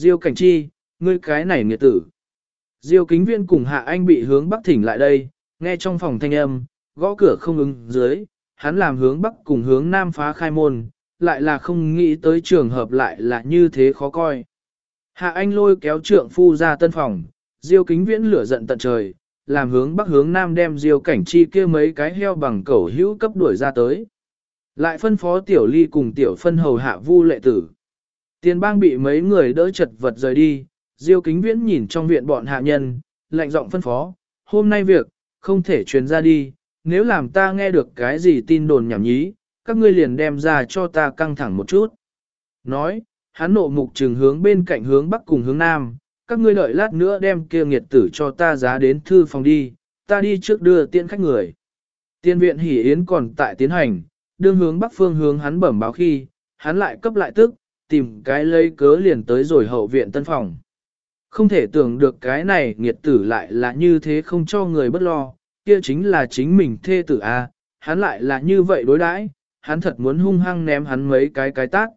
Diêu cảnh chi, ngươi cái này nghiệt tử. Diêu kính viên cùng hạ anh bị hướng bắc thỉnh lại đây, nghe trong phòng thanh âm, gõ cửa không ứng dưới, hắn làm hướng bắc cùng hướng nam phá khai môn, lại là không nghĩ tới trường hợp lại là như thế khó coi. Hạ anh lôi kéo trượng phu ra tân phòng, diêu kính viễn lửa giận tận trời, làm hướng bắc hướng nam đem diêu cảnh chi kia mấy cái heo bằng cẩu hữu cấp đuổi ra tới. Lại phân phó tiểu ly cùng tiểu phân hầu hạ vu lệ tử. Tiền bang bị mấy người đỡ chật vật rời đi, diêu kính viễn nhìn trong viện bọn hạ nhân, lạnh giọng phân phó, hôm nay việc, không thể truyền ra đi, nếu làm ta nghe được cái gì tin đồn nhảm nhí, các ngươi liền đem ra cho ta căng thẳng một chút. Nói, hắn nộ mục trừng hướng bên cạnh hướng bắc cùng hướng nam, các ngươi đợi lát nữa đem kia nghiệt tử cho ta giá đến thư phòng đi, ta đi trước đưa tiện khách người. Tiên viện hỉ yến còn tại tiến hành, đương hướng bắc phương hướng hắn bẩm báo khi, hắn lại cấp lại tức, tìm cái lấy cớ liền tới rồi hậu viện tân phòng. Không thể tưởng được cái này nghiệt tử lại là như thế không cho người bất lo, kia chính là chính mình thê tử a, à, hắn lại là như vậy đối đãi, hắn thật muốn hung hăng ném hắn mấy cái cái tác.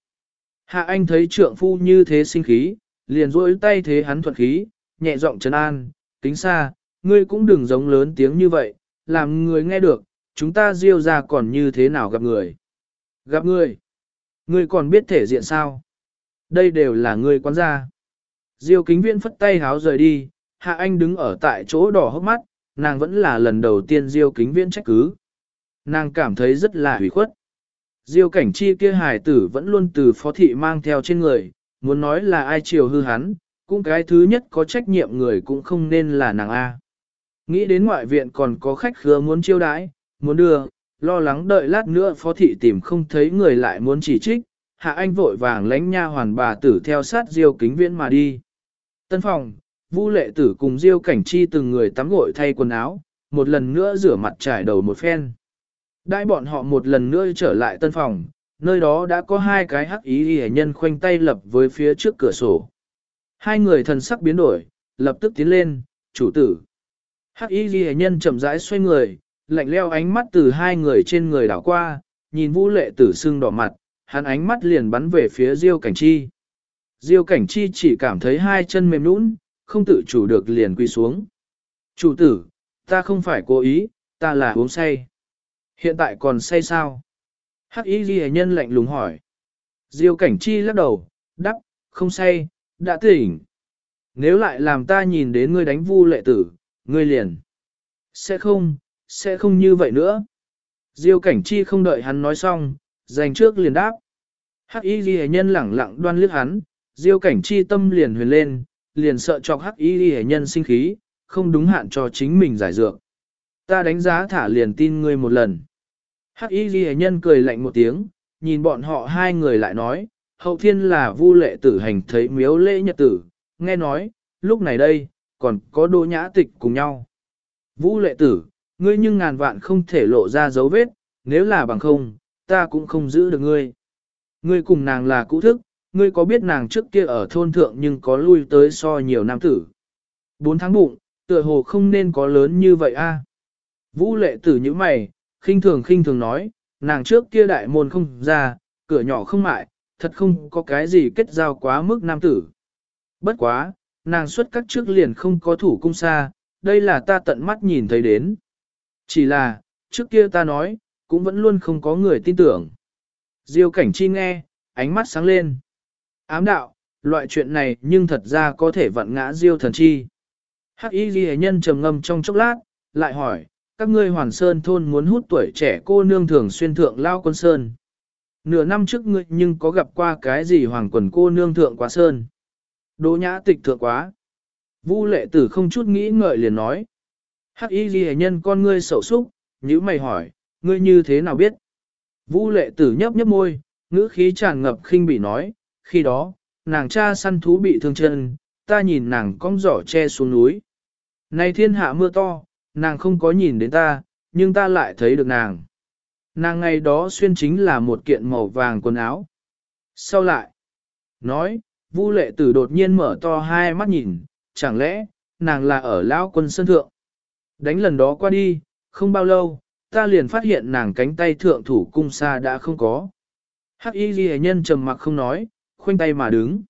Hạ Anh thấy trượng phu như thế sinh khí, liền rỗi tay thế hắn thuận khí, nhẹ giọng trấn an, kính xa, ngươi cũng đừng giống lớn tiếng như vậy, làm người nghe được, chúng ta diêu ra còn như thế nào gặp người. Gặp người, ngươi còn biết thể diện sao? Đây đều là ngươi quán gia. Diêu kính viễn phất tay háo rời đi, Hạ Anh đứng ở tại chỗ đỏ hốc mắt, nàng vẫn là lần đầu tiên Diêu kính viễn trách cứ. Nàng cảm thấy rất là hủy khuất. Diêu cảnh chi kia hài tử vẫn luôn từ phó thị mang theo trên người, muốn nói là ai chiều hư hắn, cũng cái thứ nhất có trách nhiệm người cũng không nên là nàng A. Nghĩ đến ngoại viện còn có khách khứa muốn chiêu đãi, muốn đưa, lo lắng đợi lát nữa phó thị tìm không thấy người lại muốn chỉ trích, hạ anh vội vàng lánh nha hoàn bà tử theo sát diêu kính viễn mà đi. Tân phòng, Vu lệ tử cùng diêu cảnh chi từng người tắm gội thay quần áo, một lần nữa rửa mặt trải đầu một phen. Đại bọn họ một lần nữa trở lại tân phòng, nơi đó đã có hai cái hắc ý hề nhân khoanh tay lập với phía trước cửa sổ. Hai người thần sắc biến đổi, lập tức tiến lên, chủ tử. Hắc y hề nhân chậm rãi xoay người, lạnh leo ánh mắt từ hai người trên người đảo qua, nhìn vũ lệ tử sưng đỏ mặt, hắn ánh mắt liền bắn về phía diêu cảnh chi. Diêu cảnh chi chỉ cảm thấy hai chân mềm nũng, không tự chủ được liền quỳ xuống. Chủ tử, ta không phải cố ý, ta là uống say. Hiện tại còn say sao? Hắc y ghi nhân lạnh lùng hỏi. Diêu cảnh chi lắc đầu, đắp, không say, đã tỉnh. Nếu lại làm ta nhìn đến ngươi đánh vu lệ tử, ngươi liền. Sẽ không, sẽ không như vậy nữa. Diêu cảnh chi không đợi hắn nói xong, dành trước liền đáp. Hắc y ghi nhân lẳng lặng đoan liếc hắn, diêu cảnh chi tâm liền huyền lên, liền sợ chọc hắc y ghi nhân sinh khí, không đúng hạn cho chính mình giải dược. Ta đánh giá thả liền tin ngươi một lần. Hắc y ghi nhân cười lạnh một tiếng, nhìn bọn họ hai người lại nói, hậu thiên là vu lệ tử hành thấy miếu lễ nhật tử, nghe nói, lúc này đây, còn có đô nhã tịch cùng nhau. Vu lệ tử, ngươi nhưng ngàn vạn không thể lộ ra dấu vết, nếu là bằng không, ta cũng không giữ được ngươi. Ngươi cùng nàng là cũ thức, ngươi có biết nàng trước kia ở thôn thượng nhưng có lui tới so nhiều nam tử. Bốn tháng bụng, tựa hồ không nên có lớn như vậy a. Vũ lệ tử như mày, khinh thường khinh thường nói, nàng trước kia đại môn không ra, cửa nhỏ không mại, thật không có cái gì kết giao quá mức nam tử. Bất quá, nàng xuất các trước liền không có thủ cung xa, đây là ta tận mắt nhìn thấy đến. Chỉ là, trước kia ta nói, cũng vẫn luôn không có người tin tưởng. Diêu cảnh chi nghe, ánh mắt sáng lên. Ám đạo, loại chuyện này nhưng thật ra có thể vặn ngã diêu thần chi. Hắc y ghi nhân trầm ngâm trong chốc lát, lại hỏi, các ngươi hoàn sơn thôn muốn hút tuổi trẻ cô nương thường xuyên thượng lao quân sơn. Nửa năm trước ngươi nhưng có gặp qua cái gì hoàng quần cô nương thượng quá sơn. Đỗ nhã tịch thượng quá. Vu lệ tử không chút nghĩ ngợi liền nói. Hắc y ghi nhân con ngươi sầu súc, nhữ mày hỏi, ngươi như thế nào biết? Vu lệ tử nhấp nhấp môi, ngữ khí tràn ngập khinh bị nói, khi đó, nàng cha săn thú bị thương chân, ta nhìn nàng cong giỏ che xuống núi. Này thiên hạ mưa to, nàng không có nhìn đến ta, nhưng ta lại thấy được nàng. Nàng ngày đó xuyên chính là một kiện màu vàng quần áo. Sau lại, nói, Vu lệ tử đột nhiên mở to hai mắt nhìn, chẳng lẽ, nàng là ở lão quân sân thượng. Đánh lần đó qua đi, không bao lâu, ta liền phát hiện nàng cánh tay thượng thủ cung xa đã không có. Hắc y ghi nhân trầm mặc không nói, khoanh tay mà đứng.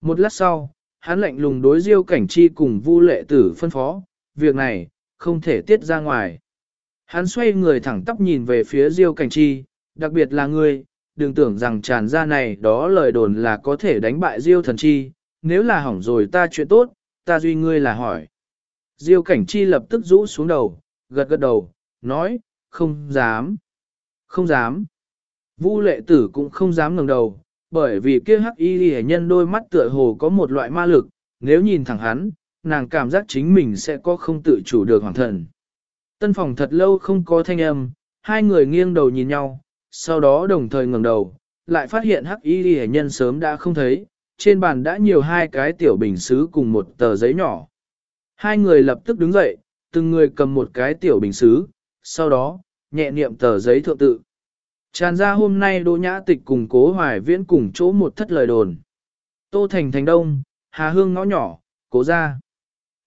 Một lát sau, hắn lạnh lùng đối diêu cảnh chi cùng vu lệ tử phân phó, việc này, không thể tiết ra ngoài. Hắn xoay người thẳng tắp nhìn về phía diêu cảnh chi, đặc biệt là ngươi, đừng tưởng rằng tràn ra này đó lời đồn là có thể đánh bại diêu thần chi, nếu là hỏng rồi ta chuyện tốt, ta duy ngươi là hỏi. Diêu cảnh chi lập tức rũ xuống đầu, gật gật đầu, nói, không dám, không dám. Vu lệ tử cũng không dám ngẩng đầu, bởi vì kia hắc y hệ nhân đôi mắt tựa hồ có một loại ma lực, nếu nhìn thẳng hắn, nàng cảm giác chính mình sẽ có không tự chủ được hoàng thần. Tân phòng thật lâu không có thanh âm, hai người nghiêng đầu nhìn nhau, sau đó đồng thời ngẩng đầu, lại phát hiện hắc y hệ nhân sớm đã không thấy, trên bàn đã nhiều hai cái tiểu bình xứ cùng một tờ giấy nhỏ. Hai người lập tức đứng dậy, từng người cầm một cái tiểu bình xứ, sau đó, nhẹ niệm tờ giấy thượng tự. Tràn ra hôm nay Đỗ Nhã Tịch cùng Cố Hoài Viễn cùng chỗ một thất lời đồn. Tô Thành Thành Đông, Hà Hương ngõ nhỏ, Cố ra.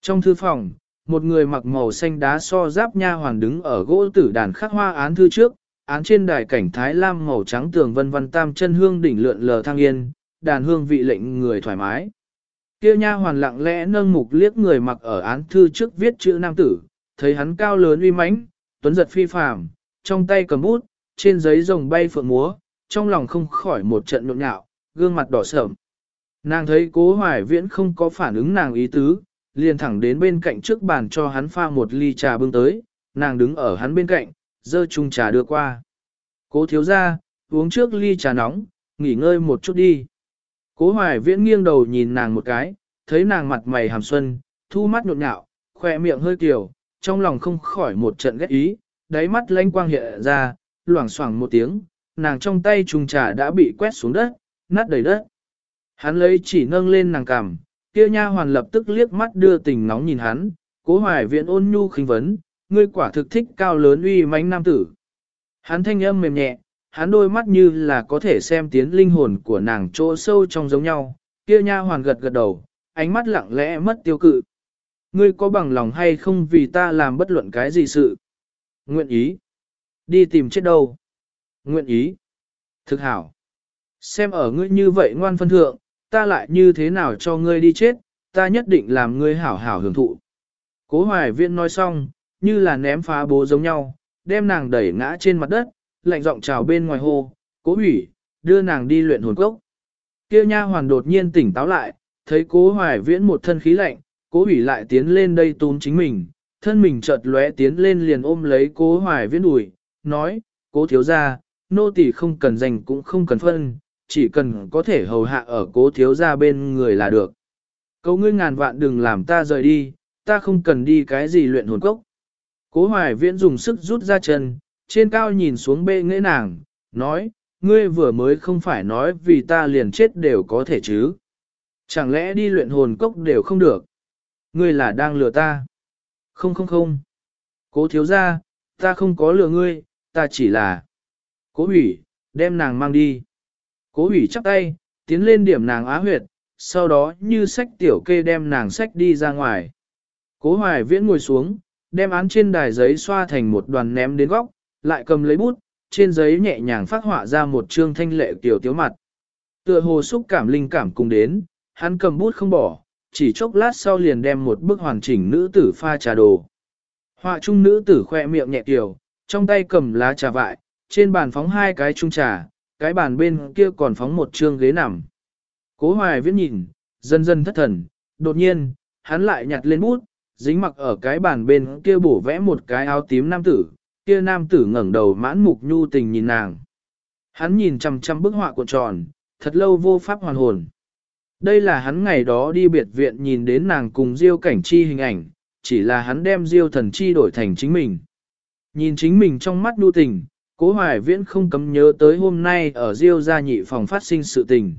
Trong thư phòng, một người mặc màu xanh đá so giáp nha hoàn đứng ở gỗ tử đàn khắc hoa án thư trước, án trên đài cảnh Thái Lam màu trắng tường vân vân tam chân hương đỉnh lượn lờ thang yên, đàn hương vị lệnh người thoải mái. Kia nha hoàn lặng lẽ nâng mục liếc người mặc ở án thư trước viết chữ nam tử, thấy hắn cao lớn uy mãnh, tuấn giật phi phàm, trong tay cầm bút, trên giấy rồng bay phượng múa, trong lòng không khỏi một trận nhộn nhạo, gương mặt đỏ sởm. Nàng thấy cố hoài viễn không có phản ứng nàng ý tứ, liền thẳng đến bên cạnh trước bàn cho hắn pha một ly trà bưng tới, nàng đứng ở hắn bên cạnh, dơ chung trà đưa qua. Cố thiếu ra, uống trước ly trà nóng, nghỉ ngơi một chút đi. Cố hoài viễn nghiêng đầu nhìn nàng một cái, thấy nàng mặt mày hàm xuân, thu mắt nhộn nhạo, khoe miệng hơi kiểu, trong lòng không khỏi một trận ghét ý, đáy mắt lanh quang hiện ra, loảng xoảng một tiếng, nàng trong tay trùng trà đã bị quét xuống đất, nát đầy đất. Hắn lấy chỉ nâng lên nàng cằm, kia nha hoàn lập tức liếc mắt đưa tình nóng nhìn hắn, cố hoài viện ôn nhu khinh vấn, ngươi quả thực thích cao lớn uy mãnh nam tử. Hắn thanh âm mềm nhẹ, hắn đôi mắt như là có thể xem tiến linh hồn của nàng chỗ sâu trong giống nhau, kia nha hoàn gật gật đầu, ánh mắt lặng lẽ mất tiêu cự. Ngươi có bằng lòng hay không vì ta làm bất luận cái gì sự? Nguyện ý. Đi tìm chết đâu? Nguyện ý. Thực hảo. Xem ở ngươi như vậy ngoan phân thượng, ta lại như thế nào cho ngươi đi chết, ta nhất định làm ngươi hảo hảo hưởng thụ. Cố hoài viên nói xong, như là ném phá bố giống nhau, đem nàng đẩy ngã trên mặt đất, lạnh giọng chào bên ngoài hồ, cố hủy, đưa nàng đi luyện hồn cốc. Kia nha hoàn đột nhiên tỉnh táo lại, thấy cố hoài viễn một thân khí lạnh, cố hủy lại tiến lên đây túm chính mình, thân mình chợt lóe tiến lên liền ôm lấy cố hoài viễn đùi, nói, cố thiếu gia, nô tỳ không cần dành cũng không cần phân, chỉ cần có thể hầu hạ ở cố thiếu gia bên người là được. Cầu ngươi ngàn vạn đừng làm ta rời đi, ta không cần đi cái gì luyện hồn cốc. Cố hoài viễn dùng sức rút ra chân, trên cao nhìn xuống bê ngễ nàng, nói, ngươi vừa mới không phải nói vì ta liền chết đều có thể chứ. Chẳng lẽ đi luyện hồn cốc đều không được? Ngươi là đang lừa ta? Không không không. Cố thiếu ra, ta không có lừa ngươi, ta chỉ là... Cố hủy, đem nàng mang đi. Cố hủy chắp tay, tiến lên điểm nàng á huyệt, sau đó như sách tiểu kê đem nàng sách đi ra ngoài. Cố hoài viễn ngồi xuống, đem án trên đài giấy xoa thành một đoàn ném đến góc, lại cầm lấy bút, trên giấy nhẹ nhàng phát họa ra một trương thanh lệ tiểu tiếu mặt. Tựa hồ xúc cảm linh cảm cùng đến, hắn cầm bút không bỏ, chỉ chốc lát sau liền đem một bức hoàn chỉnh nữ tử pha trà đồ. Họa trung nữ tử khoe miệng nhẹ tiểu, trong tay cầm lá trà vại, trên bàn phóng hai cái chung trà, cái bàn bên kia còn phóng một trương ghế nằm. Cố hoài viết nhìn, dần dần thất thần, đột nhiên, hắn lại nhặt lên bút, dính mặc ở cái bàn bên kia bổ vẽ một cái áo tím nam tử, kia nam tử ngẩng đầu mãn mục nhu tình nhìn nàng. Hắn nhìn chăm chăm bức họa cuộn tròn, thật lâu vô pháp hoàn hồn. Đây là hắn ngày đó đi biệt viện nhìn đến nàng cùng Diêu cảnh chi hình ảnh, chỉ là hắn đem Diêu thần chi đổi thành chính mình. Nhìn chính mình trong mắt nhu tình, cố hoài viễn không cấm nhớ tới hôm nay ở Diêu gia nhị phòng phát sinh sự tình.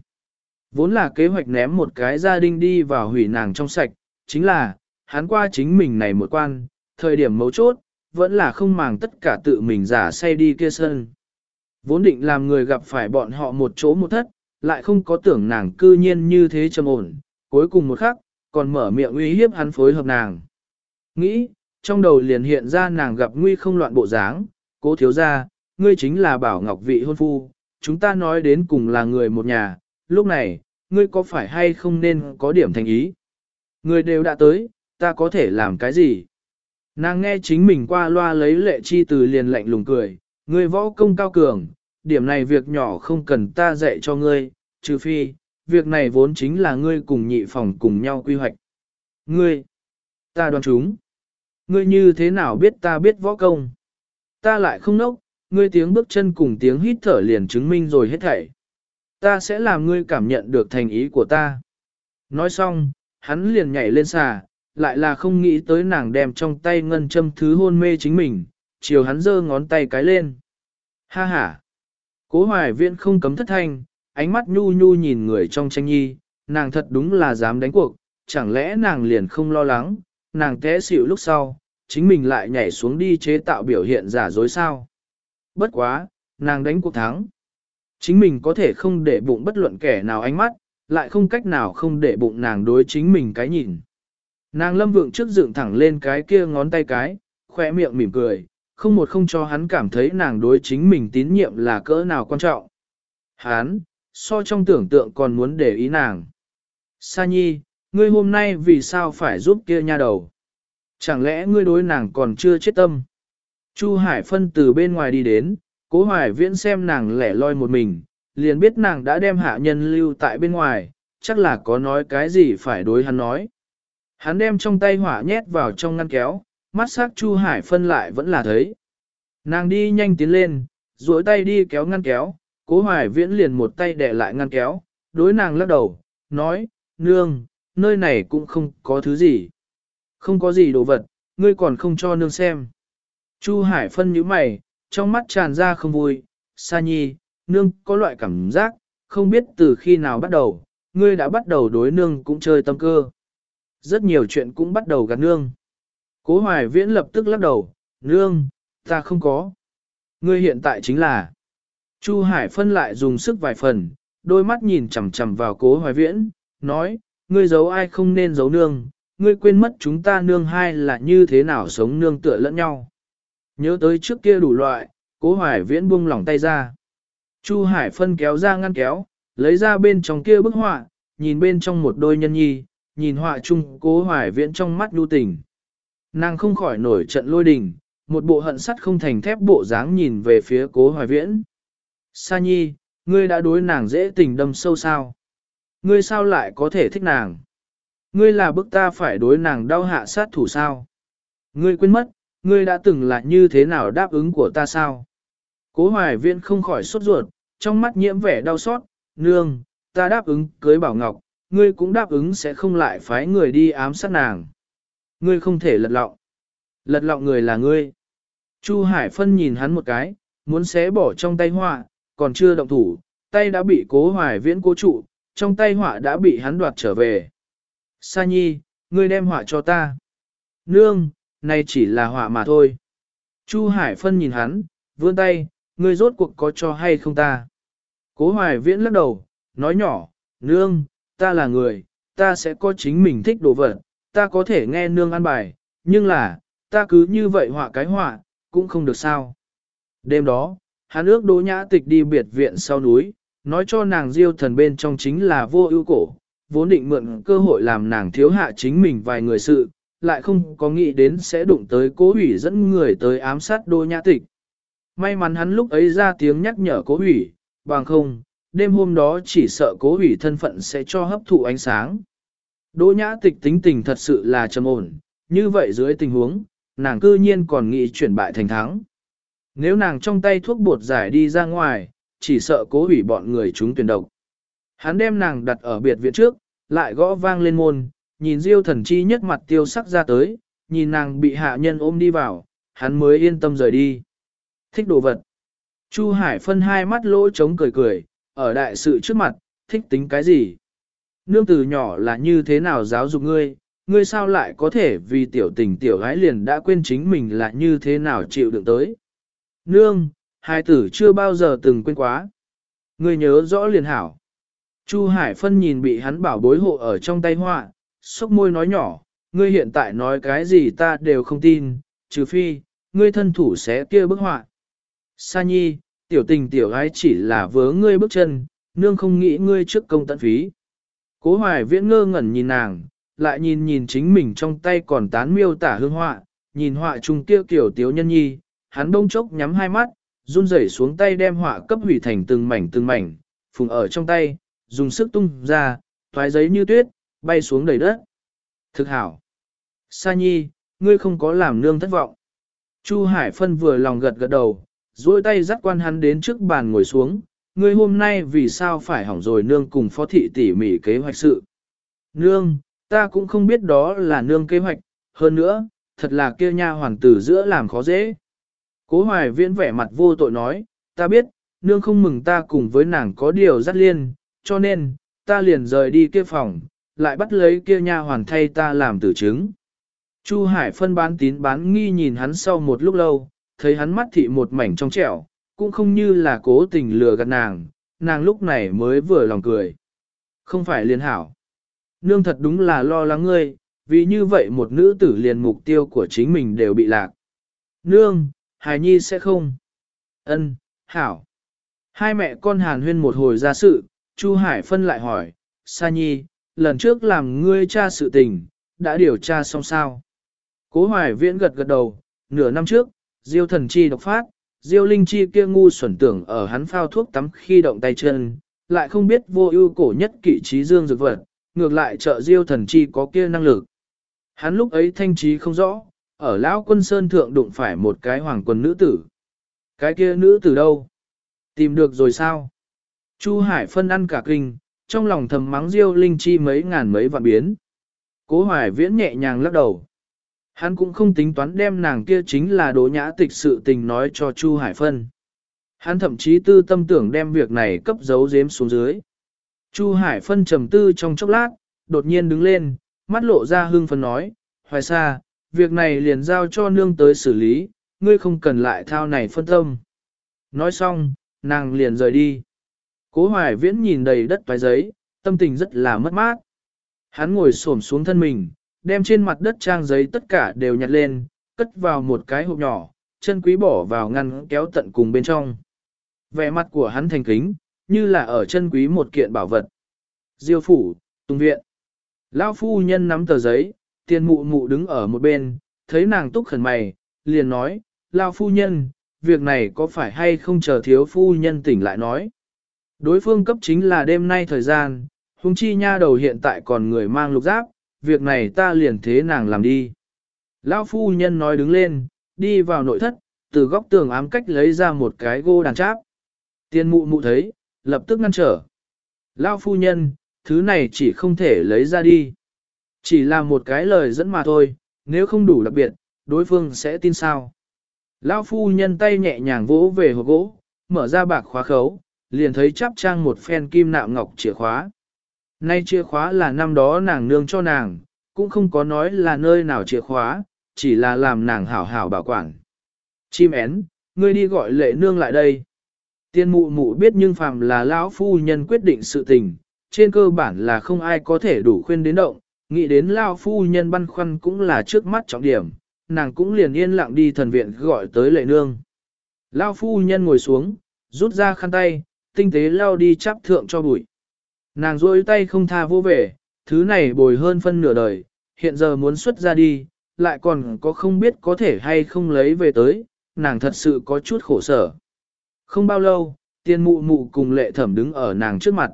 Vốn là kế hoạch ném một cái gia đình đi vào hủy nàng trong sạch, chính là, hắn qua chính mình này một quan, thời điểm mấu chốt, vẫn là không màng tất cả tự mình giả say đi kia sân. Vốn định làm người gặp phải bọn họ một chỗ một thất, lại không có tưởng nàng cư nhiên như thế trầm ổn, cuối cùng một khắc, còn mở miệng uy hiếp hắn phối hợp nàng. Nghĩ, trong đầu liền hiện ra nàng gặp nguy không loạn bộ dáng, cố thiếu ra, ngươi chính là bảo ngọc vị hôn phu, chúng ta nói đến cùng là người một nhà, lúc này, ngươi có phải hay không nên có điểm thành ý? Người đều đã tới, ta có thể làm cái gì? Nàng nghe chính mình qua loa lấy lệ chi từ liền lạnh lùng cười, ngươi võ công cao cường, điểm này việc nhỏ không cần ta dạy cho ngươi, trừ phi, việc này vốn chính là ngươi cùng nhị phòng cùng nhau quy hoạch. Ngươi, ta đoán chúng. Ngươi như thế nào biết ta biết võ công? Ta lại không nốc, ngươi tiếng bước chân cùng tiếng hít thở liền chứng minh rồi hết thảy. Ta sẽ làm ngươi cảm nhận được thành ý của ta. Nói xong, hắn liền nhảy lên xà, lại là không nghĩ tới nàng đem trong tay ngân châm thứ hôn mê chính mình, chiều hắn giơ ngón tay cái lên. Ha ha! Cố hoài viện không cấm thất thanh, ánh mắt nhu nhu nhìn người trong tranh nhi, nàng thật đúng là dám đánh cuộc, chẳng lẽ nàng liền không lo lắng, nàng té xỉu lúc sau, chính mình lại nhảy xuống đi chế tạo biểu hiện giả dối sao. Bất quá, nàng đánh cuộc thắng. Chính mình có thể không để bụng bất luận kẻ nào ánh mắt, lại không cách nào không để bụng nàng đối chính mình cái nhìn. Nàng lâm vượng trước dựng thẳng lên cái kia ngón tay cái, khỏe miệng mỉm cười, không một không cho hắn cảm thấy nàng đối chính mình tín nhiệm là cỡ nào quan trọng. Hắn, so trong tưởng tượng còn muốn để ý nàng. Sa nhi, ngươi hôm nay vì sao phải giúp kia nha đầu? Chẳng lẽ ngươi đối nàng còn chưa chết tâm? Chu Hải Phân từ bên ngoài đi đến, cố hoài viễn xem nàng lẻ loi một mình, liền biết nàng đã đem hạ nhân lưu tại bên ngoài, chắc là có nói cái gì phải đối hắn nói. Hắn đem trong tay hỏa nhét vào trong ngăn kéo, mắt sắc Chu Hải phân lại vẫn là thấy. Nàng đi nhanh tiến lên, duỗi tay đi kéo ngăn kéo, cố hoài viễn liền một tay đè lại ngăn kéo, đối nàng lắc đầu, nói, nương, nơi này cũng không có thứ gì. Không có gì đồ vật, ngươi còn không cho nương xem. Chu Hải phân nhíu mày, trong mắt tràn ra không vui, Sa Nhi, nương có loại cảm giác, không biết từ khi nào bắt đầu, ngươi đã bắt đầu đối nương cũng chơi tâm cơ. Rất nhiều chuyện cũng bắt đầu gạt nương. Cố hoài viễn lập tức lắc đầu, nương, ta không có. Ngươi hiện tại chính là. Chu Hải phân lại dùng sức vài phần, đôi mắt nhìn chằm chằm vào cố hoài viễn, nói, ngươi giấu ai không nên giấu nương, ngươi quên mất chúng ta nương hai là như thế nào sống nương tựa lẫn nhau. Nhớ tới trước kia đủ loại, cố hoài viễn buông lỏng tay ra. Chu Hải phân kéo ra ngăn kéo, lấy ra bên trong kia bức họa, nhìn bên trong một đôi nhân nhi, nhìn họa chung cố hoài viễn trong mắt nhu tình. Nàng không khỏi nổi trận lôi đình, một bộ hận sắt không thành thép bộ dáng nhìn về phía cố hoài viễn. Sa nhi, ngươi đã đối nàng dễ tình đâm sâu sao? Ngươi sao lại có thể thích nàng? Ngươi là bức ta phải đối nàng đau hạ sát thủ sao? Ngươi quên mất, ngươi đã từng là như thế nào đáp ứng của ta sao? Cố hoài viễn không khỏi sốt ruột, trong mắt nhiễm vẻ đau xót, nương, ta đáp ứng cưới bảo ngọc, ngươi cũng đáp ứng sẽ không lại phái người đi ám sát nàng. Ngươi không thể lật lọng. Lật lọng người là ngươi. Chu Hải Phân nhìn hắn một cái, muốn xé bỏ trong tay họa, còn chưa động thủ, tay đã bị cố hoài viễn cố trụ, trong tay họa đã bị hắn đoạt trở về. Sa nhi, ngươi đem họa cho ta. Nương, này chỉ là họa mà thôi. Chu Hải Phân nhìn hắn, vươn tay, ngươi rốt cuộc có cho hay không ta. Cố hoài viễn lắc đầu, nói nhỏ, nương, ta là người, ta sẽ có chính mình thích đồ vật, ta có thể nghe nương ăn bài, nhưng là, ta cứ như vậy họa cái họa, cũng không được sao. Đêm đó, hắn ước đỗ nhã tịch đi biệt viện sau núi, nói cho nàng diêu thần bên trong chính là vô ưu cổ, vốn định mượn cơ hội làm nàng thiếu hạ chính mình vài người sự, lại không có nghĩ đến sẽ đụng tới cố hủy dẫn người tới ám sát đỗ nhã tịch. May mắn hắn lúc ấy ra tiếng nhắc nhở cố hủy, bằng không, đêm hôm đó chỉ sợ cố hủy thân phận sẽ cho hấp thụ ánh sáng. Đỗ nhã tịch tính tình thật sự là trầm ổn, như vậy dưới tình huống, nàng cư nhiên còn nghĩ chuyển bại thành thắng. Nếu nàng trong tay thuốc bột giải đi ra ngoài, chỉ sợ cố hủy bọn người chúng tuyển độc. Hắn đem nàng đặt ở biệt viện trước, lại gõ vang lên môn, nhìn diêu thần chi nhất mặt tiêu sắc ra tới, nhìn nàng bị hạ nhân ôm đi vào, hắn mới yên tâm rời đi. Thích đồ vật. Chu Hải phân hai mắt lỗ trống cười cười, ở đại sự trước mặt, thích tính cái gì? Nương từ nhỏ là như thế nào giáo dục ngươi, ngươi sao lại có thể vì tiểu tình tiểu gái liền đã quên chính mình là như thế nào chịu đựng tới. Nương, hai tử chưa bao giờ từng quên quá. Ngươi nhớ rõ liền hảo. Chu Hải Phân nhìn bị hắn bảo bối hộ ở trong tay họa, sốc môi nói nhỏ, ngươi hiện tại nói cái gì ta đều không tin, trừ phi, ngươi thân thủ sẽ kia bức họa. Sa nhi, tiểu tình tiểu gái chỉ là vớ ngươi bước chân, nương không nghĩ ngươi trước công tận phí. Cố hoài viễn ngơ ngẩn nhìn nàng, lại nhìn nhìn chính mình trong tay còn tán miêu tả hương họa, nhìn họa chung kia kiểu tiếu nhân nhi, hắn đông chốc nhắm hai mắt, run rẩy xuống tay đem họa cấp hủy thành từng mảnh từng mảnh, phùng ở trong tay, dùng sức tung ra, thoái giấy như tuyết, bay xuống đầy đất. Thực hảo. Sa nhi, ngươi không có làm nương thất vọng. Chu Hải Phân vừa lòng gật gật đầu, duỗi tay dắt quan hắn đến trước bàn ngồi xuống, ngươi hôm nay vì sao phải hỏng rồi nương cùng phó thị tỉ mỉ kế hoạch sự. Nương, ta cũng không biết đó là nương kế hoạch, hơn nữa, thật là kia nha hoàng tử giữa làm khó dễ. Cố hoài viễn vẻ mặt vô tội nói, ta biết, nương không mừng ta cùng với nàng có điều dắt liên, cho nên, ta liền rời đi kia phòng, lại bắt lấy kia nha hoàn thay ta làm tử chứng. Chu Hải phân bán tín bán nghi nhìn hắn sau một lúc lâu, thấy hắn mắt thị một mảnh trong trẻo, cũng không như là cố tình lừa gạt nàng, nàng lúc này mới vừa lòng cười. Không phải liên hảo. Nương thật đúng là lo lắng ngươi, vì như vậy một nữ tử liền mục tiêu của chính mình đều bị lạc. Nương, Hải Nhi sẽ không. Ân, hảo. Hai mẹ con hàn huyên một hồi ra sự, Chu Hải phân lại hỏi, Sa Nhi, lần trước làm ngươi cha sự tình, đã điều tra xong sao? Cố Hoài Viễn gật gật đầu, nửa năm trước, Diêu thần chi độc phát, Diêu linh chi kia ngu xuẩn tưởng ở hắn phao thuốc tắm khi động tay chân, lại không biết vô ưu cổ nhất kỵ trí dương dược vật, ngược lại trợ Diêu thần chi có kia năng lực. Hắn lúc ấy thanh trí không rõ, ở lão quân sơn thượng đụng phải một cái hoàng quân nữ tử. Cái kia nữ tử đâu? Tìm được rồi sao? Chu Hải phân ăn cả kinh, trong lòng thầm mắng Diêu Linh Chi mấy ngàn mấy vạn biến. Cố Hoài Viễn nhẹ nhàng lắc đầu. Hắn cũng không tính toán đem nàng kia chính là đố nhã tịch sự tình nói cho Chu Hải phân. Hắn thậm chí tư tâm tưởng đem việc này cấp giấu giếm xuống dưới. Chu Hải phân trầm tư trong chốc lát, đột nhiên đứng lên, mắt lộ ra hương phân nói, Hoài xa, việc này liền giao cho nương tới xử lý, ngươi không cần lại thao này phân tâm. Nói xong, nàng liền rời đi. Cố hoài viễn nhìn đầy đất toái giấy, tâm tình rất là mất mát. Hắn ngồi xổm xuống thân mình, đem trên mặt đất trang giấy tất cả đều nhặt lên, cất vào một cái hộp nhỏ, chân quý bỏ vào ngăn kéo tận cùng bên trong. Vẻ mặt của hắn thành kính, như là ở chân quý một kiện bảo vật. Diêu phủ, tung viện. Lão phu nhân nắm tờ giấy, tiền mụ mụ đứng ở một bên, thấy nàng túc khẩn mày, liền nói, Lão phu nhân, việc này có phải hay không chờ thiếu phu nhân tỉnh lại nói. Đối phương cấp chính là đêm nay thời gian, huống chi nha đầu hiện tại còn người mang lục giáp, việc này ta liền thế nàng làm đi. Lão phu nhân nói đứng lên, đi vào nội thất, từ góc tường ám cách lấy ra một cái gô đàn cháp. Tiên mụ mụ thấy, lập tức ngăn trở. Lão phu nhân, thứ này chỉ không thể lấy ra đi. Chỉ là một cái lời dẫn mà thôi, nếu không đủ đặc biệt, đối phương sẽ tin sao. Lão phu nhân tay nhẹ nhàng vỗ về hộp gỗ, mở ra bạc khóa khấu, liền thấy chắp trang một phen kim nạm ngọc chìa khóa. Nay chìa khóa là năm đó nàng nương cho nàng, cũng không có nói là nơi nào chìa khóa, chỉ là làm nàng hảo hảo bảo quản. Chim én, ngươi đi gọi lệ nương lại đây. Tiên mụ mụ biết nhưng phàm là lão phu nhân quyết định sự tình, trên cơ bản là không ai có thể đủ khuyên đến động, nghĩ đến lao phu nhân băn khoăn cũng là trước mắt trọng điểm, nàng cũng liền yên lặng đi thần viện gọi tới lệ nương. lao phu nhân ngồi xuống, rút ra khăn tay, tinh tế lao đi chắp thượng cho bụi. Nàng rôi tay không tha vô vẻ, thứ này bồi hơn phân nửa đời, hiện giờ muốn xuất ra đi, lại còn có không biết có thể hay không lấy về tới, nàng thật sự có chút khổ sở. Không bao lâu, tiên mụ mụ cùng lệ thẩm đứng ở nàng trước mặt.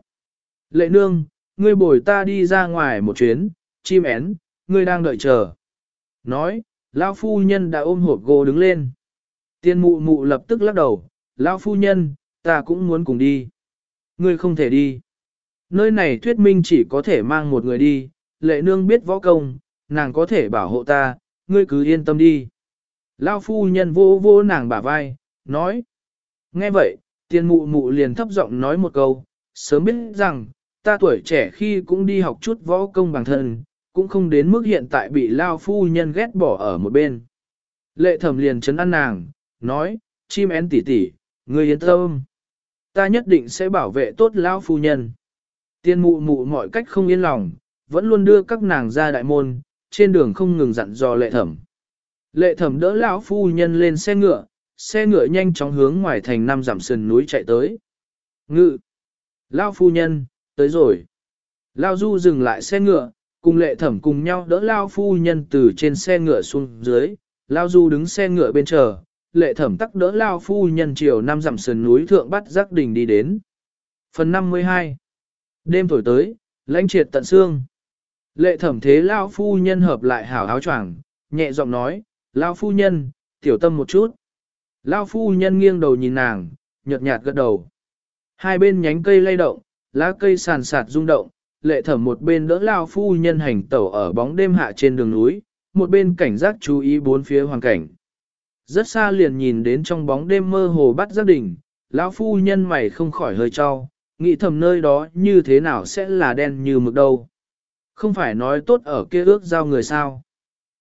Lệ nương, ngươi bồi ta đi ra ngoài một chuyến, chim én, ngươi đang đợi chờ. Nói, lão phu nhân đã ôm hộp gỗ đứng lên. Tiên mụ mụ lập tức lắc đầu, lão phu nhân, ta cũng muốn cùng đi. Ngươi không thể đi. Nơi này thuyết minh chỉ có thể mang một người đi, lệ nương biết võ công, nàng có thể bảo hộ ta, ngươi cứ yên tâm đi. Lão phu nhân vô vô nàng bả vai, nói. Nghe vậy, Tiên mụ mụ liền thấp giọng nói một câu, sớm biết rằng, ta tuổi trẻ khi cũng đi học chút võ công bằng thân, cũng không đến mức hiện tại bị Lao phu nhân ghét bỏ ở một bên. Lệ thẩm liền chấn an nàng, nói, chim én tỉ tỉ, ngươi yên tâm. Ta nhất định sẽ bảo vệ tốt lão phu nhân. Tiên mụ mụ mọi cách không yên lòng, vẫn luôn đưa các nàng ra đại môn, trên đường không ngừng dặn dò lệ thẩm. Lệ thẩm đỡ lão phu nhân lên xe ngựa, xe ngựa nhanh chóng hướng ngoài thành năm giảm sườn núi chạy tới. Ngự! Lão phu nhân, tới rồi. Lao Du dừng lại xe ngựa, cùng lệ thẩm cùng nhau đỡ Lao phu nhân từ trên xe ngựa xuống dưới, Lao Du đứng xe ngựa bên chờ, lệ thẩm tắc đỡ Lao phu nhân chiều năm dặm sườn núi thượng bắt giác đình đi đến. Phần 52 Đêm thổi tới, lãnh triệt tận xương. Lệ thẩm thế Lao phu nhân hợp lại hảo áo choàng, nhẹ giọng nói, Lao phu nhân, tiểu tâm một chút. Lao phu nhân nghiêng đầu nhìn nàng, nhợt nhạt gật đầu. Hai bên nhánh cây lay động, lá cây sàn sạt rung động, lệ thẩm một bên đỡ Lao phu nhân hành tẩu ở bóng đêm hạ trên đường núi, một bên cảnh giác chú ý bốn phía hoàn cảnh. Rất xa liền nhìn đến trong bóng đêm mơ hồ bắt giác đỉnh, lão phu nhân mày không khỏi hơi cho, nghĩ thầm nơi đó như thế nào sẽ là đen như mực đâu. Không phải nói tốt ở kia ước giao người sao.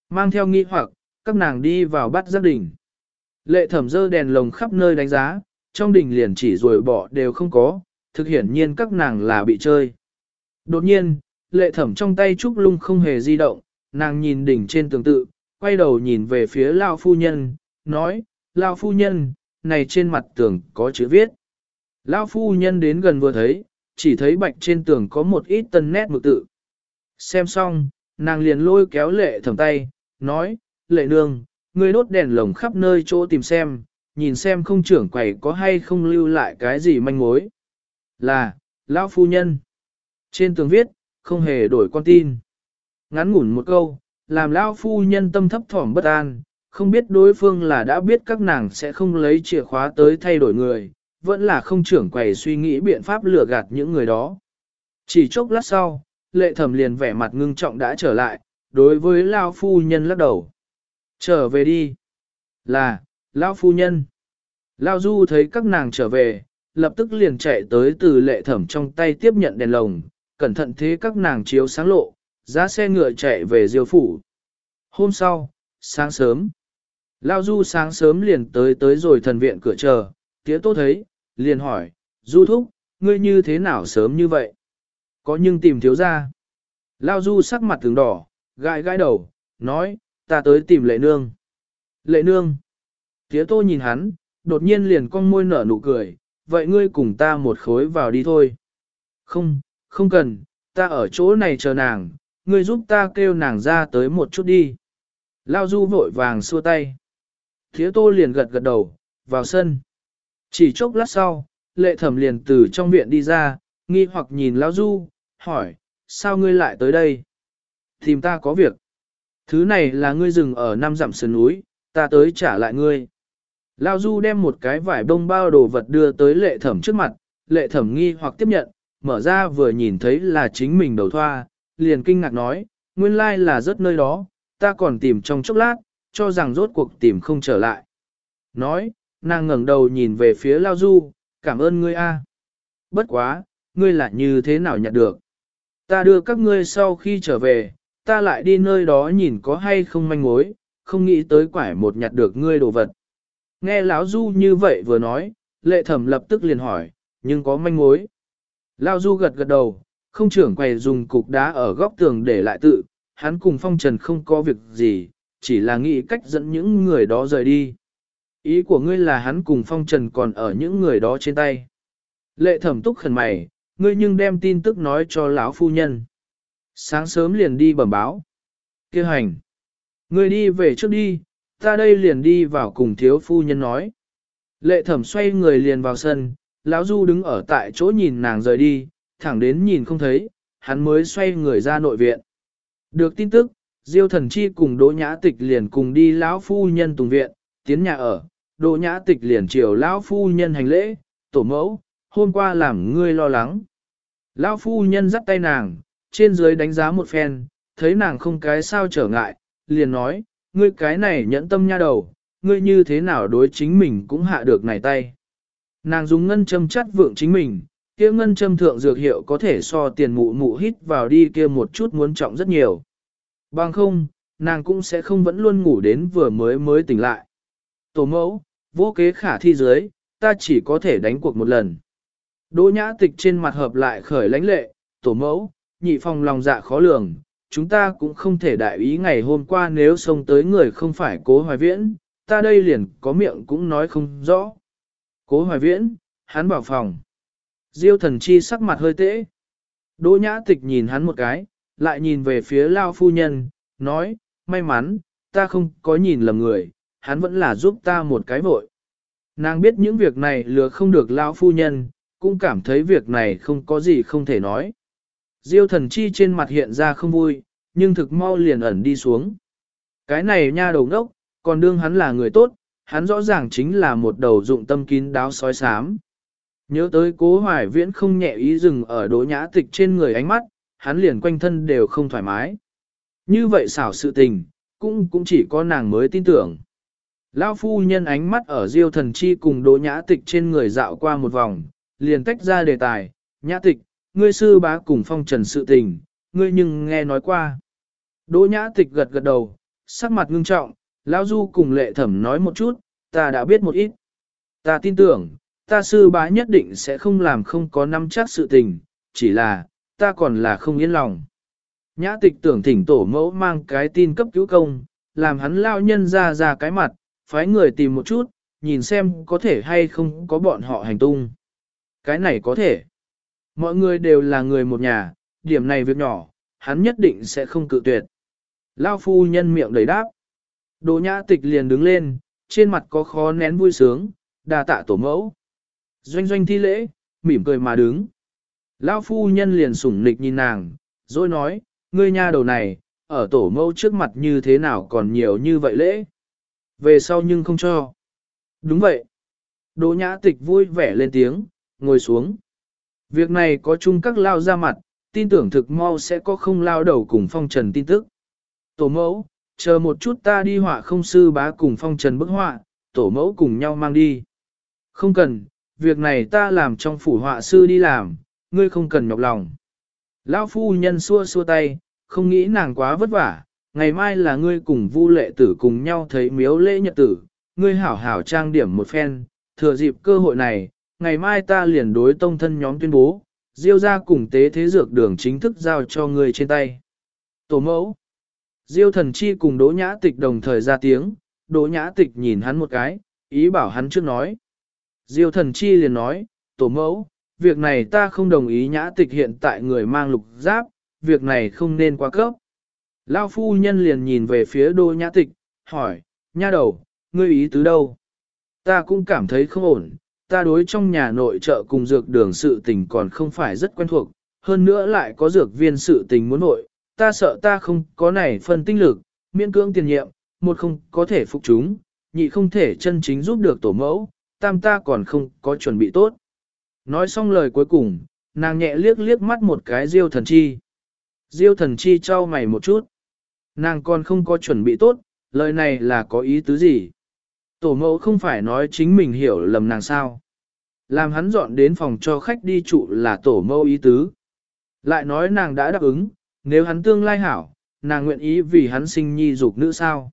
Mang theo nghi hoặc, các nàng đi vào bắt giác đỉnh. Lệ thẩm dơ đèn lồng khắp nơi đánh giá, trong đỉnh liền chỉ rồi bỏ đều không có, thực hiển nhiên các nàng là bị chơi. Đột nhiên, lệ thẩm trong tay trúc lung không hề di động, nàng nhìn đỉnh trên tường tự, quay đầu nhìn về phía Lao phu nhân, nói, Lao phu nhân, này trên mặt tường có chữ viết. Lao phu nhân đến gần vừa thấy, chỉ thấy bạch trên tường có một ít tân nét mực tự. Xem xong, nàng liền lôi kéo lệ thẩm tay, nói, lệ nương, ngươi đốt đèn lồng khắp nơi chỗ tìm xem, nhìn xem không trưởng quầy có hay không lưu lại cái gì manh mối. Là, lão phu nhân. Trên tường viết, không hề đổi con tin. Ngắn ngủn một câu, làm lão phu nhân tâm thấp thỏm bất an, không biết đối phương là đã biết các nàng sẽ không lấy chìa khóa tới thay đổi người, vẫn là không trưởng quầy suy nghĩ biện pháp lừa gạt những người đó. Chỉ chốc lát sau, lệ thẩm liền vẻ mặt ngưng trọng đã trở lại, đối với lão phu nhân lắc đầu. Trở về đi. Là, lão phu nhân. Lão du thấy các nàng trở về, lập tức liền chạy tới từ lệ thẩm trong tay tiếp nhận đèn lồng, cẩn thận thế các nàng chiếu sáng lộ, giá xe ngựa chạy về diêu phủ. Hôm sau, sáng sớm, Lao Du sáng sớm liền tới tới rồi thần viện cửa chờ, tía tốt thấy, liền hỏi, Du thúc, ngươi như thế nào sớm như vậy? Có nhưng tìm thiếu ra. Lao Du sắc mặt tướng đỏ, gãi gãi đầu, nói, ta tới tìm lệ nương. Lệ nương. Tía tô nhìn hắn, đột nhiên liền cong môi nở nụ cười, vậy ngươi cùng ta một khối vào đi thôi. Không, không cần, ta ở chỗ này chờ nàng, ngươi giúp ta kêu nàng ra tới một chút đi. Lao du vội vàng xua tay. Thiếu tô liền gật gật đầu, vào sân. Chỉ chốc lát sau, lệ thẩm liền từ trong viện đi ra, nghi hoặc nhìn Lao du, hỏi, sao ngươi lại tới đây? Tìm ta có việc. Thứ này là ngươi dừng ở năm dặm sườn núi, ta tới trả lại ngươi. Lao Du đem một cái vải bông bao đồ vật đưa tới lệ thẩm trước mặt, lệ thẩm nghi hoặc tiếp nhận, mở ra vừa nhìn thấy là chính mình đầu thoa, liền kinh ngạc nói, nguyên lai là rất nơi đó, ta còn tìm trong chốc lát, cho rằng rốt cuộc tìm không trở lại. Nói, nàng ngẩng đầu nhìn về phía Lao Du, cảm ơn ngươi a. Bất quá, ngươi là như thế nào nhận được? Ta đưa các ngươi sau khi trở về, ta lại đi nơi đó nhìn có hay không manh mối, không nghĩ tới quải một nhặt được ngươi đồ vật. Nghe lão Du như vậy vừa nói, lệ thẩm lập tức liền hỏi, nhưng có manh mối. Lao Du gật gật đầu, không trưởng quầy dùng cục đá ở góc tường để lại tự, hắn cùng phong trần không có việc gì, chỉ là nghĩ cách dẫn những người đó rời đi. Ý của ngươi là hắn cùng phong trần còn ở những người đó trên tay. Lệ thẩm túc khẩn mày, ngươi nhưng đem tin tức nói cho lão phu nhân. Sáng sớm liền đi bẩm báo. Kêu hành. ngươi đi về trước đi, ta đây liền đi vào cùng thiếu phu nhân nói. Lệ thẩm xoay người liền vào sân, lão du đứng ở tại chỗ nhìn nàng rời đi, thẳng đến nhìn không thấy, hắn mới xoay người ra nội viện. Được tin tức, Diêu thần chi cùng Đỗ Nhã Tịch liền cùng đi lão phu nhân tùng viện, tiến nhà ở, Đỗ Nhã Tịch liền chiều lão phu nhân hành lễ, tổ mẫu, hôm qua làm ngươi lo lắng. Lão phu nhân dắt tay nàng, trên dưới đánh giá một phen, thấy nàng không cái sao trở ngại, liền nói, ngươi cái này nhẫn tâm nha đầu, ngươi như thế nào đối chính mình cũng hạ được này tay. Nàng dùng ngân châm chắt vượng chính mình, kia ngân châm thượng dược hiệu có thể so tiền mụ mụ hít vào đi kia một chút muốn trọng rất nhiều. Bằng không, nàng cũng sẽ không vẫn luôn ngủ đến vừa mới mới tỉnh lại. Tổ mẫu, vô kế khả thi dưới, ta chỉ có thể đánh cuộc một lần. Đỗ nhã tịch trên mặt hợp lại khởi lãnh lệ, tổ mẫu, nhị phòng lòng dạ khó lường, chúng ta cũng không thể đại ý ngày hôm qua nếu xông tới người không phải cố hoài viễn, ta đây liền có miệng cũng nói không rõ. Cố hoài viễn, hắn bảo phòng. Diêu thần chi sắc mặt hơi tễ. Đỗ nhã tịch nhìn hắn một cái, lại nhìn về phía lao phu nhân, nói, may mắn, ta không có nhìn lầm người, hắn vẫn là giúp ta một cái vội. Nàng biết những việc này lừa không được lao phu nhân, cũng cảm thấy việc này không có gì không thể nói. Diêu thần chi trên mặt hiện ra không vui, nhưng thực mau liền ẩn đi xuống. Cái này nha đầu ngốc, còn đương hắn là người tốt, hắn rõ ràng chính là một đầu dụng tâm kín đáo sói sám. Nhớ tới cố hoài viễn không nhẹ ý dừng ở đỗ nhã tịch trên người ánh mắt, hắn liền quanh thân đều không thoải mái. Như vậy xảo sự tình, cũng cũng chỉ có nàng mới tin tưởng. Lão phu nhân ánh mắt ở diêu thần chi cùng đỗ nhã tịch trên người dạo qua một vòng, liền tách ra đề tài, nhã tịch, ngươi sư bá cùng phong trần sự tình, ngươi nhưng nghe nói qua. Đỗ nhã tịch gật gật đầu, sắc mặt ngưng trọng, lão du cùng lệ thẩm nói một chút, ta đã biết một ít. Ta tin tưởng, ta sư bá nhất định sẽ không làm không có nắm chắc sự tình, chỉ là, ta còn là không yên lòng. Nhã tịch tưởng thỉnh tổ mẫu mang cái tin cấp cứu công, làm hắn lao nhân ra ra cái mặt, phái người tìm một chút, nhìn xem có thể hay không có bọn họ hành tung. Cái này có thể. Mọi người đều là người một nhà, điểm này việc nhỏ, hắn nhất định sẽ không cự tuyệt. Lao phu nhân miệng đầy đáp. Đỗ nhã tịch liền đứng lên, trên mặt có khó nén vui sướng, đà tạ tổ mẫu. Doanh doanh thi lễ, mỉm cười mà đứng. Lao phu nhân liền sủng nịch nhìn nàng, rồi nói, ngươi nha đầu này, ở tổ mẫu trước mặt như thế nào còn nhiều như vậy lễ. Về sau nhưng không cho. Đúng vậy. Đỗ nhã tịch vui vẻ lên tiếng, ngồi xuống. Việc này có chung các lao ra mặt, tin tưởng thực mau sẽ có không lao đầu cùng phong trần tin tức. Tổ mẫu, chờ một chút ta đi họa không sư bá cùng phong trần bức họa, tổ mẫu cùng nhau mang đi. Không cần, việc này ta làm trong phủ họa sư đi làm, ngươi không cần nhọc lòng. Lão phu nhân xua xua tay, không nghĩ nàng quá vất vả, ngày mai là ngươi cùng vu lệ tử cùng nhau thấy miếu lễ nhật tử, ngươi hảo hảo trang điểm một phen, thừa dịp cơ hội này, ngày mai ta liền đối tông thân nhóm tuyên bố, diêu ra cùng tế thế dược đường chính thức giao cho ngươi trên tay. Tổ mẫu Diêu thần chi cùng đỗ nhã tịch đồng thời ra tiếng, đỗ nhã tịch nhìn hắn một cái, ý bảo hắn trước nói. Diêu thần chi liền nói, tổ mẫu, việc này ta không đồng ý nhã tịch hiện tại người mang lục giáp, việc này không nên quá cấp. Lao phu nhân liền nhìn về phía đô nhã tịch, hỏi, nha đầu, ngươi ý tứ đâu? Ta cũng cảm thấy không ổn, ta đối trong nhà nội trợ cùng dược đường sự tình còn không phải rất quen thuộc, hơn nữa lại có dược viên sự tình muốn nội, ta sợ ta không có này phần tinh lực, miễn cưỡng tiền nhiệm, một không có thể phục chúng, nhị không thể chân chính giúp được tổ mẫu, tam ta còn không có chuẩn bị tốt. Nói xong lời cuối cùng, nàng nhẹ liếc liếc mắt một cái diêu thần chi. Diêu thần chi trao mày một chút. Nàng còn không có chuẩn bị tốt, lời này là có ý tứ gì? Tổ mẫu không phải nói chính mình hiểu lầm nàng sao. Làm hắn dọn đến phòng cho khách đi trụ là tổ mẫu ý tứ. Lại nói nàng đã đáp ứng, nếu hắn tương lai hảo, nàng nguyện ý vì hắn sinh nhi dục nữ sao.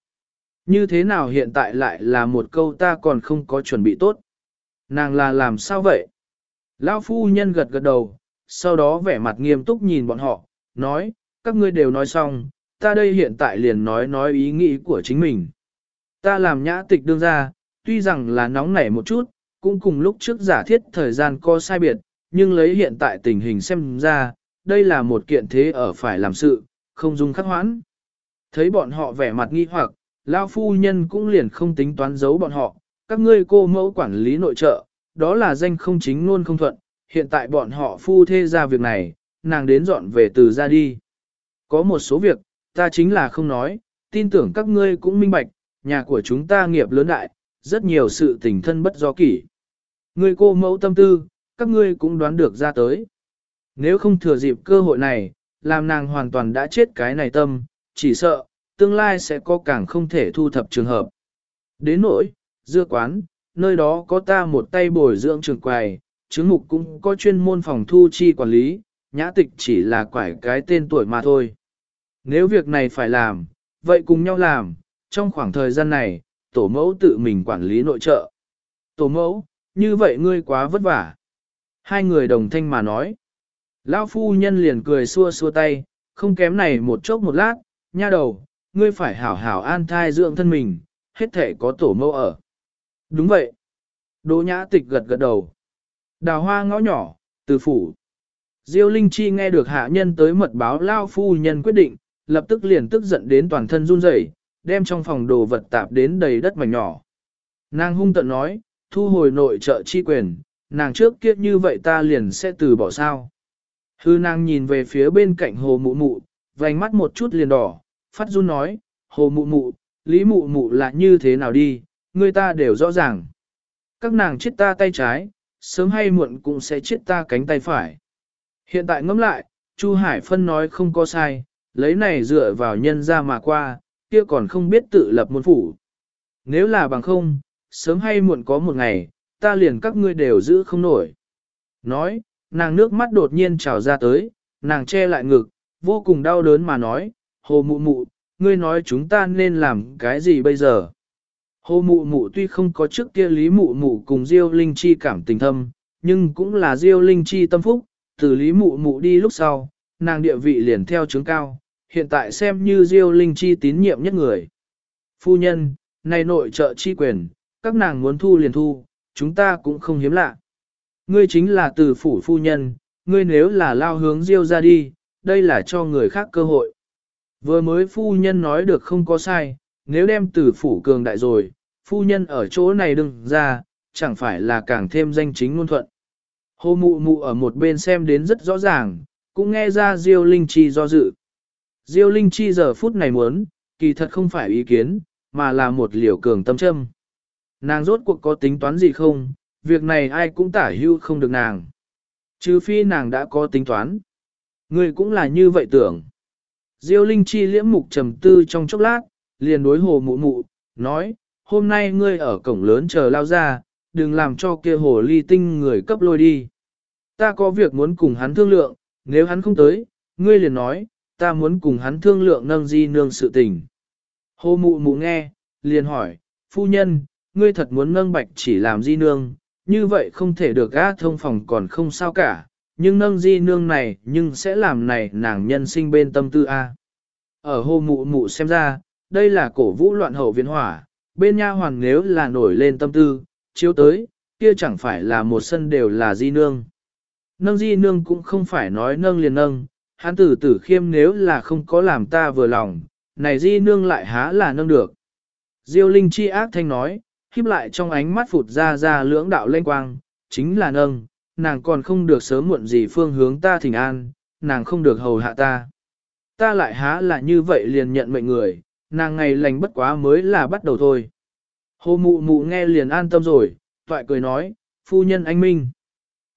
Như thế nào hiện tại lại là một câu ta còn không có chuẩn bị tốt. Nàng là làm sao vậy? Lão phu nhân gật gật đầu, sau đó vẻ mặt nghiêm túc nhìn bọn họ, nói, các ngươi đều nói xong, ta đây hiện tại liền nói nói ý nghĩ của chính mình. Ta làm nhã tịch đương ra, tuy rằng là nóng nảy một chút, cũng cùng lúc trước giả thiết thời gian co sai biệt, nhưng lấy hiện tại tình hình xem ra, đây là một kiện thế ở phải làm sự, không dung khắc hoãn. Thấy bọn họ vẻ mặt nghi hoặc, Lao phu nhân cũng liền không tính toán giấu bọn họ, các ngươi cô mẫu quản lý nội trợ, đó là danh không chính luôn không thuận, hiện tại bọn họ phu thê ra việc này, nàng đến dọn về từ ra đi. Có một số việc, ta chính là không nói, tin tưởng các ngươi cũng minh bạch, nhà của chúng ta nghiệp lớn đại, rất nhiều sự tình thân bất do kỷ. Ngươi cô mẫu tâm tư, các ngươi cũng đoán được ra tới. Nếu không thừa dịp cơ hội này, làm nàng hoàn toàn đã chết cái này tâm, chỉ sợ, tương lai sẽ có càng không thể thu thập trường hợp. Đến nỗi, dưa quán, nơi đó có ta một tay bồi dưỡng trường quầy, chứng mục cũng có chuyên môn phòng thu chi quản lý, nhã tịch chỉ là quải cái tên tuổi mà thôi. Nếu việc này phải làm, vậy cùng nhau làm, trong khoảng thời gian này, tổ mẫu tự mình quản lý nội trợ. Tổ mẫu, như vậy ngươi quá vất vả. Hai người đồng thanh mà nói. Lão phu nhân liền cười xua xua tay, không kém này một chốc một lát, nha đầu, ngươi phải hảo hảo an thai dưỡng thân mình, hết thể có tổ mẫu ở. Đúng vậy. Đỗ nhã tịch gật gật đầu. Đào hoa ngõ nhỏ, từ phủ. Diêu Linh Chi nghe được hạ nhân tới mật báo lao phu nhân quyết định, lập tức liền tức giận đến toàn thân run rẩy, đem trong phòng đồ vật tạp đến đầy đất mảnh nhỏ. Nàng hung tận nói, thu hồi nội trợ chi quyền, nàng trước kia như vậy ta liền sẽ từ bỏ sao. Hư nàng nhìn về phía bên cạnh hồ mụ mụ, vành mắt một chút liền đỏ, phát run nói, hồ mụ mụ, lý mụ mụ là như thế nào đi, người ta đều rõ ràng. Các nàng chết ta tay trái, sớm hay muộn cũng sẽ chết ta cánh tay phải. Hiện tại ngẫm lại, Chu Hải Phân nói không có sai, lấy này dựa vào nhân ra mà qua, kia còn không biết tự lập môn phủ. Nếu là bằng không, sớm hay muộn có một ngày, ta liền các ngươi đều giữ không nổi. Nói, nàng nước mắt đột nhiên trào ra tới, nàng che lại ngực, vô cùng đau đớn mà nói, hồ mụ mụ, ngươi nói chúng ta nên làm cái gì bây giờ? Hồ mụ mụ tuy không có trước kia lý mụ mụ cùng Diêu Linh Chi cảm tình thâm, nhưng cũng là Diêu Linh Chi tâm phúc, từ lý mụ mụ đi lúc sau, nàng địa vị liền theo chứng cao, hiện tại xem như Diêu Linh Chi tín nhiệm nhất người. Phu nhân, này nội trợ chi quyền, các nàng muốn thu liền thu, chúng ta cũng không hiếm lạ. Ngươi chính là từ phủ phu nhân, ngươi nếu là lao hướng Diêu ra đi, đây là cho người khác cơ hội. Vừa mới phu nhân nói được không có sai, nếu đem từ phủ cường đại rồi, phu nhân ở chỗ này đừng ra, chẳng phải là càng thêm danh chính ngôn thuận. Hồ mụ mụ ở một bên xem đến rất rõ ràng, cũng nghe ra Diêu Linh Chi do dự. Diêu Linh Chi giờ phút này muốn, kỳ thật không phải ý kiến, mà là một liều cường tâm châm. Nàng rốt cuộc có tính toán gì không, việc này ai cũng tả hưu không được nàng. Trừ phi nàng đã có tính toán. Người cũng là như vậy tưởng. Diêu Linh Chi liễm mục trầm tư trong chốc lát, liền đối hồ mụ mụ, nói, hôm nay ngươi ở cổng lớn chờ lao ra, đừng làm cho kia hồ ly tinh người cấp lôi đi. Ta có việc muốn cùng hắn thương lượng, nếu hắn không tới, ngươi liền nói, ta muốn cùng hắn thương lượng nâng di nương sự tình. Hồ mụ mụ nghe, liền hỏi, phu nhân, ngươi thật muốn nâng bạch chỉ làm di nương, như vậy không thể được gã thông phòng còn không sao cả, nhưng nâng di nương này nhưng sẽ làm này nàng nhân sinh bên tâm tư A. Ở hồ mụ mụ xem ra, đây là cổ vũ loạn hậu viện hỏa, bên nha hoàng nếu là nổi lên tâm tư, chiếu tới, kia chẳng phải là một sân đều là di nương. Nâng di nương cũng không phải nói nâng liền nâng, hắn tử tử khiêm nếu là không có làm ta vừa lòng, này di nương lại há là nâng được. Diêu Linh chi ác thanh nói, khiếp lại trong ánh mắt phụt ra ra lưỡng đạo lênh quang, chính là nâng, nàng còn không được sớm muộn gì phương hướng ta thỉnh an, nàng không được hầu hạ ta. Ta lại há là như vậy liền nhận mệnh người, nàng ngày lành bất quá mới là bắt đầu thôi. Hồ mụ mụ nghe liền an tâm rồi, toại cười nói, phu nhân anh minh.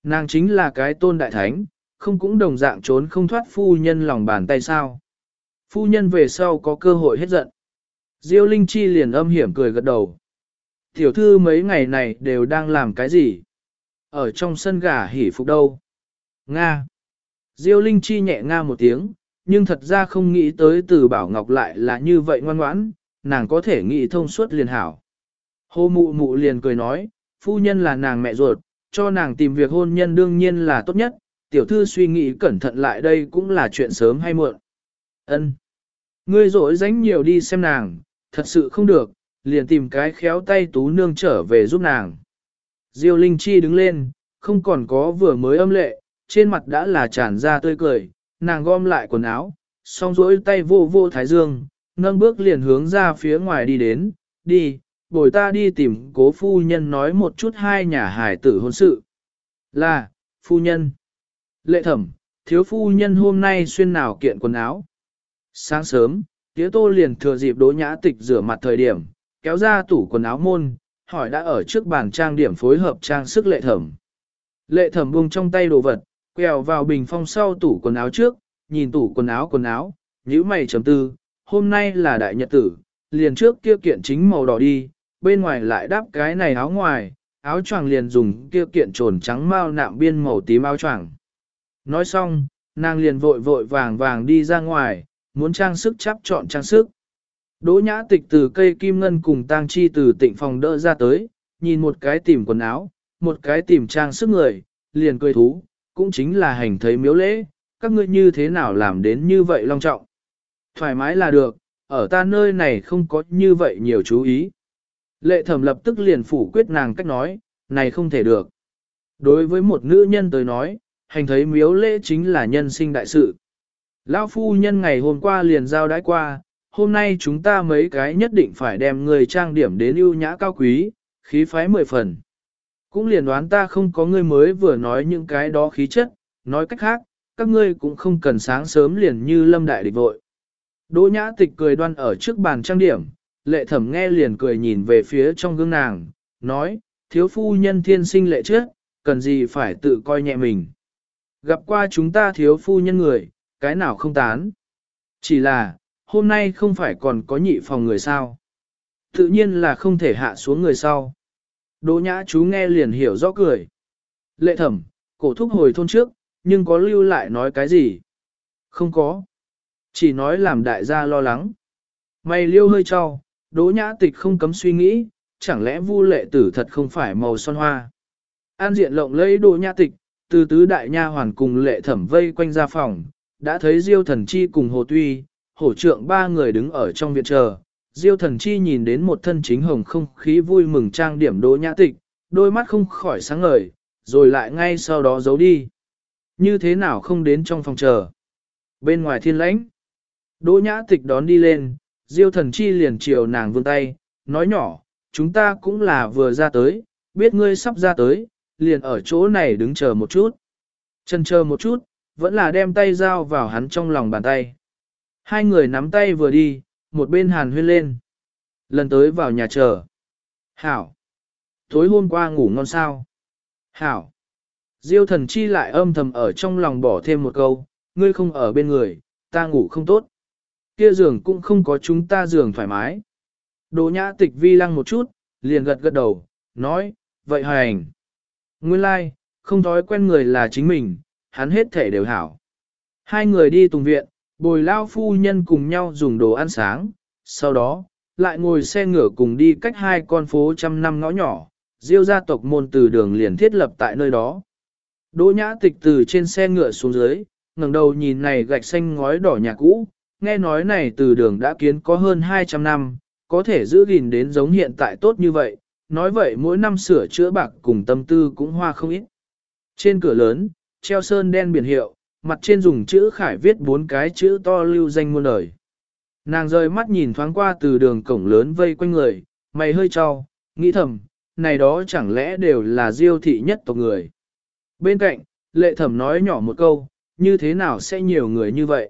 Nàng chính là cái tôn đại thánh, không cũng đồng dạng trốn không thoát phu nhân lòng bàn tay sao. Phu nhân về sau có cơ hội hết giận. Diêu Linh Chi liền âm hiểm cười gật đầu. Tiểu thư mấy ngày này đều đang làm cái gì? Ở trong sân gà hỉ phục đâu? Nga. Diêu Linh Chi nhẹ nga một tiếng, nhưng thật ra không nghĩ tới từ Bảo Ngọc lại là như vậy ngoan ngoãn, nàng có thể nghĩ thông suốt liền hảo. Hồ mụ mụ liền cười nói, phu nhân là nàng mẹ ruột, cho nàng tìm việc hôn nhân đương nhiên là tốt nhất, tiểu thư suy nghĩ cẩn thận lại đây cũng là chuyện sớm hay muộn. Ân, Ngươi rỗi dánh nhiều đi xem nàng, thật sự không được, liền tìm cái khéo tay tú nương trở về giúp nàng. Diêu Linh Chi đứng lên, không còn có vừa mới âm lệ, trên mặt đã là tràn ra tươi cười, nàng gom lại quần áo, song rỗi tay vô vô thái dương, nâng bước liền hướng ra phía ngoài đi đến, đi, bồi ta đi tìm cố phu nhân nói một chút hai nhà hải tử hôn sự. Là, phu nhân. Lệ thẩm, thiếu phu nhân hôm nay xuyên nào kiện quần áo. Sáng sớm, tía tô liền thừa dịp đỗ nhã tịch rửa mặt thời điểm, kéo ra tủ quần áo môn, hỏi đã ở trước bàn trang điểm phối hợp trang sức lệ thẩm. Lệ thẩm buông trong tay đồ vật, quẹo vào bình phong sau tủ quần áo trước, nhìn tủ quần áo quần áo, nhíu mày chấm tư, hôm nay là đại nhật tử, liền trước kia kiện chính màu đỏ đi, bên ngoài lại đáp cái này áo ngoài, áo choàng liền dùng kia kiện trồn trắng mao nạm biên màu tím áo choàng. Nói xong, nàng liền vội vội vàng vàng đi ra ngoài, muốn trang sức chắp chọn trang sức. Đỗ nhã tịch từ cây kim ngân cùng tang chi từ tịnh phòng đỡ ra tới, nhìn một cái tìm quần áo, một cái tìm trang sức người, liền cười thú, cũng chính là hành thấy miếu lễ, các ngươi như thế nào làm đến như vậy long trọng. Thoải mái là được, ở ta nơi này không có như vậy nhiều chú ý. Lệ thẩm lập tức liền phủ quyết nàng cách nói, này không thể được. Đối với một nữ nhân tới nói, hành thấy miếu lễ chính là nhân sinh đại sự. Lão phu nhân ngày hôm qua liền giao đãi qua, hôm nay chúng ta mấy cái nhất định phải đem người trang điểm đến ưu nhã cao quý, khí phái mười phần. Cũng liền đoán ta không có người mới vừa nói những cái đó khí chất, nói cách khác, các ngươi cũng không cần sáng sớm liền như lâm đại địch vội. Đỗ nhã tịch cười đoan ở trước bàn trang điểm, lệ thẩm nghe liền cười nhìn về phía trong gương nàng, nói, thiếu phu nhân thiên sinh lệ trước, cần gì phải tự coi nhẹ mình. Gặp qua chúng ta thiếu phu nhân người, cái nào không tán. Chỉ là, hôm nay không phải còn có nhị phòng người sao. Tự nhiên là không thể hạ xuống người sau. Đỗ nhã chú nghe liền hiểu rõ cười. Lệ thẩm, cổ thúc hồi thôn trước, nhưng có lưu lại nói cái gì? Không có. Chỉ nói làm đại gia lo lắng. Mày liêu hơi cho, đỗ nhã tịch không cấm suy nghĩ, chẳng lẽ vu lệ tử thật không phải màu son hoa. An diện lộng lấy đỗ nhã tịch, từ tứ đại nha hoàn cùng lệ thẩm vây quanh ra phòng, đã thấy diêu thần chi cùng hồ tuy, hổ trượng ba người đứng ở trong viện chờ. Diêu thần chi nhìn đến một thân chính hồng không khí vui mừng trang điểm đỗ nhã tịch, đôi mắt không khỏi sáng ngời, rồi lại ngay sau đó giấu đi. Như thế nào không đến trong phòng chờ. Bên ngoài thiên lãnh, đỗ nhã tịch đón đi lên, diêu thần chi liền chiều nàng vươn tay, nói nhỏ, chúng ta cũng là vừa ra tới, biết ngươi sắp ra tới, liền ở chỗ này đứng chờ một chút. Chân chờ một chút, vẫn là đem tay dao vào hắn trong lòng bàn tay. Hai người nắm tay vừa đi, một bên hàn huyên lên. Lần tới vào nhà chờ. Hảo. Tối hôm qua ngủ ngon sao? Hảo. Diêu thần chi lại âm thầm ở trong lòng bỏ thêm một câu, ngươi không ở bên người, ta ngủ không tốt. Kia giường cũng không có chúng ta giường thoải mái. Đồ nhã tịch vi lăng một chút, liền gật gật đầu, nói, vậy hành. Nguyên lai, like, không thói quen người là chính mình, hắn hết thể đều hảo. Hai người đi tùng viện, bồi lao phu nhân cùng nhau dùng đồ ăn sáng, sau đó, lại ngồi xe ngựa cùng đi cách hai con phố trăm năm ngõ nhỏ, diêu gia tộc môn từ đường liền thiết lập tại nơi đó. Đỗ nhã tịch từ trên xe ngựa xuống dưới, ngẩng đầu nhìn này gạch xanh ngói đỏ nhà cũ, nghe nói này từ đường đã kiến có hơn 200 năm, có thể giữ gìn đến giống hiện tại tốt như vậy, nói vậy mỗi năm sửa chữa bạc cùng tâm tư cũng hoa không ít. Trên cửa lớn, treo sơn đen biển hiệu, mặt trên dùng chữ khải viết bốn cái chữ to lưu danh muôn đời. Nàng rời mắt nhìn thoáng qua từ đường cổng lớn vây quanh người, mày hơi cho, nghĩ thầm, này đó chẳng lẽ đều là diêu thị nhất tộc người. Bên cạnh, lệ thẩm nói nhỏ một câu, như thế nào sẽ nhiều người như vậy?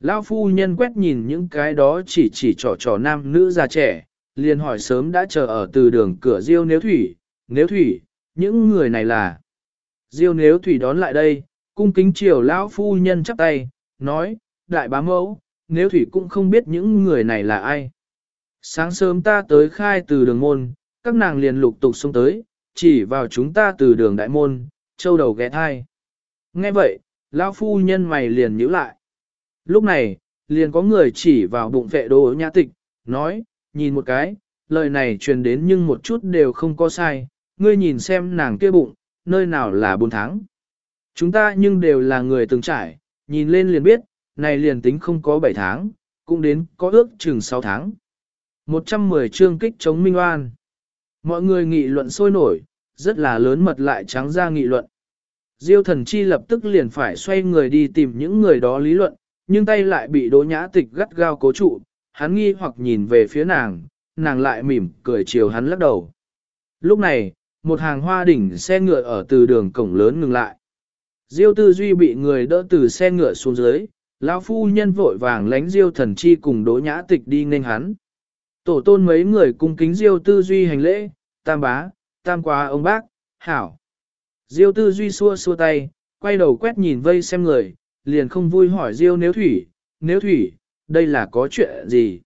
Lão phu nhân quét nhìn những cái đó chỉ chỉ trò trò nam nữ già trẻ, liền hỏi sớm đã chờ ở từ đường cửa Diêu Nếu Thủy, Nếu Thủy, những người này là. Diêu Nếu Thủy đón lại đây, cung kính chiều lão phu nhân chắp tay, nói, đại bá mẫu, Nếu Thủy cũng không biết những người này là ai. Sáng sớm ta tới khai từ đường môn, các nàng liền lục tục xuống tới, chỉ vào chúng ta từ đường đại môn, châu đầu ghé thai. Nghe vậy, lão phu nhân mày liền nhíu lại. Lúc này, liền có người chỉ vào bụng vệ đồ nhã tịch, nói, nhìn một cái, lời này truyền đến nhưng một chút đều không có sai, ngươi nhìn xem nàng kia bụng, nơi nào là bốn tháng. Chúng ta nhưng đều là người từng trải, nhìn lên liền biết, này liền tính không có 7 tháng, cũng đến có ước chừng 6 tháng. 110 chương kích chống minh oan. Mọi người nghị luận sôi nổi, rất là lớn mật lại trắng ra nghị luận. Diêu thần chi lập tức liền phải xoay người đi tìm những người đó lý luận, nhưng tay lại bị đỗ nhã tịch gắt gao cố trụ, hắn nghi hoặc nhìn về phía nàng, nàng lại mỉm cười chiều hắn lắc đầu. Lúc này, một hàng hoa đỉnh xe ngựa ở từ đường cổng lớn ngừng lại. Diêu tư duy bị người đỡ từ xe ngựa xuống dưới, lão phu nhân vội vàng lánh diêu thần chi cùng đỗ nhã tịch đi nên hắn. Tổ tôn mấy người cung kính diêu tư duy hành lễ, tam bá, tam quá ông bác, hảo. Diêu tư duy xua xua tay, quay đầu quét nhìn vây xem người, liền không vui hỏi Diêu nếu thủy, nếu thủy, đây là có chuyện gì?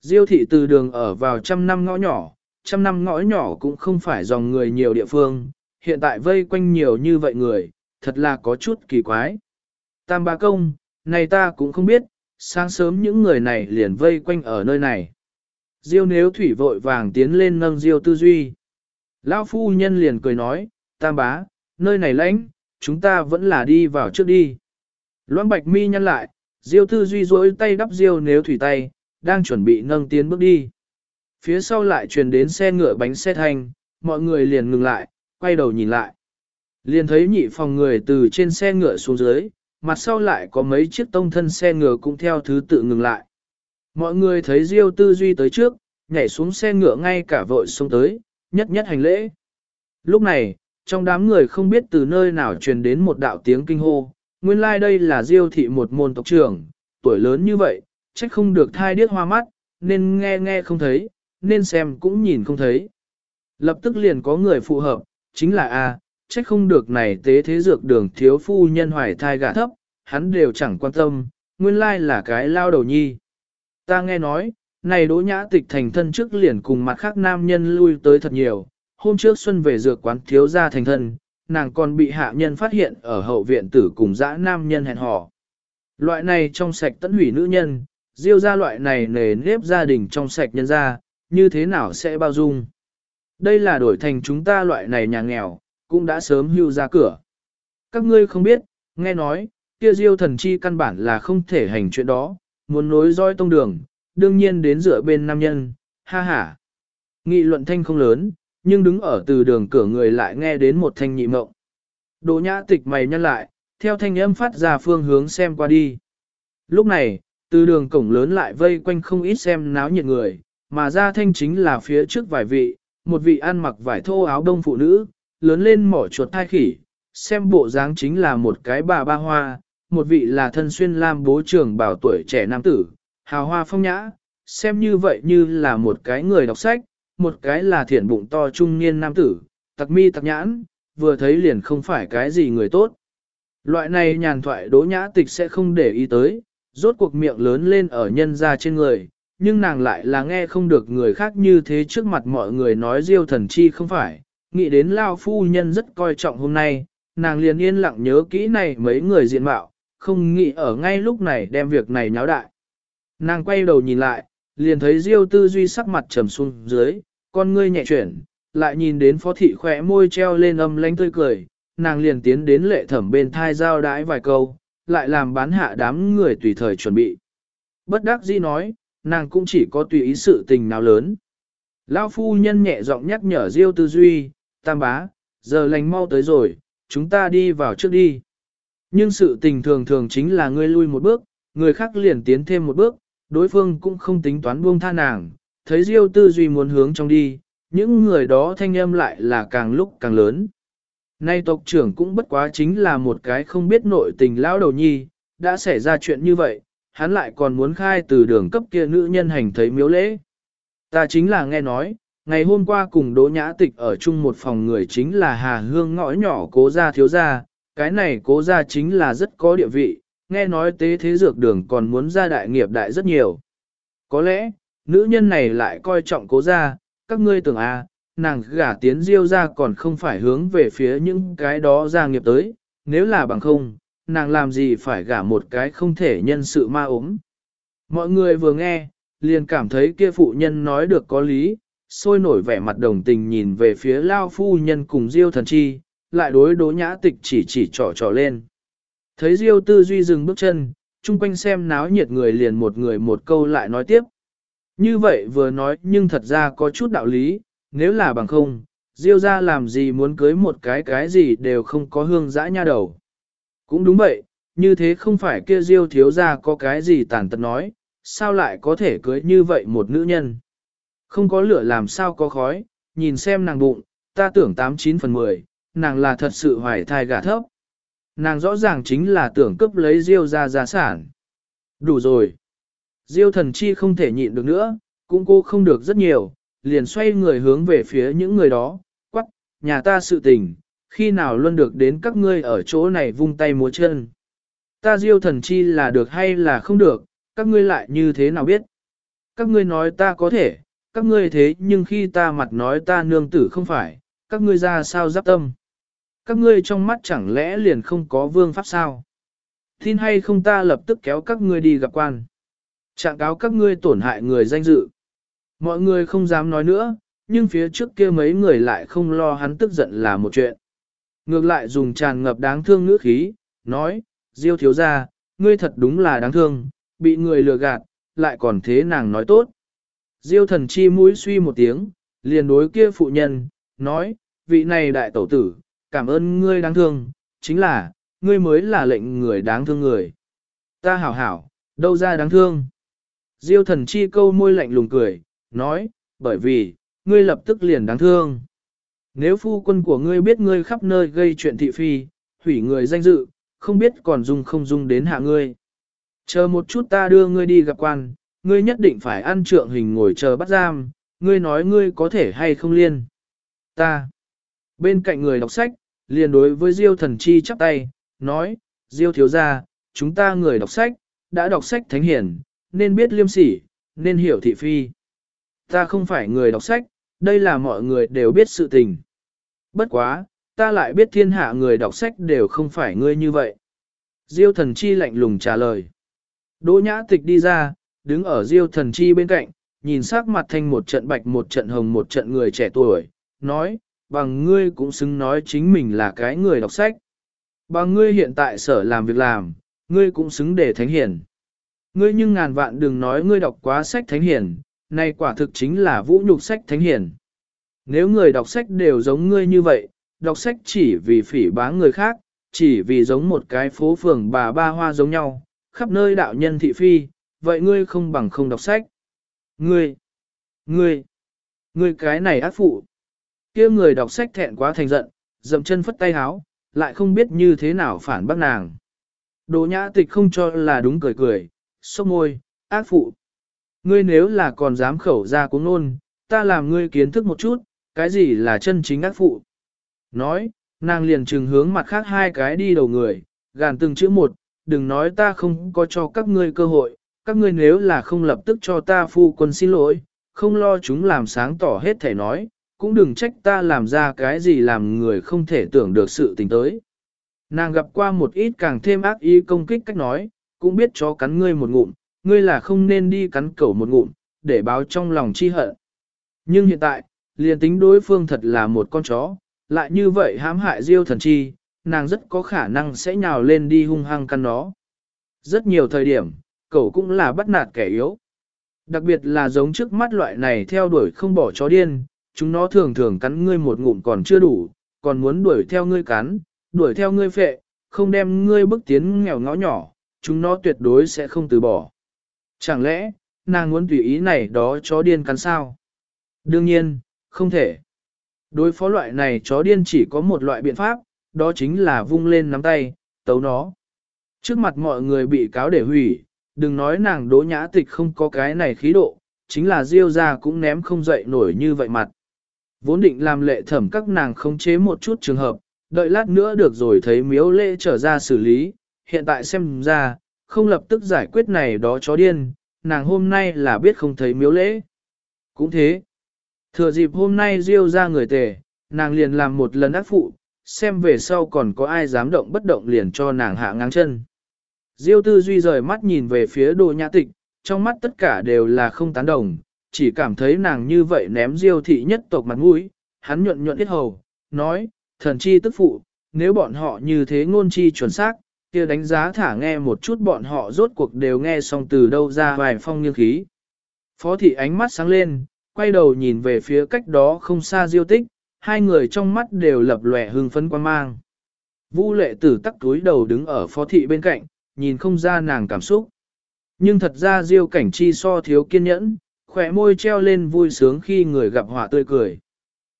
Diêu thị từ đường ở vào trăm năm ngõ nhỏ, trăm năm ngõ nhỏ cũng không phải dòng người nhiều địa phương, hiện tại vây quanh nhiều như vậy người, thật là có chút kỳ quái. Tam ba công, này ta cũng không biết, sáng sớm những người này liền vây quanh ở nơi này. Diêu nếu thủy vội vàng tiến lên nâng Diêu tư duy. Lão phu nhân liền cười nói, tam bá, nơi này lãnh, chúng ta vẫn là đi vào trước đi. Loan bạch mi nhăn lại, Diêu tư duy rối tay đắp Diêu nếu thủy tay, đang chuẩn bị nâng tiến bước đi. Phía sau lại truyền đến xe ngựa bánh xe thanh, mọi người liền ngừng lại, quay đầu nhìn lại. Liền thấy nhị phòng người từ trên xe ngựa xuống dưới, mặt sau lại có mấy chiếc tông thân xe ngựa cũng theo thứ tự ngừng lại. Mọi người thấy Diêu Tư Duy tới trước, nhảy xuống xe ngựa ngay cả vội xuống tới, nhất nhất hành lễ. Lúc này, trong đám người không biết từ nơi nào truyền đến một đạo tiếng kinh hô, nguyên lai like đây là Diêu thị một môn tộc trưởng, tuổi lớn như vậy, trách không được thai điếc hoa mắt, nên nghe nghe không thấy, nên xem cũng nhìn không thấy. Lập tức liền có người phù hợp, chính là A, trách không được này tế thế dược đường thiếu phu nhân hoài thai gả thấp, hắn đều chẳng quan tâm, nguyên lai là cái lao đầu nhi. Ta nghe nói, này đỗ nhã tịch thành thân trước liền cùng mặt khác nam nhân lui tới thật nhiều, hôm trước xuân về dược quán thiếu gia thành thân, nàng còn bị hạ nhân phát hiện ở hậu viện tử cùng dã nam nhân hẹn hò. Loại này trong sạch tận hủy nữ nhân, diêu ra loại này nề nếp gia đình trong sạch nhân ra, như thế nào sẽ bao dung. Đây là đổi thành chúng ta loại này nhà nghèo, cũng đã sớm hưu ra cửa. Các ngươi không biết, nghe nói, kia diêu thần chi căn bản là không thể hành chuyện đó, muốn nối roi tông đường, đương nhiên đến dựa bên nam nhân, ha ha. Nghị luận thanh không lớn, nhưng đứng ở từ đường cửa người lại nghe đến một thanh nhị mộng. Đồ nhã tịch mày nhăn lại, theo thanh âm phát ra phương hướng xem qua đi. Lúc này, từ đường cổng lớn lại vây quanh không ít xem náo nhiệt người, mà ra thanh chính là phía trước vài vị, một vị ăn mặc vải thô áo đông phụ nữ, lớn lên mỏ chuột thai khỉ, xem bộ dáng chính là một cái bà ba hoa, một vị là thân xuyên lam bố trưởng bảo tuổi trẻ nam tử, hào hoa phong nhã, xem như vậy như là một cái người đọc sách, một cái là thiện bụng to trung niên nam tử, tặc mi tặc nhãn, vừa thấy liền không phải cái gì người tốt. Loại này nhàn thoại đỗ nhã tịch sẽ không để ý tới, rốt cuộc miệng lớn lên ở nhân ra trên người, nhưng nàng lại là nghe không được người khác như thế trước mặt mọi người nói diêu thần chi không phải, nghĩ đến lao phu nhân rất coi trọng hôm nay, nàng liền yên lặng nhớ kỹ này mấy người diện mạo, không nghĩ ở ngay lúc này đem việc này nháo đại. Nàng quay đầu nhìn lại, liền thấy diêu tư duy sắc mặt trầm xuống dưới, con ngươi nhẹ chuyển, lại nhìn đến phó thị khỏe môi treo lên âm lánh tươi cười, nàng liền tiến đến lệ thẩm bên thai giao đái vài câu, lại làm bán hạ đám người tùy thời chuẩn bị. Bất đắc dĩ nói, nàng cũng chỉ có tùy ý sự tình nào lớn. Lão phu nhân nhẹ giọng nhắc nhở Diêu Tư Duy, tam bá, giờ lành mau tới rồi, chúng ta đi vào trước đi. Nhưng sự tình thường thường chính là ngươi lui một bước, người khác liền tiến thêm một bước, đối phương cũng không tính toán buông tha nàng, thấy Diêu Tư Duy muốn hướng trong đi, những người đó thanh âm lại là càng lúc càng lớn. Nay tộc trưởng cũng bất quá chính là một cái không biết nội tình lão đầu nhi, đã xảy ra chuyện như vậy, hắn lại còn muốn khai từ đường cấp kia nữ nhân hành thấy miếu lễ. Ta chính là nghe nói, ngày hôm qua cùng Đỗ Nhã Tịch ở chung một phòng người chính là Hà Hương ngõ nhỏ cố gia thiếu gia, cái này cố gia chính là rất có địa vị, nghe nói tế thế dược đường còn muốn ra đại nghiệp đại rất nhiều. Có lẽ, nữ nhân này lại coi trọng cố gia, các ngươi tưởng à, nàng gả tiến diêu ra còn không phải hướng về phía những cái đó gia nghiệp tới, nếu là bằng không, nàng làm gì phải gả một cái không thể nhân sự ma ốm. Mọi người vừa nghe, liền cảm thấy kia phụ nhân nói được có lý, sôi nổi vẻ mặt đồng tình nhìn về phía lao phu nhân cùng diêu thần chi, lại đối đố nhã tịch chỉ chỉ trỏ trỏ lên. Thấy diêu tư duy dừng bước chân, chung quanh xem náo nhiệt người liền một người một câu lại nói tiếp. Như vậy vừa nói nhưng thật ra có chút đạo lý, nếu là bằng không, diêu ra làm gì muốn cưới một cái cái gì đều không có hương dã nha đầu. Cũng đúng vậy, như thế không phải kia diêu thiếu ra có cái gì tàn tật nói, sao lại có thể cưới như vậy một nữ nhân. Không có lửa làm sao có khói, nhìn xem nàng bụng, ta tưởng 89 phần 10, nàng là thật sự hoài thai gà thấp. Nàng rõ ràng chính là tưởng cấp lấy diêu ra gia sản. Đủ rồi. Diêu thần chi không thể nhịn được nữa, cũng cô không được rất nhiều, liền xoay người hướng về phía những người đó, quắc, nhà ta sự tình, khi nào luôn được đến các ngươi ở chỗ này vung tay múa chân. Ta diêu thần chi là được hay là không được, các ngươi lại như thế nào biết. Các ngươi nói ta có thể, các ngươi thế nhưng khi ta mặt nói ta nương tử không phải, các ngươi ra sao giáp tâm. Các ngươi trong mắt chẳng lẽ liền không có vương pháp sao. Tin hay không ta lập tức kéo các ngươi đi gặp quan. Trạng cáo các ngươi tổn hại người danh dự. Mọi người không dám nói nữa, nhưng phía trước kia mấy người lại không lo hắn tức giận là một chuyện. Ngược lại dùng tràn ngập đáng thương ngữ khí, nói, Diêu thiếu gia, ngươi thật đúng là đáng thương, bị người lừa gạt, lại còn thế nàng nói tốt. Diêu thần chi mũi suy một tiếng, liền đối kia phụ nhân, nói, vị này đại tẩu tử, cảm ơn ngươi đáng thương, chính là, ngươi mới là lệnh người đáng thương người. Ta hảo hảo, đâu ra đáng thương. Diêu thần chi câu môi lạnh lùng cười, nói, bởi vì, ngươi lập tức liền đáng thương. Nếu phu quân của ngươi biết ngươi khắp nơi gây chuyện thị phi, hủy người danh dự, không biết còn dung không dung đến hạ ngươi. Chờ một chút ta đưa ngươi đi gặp quan, ngươi nhất định phải ăn trượng hình ngồi chờ bắt giam, ngươi nói ngươi có thể hay không liên. Ta. Bên cạnh người đọc sách, liền đối với Diêu thần chi chắp tay, nói, Diêu thiếu gia, chúng ta người đọc sách, đã đọc sách thánh hiển, nên biết liêm sỉ, nên hiểu thị phi. Ta không phải người đọc sách, đây là mọi người đều biết sự tình. Bất quá, ta lại biết thiên hạ người đọc sách đều không phải ngươi như vậy. Diêu thần chi lạnh lùng trả lời. Đỗ nhã tịch đi ra, đứng ở diêu thần chi bên cạnh, nhìn sắc mặt thanh một trận bạch một trận hồng một trận người trẻ tuổi, nói, bằng ngươi cũng xứng nói chính mình là cái người đọc sách. Bằng ngươi hiện tại sở làm việc làm, ngươi cũng xứng để thánh hiển. Ngươi nhưng ngàn vạn đừng nói ngươi đọc quá sách thánh hiển, này quả thực chính là vũ nhục sách thánh hiển. Nếu người đọc sách đều giống ngươi như vậy, đọc sách chỉ vì phỉ báng người khác, chỉ vì giống một cái phố phường bà ba hoa giống nhau, khắp nơi đạo nhân thị phi, vậy ngươi không bằng không đọc sách. Ngươi, ngươi, ngươi cái này ác phụ. kia người đọc sách thẹn quá thành giận, dậm chân phất tay háo, lại không biết như thế nào phản bác nàng. Đồ nhã tịch không cho là đúng cười cười, sốc môi, ác phụ. Ngươi nếu là còn dám khẩu ra cuống nôn, ta làm ngươi kiến thức một chút, cái gì là chân chính ác phụ. Nói, nàng liền trừng hướng mặt khác hai cái đi đầu người, gàn từng chữ một, đừng nói ta không có cho các ngươi cơ hội, các ngươi nếu là không lập tức cho ta phu quân xin lỗi, không lo chúng làm sáng tỏ hết thể nói, cũng đừng trách ta làm ra cái gì làm người không thể tưởng được sự tình tới. Nàng gặp qua một ít càng thêm ác ý công kích cách nói, cũng biết cho cắn ngươi một ngụm, ngươi là không nên đi cắn cẩu một ngụm, để báo trong lòng chi hận. Nhưng hiện tại, liền tính đối phương thật là một con chó, lại như vậy hãm hại diêu thần chi, nàng rất có khả năng sẽ nhào lên đi hung hăng căn nó. Rất nhiều thời điểm, cậu cũng là bắt nạt kẻ yếu. Đặc biệt là giống trước mắt loại này theo đuổi không bỏ chó điên, chúng nó thường thường cắn ngươi một ngụm còn chưa đủ, còn muốn đuổi theo ngươi cắn, đuổi theo ngươi phệ, không đem ngươi bước tiến nghèo ngõ nhỏ, chúng nó tuyệt đối sẽ không từ bỏ. Chẳng lẽ, nàng muốn tùy ý này đó chó điên cắn sao? Đương nhiên, không thể. Đối phó loại này chó điên chỉ có một loại biện pháp, đó chính là vung lên nắm tay, tấu nó. Trước mặt mọi người bị cáo để hủy, đừng nói nàng đỗ nhã tịch không có cái này khí độ, chính là diêu ra cũng ném không dậy nổi như vậy mặt. Vốn định làm lệ thẩm các nàng không chế một chút trường hợp, đợi lát nữa được rồi thấy miếu lễ trở ra xử lý, hiện tại xem ra, không lập tức giải quyết này đó chó điên, nàng hôm nay là biết không thấy miếu lễ. Cũng thế, thừa dịp hôm nay diêu ra người tề, nàng liền làm một lần ác phụ, xem về sau còn có ai dám động bất động liền cho nàng hạ ngang chân. Diêu tư duy rời mắt nhìn về phía đồ nhã tịch, trong mắt tất cả đều là không tán đồng, chỉ cảm thấy nàng như vậy ném diêu thị nhất tộc mặt mũi, hắn nhuận nhuận ít hầu, nói, thần chi tức phụ, nếu bọn họ như thế ngôn chi chuẩn xác, kia đánh giá thả nghe một chút bọn họ rốt cuộc đều nghe xong từ đâu ra vài phong nghiêng khí. Phó thị ánh mắt sáng lên, quay đầu nhìn về phía cách đó không xa diêu tích, hai người trong mắt đều lập lòe hưng phấn quan mang. Vũ lệ tử tắc túi đầu đứng ở phó thị bên cạnh, nhìn không ra nàng cảm xúc. Nhưng thật ra diêu cảnh chi so thiếu kiên nhẫn, khỏe môi treo lên vui sướng khi người gặp họa tươi cười.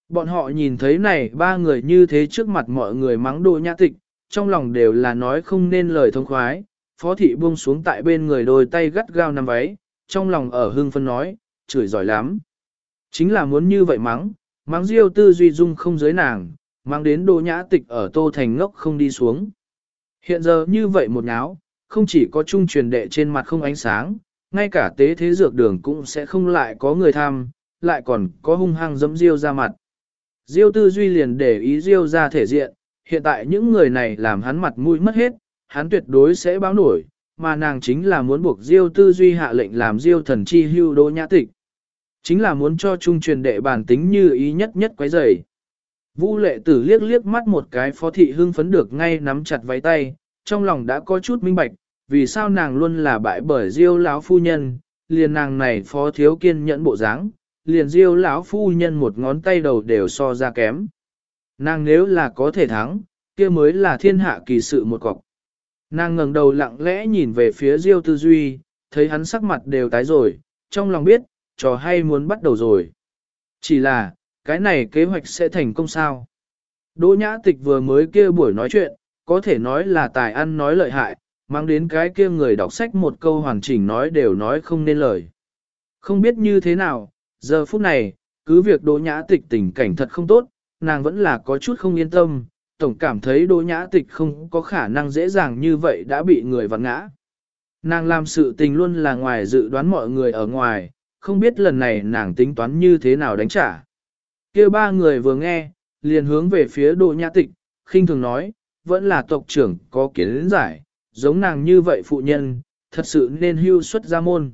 Bọn họ nhìn thấy này ba người như thế trước mặt mọi người mắng đồ nhã tịch, trong lòng đều là nói không nên lời thông khoái, phó thị buông xuống tại bên người đôi tay gắt gao nằm váy, trong lòng ở hưng phân nói, chửi giỏi lắm. Chính là muốn như vậy mắng, mắng diêu tư duy dung không giới nàng, mang đến đồ nhã tịch ở tô thành ngốc không đi xuống. Hiện giờ như vậy một nháo, không chỉ có trung truyền đệ trên mặt không ánh sáng, ngay cả tế thế dược đường cũng sẽ không lại có người tham, lại còn có hung hăng dẫm diêu ra mặt. Diêu tư duy liền để ý diêu ra thể diện, hiện tại những người này làm hắn mặt mũi mất hết, hắn tuyệt đối sẽ báo nổi, mà nàng chính là muốn buộc diêu tư duy hạ lệnh làm diêu thần chi hưu đô nhã tịch. Chính là muốn cho trung truyền đệ bản tính như ý nhất nhất quấy rầy. Vũ lệ tử liếc liếc mắt một cái phó thị hưng phấn được ngay nắm chặt váy tay, trong lòng đã có chút minh bạch, vì sao nàng luôn là bại bởi diêu lão phu nhân, liền nàng này phó thiếu kiên nhẫn bộ dáng, liền diêu lão phu nhân một ngón tay đầu đều so ra kém. Nàng nếu là có thể thắng, kia mới là thiên hạ kỳ sự một cọc. Nàng ngẩng đầu lặng lẽ nhìn về phía Diêu Tư Duy, thấy hắn sắc mặt đều tái rồi, trong lòng biết, trò hay muốn bắt đầu rồi. Chỉ là, cái này kế hoạch sẽ thành công sao? Đỗ nhã tịch vừa mới kia buổi nói chuyện, có thể nói là tài ăn nói lợi hại, mang đến cái kia người đọc sách một câu hoàn chỉnh nói đều nói không nên lời. Không biết như thế nào, giờ phút này, cứ việc đỗ nhã tịch tình cảnh thật không tốt, nàng vẫn là có chút không yên tâm, tổng cảm thấy đỗ nhã tịch không có khả năng dễ dàng như vậy đã bị người vặn ngã. Nàng làm sự tình luôn là ngoài dự đoán mọi người ở ngoài, không biết lần này nàng tính toán như thế nào đánh trả. kia ba người vừa nghe, liền hướng về phía đỗ nhã tịch, khinh thường nói, vẫn là tộc trưởng có kiến giải, giống nàng như vậy phụ nhân, thật sự nên hưu xuất ra môn.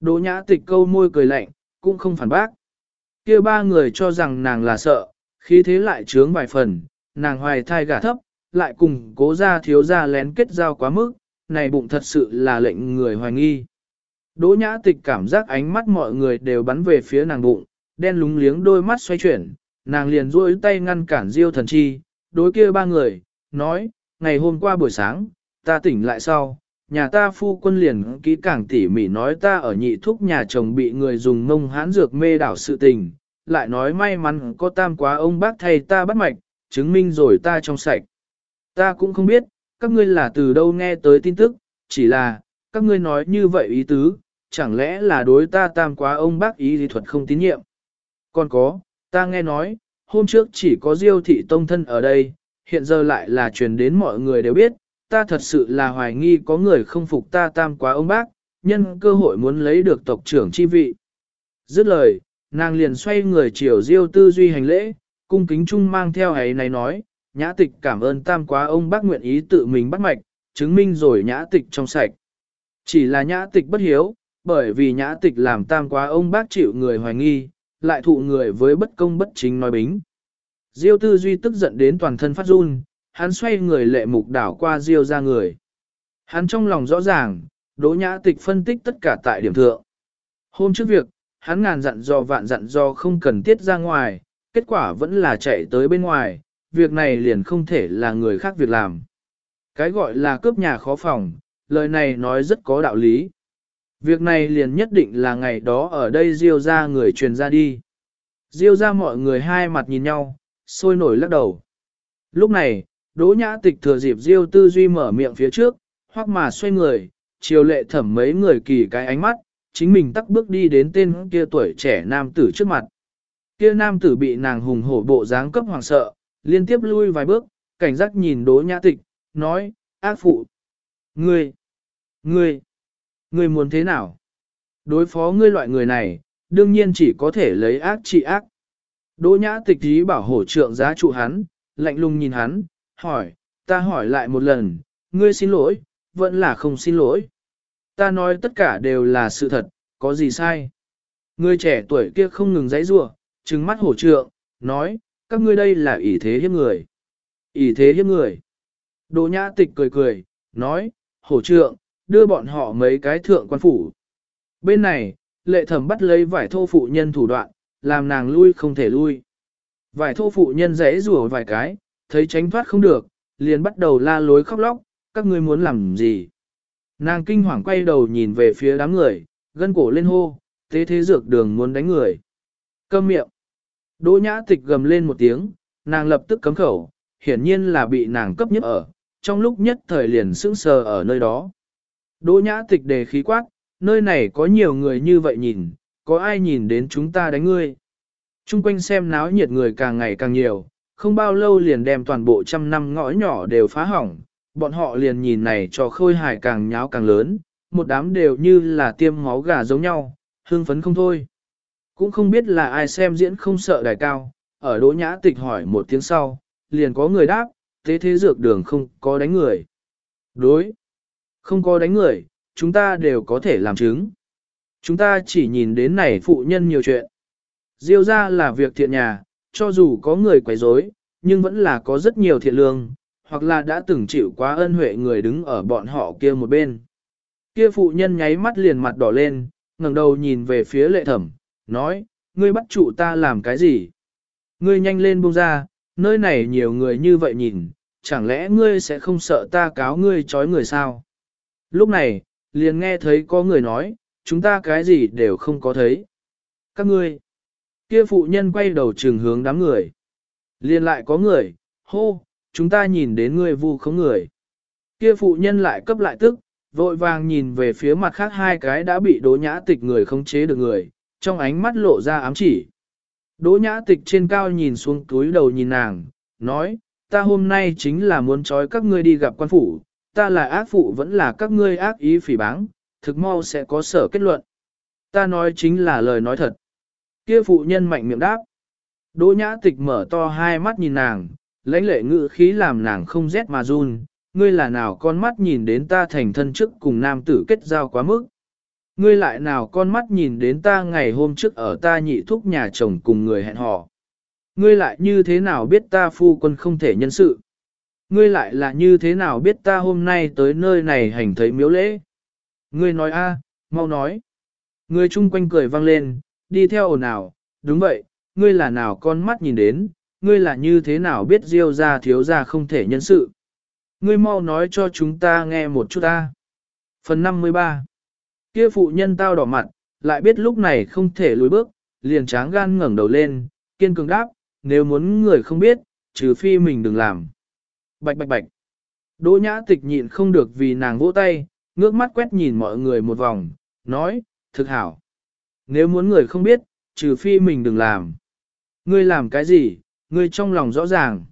Đỗ nhã tịch câu môi cười lạnh, cũng không phản bác. kia ba người cho rằng nàng là sợ, khí thế lại trướng vài phần, nàng hoài thai gả thấp, lại cùng cố ra thiếu ra lén kết giao quá mức, này bụng thật sự là lệnh người hoài nghi. Đỗ nhã tịch cảm giác ánh mắt mọi người đều bắn về phía nàng bụng, đen lúng liếng đôi mắt xoay chuyển, nàng liền duỗi tay ngăn cản diêu thần chi, đối kia ba người, nói, ngày hôm qua buổi sáng, ta tỉnh lại sau, nhà ta phu quân liền kỹ càng tỉ mỉ nói ta ở nhị thúc nhà chồng bị người dùng mông hãn dược mê đảo sự tình, lại nói may mắn có tam quá ông bác thầy ta bắt mạch, chứng minh rồi ta trong sạch. Ta cũng không biết, các ngươi là từ đâu nghe tới tin tức, chỉ là, các ngươi nói như vậy ý tứ, chẳng lẽ là đối ta tam quá ông bác ý lý thuật không tín nhiệm. Còn có, ta nghe nói, hôm trước chỉ có diêu thị tông thân ở đây, hiện giờ lại là truyền đến mọi người đều biết, ta thật sự là hoài nghi có người không phục ta tam quá ông bác, nhân cơ hội muốn lấy được tộc trưởng chi vị. Dứt lời, nàng liền xoay người chiều diêu tư duy hành lễ, cung kính trung mang theo ấy này nói, nhã tịch cảm ơn tam quá ông bác nguyện ý tự mình bắt mạch, chứng minh rồi nhã tịch trong sạch. Chỉ là nhã tịch bất hiếu, bởi vì nhã tịch làm tam quá ông bác chịu người hoài nghi, lại thụ người với bất công bất chính nói bính. Diêu tư duy tức giận đến toàn thân phát run, hắn xoay người lệ mục đảo qua Diêu ra người. Hắn trong lòng rõ ràng, đỗ nhã tịch phân tích tất cả tại điểm thượng. Hôm trước việc, hắn ngàn dặn do vạn dặn do không cần tiết ra ngoài, kết quả vẫn là chạy tới bên ngoài, việc này liền không thể là người khác việc làm. Cái gọi là cướp nhà khó phòng, lời này nói rất có đạo lý. Việc này liền nhất định là ngày đó ở đây Diêu ra người truyền ra đi. Diêu ra mọi người hai mặt nhìn nhau, sôi nổi lắc đầu. Lúc này, Đỗ Nhã Tịch thừa dịp Diêu Tư Duy mở miệng phía trước, hoặc mà xoay người, chiều lệ thẩm mấy người kỳ cái ánh mắt, chính mình tắc bước đi đến tên kia tuổi trẻ nam tử trước mặt. Kia nam tử bị nàng hùng hổ bộ dáng cấp hoàng sợ, liên tiếp lui vài bước, cảnh giác nhìn Đỗ Nhã Tịch, nói, ác phụ. Ngươi, ngươi, ngươi muốn thế nào? Đối phó ngươi loại người này, đương nhiên chỉ có thể lấy ác trị ác. Đỗ nhã tịch ý bảo hổ trượng giá trụ hắn, lạnh lùng nhìn hắn, hỏi, ta hỏi lại một lần, ngươi xin lỗi, vẫn là không xin lỗi. Ta nói tất cả đều là sự thật, có gì sai. Ngươi trẻ tuổi kia không ngừng giãy giụa, trừng mắt hổ trượng, nói, các ngươi đây là ỷ thế hiếp người. ỷ thế hiếp người. Đỗ nhã tịch cười cười, nói, hổ trượng, đưa bọn họ mấy cái thượng quan phủ. Bên này, lệ thẩm bắt lấy vải thô phụ nhân thủ đoạn, làm nàng lui không thể lui. Vài thô phụ nhân rẽ rùa vài cái, thấy tránh thoát không được, liền bắt đầu la lối khóc lóc, các ngươi muốn làm gì? Nàng kinh hoàng quay đầu nhìn về phía đám người, gân cổ lên hô, thế thế dược đường muốn đánh người. Câm miệng. Đỗ nhã tịch gầm lên một tiếng, nàng lập tức cấm khẩu, hiển nhiên là bị nàng cấp nhất ở, trong lúc nhất thời liền sững sờ ở nơi đó. Đỗ nhã tịch đề khí quát, nơi này có nhiều người như vậy nhìn, có ai nhìn đến chúng ta đánh ngươi. Trung quanh xem náo nhiệt người càng ngày càng nhiều, không bao lâu liền đem toàn bộ trăm năm ngõ nhỏ đều phá hỏng, bọn họ liền nhìn này cho khôi hài càng nháo càng lớn, một đám đều như là tiêm máu gà giống nhau, hương phấn không thôi. Cũng không biết là ai xem diễn không sợ đài cao, ở đỗ nhã tịch hỏi một tiếng sau, liền có người đáp, thế thế dược đường không có đánh người. Đối, không có đánh người, chúng ta đều có thể làm chứng. Chúng ta chỉ nhìn đến này phụ nhân nhiều chuyện. Diêu ra là việc thiện nhà, cho dù có người quấy rối, nhưng vẫn là có rất nhiều thiện lương, hoặc là đã từng chịu quá ân huệ người đứng ở bọn họ kia một bên. Kia phụ nhân nháy mắt liền mặt đỏ lên, ngẩng đầu nhìn về phía lệ thẩm, nói, ngươi bắt trụ ta làm cái gì? Ngươi nhanh lên buông ra, nơi này nhiều người như vậy nhìn, chẳng lẽ ngươi sẽ không sợ ta cáo ngươi trói người sao? Lúc này, liền nghe thấy có người nói, chúng ta cái gì đều không có thấy. Các ngươi, kia phụ nhân quay đầu trường hướng đám người. Liền lại có người, hô, chúng ta nhìn đến ngươi vu không người. Kia phụ nhân lại cấp lại tức, vội vàng nhìn về phía mặt khác hai cái đã bị đố nhã tịch người không chế được người, trong ánh mắt lộ ra ám chỉ. Đỗ nhã tịch trên cao nhìn xuống túi đầu nhìn nàng, nói, ta hôm nay chính là muốn trói các ngươi đi gặp quan phủ, ta là ác phụ vẫn là các ngươi ác ý phỉ báng, thực mau sẽ có sở kết luận. Ta nói chính là lời nói thật. Kia phụ nhân mạnh miệng đáp. Đỗ nhã tịch mở to hai mắt nhìn nàng, lãnh lệ ngữ khí làm nàng không rét mà run, ngươi là nào con mắt nhìn đến ta thành thân trước cùng nam tử kết giao quá mức. Ngươi lại nào con mắt nhìn đến ta ngày hôm trước ở ta nhị thúc nhà chồng cùng người hẹn hò. Ngươi lại như thế nào biết ta phu quân không thể nhân sự. Ngươi lại là như thế nào biết ta hôm nay tới nơi này hành thấy miếu lễ. Ngươi nói a, mau nói. Ngươi chung quanh cười vang lên, đi theo ồn ào, đúng vậy, ngươi là nào con mắt nhìn đến, ngươi là như thế nào biết diêu ra thiếu ra không thể nhân sự. Ngươi mau nói cho chúng ta nghe một chút ta. Phần 53 Kia phụ nhân tao đỏ mặt, lại biết lúc này không thể lùi bước, liền tráng gan ngẩng đầu lên, kiên cường đáp, nếu muốn người không biết, trừ phi mình đừng làm. Bạch bạch bạch. Đỗ nhã tịch nhịn không được vì nàng vỗ tay, ngước mắt quét nhìn mọi người một vòng, nói, thực hảo. Nếu muốn người không biết, trừ phi mình đừng làm. Ngươi làm cái gì, ngươi trong lòng rõ ràng.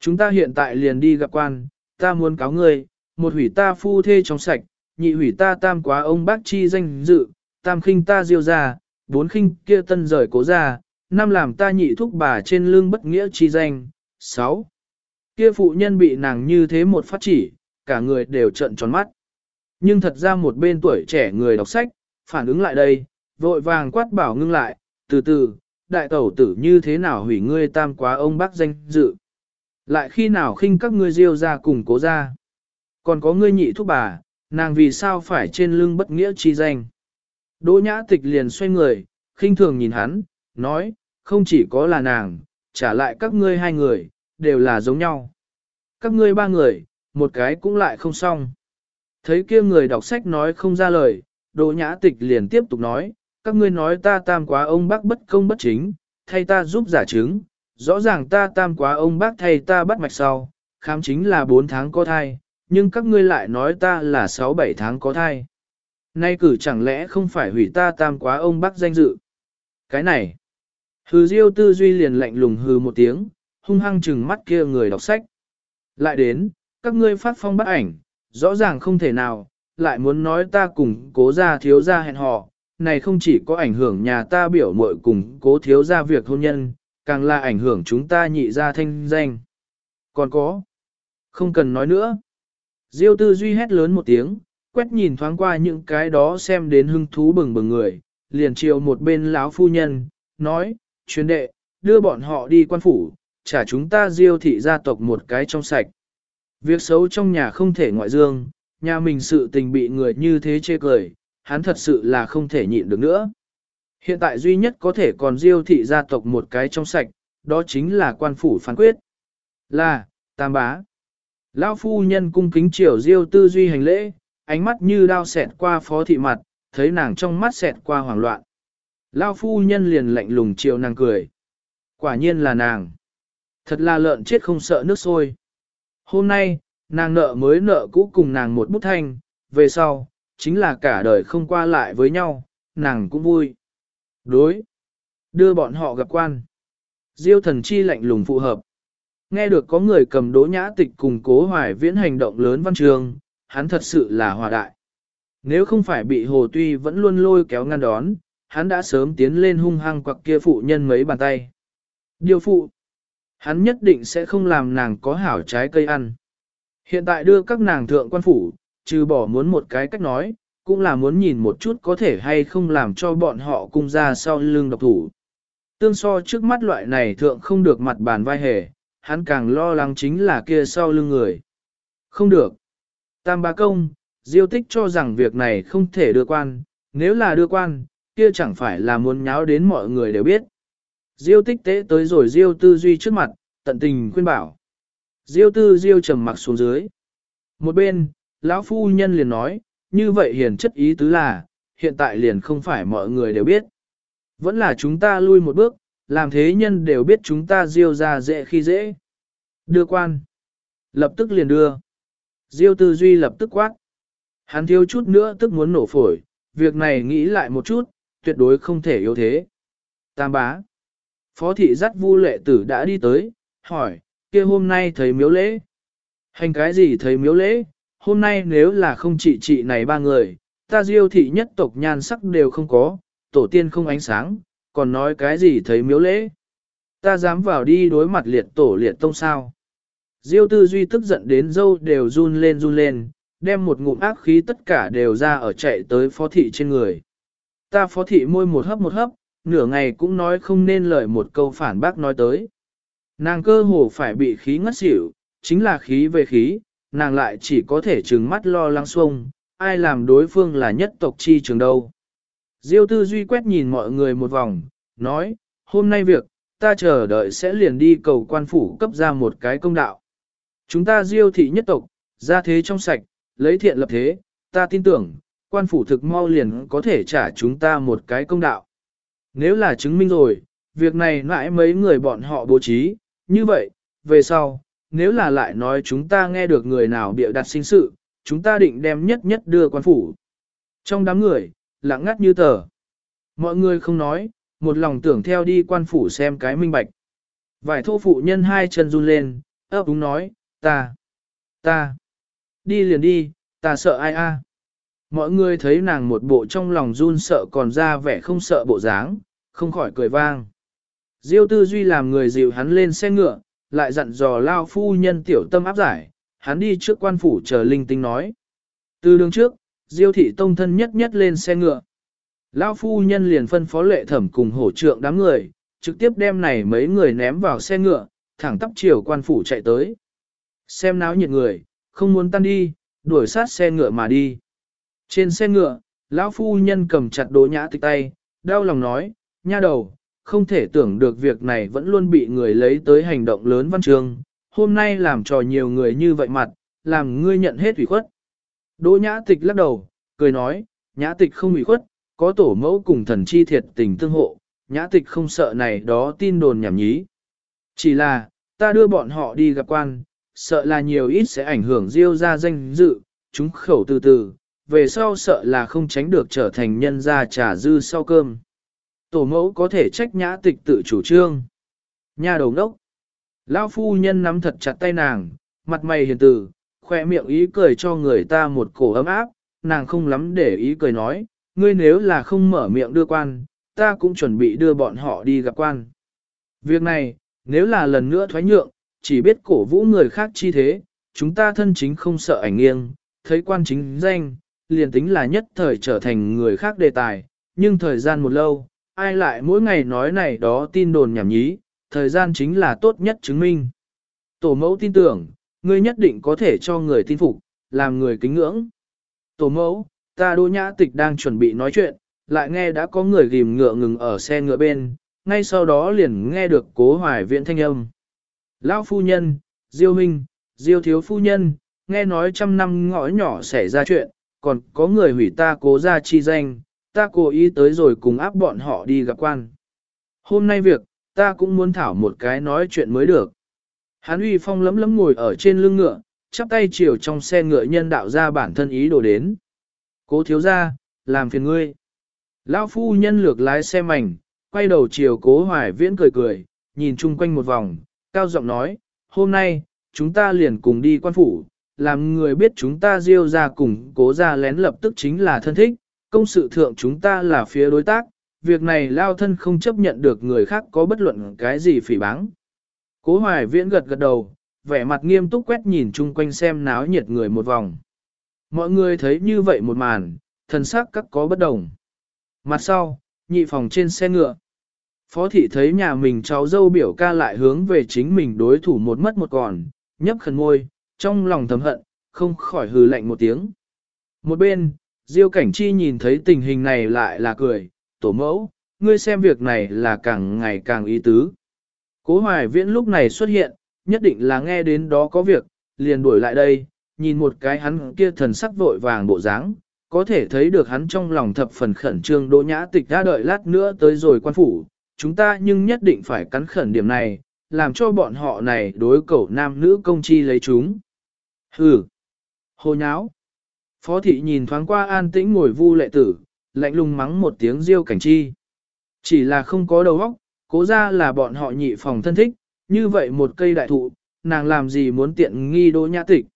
Chúng ta hiện tại liền đi gặp quan, ta muốn cáo ngươi, một hủy ta phu thê trong sạch, nhị hủy ta tam quá ông bác chi danh dự, tam khinh ta diêu ra, bốn khinh kia tân rời cố ra, năm làm ta nhị thúc bà trên lưng bất nghĩa chi danh, sáu. Kia phụ nhân bị nàng như thế một phát chỉ, cả người đều trợn tròn mắt. Nhưng thật ra một bên tuổi trẻ người đọc sách, phản ứng lại đây, vội vàng quát bảo ngưng lại, từ từ, đại tẩu tử như thế nào hủy ngươi tam quá ông bác danh dự. Lại khi nào khinh các ngươi diêu ra cùng cố ra. Còn có ngươi nhị thúc bà, nàng vì sao phải trên lưng bất nghĩa chi danh. Đỗ nhã tịch liền xoay người, khinh thường nhìn hắn, nói, không chỉ có là nàng, trả lại các ngươi hai người, đều là giống nhau. Các ngươi ba người, một cái cũng lại không xong. Thấy kia người đọc sách nói không ra lời, Đỗ Nhã Tịch liền tiếp tục nói, các ngươi nói ta tam quá ông bác bất công bất chính, thay ta giúp giả chứng, rõ ràng ta tam quá ông bác thay ta bắt mạch sau, khám chính là 4 tháng có thai, nhưng các ngươi lại nói ta là 6-7 tháng có thai. Nay cử chẳng lẽ không phải hủy ta tam quá ông bác danh dự. Cái này, hừ diêu tư duy liền lạnh lùng hừ một tiếng, hung hăng chừng mắt kia người đọc sách. Lại đến, các ngươi phát phong bắt ảnh, rõ ràng không thể nào, lại muốn nói ta cùng cố gia thiếu gia hẹn hò, này không chỉ có ảnh hưởng nhà ta biểu muội cùng cố thiếu gia việc hôn nhân, càng là ảnh hưởng chúng ta nhị gia thanh danh. Còn có, không cần nói nữa. Diêu tư duy hét lớn một tiếng, quét nhìn thoáng qua những cái đó xem đến hưng thú bừng bừng người, liền chiều một bên lão phu nhân, nói, chuyên đệ, đưa bọn họ đi quan phủ, trả chúng ta diêu thị gia tộc một cái trong sạch. Việc xấu trong nhà không thể ngoại dương, nhà mình sự tình bị người như thế chê cười, hắn thật sự là không thể nhịn được nữa. Hiện tại duy nhất có thể còn diêu thị gia tộc một cái trong sạch, đó chính là quan phủ phán quyết. Là, tam bá. Lão phu nhân cung kính triều diêu tư duy hành lễ, ánh mắt như đao xẹt qua phó thị mặt, thấy nàng trong mắt xẹt qua hoảng loạn. Lão phu nhân liền lạnh lùng chiều nàng cười. Quả nhiên là nàng. Thật là lợn chết không sợ nước sôi. Hôm nay, nàng nợ mới nợ cũ cùng nàng một bút thanh, về sau, chính là cả đời không qua lại với nhau, nàng cũng vui. Đối. Đưa bọn họ gặp quan. Diêu thần chi lạnh lùng phù hợp. Nghe được có người cầm đỗ nhã tịch cùng cố hoài viễn hành động lớn văn trường, hắn thật sự là hòa đại. Nếu không phải bị hồ tuy vẫn luôn lôi kéo ngăn đón, hắn đã sớm tiến lên hung hăng quặc kia phụ nhân mấy bàn tay. Điều phụ, hắn nhất định sẽ không làm nàng có hảo trái cây ăn. Hiện tại đưa các nàng thượng quan phủ, trừ bỏ muốn một cái cách nói, cũng là muốn nhìn một chút có thể hay không làm cho bọn họ cung ra sau lưng độc thủ. Tương so trước mắt loại này thượng không được mặt bàn vai hề, hắn càng lo lắng chính là kia sau lưng người. Không được. Tam ba công, diêu tích cho rằng việc này không thể đưa quan, nếu là đưa quan, kia chẳng phải là muốn nháo đến mọi người đều biết. Diêu tích tế tới rồi diêu tư duy trước mặt, tận tình khuyên bảo. Diêu tư diêu trầm mặc xuống dưới. Một bên, lão phu nhân liền nói, như vậy hiền chất ý tứ là, hiện tại liền không phải mọi người đều biết. Vẫn là chúng ta lui một bước, làm thế nhân đều biết chúng ta diêu ra dễ khi dễ. Đưa quan. Lập tức liền đưa. Diêu tư duy lập tức quát. Hắn thiếu chút nữa tức muốn nổ phổi, việc này nghĩ lại một chút, tuyệt đối không thể yếu thế. Tam bá. Phó thị dắt vu lệ tử đã đi tới, hỏi, kia hôm nay thấy miếu lễ. Hành cái gì thấy miếu lễ, hôm nay nếu là không chỉ chị này ba người, ta diêu thị nhất tộc nhan sắc đều không có, tổ tiên không ánh sáng, còn nói cái gì thấy miếu lễ. Ta dám vào đi đối mặt liệt tổ liệt tông sao. Diêu tư duy tức giận đến dâu đều run lên run lên, đem một ngụm ác khí tất cả đều ra ở chạy tới phó thị trên người. Ta phó thị môi một hấp một hấp, nửa ngày cũng nói không nên lời một câu phản bác nói tới. Nàng cơ hồ phải bị khí ngất xỉu, chính là khí về khí, nàng lại chỉ có thể trừng mắt lo lắng xuông, ai làm đối phương là nhất tộc chi trường đâu. Diêu tư duy quét nhìn mọi người một vòng, nói, hôm nay việc, ta chờ đợi sẽ liền đi cầu quan phủ cấp ra một cái công đạo. Chúng ta diêu thị nhất tộc, ra thế trong sạch, lấy thiện lập thế, ta tin tưởng, quan phủ thực mau liền có thể trả chúng ta một cái công đạo. Nếu là chứng minh rồi, việc này mãi mấy người bọn họ bố trí, như vậy, về sau, nếu là lại nói chúng ta nghe được người nào bịa đặt sinh sự, chúng ta định đem nhất nhất đưa quan phủ. Trong đám người, lặng ngắt như tờ. Mọi người không nói, một lòng tưởng theo đi quan phủ xem cái minh bạch. Vài thô phụ nhân hai chân run lên, ấp úng nói, ta, ta, đi liền đi, ta sợ ai a. Mọi người thấy nàng một bộ trong lòng run sợ còn ra vẻ không sợ bộ dáng, không khỏi cười vang. Diêu tư duy làm người dịu hắn lên xe ngựa, lại dặn dò lao phu nhân tiểu tâm áp giải, hắn đi trước quan phủ chờ linh tinh nói. Từ đường trước, Diêu thị tông thân nhất nhất lên xe ngựa. Lao phu nhân liền phân phó lệ thẩm cùng hổ trượng đám người, trực tiếp đem này mấy người ném vào xe ngựa, thẳng tắp chiều quan phủ chạy tới. Xem náo nhiệt người, không muốn tan đi, đuổi sát xe ngựa mà đi. Trên xe ngựa, lão phu nhân cầm chặt đỗ nhã tịch tay, đau lòng nói, nha đầu, không thể tưởng được việc này vẫn luôn bị người lấy tới hành động lớn văn trường, hôm nay làm trò nhiều người như vậy mặt, làm ngươi nhận hết ủy khuất. Đỗ nhã tịch lắc đầu, cười nói, nhã tịch không ủy khuất, có tổ mẫu cùng thần chi thiệt tình tương hộ, nhã tịch không sợ này đó tin đồn nhảm nhí. Chỉ là, ta đưa bọn họ đi gặp quan, sợ là nhiều ít sẽ ảnh hưởng diêu ra danh dự, chúng khẩu từ từ, về sau sợ là không tránh được trở thành nhân gia trà dư sau cơm. Tổ mẫu có thể trách nhã tịch tự chủ trương. Nhà đầu đốc. Lão phu nhân nắm thật chặt tay nàng, mặt mày hiền từ, khoe miệng ý cười cho người ta một cổ ấm áp, nàng không lắm để ý cười nói, ngươi nếu là không mở miệng đưa quan, ta cũng chuẩn bị đưa bọn họ đi gặp quan. Việc này, nếu là lần nữa thoái nhượng, chỉ biết cổ vũ người khác chi thế, chúng ta thân chính không sợ ảnh nghiêng, thấy quan chính danh, liền tính là nhất thời trở thành người khác đề tài, nhưng thời gian một lâu, ai lại mỗi ngày nói này đó tin đồn nhảm nhí, thời gian chính là tốt nhất chứng minh. Tổ mẫu tin tưởng, ngươi nhất định có thể cho người tin phục, làm người kính ngưỡng. Tổ mẫu, ta đỗ nhã tịch đang chuẩn bị nói chuyện, lại nghe đã có người ghim ngựa ngừng ở xe ngựa bên, ngay sau đó liền nghe được cố hoài viện thanh âm. Lão phu nhân, Diêu Minh, Diêu thiếu phu nhân, nghe nói trăm năm ngõ nhỏ xảy ra chuyện, còn có người hủy ta cố ra chi danh, ta cố ý tới rồi cùng áp bọn họ đi gặp quan. Hôm nay việc, ta cũng muốn thảo một cái nói chuyện mới được. Hán uy phong lấm lấm ngồi ở trên lưng ngựa, chắp tay chiều trong xe ngựa nhân đạo ra bản thân ý đồ đến. Cố thiếu ra, làm phiền ngươi. Lão phu nhân lược lái xe mảnh, quay đầu chiều cố hoài viễn cười cười, nhìn chung quanh một vòng, cao giọng nói, hôm nay, chúng ta liền cùng đi quan phủ, làm người biết chúng ta diêu ra cùng cố ra lén lập tức chính là thân thích, công sự thượng chúng ta là phía đối tác, việc này lao thân không chấp nhận được người khác có bất luận cái gì phỉ báng. Cố hoài viễn gật gật đầu, vẻ mặt nghiêm túc quét nhìn chung quanh xem náo nhiệt người một vòng. Mọi người thấy như vậy một màn, thần sắc các có bất đồng. Mặt sau, nhị phòng trên xe ngựa. Phó thị thấy nhà mình cháu dâu biểu ca lại hướng về chính mình đối thủ một mất một còn, nhấp khẩn môi, trong lòng thầm hận, không khỏi hừ lạnh một tiếng. Một bên, Diêu Cảnh Chi nhìn thấy tình hình này lại là cười, tổ mẫu, ngươi xem việc này là càng ngày càng ý tứ. Cố hoài viễn lúc này xuất hiện, nhất định là nghe đến đó có việc, liền đuổi lại đây, nhìn một cái hắn kia thần sắc vội vàng bộ dáng, có thể thấy được hắn trong lòng thập phần khẩn trương đỗ nhã tịch đã đợi lát nữa tới rồi quan phủ, chúng ta nhưng nhất định phải cắn khẩn điểm này, làm cho bọn họ này đối cẩu nam nữ công chi lấy chúng. Hừ! Hồ nháo! Phó thị nhìn thoáng qua an tĩnh ngồi vu lệ tử, lạnh lùng mắng một tiếng riêu cảnh chi. Chỉ là không có đầu óc, cố ra là bọn họ nhị phòng thân thích, như vậy một cây đại thụ, nàng làm gì muốn tiện nghi đỗ nhã tịch.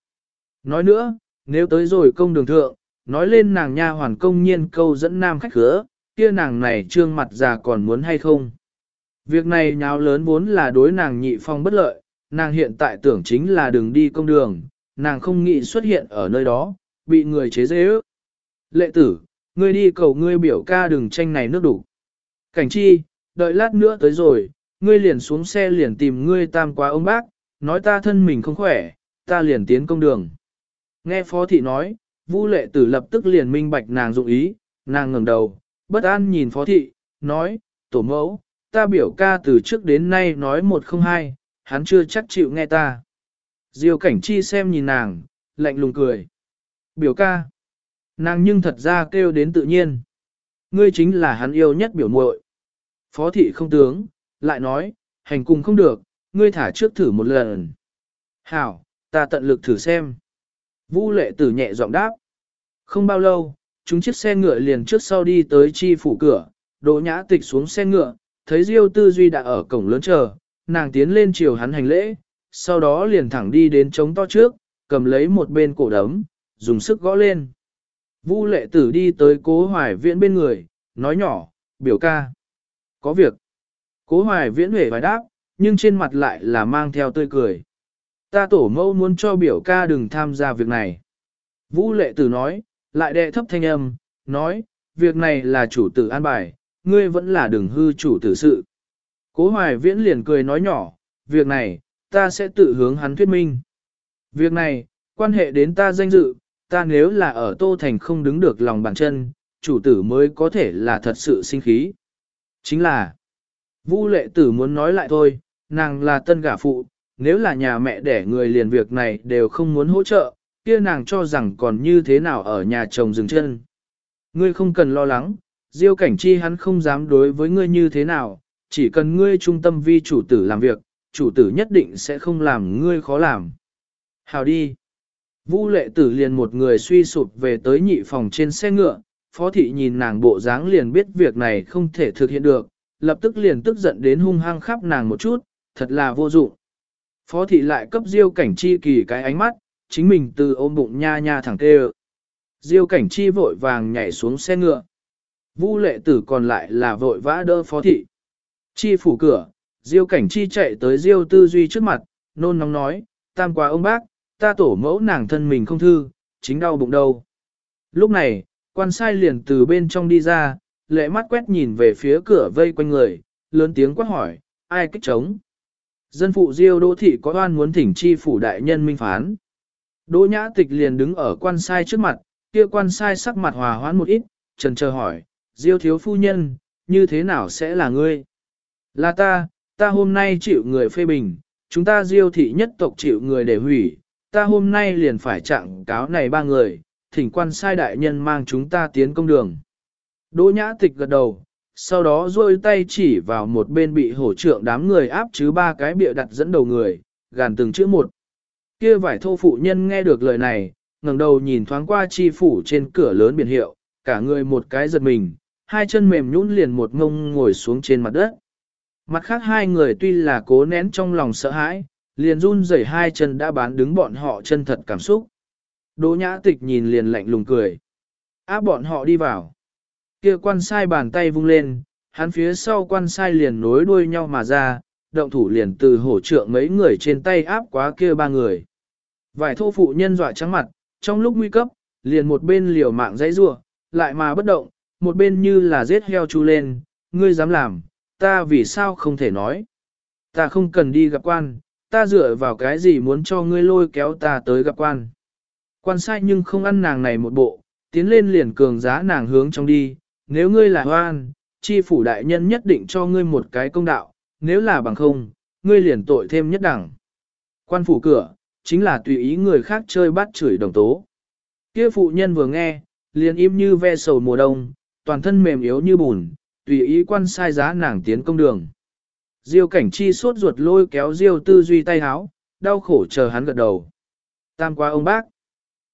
Nói nữa, nếu tới rồi công đường thượng, nói lên nàng nha hoàn công nhiên câu dẫn nam khách khứa, kia nàng này trương mặt già còn muốn hay không. Việc này nháo lớn vốn là đối nàng nhị phong bất lợi, nàng hiện tại tưởng chính là đừng đi công đường, nàng không nghĩ xuất hiện ở nơi đó, bị người chế dễ ước. Lệ tử, ngươi đi cầu ngươi biểu ca đừng tranh này nước đủ. Cảnh chi, đợi lát nữa tới rồi, ngươi liền xuống xe liền tìm ngươi tam quá ông bác, nói ta thân mình không khỏe, ta liền tiến công đường. Nghe phó thị nói, Vu lệ tử lập tức liền minh bạch nàng dụng ý, nàng ngẩng đầu, bất an nhìn phó thị, nói, tổ mẫu, ta biểu ca từ trước đến nay nói một không hai, hắn chưa chắc chịu nghe ta. Diêu cảnh chi xem nhìn nàng, lạnh lùng cười. Biểu ca. Nàng nhưng thật ra kêu đến tự nhiên. Ngươi chính là hắn yêu nhất biểu muội. Phó thị không tướng, lại nói, hành cùng không được, ngươi thả trước thử một lần. Hảo, ta tận lực thử xem. Vu lệ tử nhẹ giọng đáp. Không bao lâu, chúng chiếc xe ngựa liền trước sau đi tới chi phủ cửa, đỗ nhã tịch xuống xe ngựa, thấy Diêu Tư Duy đã ở cổng lớn chờ, nàng tiến lên chiều hắn hành lễ, sau đó liền thẳng đi đến trống to trước, cầm lấy một bên cổ đấm, dùng sức gõ lên. Vu lệ tử đi tới cố hoài viễn bên người, nói nhỏ, biểu ca. Có việc. Cố hoài viễn hề vài đáp, nhưng trên mặt lại là mang theo tươi cười. Ta tổ mẫu muốn cho biểu ca đừng tham gia việc này. Vũ lệ tử nói, lại đệ thấp thanh âm, nói, việc này là chủ tử an bài, ngươi vẫn là đừng hư chủ tử sự. Cố hoài viễn liền cười nói nhỏ, việc này, ta sẽ tự hướng hắn thuyết minh. Việc này, quan hệ đến ta danh dự, ta nếu là ở Tô Thành không đứng được lòng bàn chân, chủ tử mới có thể là thật sự sinh khí. Chính là, Vu lệ tử muốn nói lại thôi, nàng là tân gả phụ, nếu là nhà mẹ đẻ người liền việc này đều không muốn hỗ trợ, kia nàng cho rằng còn như thế nào ở nhà chồng dừng chân. Ngươi không cần lo lắng, diêu cảnh chi hắn không dám đối với ngươi như thế nào, chỉ cần ngươi trung tâm vi chủ tử làm việc, chủ tử nhất định sẽ không làm ngươi khó làm. Hào đi. Vu lệ tử liền một người suy sụp về tới nhị phòng trên xe ngựa, phó thị nhìn nàng bộ dáng liền biết việc này không thể thực hiện được, lập tức liền tức giận đến hung hăng khắp nàng một chút, thật là vô dụng. Phó thị lại cấp diêu cảnh chi kỳ cái ánh mắt, chính mình từ ôm bụng nha nha thẳng tê Diêu cảnh chi vội vàng nhảy xuống xe ngựa. Vu lệ tử còn lại là vội vã đỡ phó thị. Chi phủ cửa, diêu cảnh chi chạy tới diêu tư duy trước mặt, nôn nóng nói, tam quá ông bác, ta tổ mẫu nàng thân mình không thư, chính đau bụng đâu. Lúc này, quan sai liền từ bên trong đi ra, lệ mắt quét nhìn về phía cửa vây quanh người, lớn tiếng quát hỏi, ai kích trống. Dân phụ diêu đỗ thị có oan muốn thỉnh chi phủ đại nhân minh phán. Đỗ nhã tịch liền đứng ở quan sai trước mặt, kia quan sai sắc mặt hòa hoãn một ít, trần chờ hỏi, diêu thiếu phu nhân, như thế nào sẽ là ngươi? Là ta, ta hôm nay chịu người phê bình, chúng ta diêu thị nhất tộc chịu người để hủy, ta hôm nay liền phải trạng cáo này ba người, thỉnh quan sai đại nhân mang chúng ta tiến công đường. Đỗ nhã tịch gật đầu, sau đó duỗi tay chỉ vào một bên bị hổ trượng đám người áp chứ ba cái bịa đặt dẫn đầu người, gàn từng chữ một. Kia vải thô phụ nhân nghe được lời này, ngẩng đầu nhìn thoáng qua chi phủ trên cửa lớn biển hiệu, cả người một cái giật mình, hai chân mềm nhũn liền một ngông ngồi xuống trên mặt đất. Mặt khác hai người tuy là cố nén trong lòng sợ hãi, liền run rẩy hai chân đã bán đứng bọn họ chân thật cảm xúc. Đỗ nhã tịch nhìn liền lạnh lùng cười. Áp bọn họ đi vào. Kia quan sai bàn tay vung lên, hắn phía sau quan sai liền nối đuôi nhau mà ra, động thủ liền từ hổ trượng mấy người trên tay áp quá kia ba người. Vài thô phụ nhân dọa trắng mặt, trong lúc nguy cấp, liền một bên liều mạng dãy rua, lại mà bất động, một bên như là giết heo chu lên, ngươi dám làm, ta vì sao không thể nói. Ta không cần đi gặp quan, ta dựa vào cái gì muốn cho ngươi lôi kéo ta tới gặp quan. Quan sai nhưng không ăn nàng này một bộ, tiến lên liền cường giá nàng hướng trong đi, nếu ngươi là hoan, chi phủ đại nhân nhất định cho ngươi một cái công đạo, nếu là bằng không, ngươi liền tội thêm nhất đẳng. Quan phủ cửa, chính là tùy ý người khác chơi bắt chửi đồng tố. Kia phụ nhân vừa nghe, liền im như ve sầu mùa đông, toàn thân mềm yếu như bùn, tùy ý quan sai giá nàng tiến công đường. Diêu cảnh chi suốt ruột lôi kéo Diêu tư duy tay háo, đau khổ chờ hắn gật đầu. Tam qua ông bác.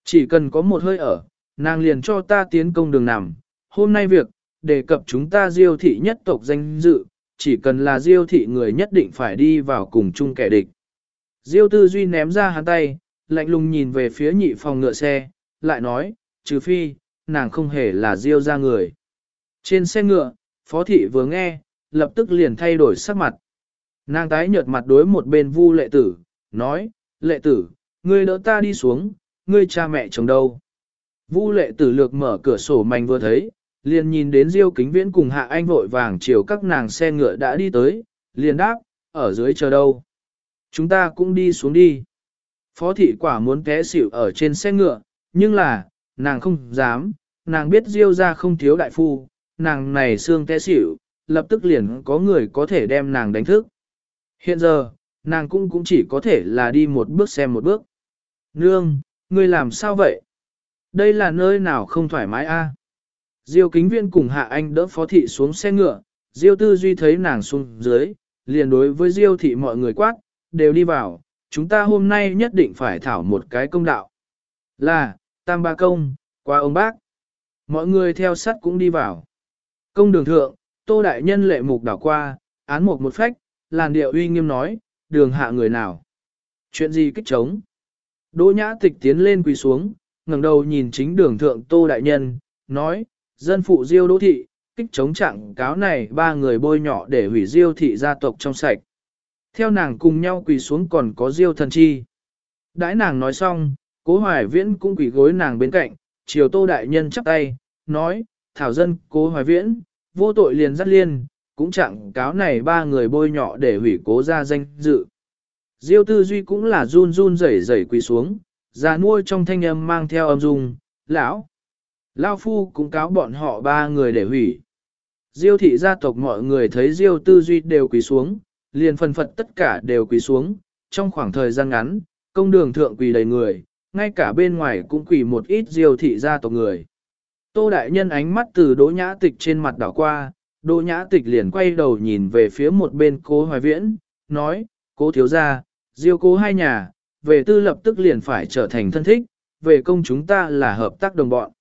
Chỉ cần có một hơi ở, nàng liền cho ta tiến công đường nằm. Hôm nay việc, đề cập chúng ta Diêu thị nhất tộc danh dự, chỉ cần là Diêu thị người nhất định phải đi vào cùng chung kẻ địch. Diêu tư duy ném ra hắn tay, lạnh lùng nhìn về phía nhị phòng ngựa xe, lại nói, trừ phi, nàng không hề là Diêu ra người. Trên xe ngựa, phó thị vừa nghe, lập tức liền thay đổi sắc mặt. Nàng tái nhợt mặt đối một bên vu lệ tử, nói, lệ tử, ngươi đỡ ta đi xuống, ngươi cha mẹ chồng đâu. Vu lệ tử lược mở cửa sổ mảnh vừa thấy, liền nhìn đến Diêu Kính Viễn cùng Hạ Anh vội vàng chiều các nàng xe ngựa đã đi tới, liền đáp, ở dưới chờ đâu. Chúng ta cũng đi xuống đi. Phó thị quả muốn té xỉu ở trên xe ngựa, nhưng là, nàng không dám, nàng biết Diêu ra không thiếu đại phu, nàng này xương té xỉu, lập tức liền có người có thể đem nàng đánh thức. Hiện giờ, nàng cũng cũng chỉ có thể là đi một bước xem một bước. Nương, ngươi làm sao vậy? Đây là nơi nào không thoải mái a? Diêu kính viên cùng hạ anh đỡ phó thị xuống xe ngựa, Diêu tư duy thấy nàng xuống dưới, liền đối với Diêu thị mọi người quát, đều đi vào, chúng ta hôm nay nhất định phải thảo một cái công đạo. Là, tam ba công, qua ông bác. Mọi người theo sắt cũng đi vào. Công đường thượng, tô đại nhân lệ mục đảo qua, án một một phách, làn điệu uy nghiêm nói, đường hạ người nào. Chuyện gì kích trống? Đỗ nhã tịch tiến lên quỳ xuống, ngẩng đầu nhìn chính đường thượng tô đại nhân, nói, dân phụ diêu đỗ thị, kích chống trạng cáo này ba người bôi nhỏ để hủy diêu thị gia tộc trong sạch. Theo nàng cùng nhau quỳ xuống còn có diêu thần chi. Đãi nàng nói xong, cố hoài viễn cũng quỳ gối nàng bên cạnh, chiều tô đại nhân chắp tay, nói, thảo dân cố hoài viễn, vô tội liền dắt liên, cũng chẳng cáo này ba người bôi nhọ để hủy cố ra danh dự. Diêu tư duy cũng là run run rẩy rẩy quỳ xuống, già nuôi trong thanh âm mang theo âm dung, lão. Lao phu cũng cáo bọn họ ba người để hủy. Diêu thị gia tộc mọi người thấy Diêu tư duy đều quỳ xuống, liền phần phật tất cả đều quỳ xuống, trong khoảng thời gian ngắn, công đường thượng quỳ đầy người, ngay cả bên ngoài cũng quỳ một ít Diêu thị gia tộc người. Tô đại nhân ánh mắt từ đỗ nhã tịch trên mặt đảo qua, đỗ nhã tịch liền quay đầu nhìn về phía một bên cố hoài viễn, nói, cố thiếu gia, Diêu cố hai nhà, về tư lập tức liền phải trở thành thân thích, về công chúng ta là hợp tác đồng bọn.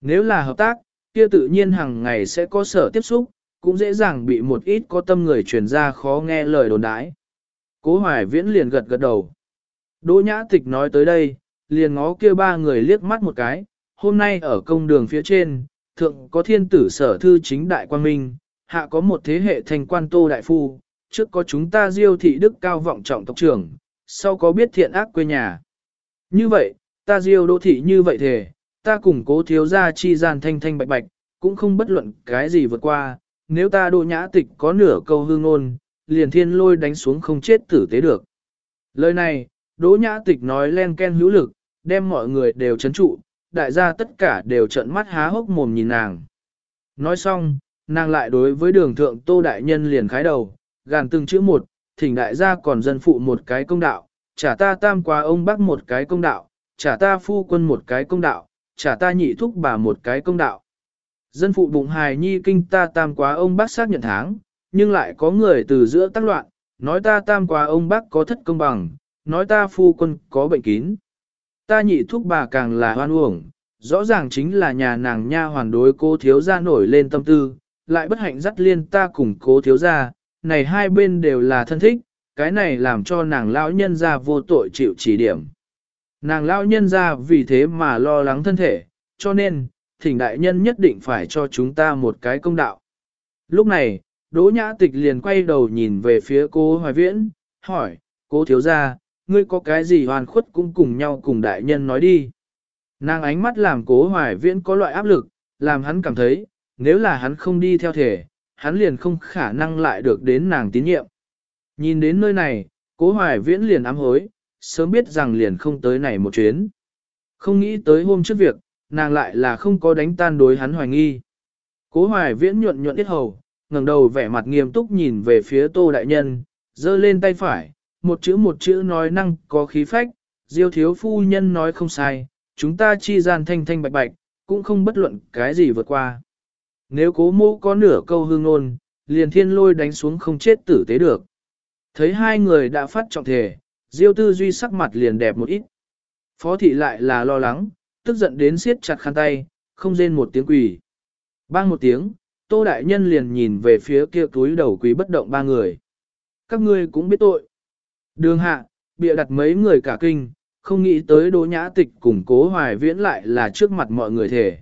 Nếu là hợp tác, kia tự nhiên hàng ngày sẽ có sở tiếp xúc, cũng dễ dàng bị một ít có tâm người truyền ra khó nghe lời đồn đãi. Cố hoài viễn liền gật gật đầu. Đỗ nhã tịch nói tới đây, liền ngó kia ba người liếc mắt một cái, hôm nay ở công đường phía trên, thượng có thiên tử sở thư chính đại quan minh, hạ có một thế hệ thành quan tô đại phu, trước có chúng ta diêu thị đức cao vọng trọng tộc trưởng, sau có biết thiện ác quê nhà. Như vậy, ta diêu đô thị như vậy thề, ta cùng cố thiếu gia chi gian thanh thanh bạch bạch, cũng không bất luận cái gì vượt qua, nếu ta đô nhã tịch có nửa câu hương ngôn, liền thiên lôi đánh xuống không chết tử tế được. Lời này, đỗ nhã tịch nói len ken hữu lực, đem mọi người đều chấn trụ, đại gia tất cả đều trợn mắt há hốc mồm nhìn nàng. Nói xong, nàng lại đối với đường thượng tô đại nhân liền khái đầu, gàn từng chữ một, thỉnh đại gia còn dân phụ một cái công đạo, trả ta tam qua ông bác một cái công đạo, trả ta phu quân một cái công đạo, trả ta nhị thúc bà một cái công đạo. Dân phụ bụng hài nhi kinh ta tam quá ông bác xác nhận tháng, nhưng lại có người từ giữa tác loạn, nói ta tam quá ông bác có thất công bằng, nói ta phu quân có bệnh kín. Ta nhị thúc bà càng là hoan uổng, rõ ràng chính là nhà nàng nha hoàn đối cô thiếu gia nổi lên tâm tư, lại bất hạnh dắt liên ta cùng cố thiếu gia, này hai bên đều là thân thích, cái này làm cho nàng lão nhân gia vô tội chịu chỉ điểm. Nàng lão nhân gia vì thế mà lo lắng thân thể, cho nên, thỉnh đại nhân nhất định phải cho chúng ta một cái công đạo. Lúc này, Đỗ Nhã Tịch liền quay đầu nhìn về phía cô Hoài Viễn, hỏi, cô thiếu gia, ngươi có cái gì hoàn khuất cũng cùng nhau cùng đại nhân nói đi. Nàng ánh mắt làm cố Hoài Viễn có loại áp lực, làm hắn cảm thấy, nếu là hắn không đi theo thể, hắn liền không khả năng lại được đến nàng tín nhiệm. Nhìn đến nơi này, cố Hoài Viễn liền ám hối, sớm biết rằng liền không tới này một chuyến. Không nghĩ tới hôm trước việc, nàng lại là không có đánh tan đối hắn hoài nghi. Cố hoài viễn nhuận nhuận ít hầu, ngẩng đầu vẻ mặt nghiêm túc nhìn về phía tô đại nhân, giơ lên tay phải, một chữ một chữ nói năng có khí phách, diêu thiếu phu nhân nói không sai, chúng ta chi gian thanh thanh bạch bạch, cũng không bất luận cái gì vượt qua. Nếu cố mô có nửa câu hương ngôn, liền thiên lôi đánh xuống không chết tử tế được. Thấy hai người đã phát trọng thể, diêu tư duy sắc mặt liền đẹp một ít. Phó thị lại là lo lắng, tức giận đến siết chặt khăn tay, không rên một tiếng quỳ. Bang một tiếng, tô đại nhân liền nhìn về phía kia túi đầu quý bất động ba người. Các ngươi cũng biết tội. Đường hạ, bịa đặt mấy người cả kinh, không nghĩ tới đỗ nhã tịch cùng cố hoài viễn lại là trước mặt mọi người thể.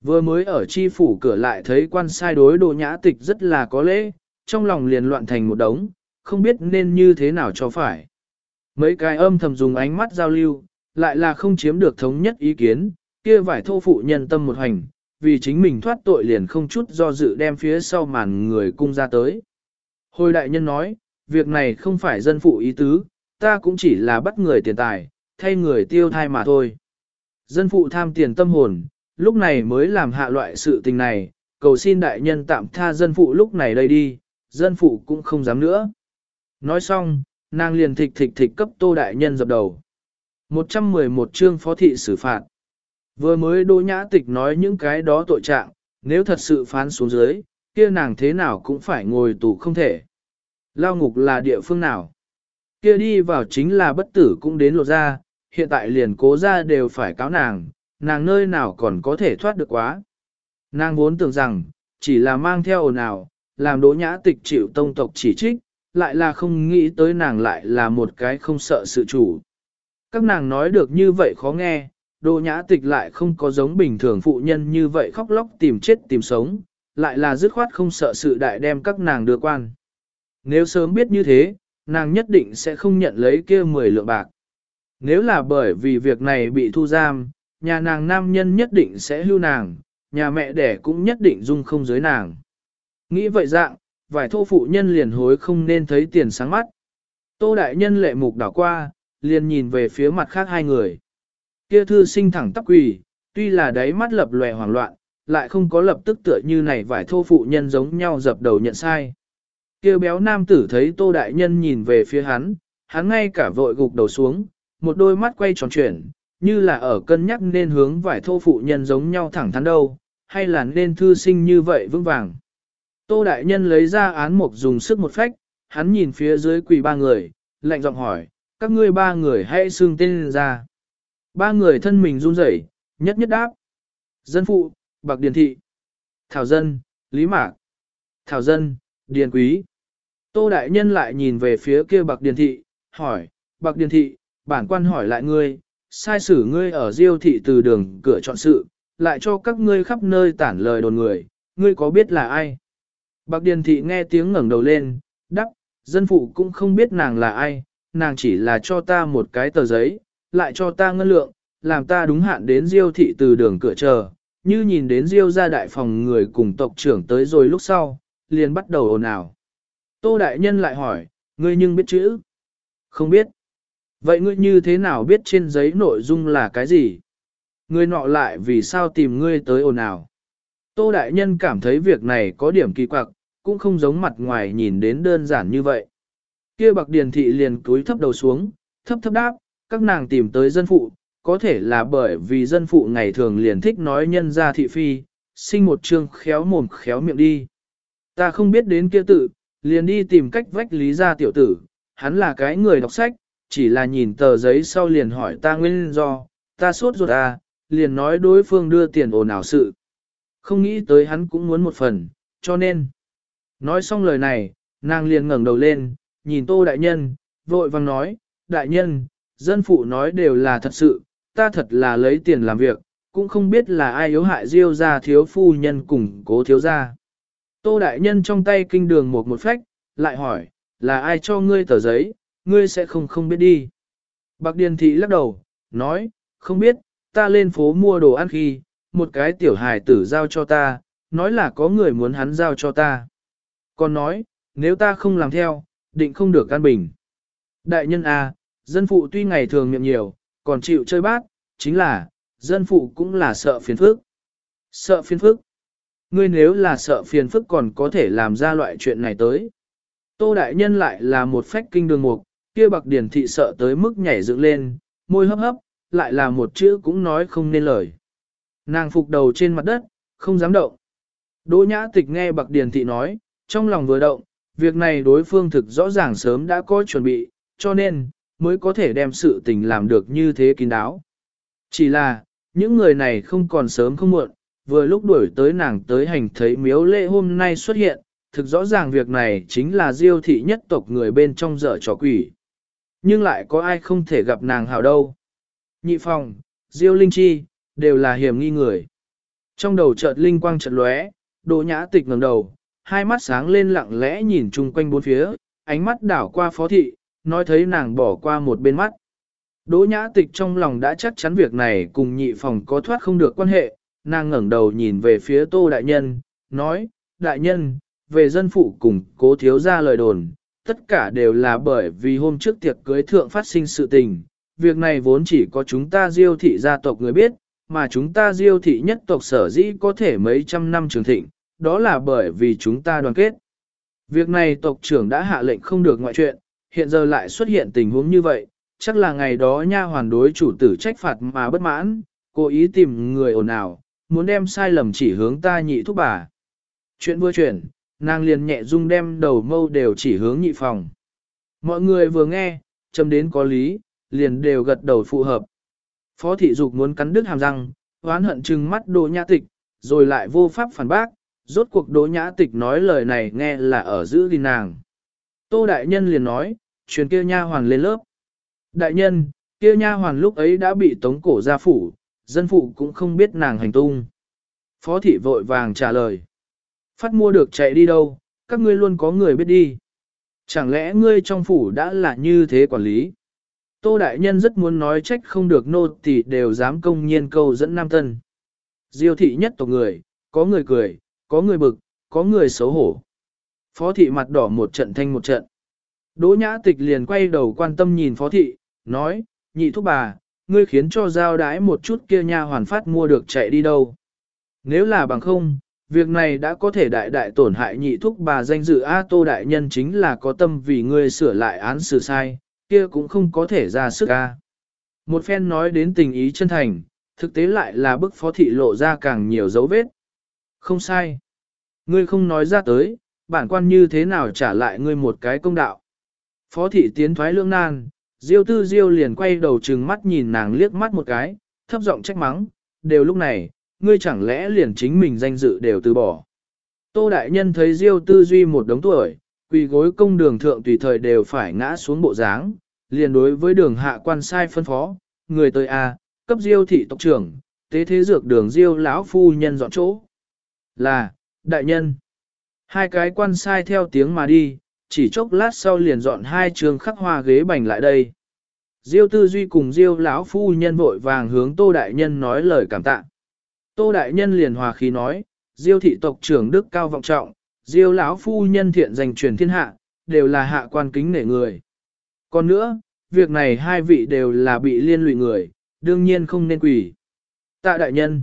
Vừa mới ở chi phủ cửa lại thấy quan sai đối đỗ nhã tịch rất là có lễ, trong lòng liền loạn thành một đống, không biết nên như thế nào cho phải. Mấy cái âm thầm dùng ánh mắt giao lưu, lại là không chiếm được thống nhất ý kiến, kia vải thô phụ nhân tâm một hành, vì chính mình thoát tội liền không chút do dự đem phía sau màn người cung ra tới. Hồi đại nhân nói, việc này không phải dân phụ ý tứ, ta cũng chỉ là bắt người tiền tài, thay người tiêu thai mà thôi. Dân phụ tham tiền tâm hồn, lúc này mới làm hạ loại sự tình này, cầu xin đại nhân tạm tha dân phụ lúc này đây đi, dân phụ cũng không dám nữa. Nói xong, nàng liền thịch thịch thịch cấp tô đại nhân dập đầu. 111 chương phó thị xử phạt. Vừa mới đỗ nhã tịch nói những cái đó tội trạng, nếu thật sự phán xuống dưới, kia nàng thế nào cũng phải ngồi tù không thể. Lao ngục là địa phương nào? Kia đi vào chính là bất tử cũng đến lột ra, hiện tại liền cố ra đều phải cáo nàng, nàng nơi nào còn có thể thoát được quá. Nàng vốn tưởng rằng, chỉ là mang theo ồn ào, làm đỗ nhã tịch chịu tông tộc chỉ trích, lại là không nghĩ tới nàng lại là một cái không sợ sự chủ. Các nàng nói được như vậy khó nghe, đỗ nhã tịch lại không có giống bình thường phụ nhân như vậy khóc lóc tìm chết tìm sống, lại là dứt khoát không sợ sự đại đem các nàng đưa quan. Nếu sớm biết như thế, nàng nhất định sẽ không nhận lấy kia 10 lượng bạc. Nếu là bởi vì việc này bị thu giam, nhà nàng nam nhân nhất định sẽ hưu nàng, nhà mẹ đẻ cũng nhất định dung không giới nàng. Nghĩ vậy dạng, vài thô phụ nhân liền hối không nên thấy tiền sáng mắt. Tô đại nhân lệ mục đảo qua, liền nhìn về phía mặt khác hai người. Kia thư sinh thẳng tắp quỳ, tuy là đáy mắt lập lòe hoảng loạn, lại không có lập tức tựa như này vài thô phụ nhân giống nhau dập đầu nhận sai. Kia béo nam tử thấy tô đại nhân nhìn về phía hắn, hắn ngay cả vội gục đầu xuống, một đôi mắt quay tròn chuyển, như là ở cân nhắc nên hướng vải thô phụ nhân giống nhau thẳng thắn đâu, hay là nên thư sinh như vậy vững vàng. Tô đại nhân lấy ra án mục dùng sức một phách, hắn nhìn phía dưới quỳ ba người, lạnh giọng hỏi, các ngươi ba người hãy xương tên ra. Ba người thân mình run rẩy, nhất nhất đáp. Dân phụ, Bạc Điền Thị. Thảo Dân, Lý Mạc. Thảo Dân, Điền Quý. Tô Đại Nhân lại nhìn về phía kia Bạc Điền Thị, hỏi, Bạc Điền Thị, bản quan hỏi lại ngươi, sai xử ngươi ở Diêu Thị từ đường cửa chọn sự, lại cho các ngươi khắp nơi tản lời đồn người, ngươi có biết là ai? Bạc Điền Thị nghe tiếng ngẩng đầu lên, đắc, dân phụ cũng không biết nàng là ai, nàng chỉ là cho ta một cái tờ giấy, lại cho ta ngân lượng, làm ta đúng hạn đến Diêu Thị từ đường cửa chờ, như nhìn đến Diêu ra đại phòng người cùng tộc trưởng tới rồi lúc sau, liền bắt đầu ồn ào. Tô Đại Nhân lại hỏi, ngươi nhưng biết chữ? Không biết. Vậy ngươi như thế nào biết trên giấy nội dung là cái gì? Ngươi nọ lại vì sao tìm ngươi tới ồn ào? Tô Đại Nhân cảm thấy việc này có điểm kỳ quặc, cũng không giống mặt ngoài nhìn đến đơn giản như vậy. Kia bạc điền thị liền cúi thấp đầu xuống, thấp thấp đáp, các nàng tìm tới dân phụ, có thể là bởi vì dân phụ ngày thường liền thích nói nhân ra thị phi, sinh một chương khéo mồm khéo miệng đi. Ta không biết đến kia tự, liền đi tìm cách vách lý ra tiểu tử, hắn là cái người đọc sách, chỉ là nhìn tờ giấy sau liền hỏi ta nguyên do, ta sốt ruột à, liền nói đối phương đưa tiền ồn ào sự. Không nghĩ tới hắn cũng muốn một phần, cho nên. Nói xong lời này, nàng liền ngẩng đầu lên, nhìn tô đại nhân, vội vàng nói, đại nhân, dân phụ nói đều là thật sự, ta thật là lấy tiền làm việc, cũng không biết là ai yếu hại diêu ra thiếu phu nhân cùng cố thiếu gia. Tô đại nhân trong tay kinh đường một một phách, lại hỏi, là ai cho ngươi tờ giấy, ngươi sẽ không không biết đi. Bạc Điền Thị lắc đầu, nói, không biết, ta lên phố mua đồ ăn khi, một cái tiểu hài tử giao cho ta, nói là có người muốn hắn giao cho ta. Còn nói, nếu ta không làm theo, định không được căn bình. Đại nhân A, dân phụ tuy ngày thường miệng nhiều, còn chịu chơi bát, chính là, dân phụ cũng là sợ phiền phức. Sợ phiền phức. Ngươi nếu là sợ phiền phức còn có thể làm ra loại chuyện này tới. Tô Đại Nhân lại là một phách kinh đường mục, kia bạc điển thị sợ tới mức nhảy dựng lên, môi hấp hấp, lại là một chữ cũng nói không nên lời. Nàng phục đầu trên mặt đất, không dám động. Đỗ nhã tịch nghe bạc điển thị nói, trong lòng vừa động, việc này đối phương thực rõ ràng sớm đã có chuẩn bị, cho nên, mới có thể đem sự tình làm được như thế kín đáo. Chỉ là, những người này không còn sớm không muộn, vừa lúc đuổi tới nàng tới hành thấy miếu lễ hôm nay xuất hiện, thực rõ ràng việc này chính là diêu thị nhất tộc người bên trong dở trò quỷ. Nhưng lại có ai không thể gặp nàng hảo đâu. Nhị phòng, diêu linh chi, đều là hiểm nghi người. Trong đầu chợt linh quang chợt lóe, đồ nhã tịch ngẩng đầu, hai mắt sáng lên lặng lẽ nhìn chung quanh bốn phía, ánh mắt đảo qua phó thị, nói thấy nàng bỏ qua một bên mắt. Đỗ nhã tịch trong lòng đã chắc chắn việc này cùng nhị phòng có thoát không được quan hệ, nàng ngẩng đầu nhìn về phía tô đại nhân, nói, đại nhân, về dân phụ cùng cố thiếu ra lời đồn, tất cả đều là bởi vì hôm trước tiệc cưới thượng phát sinh sự tình, việc này vốn chỉ có chúng ta diêu thị gia tộc người biết, mà chúng ta diêu thị nhất tộc sở dĩ có thể mấy trăm năm trường thịnh, đó là bởi vì chúng ta đoàn kết. Việc này tộc trưởng đã hạ lệnh không được ngoại chuyện, hiện giờ lại xuất hiện tình huống như vậy, chắc là ngày đó nha hoàn đối chủ tử trách phạt mà bất mãn, cố ý tìm người ồn ào, muốn đem sai lầm chỉ hướng ta nhị thúc bà. Chuyện vừa chuyển, nàng liền nhẹ dung đem đầu mâu đều chỉ hướng nhị phòng. Mọi người vừa nghe, châm đến có lý, liền đều gật đầu phù hợp. Phó thị dục muốn cắn đứt hàm răng, oán hận trừng mắt đồ nhã tịch, rồi lại vô pháp phản bác, rốt cuộc đỗ nhã tịch nói lời này nghe là ở giữ gìn nàng. Tô đại nhân liền nói, truyền kia nha hoàn lên lớp. Đại nhân, kia nha hoàn lúc ấy đã bị tống cổ ra phủ, dân phụ cũng không biết nàng hành tung. Phó thị vội vàng trả lời. Phát mua được chạy đi đâu, các ngươi luôn có người biết đi. Chẳng lẽ ngươi trong phủ đã là như thế quản lý? Tô Đại Nhân rất muốn nói trách không được nô thì đều dám công nhiên câu dẫn Nam Tân. Diêu thị nhất tộc người, có người cười, có người bực, có người xấu hổ. Phó thị mặt đỏ một trận thanh một trận. Đỗ nhã tịch liền quay đầu quan tâm nhìn phó thị, nói, nhị thúc bà, ngươi khiến cho giao đái một chút kia nha hoàn phát mua được chạy đi đâu. Nếu là bằng không, việc này đã có thể đại đại tổn hại nhị thúc bà danh dự A Tô Đại Nhân chính là có tâm vì ngươi sửa lại án xử sai, kia cũng không có thể ra sức A. Một phen nói đến tình ý chân thành, thực tế lại là bức phó thị lộ ra càng nhiều dấu vết. Không sai. Ngươi không nói ra tới, bản quan như thế nào trả lại ngươi một cái công đạo. Phó thị tiến thoái lương nan, Diêu tư Diêu liền quay đầu trừng mắt nhìn nàng liếc mắt một cái, thấp giọng trách mắng, đều lúc này, ngươi chẳng lẽ liền chính mình danh dự đều từ bỏ. Tô Đại Nhân thấy Diêu tư duy một đống tuổi, quỳ gối công đường thượng tùy thời đều phải ngã xuống bộ dáng, liền đối với đường hạ quan sai phân phó, người tới A, cấp Diêu thị tộc trưởng, tế thế dược đường Diêu lão phu nhân dọn chỗ. Là, Đại Nhân. Hai cái quan sai theo tiếng mà đi, chỉ chốc lát sau liền dọn hai trường khắc hoa ghế bành lại đây. Diêu tư duy cùng Diêu lão phu nhân vội vàng hướng Tô Đại Nhân nói lời cảm tạ. Tô Đại Nhân liền hòa khí nói, Diêu thị tộc trưởng đức cao vọng trọng, Diêu lão phu nhân thiện dành truyền thiên hạ, đều là hạ quan kính nể người. Còn nữa, việc này hai vị đều là bị liên lụy người, đương nhiên không nên quỳ. Tạ Đại Nhân,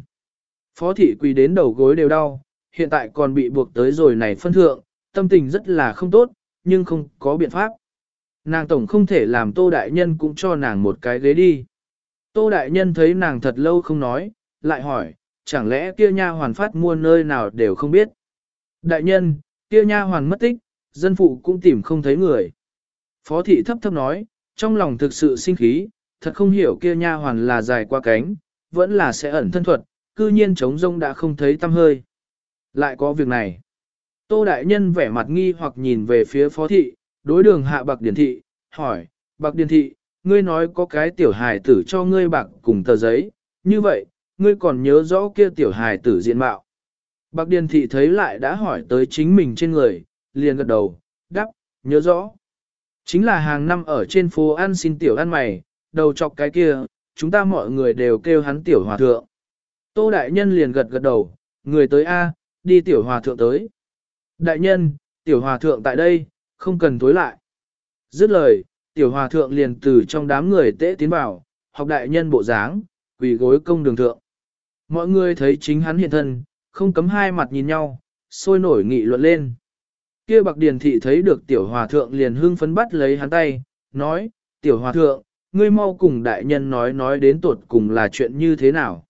phó thị quỳ đến đầu gối đều đau, hiện tại còn bị buộc tới rồi này phân thượng, tâm tình rất là không tốt, nhưng không có biện pháp. Nàng tổng không thể làm Tô Đại Nhân cũng cho nàng một cái ghế đi. Tô Đại Nhân thấy nàng thật lâu không nói, lại hỏi, chẳng lẽ kia nha hoàn phát mua nơi nào đều không biết. Đại nhân, kia nha hoàn mất tích, dân phụ cũng tìm không thấy người. Phó thị thấp thấp nói, trong lòng thực sự sinh khí, thật không hiểu kia nha hoàn là dài qua cánh, vẫn là sẽ ẩn thân thuật, cư nhiên trống rông đã không thấy tâm hơi. Lại có việc này. Tô Đại Nhân vẻ mặt nghi hoặc nhìn về phía phó thị, đối đường hạ bạc điển thị, hỏi, bạc điển thị, ngươi nói có cái tiểu hài tử cho ngươi bạc cùng tờ giấy, như vậy, ngươi còn nhớ rõ kia tiểu hài tử diện mạo. Bạc điển thị thấy lại đã hỏi tới chính mình trên người, liền gật đầu, đáp, nhớ rõ. Chính là hàng năm ở trên phố ăn xin tiểu ăn mày, đầu chọc cái kia, chúng ta mọi người đều kêu hắn tiểu hòa thượng. Tô Đại Nhân liền gật gật đầu, người tới A, đi tiểu hòa thượng tới. Đại nhân, tiểu hòa thượng tại đây, không cần tối lại. Dứt lời, tiểu hòa thượng liền từ trong đám người tễ tiến vào, học đại nhân bộ dáng, quỳ gối công đường thượng. Mọi người thấy chính hắn hiện thân, không cấm hai mặt nhìn nhau, sôi nổi nghị luận lên. Kia bạc điền thị thấy được tiểu hòa thượng liền hưng phấn bắt lấy hắn tay, nói, tiểu hòa thượng, ngươi mau cùng đại nhân nói nói đến tuột cùng là chuyện như thế nào.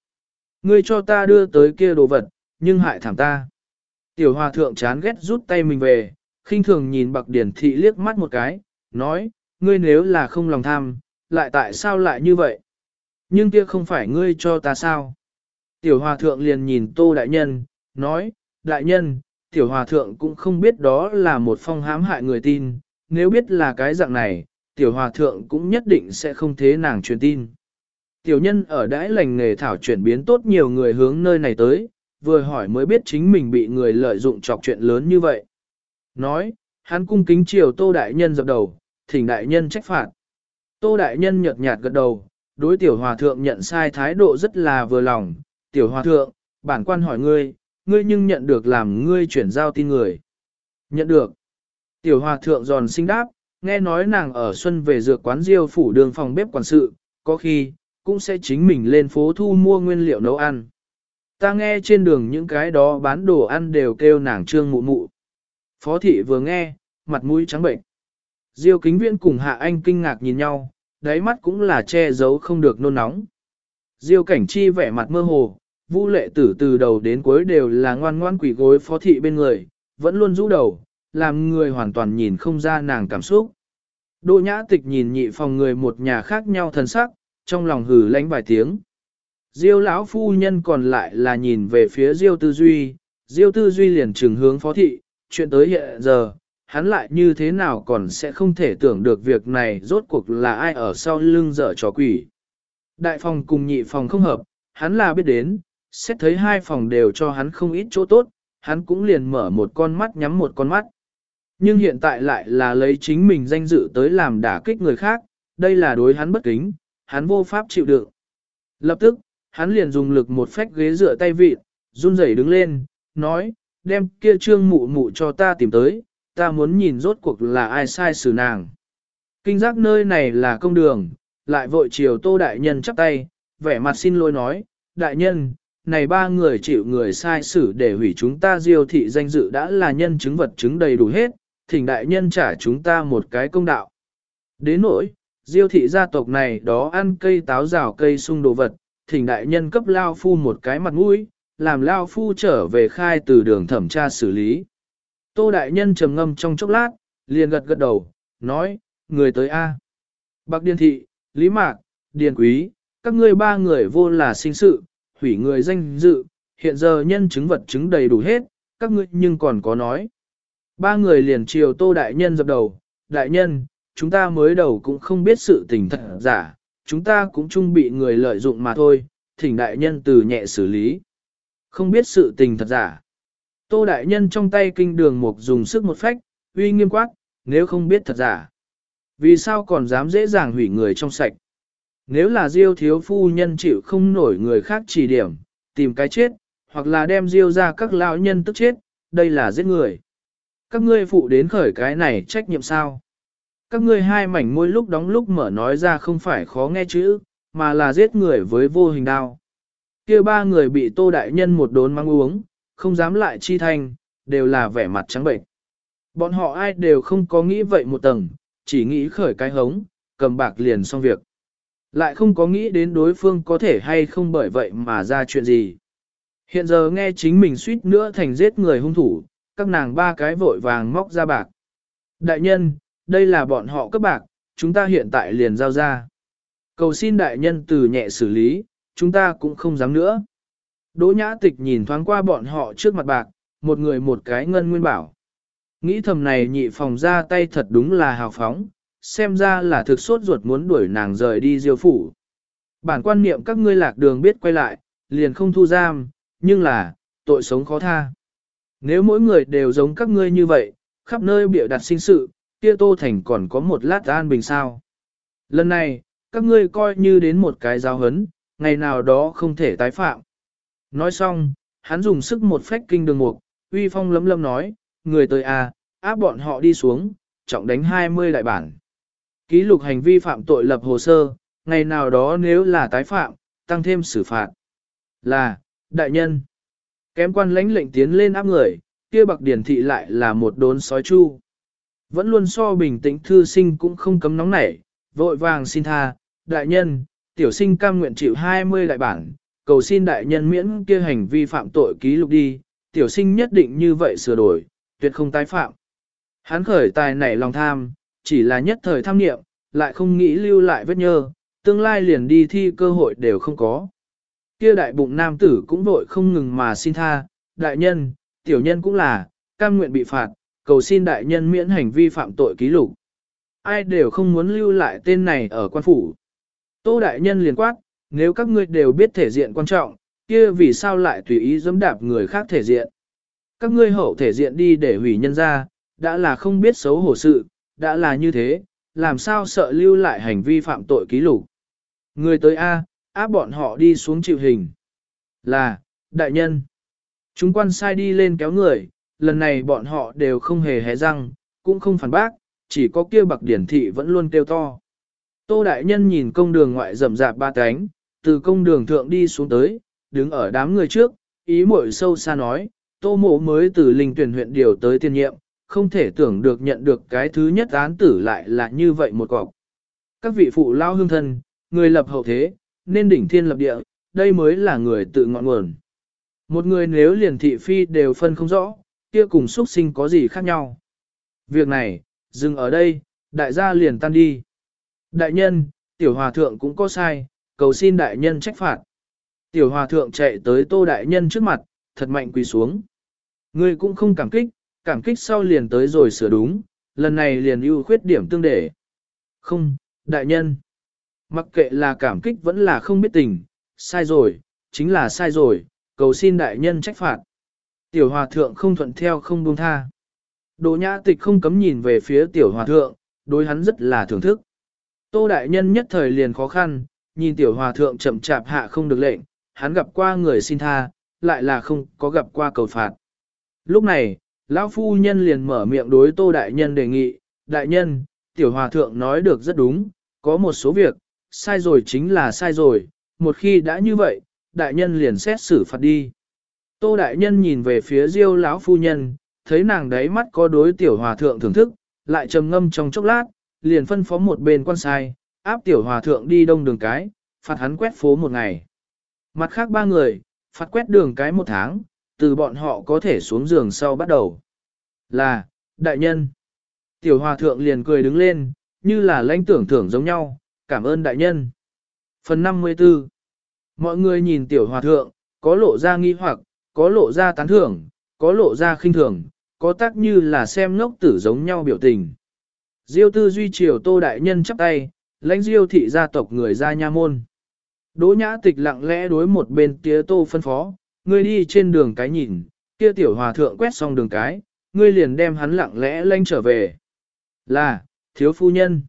Ngươi cho ta đưa tới kia đồ vật, nhưng hại thảm ta. Tiểu hòa thượng chán ghét rút tay mình về, khinh thường nhìn bạc điển thị liếc mắt một cái, nói, ngươi nếu là không lòng tham, lại tại sao lại như vậy? Nhưng kia không phải ngươi cho ta sao? Tiểu hòa thượng liền nhìn tô đại nhân, nói, đại nhân, tiểu hòa thượng cũng không biết đó là một phong hãm hại người tin, nếu biết là cái dạng này, tiểu hòa thượng cũng nhất định sẽ không thế nàng truyền tin. Tiểu nhân ở đãi lành nghề thảo chuyển biến tốt nhiều người hướng nơi này tới, vừa hỏi mới biết chính mình bị người lợi dụng chọc chuyện lớn như vậy. Nói, hắn cung kính chiều tô đại nhân dập đầu, thỉnh đại nhân trách phạt. Tô đại nhân nhợt nhạt gật đầu, đối tiểu hòa thượng nhận sai thái độ rất là vừa lòng. Tiểu hòa thượng, bản quan hỏi ngươi, ngươi nhưng nhận được làm ngươi chuyển giao tin người. Nhận được. Tiểu hòa thượng giòn sinh đáp, nghe nói nàng ở xuân về dược quán diêu phủ đường phòng bếp quản sự, có khi, cũng sẽ chính mình lên phố thu mua nguyên liệu nấu ăn. Ta nghe trên đường những cái đó bán đồ ăn đều kêu nàng trương mụ mụ. Phó thị vừa nghe, mặt mũi trắng bệnh. Diêu kính viễn cùng hạ anh kinh ngạc nhìn nhau, đáy mắt cũng là che giấu không được nôn nóng. Diêu cảnh chi vẻ mặt mơ hồ, Vu lệ tử từ đầu đến cuối đều là ngoan ngoan quỷ gối phó thị bên người, vẫn luôn rũ đầu, làm người hoàn toàn nhìn không ra nàng cảm xúc. Đỗ nhã tịch nhìn nhị phòng người một nhà khác nhau thần sắc, trong lòng hừ lánh vài tiếng. Diêu lão phu nhân còn lại là nhìn về phía Diêu Tư Duy, Diêu Tư Duy liền trừng hướng phó thị, chuyện tới hiện giờ, hắn lại như thế nào còn sẽ không thể tưởng được việc này rốt cuộc là ai ở sau lưng dở trò quỷ. Đại phòng cùng nhị phòng không hợp, hắn là biết đến, xét thấy hai phòng đều cho hắn không ít chỗ tốt, hắn cũng liền mở một con mắt nhắm một con mắt. Nhưng hiện tại lại là lấy chính mình danh dự tới làm đả kích người khác, đây là đối hắn bất kính, hắn vô pháp chịu đựng. Lập tức, hắn liền dùng lực một phách ghế dựa tay vịt, run rẩy đứng lên, nói, đem kia trương mụ mụ cho ta tìm tới, ta muốn nhìn rốt cuộc là ai sai xử nàng. Kinh giác nơi này là công đường, lại vội chiều tô đại nhân chắp tay, vẻ mặt xin lỗi nói, đại nhân, này ba người chịu người sai xử để hủy chúng ta diêu thị danh dự đã là nhân chứng vật chứng đầy đủ hết, thỉnh đại nhân trả chúng ta một cái công đạo. Đến nỗi, diêu thị gia tộc này đó ăn cây táo rào cây sung đồ vật, thỉnh đại nhân cấp Lao Phu một cái mặt mũi, làm Lao Phu trở về khai từ đường thẩm tra xử lý. Tô đại nhân trầm ngâm trong chốc lát, liền gật gật đầu, nói, người tới A. Bạc Điền Thị, Lý Mạc, Điền Quý, các ngươi ba người vô là sinh sự, hủy người danh dự, hiện giờ nhân chứng vật chứng đầy đủ hết, các ngươi nhưng còn có nói. Ba người liền chiều tô đại nhân dập đầu, đại nhân, chúng ta mới đầu cũng không biết sự tình thật giả, chúng ta cũng chung bị người lợi dụng mà thôi, thỉnh đại nhân từ nhẹ xử lý. Không biết sự tình thật giả. Tô đại nhân trong tay kinh đường mục dùng sức một phách, uy nghiêm quát, nếu không biết thật giả. Vì sao còn dám dễ dàng hủy người trong sạch? Nếu là diêu thiếu phu nhân chịu không nổi người khác chỉ điểm, tìm cái chết, hoặc là đem diêu ra các lão nhân tức chết, đây là giết người. Các ngươi phụ đến khởi cái này trách nhiệm sao? Các ngươi hai mảnh môi lúc đóng lúc mở nói ra không phải khó nghe chữ, mà là giết người với vô hình đao. kia ba người bị tô đại nhân một đốn mang uống, không dám lại chi thành đều là vẻ mặt trắng bệnh. Bọn họ ai đều không có nghĩ vậy một tầng, chỉ nghĩ khởi cái hống, cầm bạc liền xong việc. Lại không có nghĩ đến đối phương có thể hay không bởi vậy mà ra chuyện gì. Hiện giờ nghe chính mình suýt nữa thành giết người hung thủ, các nàng ba cái vội vàng móc ra bạc. Đại nhân, đây là bọn họ cấp bạc, chúng ta hiện tại liền giao ra. Cầu xin đại nhân từ nhẹ xử lý, chúng ta cũng không dám nữa. Đỗ nhã tịch nhìn thoáng qua bọn họ trước mặt bạc, một người một cái ngân nguyên bảo. Nghĩ thầm này nhị phòng ra tay thật đúng là hào phóng, xem ra là thực sốt ruột muốn đuổi nàng rời đi diêu phủ. Bản quan niệm các ngươi lạc đường biết quay lại, liền không thu giam, nhưng là, tội sống khó tha. Nếu mỗi người đều giống các ngươi như vậy, khắp nơi bịa đặt sinh sự, kia Tô Thành còn có một lát an bình sao. Lần này, các ngươi coi như đến một cái giáo hấn, ngày nào đó không thể tái phạm. Nói xong, hắn dùng sức một phách kinh đường mục, uy phong lấm lấm nói, người tới à, áp bọn họ đi xuống, trọng đánh 20 đại bản. Ký lục hành vi phạm tội lập hồ sơ, ngày nào đó nếu là tái phạm, tăng thêm xử phạt. Là, đại nhân. Kém quan lãnh lệnh tiến lên áp người, kia bậc điển thị lại là một đốn sói chu. Vẫn luôn so bình tĩnh thư sinh cũng không cấm nóng nảy, vội vàng xin tha, đại nhân, tiểu sinh cam nguyện chịu 20 đại bản, cầu xin đại nhân miễn kia hành vi phạm tội ký lục đi, tiểu sinh nhất định như vậy sửa đổi, tuyệt không tái phạm. Hắn khởi tài nảy lòng tham, chỉ là nhất thời tham niệm, lại không nghĩ lưu lại vết nhơ, tương lai liền đi thi cơ hội đều không có. Kia đại bụng nam tử cũng vội không ngừng mà xin tha, đại nhân, tiểu nhân cũng là, cam nguyện bị phạt, cầu xin đại nhân miễn hành vi phạm tội ký lục. Ai đều không muốn lưu lại tên này ở quan phủ. Tô đại nhân liền quát, nếu các ngươi đều biết thể diện quan trọng, kia vì sao lại tùy ý dẫm đạp người khác thể diện. Các ngươi hậu thể diện đi để hủy nhân ra, đã là không biết xấu hổ sự, đã là như thế, làm sao sợ lưu lại hành vi phạm tội ký lục. Người tới A, áp bọn họ đi xuống chịu hình. Là, đại nhân. Chúng quan sai đi lên kéo người, lần này bọn họ đều không hề hé răng, cũng không phản bác, chỉ có kia bạc điển thị vẫn luôn kêu to. Tô đại nhân nhìn công đường ngoại rầm rạp ba cánh, từ công đường thượng đi xuống tới, đứng ở đám người trước, ý muội sâu xa nói, tô mộ mới từ linh tuyển huyện điều tới tiên nhiệm, không thể tưởng được nhận được cái thứ nhất án tử lại là như vậy một cọc. Các vị phụ lao hương thân, người lập hậu thế, nên đỉnh thiên lập địa, đây mới là người tự ngọn nguồn. Một người nếu liền thị phi đều phân không rõ, kia cùng xuất sinh có gì khác nhau. Việc này, dừng ở đây, đại gia liền tan đi. Đại nhân, tiểu hòa thượng cũng có sai, cầu xin đại nhân trách phạt. Tiểu hòa thượng chạy tới tô đại nhân trước mặt, thật mạnh quỳ xuống. Ngươi cũng không cảm kích, cảm kích sau liền tới rồi sửa đúng, lần này liền ưu khuyết điểm tương để. Không, đại nhân. Mặc kệ là cảm kích vẫn là không biết tình, sai rồi, chính là sai rồi, cầu xin đại nhân trách phạt. Tiểu hòa thượng không thuận theo không buông tha. Đỗ nhã tịch không cấm nhìn về phía tiểu hòa thượng, đối hắn rất là thưởng thức. Tô đại nhân nhất thời liền khó khăn, nhìn tiểu hòa thượng chậm chạp hạ không được lệnh, hắn gặp qua người xin tha, lại là không có gặp qua cầu phạt. Lúc này, lão phu nhân liền mở miệng đối tô đại nhân đề nghị, đại nhân, tiểu hòa thượng nói được rất đúng, có một số việc, sai rồi chính là sai rồi, một khi đã như vậy, đại nhân liền xét xử phạt đi. Tô đại nhân nhìn về phía diêu lão phu nhân, thấy nàng đấy mắt có đối tiểu hòa thượng thưởng thức, lại trầm ngâm trong chốc lát, liền phân phó một bên quan sai, áp tiểu hòa thượng đi đông đường cái, phạt hắn quét phố một ngày. Mặt khác ba người, phạt quét đường cái một tháng, từ bọn họ có thể xuống giường sau bắt đầu. Là, đại nhân. Tiểu hòa thượng liền cười đứng lên, như là lãnh tưởng thưởng giống nhau, cảm ơn đại nhân. Phần 54 Mọi người nhìn tiểu hòa thượng, có lộ ra nghi hoặc, có lộ ra tán thưởng, có lộ ra khinh thường, có tác như là xem ngốc tử giống nhau biểu tình. Diêu tư duy triều tô đại nhân chắp tay, lãnh diêu thị gia tộc người ra nha môn. Đỗ nhã tịch lặng lẽ đối một bên tía tô phân phó, ngươi đi trên đường cái nhìn, kia tiểu hòa thượng quét xong đường cái, ngươi liền đem hắn lặng lẽ lanh trở về. Là, thiếu phu nhân.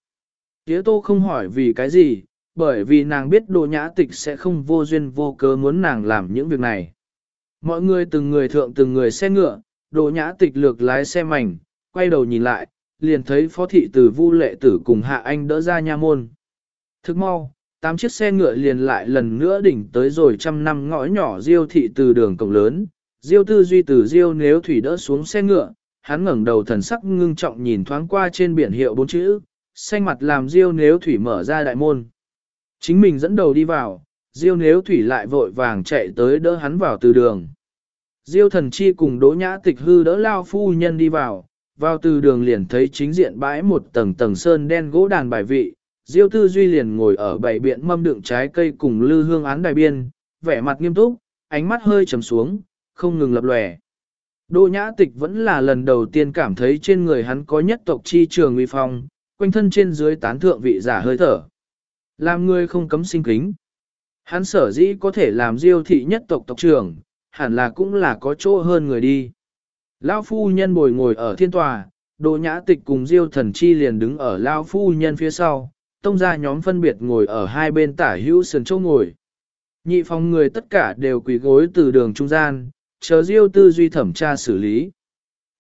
Tía tô không hỏi vì cái gì, bởi vì nàng biết đồ nhã tịch sẽ không vô duyên vô cớ muốn nàng làm những việc này. Mọi người từng người thượng từng người xe ngựa, đồ nhã tịch lược lái xe mảnh, quay đầu nhìn lại, liền thấy phó thị tử vu lệ tử cùng hạ anh đỡ ra nha môn. Thức mau, tám chiếc xe ngựa liền lại lần nữa đỉnh tới rồi trăm năm ngõ nhỏ diêu thị từ đường cổng lớn, diêu tư duy từ diêu nếu thủy đỡ xuống xe ngựa, hắn ngẩng đầu thần sắc ngưng trọng nhìn thoáng qua trên biển hiệu bốn chữ, xanh mặt làm diêu nếu thủy mở ra đại môn. Chính mình dẫn đầu đi vào, diêu nếu thủy lại vội vàng chạy tới đỡ hắn vào từ đường. Diêu thần chi cùng đỗ nhã tịch hư đỡ lao phu nhân đi vào, vào từ đường liền thấy chính diện bãi một tầng tầng sơn đen gỗ đàn bài vị, Diêu Tư Duy liền ngồi ở bảy biện mâm đựng trái cây cùng lư hương án đài biên, vẻ mặt nghiêm túc, ánh mắt hơi trầm xuống, không ngừng lập lòe. Đỗ Nhã Tịch vẫn là lần đầu tiên cảm thấy trên người hắn có nhất tộc chi trường uy phong, quanh thân trên dưới tán thượng vị giả hơi thở. Làm người không cấm sinh kính. Hắn sở dĩ có thể làm diêu thị nhất tộc tộc trưởng, hẳn là cũng là có chỗ hơn người đi. Lão phu nhân bồi ngồi ở thiên tòa, Đỗ Nhã Tịch cùng Diêu Thần Chi liền đứng ở lão phu nhân phía sau, tông ra nhóm phân biệt ngồi ở hai bên tả hữu sườn châu ngồi. Nhị phòng người tất cả đều quỳ gối từ đường trung gian, chờ Diêu tư duy thẩm tra xử lý.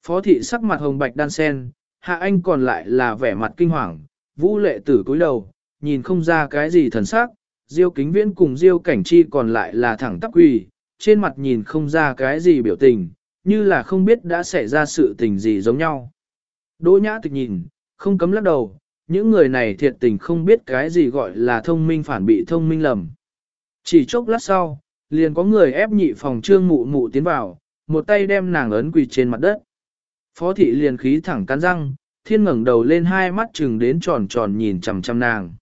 Phó thị sắc mặt hồng bạch đan sen, hạ anh còn lại là vẻ mặt kinh hoàng, vũ lệ tử cúi đầu, nhìn không ra cái gì thần sắc, Diêu kính viễn cùng Diêu cảnh chi còn lại là thẳng tắp quỳ, trên mặt nhìn không ra cái gì biểu tình, như là không biết đã xảy ra sự tình gì giống nhau. Đỗ nhã tịch nhìn, không cấm lắc đầu, những người này thiệt tình không biết cái gì gọi là thông minh phản bị thông minh lầm. Chỉ chốc lát sau, liền có người ép nhị phòng trương mụ mụ tiến vào, một tay đem nàng ấn quỳ trên mặt đất. Phó thị liền khí thẳng cắn răng, thiên ngẩng đầu lên hai mắt chừng đến tròn tròn nhìn chằm chằm nàng.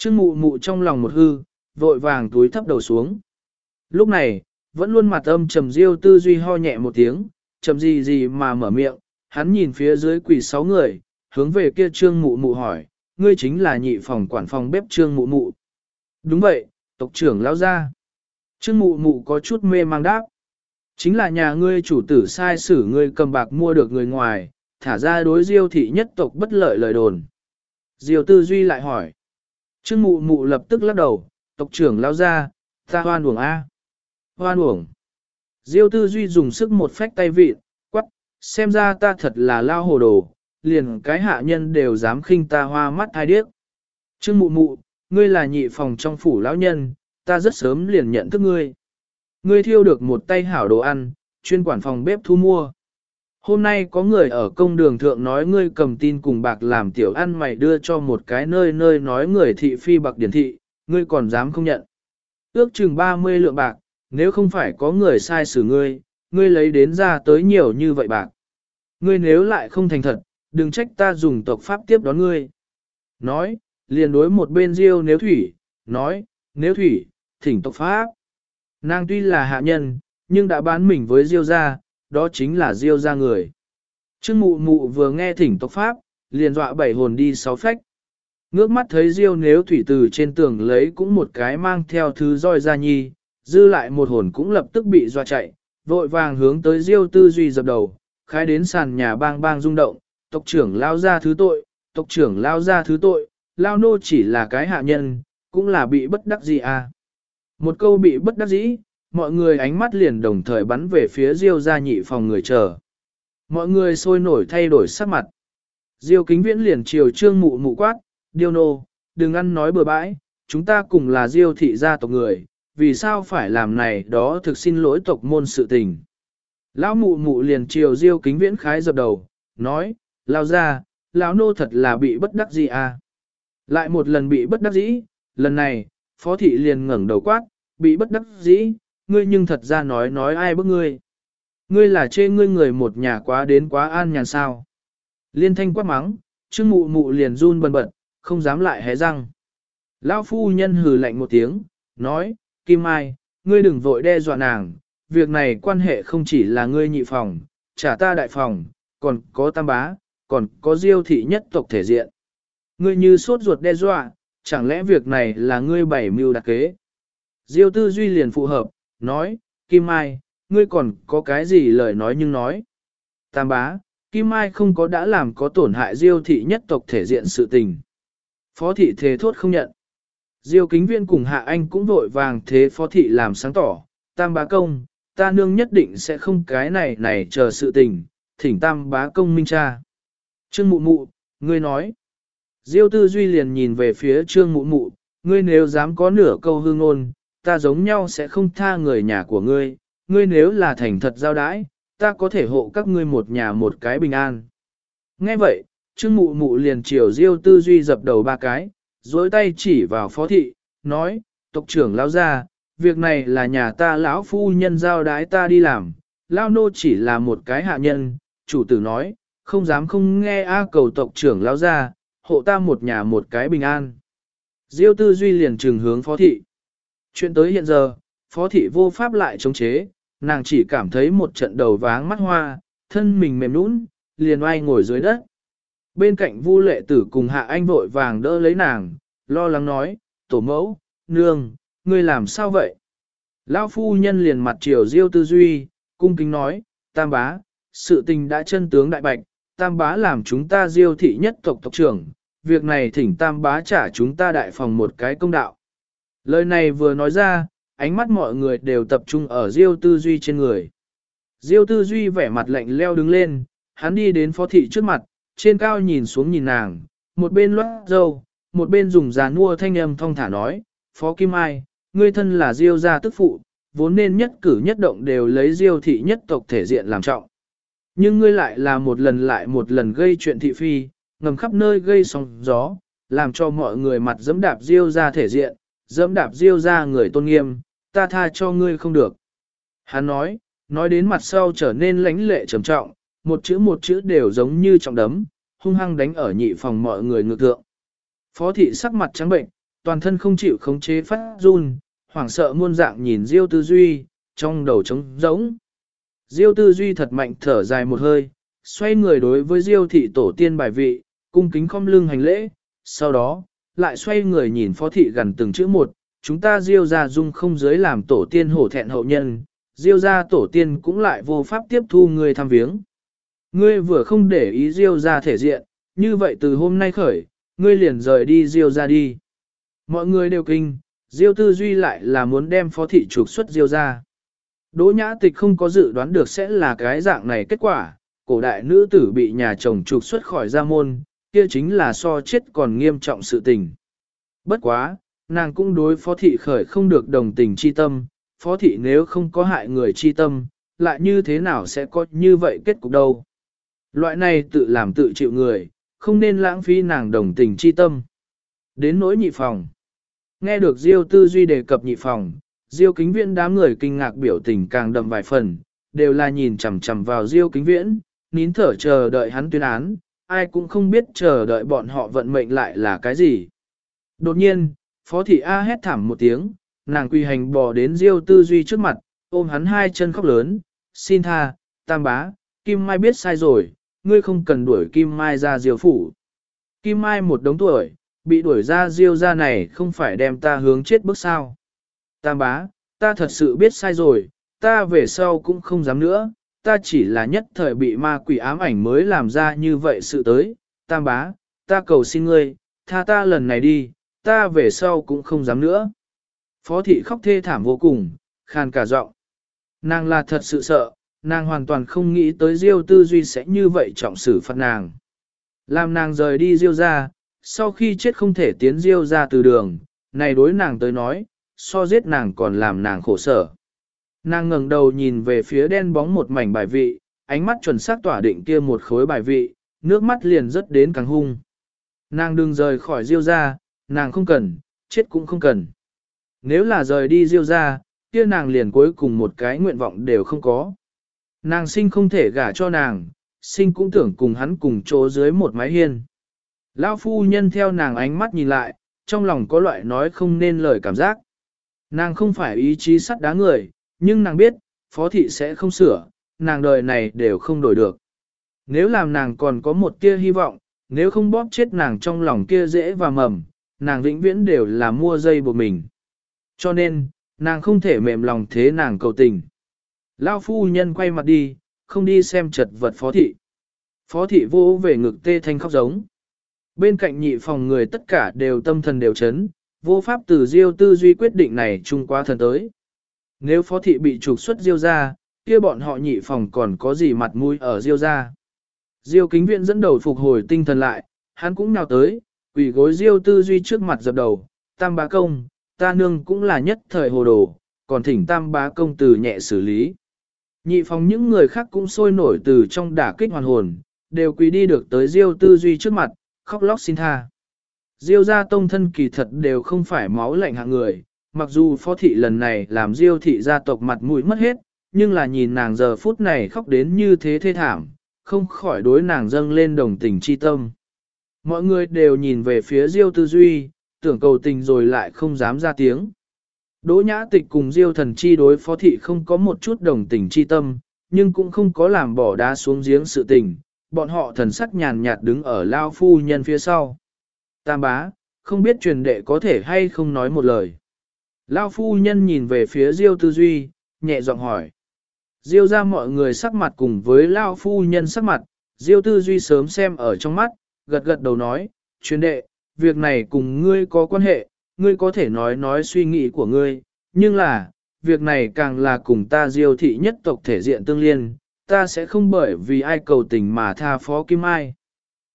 Trương mụ mụ trong lòng một hư, vội vàng túi thấp đầu xuống. Lúc này, vẫn luôn mặt âm trầm diêu tư duy ho nhẹ một tiếng, trầm gì gì mà mở miệng, hắn nhìn phía dưới quỳ sáu người, hướng về kia trương mụ mụ hỏi, ngươi chính là nhị phòng quản phòng bếp trương mụ mụ. Đúng vậy, tộc trưởng lão ra. Trương mụ mụ có chút mê mang đáp. Chính là nhà ngươi chủ tử sai xử ngươi cầm bạc mua được người ngoài, thả ra đối diêu thị nhất tộc bất lợi lời đồn. Diêu tư duy lại hỏi. Trương mụ mụ lập tức lắc đầu, tộc trưởng lao ra, ta hoan uổng A. Hoan uổng. Diêu tư duy dùng sức một phách tay vịt, quắc, xem ra ta thật là lao hồ đồ, liền cái hạ nhân đều dám khinh ta hoa mắt hai điếc. Trương mụ mụ, ngươi là nhị phòng trong phủ lão nhân, ta rất sớm liền nhận thức ngươi. Ngươi thiêu được một tay hảo đồ ăn, chuyên quản phòng bếp thu mua. Hôm nay có người ở công đường thượng nói ngươi cầm tin cùng bạc làm tiểu ăn mày đưa cho một cái nơi nơi nói người thị phi bạc điển thị, ngươi còn dám không nhận. Ước chừng 30 lượng bạc, nếu không phải có người sai xử ngươi, ngươi lấy đến ra tới nhiều như vậy bạc. Ngươi nếu lại không thành thật, đừng trách ta dùng tộc pháp tiếp đón ngươi. Nói, liền đối một bên riêu nếu thủy, nói, nếu thủy, thỉnh tộc pháp. Nàng tuy là hạ nhân, nhưng đã bán mình với diêu gia, đó chính là diêu ra người. Trương mụ mụ vừa nghe thỉnh tộc pháp, liền dọa bảy hồn đi sáu phách. Ngước mắt thấy diêu nếu thủy từ trên tường lấy cũng một cái mang theo thứ roi ra nhi, dư lại một hồn cũng lập tức bị dọa chạy, vội vàng hướng tới diêu tư duy dập đầu, khai đến sàn nhà bang bang rung động, tộc trưởng lao ra thứ tội, tộc trưởng lao ra thứ tội, lao nô chỉ là cái hạ nhân, cũng là bị bất đắc gì à. Một câu bị bất đắc dĩ, mọi người ánh mắt liền đồng thời bắn về phía Diêu gia nhị phòng người chờ. Mọi người sôi nổi thay đổi sắc mặt. Diêu kính viễn liền chiều trương mụ mụ quát, Diêu nô, đừng ăn nói bừa bãi, chúng ta cùng là Diêu thị gia tộc người, vì sao phải làm này đó thực xin lỗi tộc môn sự tình. Lão mụ mụ liền chiều Diêu kính viễn khái dập đầu, nói, lao ra, lão nô thật là bị bất đắc dĩ à. Lại một lần bị bất đắc dĩ, lần này, phó thị liền ngẩng đầu quát, bị bất đắc dĩ, ngươi nhưng thật ra nói nói ai bức ngươi. Ngươi là chê ngươi người một nhà quá đến quá an nhàn sao. Liên thanh quát mắng, trương mụ mụ liền run bần bật, không dám lại hé răng. Lão phu nhân hừ lạnh một tiếng, nói, Kim Mai, ngươi đừng vội đe dọa nàng, việc này quan hệ không chỉ là ngươi nhị phòng, trả ta đại phòng, còn có tam bá, còn có diêu thị nhất tộc thể diện. Ngươi như sốt ruột đe dọa, chẳng lẽ việc này là ngươi bảy mưu đặc kế? Diêu tư duy liền phù hợp, nói, Kim Mai, ngươi còn có cái gì lời nói nhưng nói. Tam bá, Kim Mai không có đã làm có tổn hại Diêu thị nhất tộc thể diện sự tình. Phó thị thế thốt không nhận. Diêu kính viên cùng hạ anh cũng vội vàng thế phó thị làm sáng tỏ, tam bá công, ta nương nhất định sẽ không cái này này chờ sự tình, thỉnh tam bá công minh cha. Trương mụ mụ, ngươi nói. Diêu tư duy liền nhìn về phía trương mụ mụ, ngươi nếu dám có nửa câu hương ngôn, ta giống nhau sẽ không tha người nhà của ngươi, ngươi nếu là thành thật giao đãi, ta có thể hộ các ngươi một nhà một cái bình an. Nghe vậy, trương mụ mụ liền chiều diêu tư duy dập đầu ba cái, dối tay chỉ vào phó thị, nói, tộc trưởng lão ra, việc này là nhà ta lão phu nhân giao đái ta đi làm, lão nô chỉ là một cái hạ nhân, chủ tử nói, không dám không nghe A cầu tộc trưởng lão ra, hộ ta một nhà một cái bình an. Diêu tư duy liền trừng hướng phó thị. Chuyện tới hiện giờ, phó thị vô pháp lại chống chế, nàng chỉ cảm thấy một trận đầu váng mắt hoa, thân mình mềm nũng, liền oai ngồi dưới đất. Bên cạnh vu lệ tử cùng hạ anh vội vàng đỡ lấy nàng, lo lắng nói, tổ mẫu, nương, ngươi làm sao vậy? Lão phu nhân liền mặt chiều diêu tư duy, cung kính nói, tam bá, sự tình đã chân tướng đại bạch, tam bá làm chúng ta diêu thị nhất tộc tộc trưởng, việc này thỉnh tam bá trả chúng ta đại phòng một cái công đạo. Lời này vừa nói ra, ánh mắt mọi người đều tập trung ở Diêu Tư Duy trên người. Diêu Tư Duy vẻ mặt lạnh leo đứng lên, hắn đi đến phó thị trước mặt, trên cao nhìn xuống nhìn nàng, một bên loát dâu, một bên dùng giàn mua thanh âm thong thả nói, Phó Kim Ai, ngươi thân là Diêu gia tức phụ, vốn nên nhất cử nhất động đều lấy diêu thị nhất tộc thể diện làm trọng. Nhưng ngươi lại là một lần lại một lần gây chuyện thị phi, ngầm khắp nơi gây sóng gió, làm cho mọi người mặt dẫm đạp diêu gia thể diện, dẫm đạp diêu ra người tôn nghiêm, ta tha cho ngươi không được. Hắn nói, nói đến mặt sau trở nên lãnh lệ trầm trọng, một chữ một chữ đều giống như trọng đấm, hung hăng đánh ở nhị phòng mọi người ngược thượng. Phó thị sắc mặt trắng bệnh, toàn thân không chịu khống chế phát run, hoảng sợ muôn dạng nhìn Diêu Tư Duy, trong đầu trống rỗng. Diêu Tư Duy thật mạnh thở dài một hơi, xoay người đối với Diêu thị tổ tiên bài vị, cung kính khom lưng hành lễ, sau đó, lại xoay người nhìn phó thị gần từng chữ một, chúng ta Diêu ra dung không giới làm tổ tiên hổ thẹn hậu nhân, Diêu ra tổ tiên cũng lại vô pháp tiếp thu người thăm viếng. Ngươi vừa không để ý Diêu ra thể diện, như vậy từ hôm nay khởi, ngươi liền rời đi Diêu ra đi. Mọi người đều kinh, Diêu tư duy lại là muốn đem phó thị trục xuất Diêu ra. Đỗ nhã tịch không có dự đoán được sẽ là cái dạng này kết quả, cổ đại nữ tử bị nhà chồng trục xuất khỏi gia môn, kia chính là so chết còn nghiêm trọng sự tình. Bất quá, nàng cũng đối phó thị khởi không được đồng tình chi tâm, phó thị nếu không có hại người chi tâm, lại như thế nào sẽ có như vậy kết cục đâu. Loại này tự làm tự chịu người, không nên lãng phí nàng đồng tình chi tâm. Đến nỗi nhị phòng. Nghe được Diêu tư duy đề cập nhị phòng, Diêu kính viễn đám người kinh ngạc biểu tình càng đậm vài phần, đều là nhìn chằm chằm vào Diêu kính viễn, nín thở chờ đợi hắn tuyên án, ai cũng không biết chờ đợi bọn họ vận mệnh lại là cái gì. Đột nhiên, Phó Thị A hét thảm một tiếng, nàng quy hành bò đến Diêu tư duy trước mặt, ôm hắn hai chân khóc lớn, xin tha, tam bá, Kim Mai biết sai rồi, ngươi không cần đuổi Kim Mai ra Diêu phủ. Kim Mai một đống tuổi, bị đuổi ra Diêu ra này không phải đem ta hướng chết bước sao. Tam bá, ta thật sự biết sai rồi, ta về sau cũng không dám nữa, ta chỉ là nhất thời bị ma quỷ ám ảnh mới làm ra như vậy sự tới. Tam bá, ta cầu xin ngươi, tha ta lần này đi, ta về sau cũng không dám nữa. Phó thị khóc thê thảm vô cùng, khàn cả giọng. Nàng là thật sự sợ, nàng hoàn toàn không nghĩ tới Diêu tư duy sẽ như vậy trọng xử phạt nàng. Làm nàng rời đi Diêu ra, sau khi chết không thể tiến Diêu ra từ đường, này đối nàng tới nói, so giết nàng còn làm nàng khổ sở. Nàng ngẩng đầu nhìn về phía đen bóng một mảnh bài vị, ánh mắt chuẩn xác tỏa định kia một khối bài vị, nước mắt liền rất đến càng hung. Nàng đừng rời khỏi Diêu ra, nàng không cần, chết cũng không cần. Nếu là rời đi Diêu ra, kia nàng liền cuối cùng một cái nguyện vọng đều không có. Nàng sinh không thể gả cho nàng, sinh cũng tưởng cùng hắn cùng chỗ dưới một mái hiên. Lão phu nhân theo nàng ánh mắt nhìn lại, trong lòng có loại nói không nên lời cảm giác. Nàng không phải ý chí sắt đá người, nhưng nàng biết, phó thị sẽ không sửa, nàng đời này đều không đổi được. Nếu làm nàng còn có một tia hy vọng, nếu không bóp chết nàng trong lòng kia dễ và mầm, nàng vĩnh viễn đều là mua dây buộc mình. Cho nên, nàng không thể mềm lòng thế nàng cầu tình. Lao phu nhân quay mặt đi, không đi xem chật vật phó thị. Phó thị vô về ngực tê thanh khóc giống. Bên cạnh nhị phòng người tất cả đều tâm thần đều chấn, vô pháp từ diêu tư duy quyết định này chung qua thần tới. Nếu phó thị bị trục xuất diêu ra, kia bọn họ nhị phòng còn có gì mặt mũi ở diêu ra. Diêu kính viện dẫn đầu phục hồi tinh thần lại, hắn cũng nào tới, quỷ gối diêu tư duy trước mặt dập đầu, tam bá công, ta nương cũng là nhất thời hồ đồ, còn thỉnh tam bá công từ nhẹ xử lý. Nhị phòng những người khác cũng sôi nổi từ trong đả kích hoàn hồn, đều quỳ đi được tới diêu tư duy trước mặt, khóc lóc xin tha. Diêu gia tông thân kỳ thật đều không phải máu lạnh hạng người, mặc dù phó thị lần này làm diêu thị gia tộc mặt mũi mất hết, nhưng là nhìn nàng giờ phút này khóc đến như thế thê thảm, không khỏi đối nàng dâng lên đồng tình chi tâm. Mọi người đều nhìn về phía diêu tư duy, tưởng cầu tình rồi lại không dám ra tiếng. Đỗ nhã tịch cùng diêu thần chi đối phó thị không có một chút đồng tình chi tâm, nhưng cũng không có làm bỏ đá xuống giếng sự tình, bọn họ thần sắc nhàn nhạt đứng ở lao phu nhân phía sau. Tam bá, không biết truyền đệ có thể hay không nói một lời. Lao phu nhân nhìn về phía Diêu Tư Duy, nhẹ giọng hỏi. Diêu ra mọi người sắc mặt cùng với Lao phu nhân sắc mặt, Diêu Tư Duy sớm xem ở trong mắt, gật gật đầu nói, truyền đệ, việc này cùng ngươi có quan hệ, ngươi có thể nói nói suy nghĩ của ngươi, nhưng là, việc này càng là cùng ta Diêu thị nhất tộc thể diện tương liên, ta sẽ không bởi vì ai cầu tình mà tha phó Kim Ai.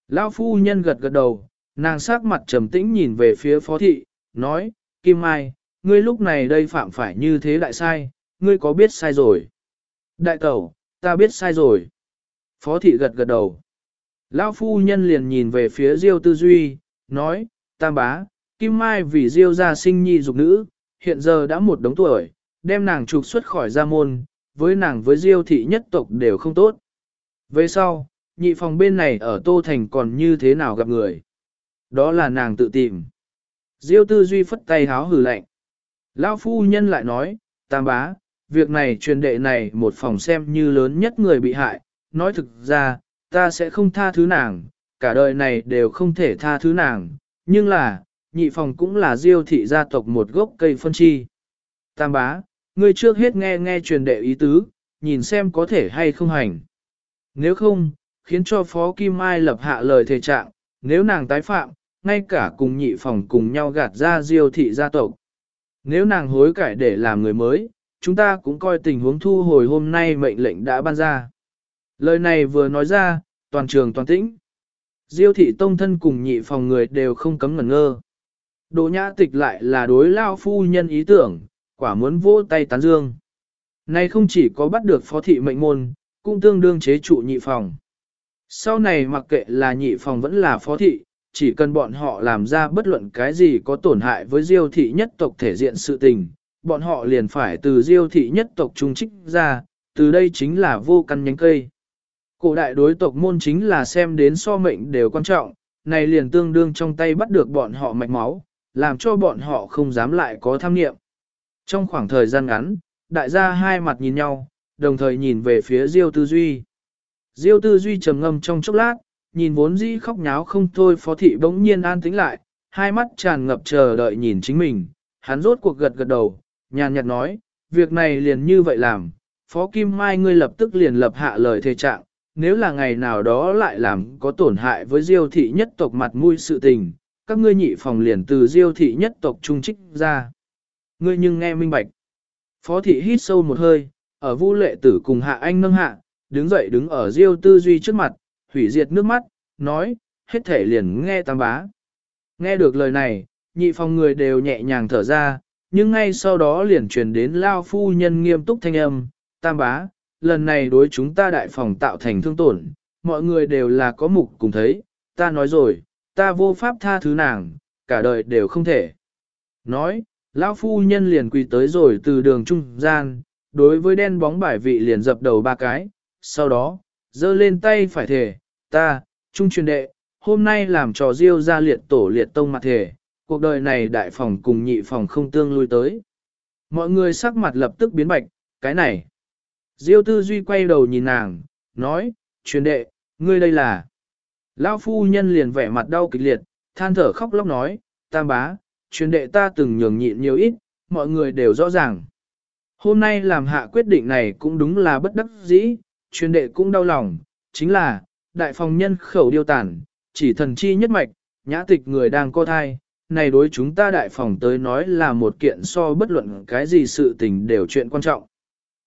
Lão phu nhân gật gật đầu, nàng sắc mặt trầm tĩnh nhìn về phía phó thị, nói, Kim Ai, ngươi lúc này đây phạm phải như thế đại sai, ngươi có biết sai rồi? Đại tẩu, ta biết sai rồi. Phó thị gật gật đầu. Lão phu nhân liền nhìn về phía Diêu Tư Duy, nói, tam bá, Kim Mai vì Diêu gia sinh nhi dục nữ, hiện giờ đã một đống tuổi, đem nàng trục xuất khỏi gia môn, với nàng với Diêu thị nhất tộc đều không tốt. Về sau, nhị phòng bên này ở Tô Thành còn như thế nào gặp người? Đó là nàng tự tìm. Diêu Tư Duy phất tay háo hử lạnh. Lão phu nhân lại nói, tam bá, việc này truyền đệ này một phòng xem như lớn nhất người bị hại, nói thực ra, ta sẽ không tha thứ nàng, cả đời này đều không thể tha thứ nàng, nhưng là, nhị phòng cũng là diêu thị gia tộc một gốc cây phân chi. Tam bá, ngươi trước hết nghe nghe truyền đệ ý tứ, nhìn xem có thể hay không hành. Nếu không, khiến cho Phó Kim Mai lập hạ lời thề trạng, nếu nàng tái phạm, ngay cả cùng nhị phòng cùng nhau gạt ra diêu thị gia tộc. Nếu nàng hối cải để làm người mới, chúng ta cũng coi tình huống thu hồi hôm nay mệnh lệnh đã ban ra. Lời này vừa nói ra, toàn trường toàn tĩnh. Diêu thị tông thân cùng nhị phòng người đều không cấm ngẩn ngơ. Đỗ nhã tịch lại là đối lao phu nhân ý tưởng, quả muốn vỗ tay tán dương. Này không chỉ có bắt được phó thị mệnh môn, cũng tương đương chế trụ nhị phòng. Sau này mặc kệ là nhị phòng vẫn là phó thị, chỉ cần bọn họ làm ra bất luận cái gì có tổn hại với diêu thị nhất tộc thể diện sự tình, bọn họ liền phải từ diêu thị nhất tộc trung trích ra, từ đây chính là vô căn nhánh cây. Cổ đại đối tộc môn chính là xem đến so mệnh đều quan trọng, này liền tương đương trong tay bắt được bọn họ mạch máu, làm cho bọn họ không dám lại có tham nghiệm. Trong khoảng thời gian ngắn, đại gia hai mặt nhìn nhau, đồng thời nhìn về phía Diêu Tư Duy. Diêu Tư Duy trầm ngâm trong chốc lát, nhìn vốn dĩ khóc nháo không thôi phó thị bỗng nhiên an tĩnh lại, hai mắt tràn ngập chờ đợi nhìn chính mình, hắn rốt cuộc gật gật đầu, nhàn nhạt nói, việc này liền như vậy làm, phó Kim Mai ngươi lập tức liền lập hạ lời thề trạng, nếu là ngày nào đó lại làm có tổn hại với diêu thị nhất tộc mặt mũi sự tình, các ngươi nhị phòng liền từ diêu thị nhất tộc trung trích ra. Ngươi nhưng nghe minh bạch. Phó thị hít sâu một hơi, ở vu lệ tử cùng hạ anh nâng hạ, đứng dậy đứng ở diêu tư duy trước mặt, hủy diệt nước mắt, nói, hết thể liền nghe tam bá. Nghe được lời này, nhị phòng người đều nhẹ nhàng thở ra, nhưng ngay sau đó liền truyền đến lao phu nhân nghiêm túc thanh âm, tam bá, lần này đối chúng ta đại phòng tạo thành thương tổn, mọi người đều là có mục cùng thấy, ta nói rồi, ta vô pháp tha thứ nàng, cả đời đều không thể. Nói, lão phu nhân liền quỳ tới rồi từ đường trung gian, đối với đen bóng bài vị liền dập đầu ba cái, sau đó, giơ lên tay phải thể, ta, trung truyền đệ, hôm nay làm trò diêu ra liệt tổ liệt tông mặt thể, cuộc đời này đại phòng cùng nhị phòng không tương lui tới. Mọi người sắc mặt lập tức biến bạch, cái này. Diêu tư duy quay đầu nhìn nàng, nói, truyền đệ, ngươi đây là. Lão phu nhân liền vẻ mặt đau kịch liệt, than thở khóc lóc nói, tam bá, truyền đệ ta từng nhường nhịn nhiều ít, mọi người đều rõ ràng. Hôm nay làm hạ quyết định này cũng đúng là bất đắc dĩ, Chuyên đệ cũng đau lòng, chính là, đại phòng nhân khẩu điêu tản, chỉ thần chi nhất mạch, nhã tịch người đang co thai, này đối chúng ta đại phòng tới nói là một kiện so bất luận cái gì sự tình đều chuyện quan trọng.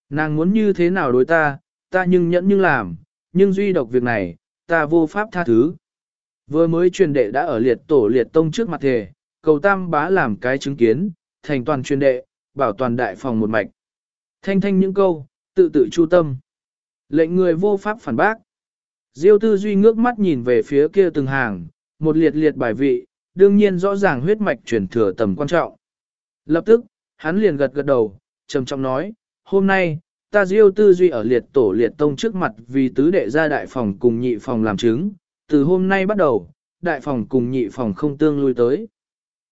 Nàng muốn như thế nào đối ta, ta nhưng nhẫn nhưng làm, nhưng duy độc việc này, ta vô pháp tha thứ. Vừa mới truyền đệ đã ở liệt tổ liệt tông trước mặt thề, cầu tam bá làm cái chứng kiến, thành toàn truyền đệ, bảo toàn đại phòng một mạch. Thanh thanh những câu, tự tự chu tâm. Lệnh người vô pháp phản bác. Diêu tư duy ngước mắt nhìn về phía kia từng hàng, một liệt liệt bài vị, đương nhiên rõ ràng huyết mạch truyền thừa tầm quan trọng. Lập tức, hắn liền gật gật đầu, trầm trọng nói, hôm nay, ta diêu tư duy ở liệt tổ liệt tông trước mặt vì tứ đệ ra đại phòng cùng nhị phòng làm chứng, từ hôm nay bắt đầu, đại phòng cùng nhị phòng không tương lui tới.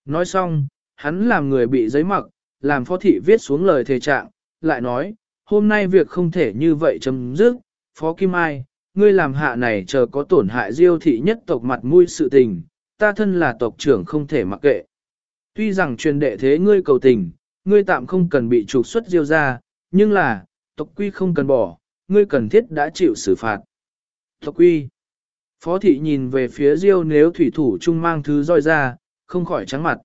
Nói xong, hắn làm người bị giấy mặc, làm phó thị viết xuống lời thề trạng, lại nói, hôm nay việc không thể như vậy chấm dứt, phó Kim Ai, ngươi làm hạ này chờ có tổn hại diêu thị nhất tộc mặt mũi sự tình, ta thân là tộc trưởng không thể mặc kệ. Tuy rằng truyền đệ thế ngươi cầu tình, ngươi tạm không cần bị trục xuất diêu ra, nhưng là, tộc quy không cần bỏ, ngươi cần thiết đã chịu xử phạt. Tộc quy. Phó thị nhìn về phía Diêu nếu thủy thủ trung mang thứ roi ra, không khỏi trắng mặt.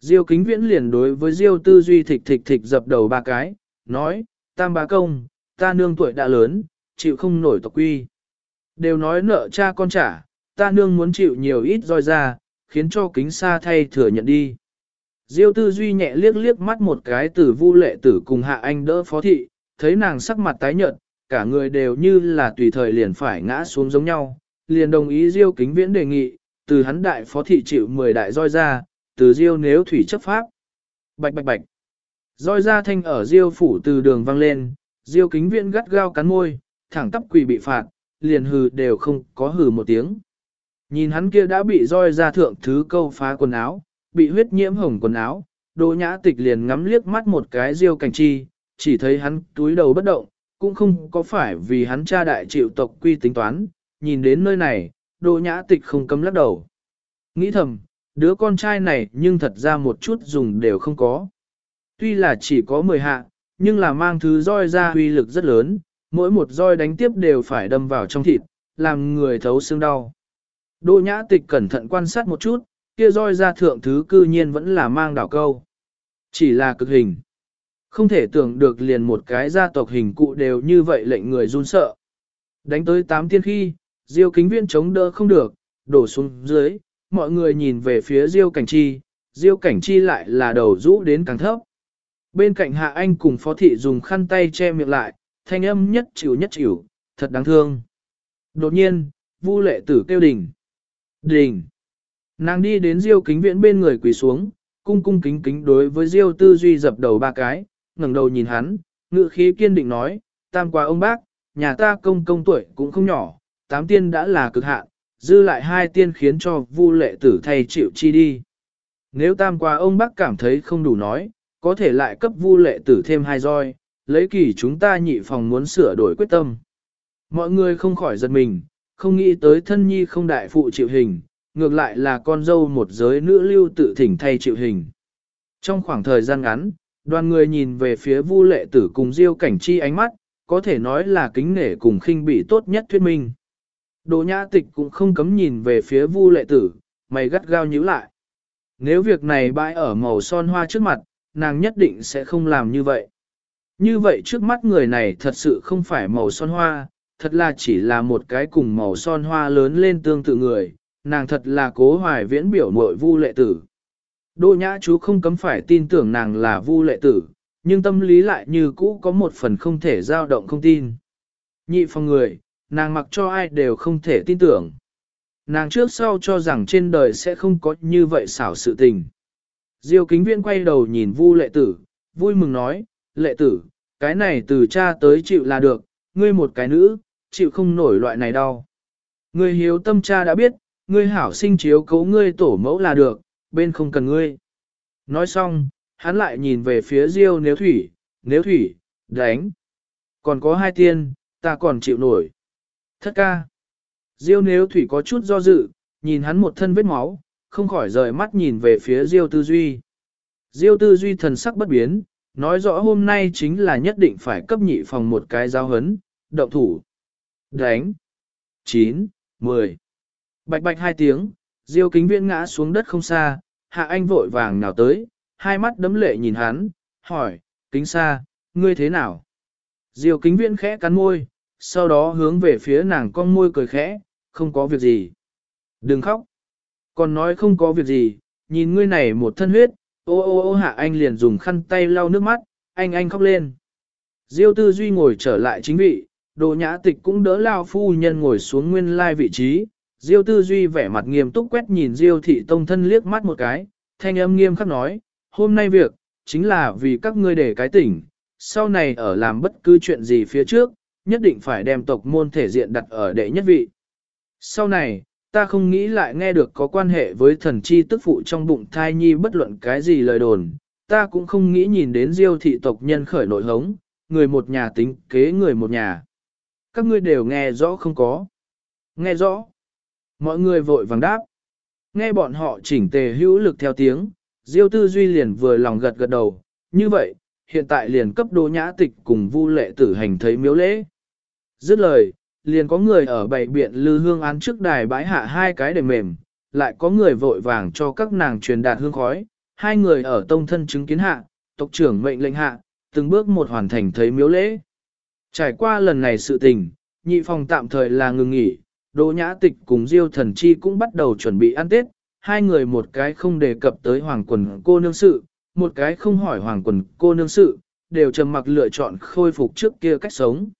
Diêu kính viễn liền đối với Diêu tư duy thịch thịch thịch dập đầu ba cái, nói, tam bá công, ta nương tuổi đã lớn, chịu không nổi tộc quy. Đều nói nợ cha con trả, ta nương muốn chịu nhiều ít roi ra, khiến cho kính xa thay thừa nhận đi. Diêu tư duy nhẹ liếc liếc mắt một cái từ vu lệ tử cùng hạ anh đỡ phó thị, thấy nàng sắc mặt tái nhợt, cả người đều như là tùy thời liền phải ngã xuống giống nhau, liền đồng ý Diêu kính viễn đề nghị, từ hắn đại phó thị chịu 10 đại roi ra, từ Diêu nếu thủy chấp pháp. Bạch bạch bạch. Rồi ra thanh ở Diêu phủ từ đường vang lên, Diêu kính viện gắt gao cắn môi, thẳng tắp quỳ bị phạt, liền hừ đều không có hừ một tiếng. Nhìn hắn kia đã bị roi ra thượng thứ câu phá quần áo, bị huyết nhiễm hồng quần áo, Đỗ Nhã Tịch liền ngắm liếc mắt một cái Diêu Cảnh Chi, chỉ thấy hắn túi đầu bất động, cũng không có phải vì hắn cha đại chịu tộc quy tính toán, nhìn đến nơi này, Đỗ Nhã Tịch không cấm lắc đầu. Nghĩ thầm, đứa con trai này nhưng thật ra một chút dùng đều không có. Tuy là chỉ có 10 hạ, nhưng là mang thứ roi ra uy lực rất lớn, mỗi một roi đánh tiếp đều phải đâm vào trong thịt, làm người thấu xương đau. Đỗ nhã tịch cẩn thận quan sát một chút, kia roi ra thượng thứ cư nhiên vẫn là mang đảo câu. Chỉ là cực hình. Không thể tưởng được liền một cái gia tộc hình cụ đều như vậy lệnh người run sợ. Đánh tới tám tiên khi, diêu kính viên chống đỡ không được, đổ xuống dưới, mọi người nhìn về phía diêu cảnh chi, diêu cảnh chi lại là đầu rũ đến càng thấp. Bên cạnh hạ anh cùng phó thị dùng khăn tay che miệng lại, thanh âm nhất chịu nhất chịu, thật đáng thương. Đột nhiên, vu lệ tử kêu đình đình Nàng đi đến diêu kính viễn bên người quỳ xuống, cung cung kính kính đối với diêu tư duy dập đầu ba cái, ngẩng đầu nhìn hắn, ngự khí kiên định nói, tam qua ông bác, nhà ta công công tuổi cũng không nhỏ, tám tiên đã là cực hạn, dư lại hai tiên khiến cho vu lệ tử thay chịu chi đi. Nếu tam qua ông bác cảm thấy không đủ nói, có thể lại cấp vu lệ tử thêm hai roi, lấy kỳ chúng ta nhị phòng muốn sửa đổi quyết tâm. Mọi người không khỏi giật mình, không nghĩ tới thân nhi không đại phụ chịu hình, ngược lại là con dâu một giới nữ lưu tự thỉnh thay chịu hình. Trong khoảng thời gian ngắn, đoàn người nhìn về phía vu lệ tử cùng diêu cảnh chi ánh mắt, có thể nói là kính nể cùng khinh bị tốt nhất thuyết minh. Đồ nhã tịch cũng không cấm nhìn về phía vu lệ tử, mày gắt gao nhíu lại. Nếu việc này bãi ở màu son hoa trước mặt, nàng nhất định sẽ không làm như vậy. Như vậy trước mắt người này thật sự không phải màu son hoa, thật là chỉ là một cái cùng màu son hoa lớn lên tương tự người, nàng thật là cố hoài viễn biểu mội vu lệ tử. Đô nhã chú không cấm phải tin tưởng nàng là vu lệ tử, nhưng tâm lý lại như cũ có một phần không thể dao động không tin. Nhị phòng người, nàng mặc cho ai đều không thể tin tưởng. Nàng trước sau cho rằng trên đời sẽ không có như vậy xảo sự tình. Diêu kính viên quay đầu nhìn vu lệ tử, vui mừng nói, lệ tử, cái này từ cha tới chịu là được, ngươi một cái nữ, chịu không nổi loại này đau. Ngươi hiếu tâm cha đã biết, ngươi hảo sinh chiếu cấu ngươi tổ mẫu là được, bên không cần ngươi. Nói xong, hắn lại nhìn về phía Diêu nếu thủy, nếu thủy, đánh. Còn có hai tiên, ta còn chịu nổi. Thất ca. Diêu nếu thủy có chút do dự, nhìn hắn một thân vết máu, không khỏi rời mắt nhìn về phía Diêu tư duy. Diêu tư duy thần sắc bất biến, nói rõ hôm nay chính là nhất định phải cấp nhị phòng một cái giao hấn, động thủ. Đánh. 9, 10. Bạch bạch hai tiếng, Diêu kính viễn ngã xuống đất không xa, hạ anh vội vàng nào tới, hai mắt đấm lệ nhìn hắn, hỏi, kính xa, ngươi thế nào? Diêu kính viễn khẽ cắn môi, sau đó hướng về phía nàng con môi cười khẽ, không có việc gì. Đừng khóc. Còn nói không có việc gì, nhìn ngươi này một thân huyết, ô ô ô hạ anh liền dùng khăn tay lau nước mắt, anh anh khóc lên. Diêu tư duy ngồi trở lại chính vị, đồ nhã tịch cũng đỡ lao phu nhân ngồi xuống nguyên lai vị trí. Diêu tư duy vẻ mặt nghiêm túc quét nhìn Diêu thị tông thân liếc mắt một cái, thanh âm nghiêm khắc nói, hôm nay việc, chính là vì các ngươi để cái tỉnh, sau này ở làm bất cứ chuyện gì phía trước, nhất định phải đem tộc môn thể diện đặt ở đệ nhất vị. Sau này, ta không nghĩ lại nghe được có quan hệ với thần chi tức phụ trong bụng thai nhi bất luận cái gì lời đồn, ta cũng không nghĩ nhìn đến diêu thị tộc nhân khởi nội hống, người một nhà tính kế người một nhà. Các ngươi đều nghe rõ không có. Nghe rõ. Mọi người vội vàng đáp. Nghe bọn họ chỉnh tề hữu lực theo tiếng, diêu tư duy liền vừa lòng gật gật đầu. Như vậy, hiện tại liền cấp đô nhã tịch cùng vu lệ tử hành thấy miếu lễ. Dứt lời, liền có người ở bảy biện lư hương án trước đài bãi hạ hai cái để mềm, lại có người vội vàng cho các nàng truyền đạt hương khói, hai người ở tông thân chứng kiến hạ, tộc trưởng mệnh lệnh hạ, từng bước một hoàn thành thấy miếu lễ. Trải qua lần này sự tình, nhị phòng tạm thời là ngừng nghỉ, Đỗ Nhã Tịch cùng Diêu Thần Chi cũng bắt đầu chuẩn bị ăn Tết, hai người một cái không đề cập tới hoàng quần cô nương sự, một cái không hỏi hoàng quần cô nương sự, đều trầm mặc lựa chọn khôi phục trước kia cách sống.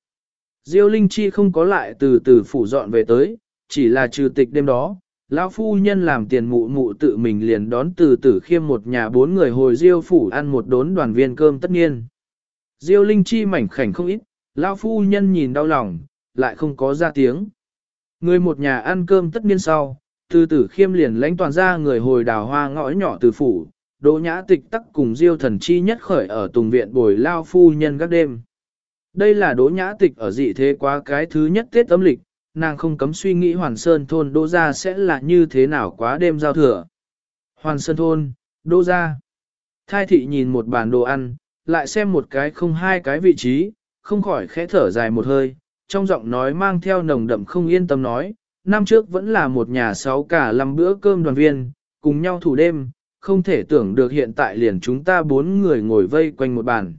Diêu Linh Chi không có lại từ từ phủ dọn về tới, chỉ là trừ tịch đêm đó, lão phu nhân làm tiền mụ mụ tự mình liền đón từ tử khiêm một nhà bốn người hồi Diêu phủ ăn một đốn đoàn viên cơm tất nhiên. Diêu Linh Chi mảnh khảnh không ít, lão phu nhân nhìn đau lòng, lại không có ra tiếng. Người một nhà ăn cơm tất nhiên sau, từ tử khiêm liền lãnh toàn ra người hồi đào hoa ngõ nhỏ từ phủ, đỗ nhã tịch tắc cùng diêu thần chi nhất khởi ở tùng viện bồi lao phu nhân các đêm. Đây là đỗ nhã tịch ở dị thế quá cái thứ nhất Tết âm lịch, nàng không cấm suy nghĩ Hoàn Sơn thôn đỗ gia sẽ là như thế nào quá đêm giao thừa. Hoàn Sơn thôn, đỗ gia. Thai thị nhìn một bàn đồ ăn, lại xem một cái không hai cái vị trí, không khỏi khẽ thở dài một hơi, trong giọng nói mang theo nồng đậm không yên tâm nói, năm trước vẫn là một nhà sáu cả làm bữa cơm đoàn viên, cùng nhau thủ đêm, không thể tưởng được hiện tại liền chúng ta bốn người ngồi vây quanh một bàn.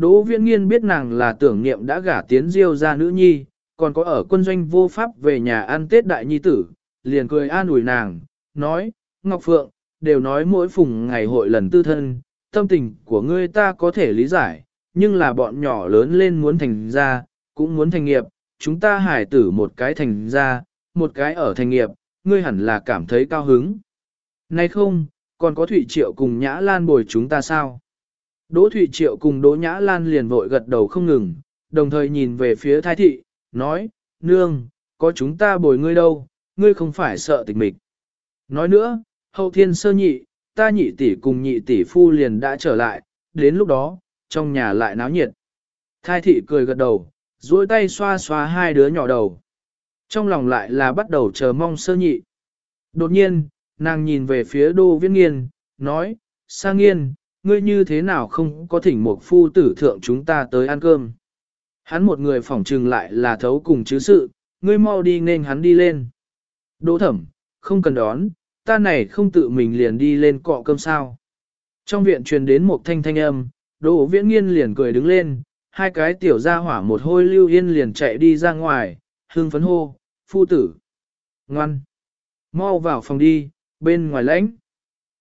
Đỗ viễn nghiên biết nàng là tưởng niệm đã gả tiến diêu ra nữ nhi, còn có ở quân doanh vô pháp về nhà ăn tết đại nhi tử, liền cười an ủi nàng, nói, Ngọc Phượng, đều nói mỗi phùng ngày hội lần tư thân, tâm tình của ngươi ta có thể lý giải, nhưng là bọn nhỏ lớn lên muốn thành ra, cũng muốn thành nghiệp, chúng ta hải tử một cái thành ra, một cái ở thành nghiệp, ngươi hẳn là cảm thấy cao hứng. Nay không, còn có Thụy Triệu cùng Nhã Lan bồi chúng ta sao? Đỗ Thụy Triệu cùng Đỗ Nhã Lan liền vội gật đầu không ngừng, đồng thời nhìn về phía thái thị, nói, nương, có chúng ta bồi ngươi đâu, ngươi không phải sợ tịch mịch. Nói nữa, hậu thiên sơ nhị, ta nhị tỷ cùng nhị tỷ phu liền đã trở lại, đến lúc đó, trong nhà lại náo nhiệt. Thái thị cười gật đầu, duỗi tay xoa xoa hai đứa nhỏ đầu. Trong lòng lại là bắt đầu chờ mong sơ nhị. Đột nhiên, nàng nhìn về phía đô viễn nghiên, nói, sang nghiên, ngươi như thế nào không có thỉnh một phu tử thượng chúng ta tới ăn cơm. Hắn một người phỏng trừng lại là thấu cùng chứ sự, ngươi mau đi nên hắn đi lên. Đỗ thẩm, không cần đón, ta này không tự mình liền đi lên cọ cơm sao. Trong viện truyền đến một thanh thanh âm, Đỗ viễn nghiên liền cười đứng lên, hai cái tiểu gia hỏa một hôi lưu yên liền chạy đi ra ngoài, hương phấn hô, phu tử. Ngoan. Mau vào phòng đi, bên ngoài lãnh.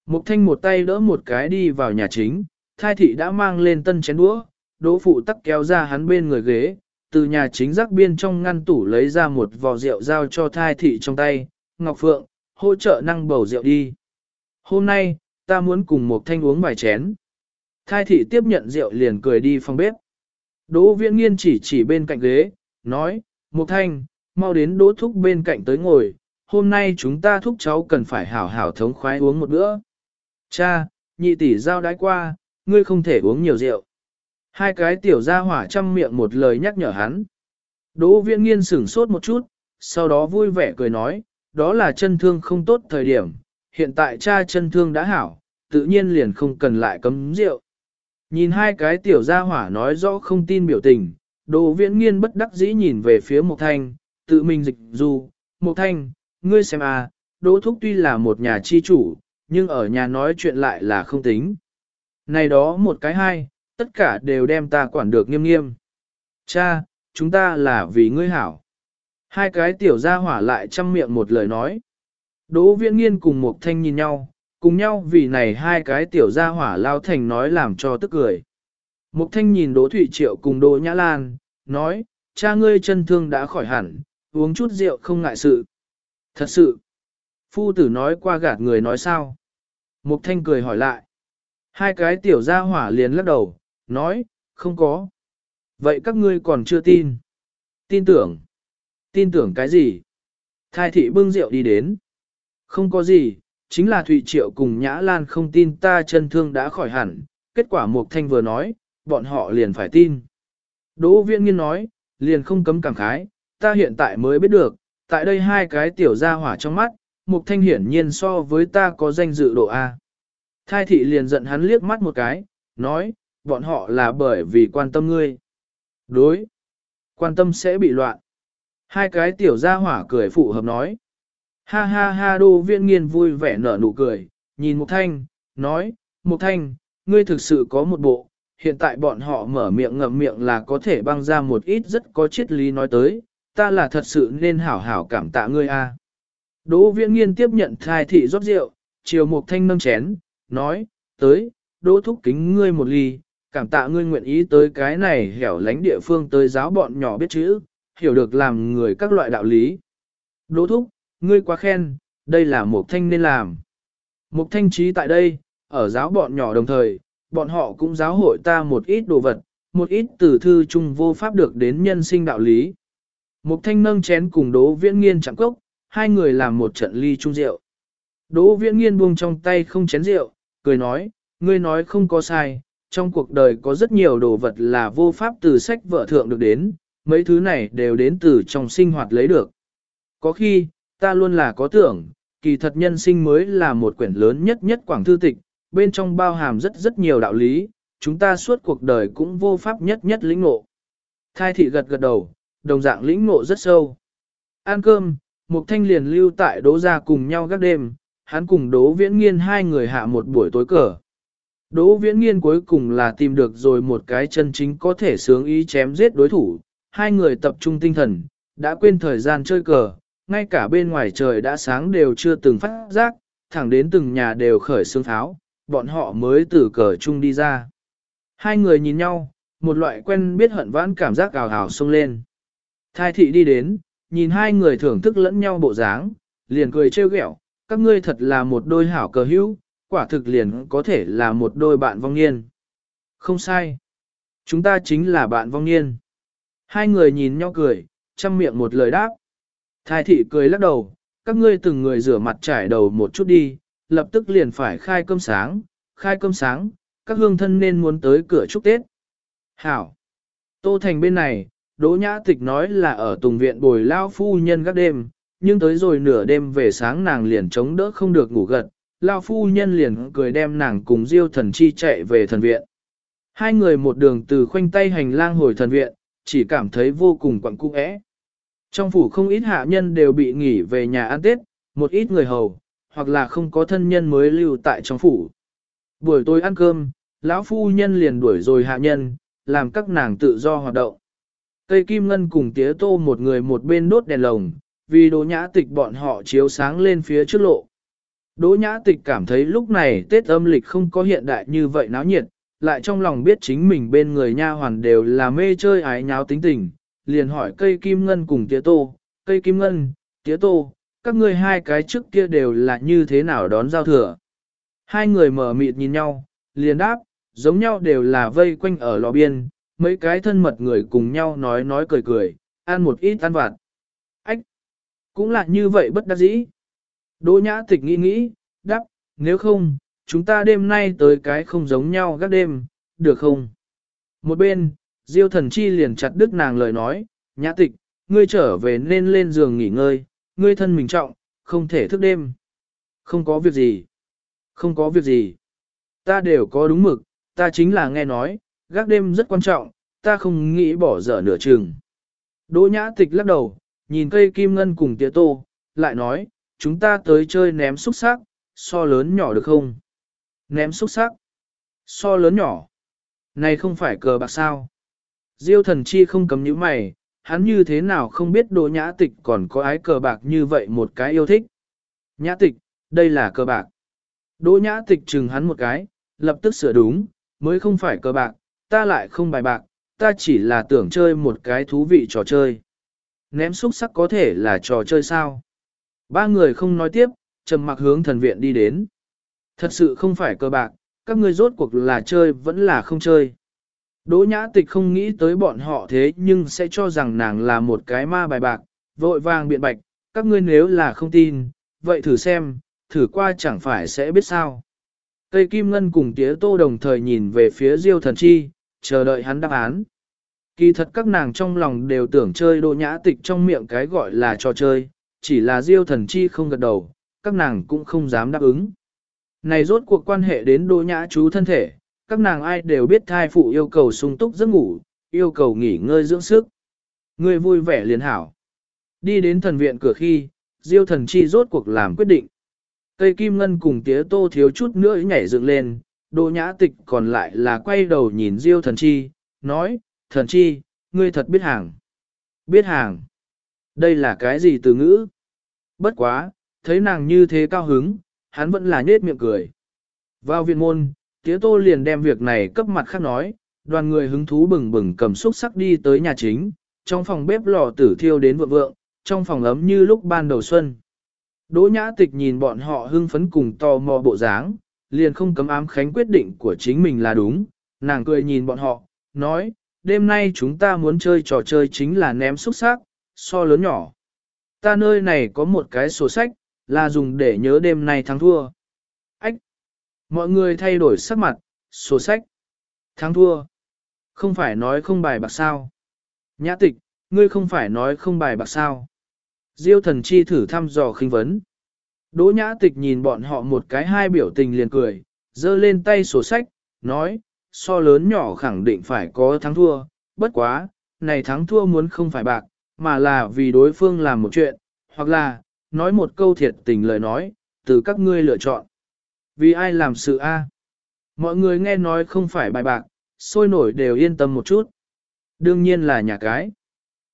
Mục thanh một tay đỡ một cái đi vào nhà chính, thai thị đã mang lên tân chén đũa, đỗ phụ tắc kéo ra hắn bên người ghế, từ nhà chính rắc biên trong ngăn tủ lấy ra một vò rượu giao cho thai thị trong tay, Ngọc Phượng, hỗ trợ năng bầu rượu đi. Hôm nay, ta muốn cùng một thanh uống vài chén. Thai thị tiếp nhận rượu liền cười đi phòng bếp. Đỗ viễn nghiên chỉ chỉ bên cạnh ghế, nói, Mục thanh, mau đến đỗ thúc bên cạnh tới ngồi, hôm nay chúng ta thúc cháu cần phải hảo hảo thống khoái uống một bữa. Cha, nhị tỷ giao đái qua, ngươi không thể uống nhiều rượu. Hai cái tiểu gia hỏa chăm miệng một lời nhắc nhở hắn. Đỗ viễn nghiên sửng sốt một chút, sau đó vui vẻ cười nói, đó là chân thương không tốt thời điểm, hiện tại cha chân thương đã hảo, tự nhiên liền không cần lại cấm rượu. Nhìn hai cái tiểu gia hỏa nói rõ không tin biểu tình, Đỗ viễn nghiên bất đắc dĩ nhìn về phía Mộc Thanh, tự mình dịch dù, Mộc Thanh, ngươi xem à, Đỗ Thúc tuy là một nhà chi chủ, nhưng ở nhà nói chuyện lại là không tính. Này đó một cái hai, tất cả đều đem ta quản được nghiêm nghiêm. Cha, chúng ta là vì ngươi hảo. Hai cái tiểu gia hỏa lại chăm miệng một lời nói. Đỗ viễn nghiên cùng một Thanh nhìn nhau, cùng nhau vì này hai cái tiểu gia hỏa lao thành nói làm cho tức cười. Mục thanh nhìn Đỗ Thụy Triệu cùng Đỗ Nhã Lan, nói, cha ngươi chân thương đã khỏi hẳn, uống chút rượu không ngại sự. Thật sự, phu tử nói qua gạt người nói sao? Mục thanh cười hỏi lại. Hai cái tiểu gia hỏa liền lắc đầu, nói, không có. Vậy các ngươi còn chưa tin? Tin tưởng. Tin tưởng cái gì? Thai thị bưng rượu đi đến. Không có gì, chính là Thụy Triệu cùng Nhã Lan không tin ta chân thương đã khỏi hẳn. Kết quả Mục Thanh vừa nói, bọn họ liền phải tin. Đỗ Viễn Nghiên nói, liền không cấm cảm khái, ta hiện tại mới biết được, tại đây hai cái tiểu gia hỏa trong mắt, Mục Thanh hiển nhiên so với ta có danh dự độ A. Thai thị liền giận hắn liếc mắt một cái, nói, bọn họ là bởi vì quan tâm ngươi. Đối, quan tâm sẽ bị loạn. Hai cái tiểu gia hỏa cười phụ hợp nói. Ha ha ha đô viên nghiên vui vẻ nở nụ cười, nhìn Mục Thanh, nói, Mục Thanh, ngươi thực sự có một bộ, hiện tại bọn họ mở miệng ngậm miệng là có thể băng ra một ít rất có triết lý nói tới, ta là thật sự nên hảo hảo cảm tạ ngươi a. Đỗ viễn nghiên tiếp nhận thai thị rót rượu, chiều mục thanh nâng chén, nói, tới, đỗ thúc kính ngươi một ly, cảm tạ ngươi nguyện ý tới cái này hẻo lánh địa phương tới giáo bọn nhỏ biết chữ, hiểu được làm người các loại đạo lý. Đỗ thúc, ngươi quá khen, đây là mục thanh nên làm. Mục thanh trí tại đây, ở giáo bọn nhỏ đồng thời, bọn họ cũng giáo hội ta một ít đồ vật, một ít từ thư chung vô pháp được đến nhân sinh đạo lý. Mục thanh nâng chén cùng đỗ viễn nghiên chẳng cốc, hai người làm một trận ly chung rượu. Đỗ viễn nghiên buông trong tay không chén rượu, cười nói, ngươi nói không có sai, trong cuộc đời có rất nhiều đồ vật là vô pháp từ sách vợ thượng được đến, mấy thứ này đều đến từ trong sinh hoạt lấy được. Có khi, ta luôn là có tưởng, kỳ thật nhân sinh mới là một quyển lớn nhất nhất quảng thư tịch, bên trong bao hàm rất rất nhiều đạo lý, chúng ta suốt cuộc đời cũng vô pháp nhất nhất lĩnh ngộ. Thai thị gật gật đầu, đồng dạng lĩnh ngộ rất sâu. Ăn cơm, Mục Thanh liền lưu tại Đỗ Gia cùng nhau các đêm, hắn cùng Đỗ Viễn Nghiên hai người hạ một buổi tối cờ. Đỗ Viễn Nghiên cuối cùng là tìm được rồi một cái chân chính có thể sướng ý chém giết đối thủ, hai người tập trung tinh thần, đã quên thời gian chơi cờ, ngay cả bên ngoài trời đã sáng đều chưa từng phát giác, thẳng đến từng nhà đều khởi xương tháo, bọn họ mới từ cờ chung đi ra. Hai người nhìn nhau, một loại quen biết hận vãn cảm giác ảo ảo xông lên. Thai thị đi đến, nhìn hai người thưởng thức lẫn nhau bộ dáng, liền cười trêu ghẹo, các ngươi thật là một đôi hảo cờ hữu, quả thực liền có thể là một đôi bạn vong niên. Không sai. Chúng ta chính là bạn vong niên. Hai người nhìn nhau cười, chăm miệng một lời đáp. Thái thị cười lắc đầu, các ngươi từng người rửa mặt trải đầu một chút đi, lập tức liền phải khai cơm sáng, khai cơm sáng, các hương thân nên muốn tới cửa chúc Tết. Hảo! Tô Thành bên này, Đỗ Nhã Tịch nói là ở Tùng Viện bồi lao phu nhân các đêm, nhưng tới rồi nửa đêm về sáng nàng liền chống đỡ không được ngủ gật, lao phu nhân liền cười đem nàng cùng Diêu thần chi chạy về thần viện. Hai người một đường từ khoanh tay hành lang hồi thần viện, chỉ cảm thấy vô cùng quặng cung ẽ. Trong phủ không ít hạ nhân đều bị nghỉ về nhà ăn Tết, một ít người hầu, hoặc là không có thân nhân mới lưu tại trong phủ. Buổi tối ăn cơm, lão phu nhân liền đuổi rồi hạ nhân, làm các nàng tự do hoạt động. Cây kim ngân cùng tía tô một người một bên đốt đèn lồng, vì đỗ nhã tịch bọn họ chiếu sáng lên phía trước lộ. Đỗ nhã tịch cảm thấy lúc này Tết âm lịch không có hiện đại như vậy náo nhiệt, lại trong lòng biết chính mình bên người nha hoàn đều là mê chơi ái nháo tính tình, liền hỏi cây kim ngân cùng tía tô, cây kim ngân, tía tô, các ngươi hai cái trước kia đều là như thế nào đón giao thừa. Hai người mở mịt nhìn nhau, liền đáp, giống nhau đều là vây quanh ở lò biên, mấy cái thân mật người cùng nhau nói nói cười cười, ăn một ít ăn vặt. Ách! Cũng là như vậy bất đắc dĩ. Đỗ nhã tịch nghĩ nghĩ, đáp, nếu không, chúng ta đêm nay tới cái không giống nhau các đêm, được không? Một bên, Diêu thần chi liền chặt đứt nàng lời nói, nhã tịch, ngươi trở về nên lên giường nghỉ ngơi, ngươi thân mình trọng, không thể thức đêm. Không có việc gì. Không có việc gì. Ta đều có đúng mực, ta chính là nghe nói, gác đêm rất quan trọng, ta không nghĩ bỏ dở nửa chừng. Đỗ nhã tịch lắc đầu, nhìn cây kim ngân cùng tía tô, lại nói, chúng ta tới chơi ném xúc sắc, so lớn nhỏ được không? Ném xúc sắc. So lớn nhỏ. Này không phải cờ bạc sao? Diêu thần chi không cấm những mày, hắn như thế nào không biết Đỗ nhã tịch còn có ái cờ bạc như vậy một cái yêu thích. Nhã tịch, đây là cờ bạc. Đỗ nhã tịch chừng hắn một cái, lập tức sửa đúng, mới không phải cờ bạc, ta lại không bài bạc, ta chỉ là tưởng chơi một cái thú vị trò chơi. Ném xúc sắc có thể là trò chơi sao? Ba người không nói tiếp, trầm mặc hướng thần viện đi đến. Thật sự không phải cơ bạc, các ngươi rốt cuộc là chơi vẫn là không chơi. Đỗ nhã tịch không nghĩ tới bọn họ thế nhưng sẽ cho rằng nàng là một cái ma bài bạc, vội vàng biện bạch, các ngươi nếu là không tin, vậy thử xem, thử qua chẳng phải sẽ biết sao. Tây Kim Ngân cùng tía tô đồng thời nhìn về phía Diêu thần chi, chờ đợi hắn đáp án. Kỳ thật các nàng trong lòng đều tưởng chơi đỗ nhã tịch trong miệng cái gọi là trò chơi, chỉ là Diêu thần chi không gật đầu, các nàng cũng không dám đáp ứng. Này rốt cuộc quan hệ đến đỗ nhã chú thân thể, các nàng ai đều biết thai phụ yêu cầu sung túc giấc ngủ, yêu cầu nghỉ ngơi dưỡng sức. Người vui vẻ liền hảo. Đi đến thần viện cửa khi, Diêu thần chi rốt cuộc làm quyết định. Cây kim ngân cùng tía tô thiếu chút nữa nhảy dựng lên, đỗ nhã tịch còn lại là quay đầu nhìn Diêu thần chi, nói, thần chi, ngươi thật biết hàng. Biết hàng. Đây là cái gì từ ngữ? Bất quá, thấy nàng như thế cao hứng, hắn vẫn là nết miệng cười. Vào viện môn, tía tô liền đem việc này cấp mặt khác nói, đoàn người hứng thú bừng bừng cầm xúc sắc đi tới nhà chính, trong phòng bếp lò tử thiêu đến vượng vượng, trong phòng ấm như lúc ban đầu xuân. Đỗ nhã tịch nhìn bọn họ hưng phấn cùng to mò bộ dáng, liền không cấm ám khánh quyết định của chính mình là đúng, nàng cười nhìn bọn họ, nói, đêm nay chúng ta muốn chơi trò chơi chính là ném xúc xác, so lớn nhỏ. Ta nơi này có một cái sổ sách, là dùng để nhớ đêm nay thắng thua. Ách! Mọi người thay đổi sắc mặt, sổ sách. Thắng thua. Không phải nói không bài bạc sao. Nhã tịch, ngươi không phải nói không bài bạc sao. Diêu thần chi thử thăm dò khinh vấn. Đỗ nhã tịch nhìn bọn họ một cái hai biểu tình liền cười, giơ lên tay sổ sách, nói, so lớn nhỏ khẳng định phải có thắng thua, bất quá, này thắng thua muốn không phải bạc, mà là vì đối phương làm một chuyện, hoặc là, nói một câu thiệt tình lời nói, từ các ngươi lựa chọn. Vì ai làm sự A? Mọi người nghe nói không phải bài bạc, sôi nổi đều yên tâm một chút. Đương nhiên là nhà cái.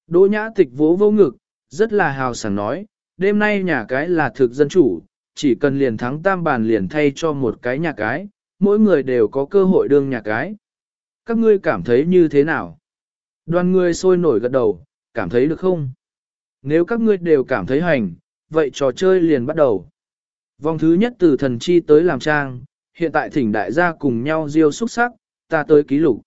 Đỗ nhã tịch vỗ vô ngực, rất là hào sảng nói, đêm nay nhà cái là thực dân chủ, chỉ cần liền thắng tam bàn liền thay cho một cái nhà cái, mỗi người đều có cơ hội đương nhà cái. Các ngươi cảm thấy như thế nào? Đoàn người sôi nổi gật đầu, cảm thấy được không? Nếu các ngươi đều cảm thấy hành, vậy trò chơi liền bắt đầu. Vòng thứ nhất từ thần chi tới làm trang, hiện tại thỉnh đại gia cùng nhau diêu xúc sắc, ta tới ký lục.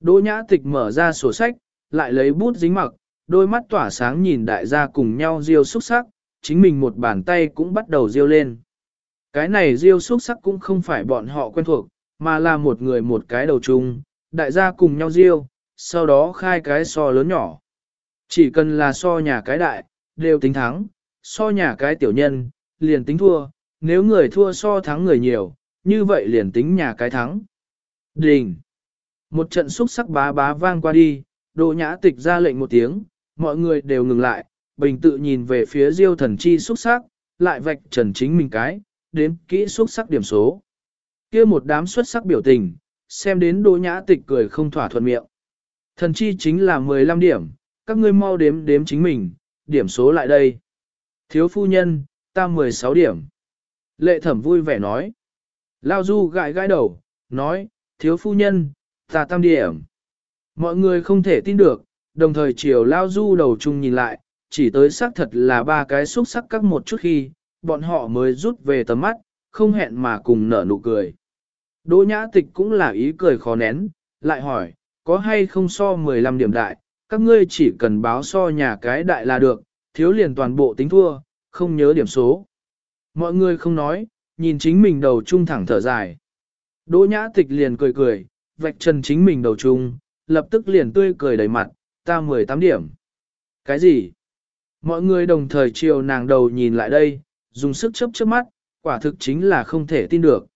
Đỗ nhã tịch mở ra sổ sách, lại lấy bút dính mặc, đôi mắt tỏa sáng nhìn đại gia cùng nhau diêu xúc sắc, chính mình một bàn tay cũng bắt đầu diêu lên. Cái này diêu xuất sắc cũng không phải bọn họ quen thuộc, mà là một người một cái đầu chung, đại gia cùng nhau diêu, sau đó khai cái so lớn nhỏ. Chỉ cần là so nhà cái đại, đều tính thắng, so nhà cái tiểu nhân, liền tính thua, nếu người thua so thắng người nhiều, như vậy liền tính nhà cái thắng. Đình! Một trận xúc sắc bá bá vang qua đi, đồ nhã tịch ra lệnh một tiếng, mọi người đều ngừng lại, bình tự nhìn về phía diêu thần chi xuất sắc, lại vạch trần chính mình cái, đến kỹ xuất sắc điểm số. kia một đám xuất sắc biểu tình, xem đến đỗ nhã tịch cười không thỏa thuận miệng. Thần chi chính là 15 điểm, các ngươi mau đếm đếm chính mình, điểm số lại đây. Thiếu phu nhân, ta 16 điểm. Lệ thẩm vui vẻ nói. Lao du gãi gãi đầu, nói, thiếu phu nhân, ta tam điểm. Mọi người không thể tin được, đồng thời chiều Lao du đầu chung nhìn lại, chỉ tới xác thật là ba cái xúc sắc các một chút khi, bọn họ mới rút về tầm mắt, không hẹn mà cùng nở nụ cười. Đỗ nhã tịch cũng là ý cười khó nén, lại hỏi, có hay không so 15 điểm đại, các ngươi chỉ cần báo so nhà cái đại là được, thiếu liền toàn bộ tính thua, không nhớ điểm số. Mọi người không nói, nhìn chính mình đầu trung thẳng thở dài. Đỗ nhã tịch liền cười cười, vạch chân chính mình đầu trung, lập tức liền tươi cười đầy mặt, ta 18 điểm. Cái gì? Mọi người đồng thời chiều nàng đầu nhìn lại đây, dùng sức chớp chớp mắt, quả thực chính là không thể tin được.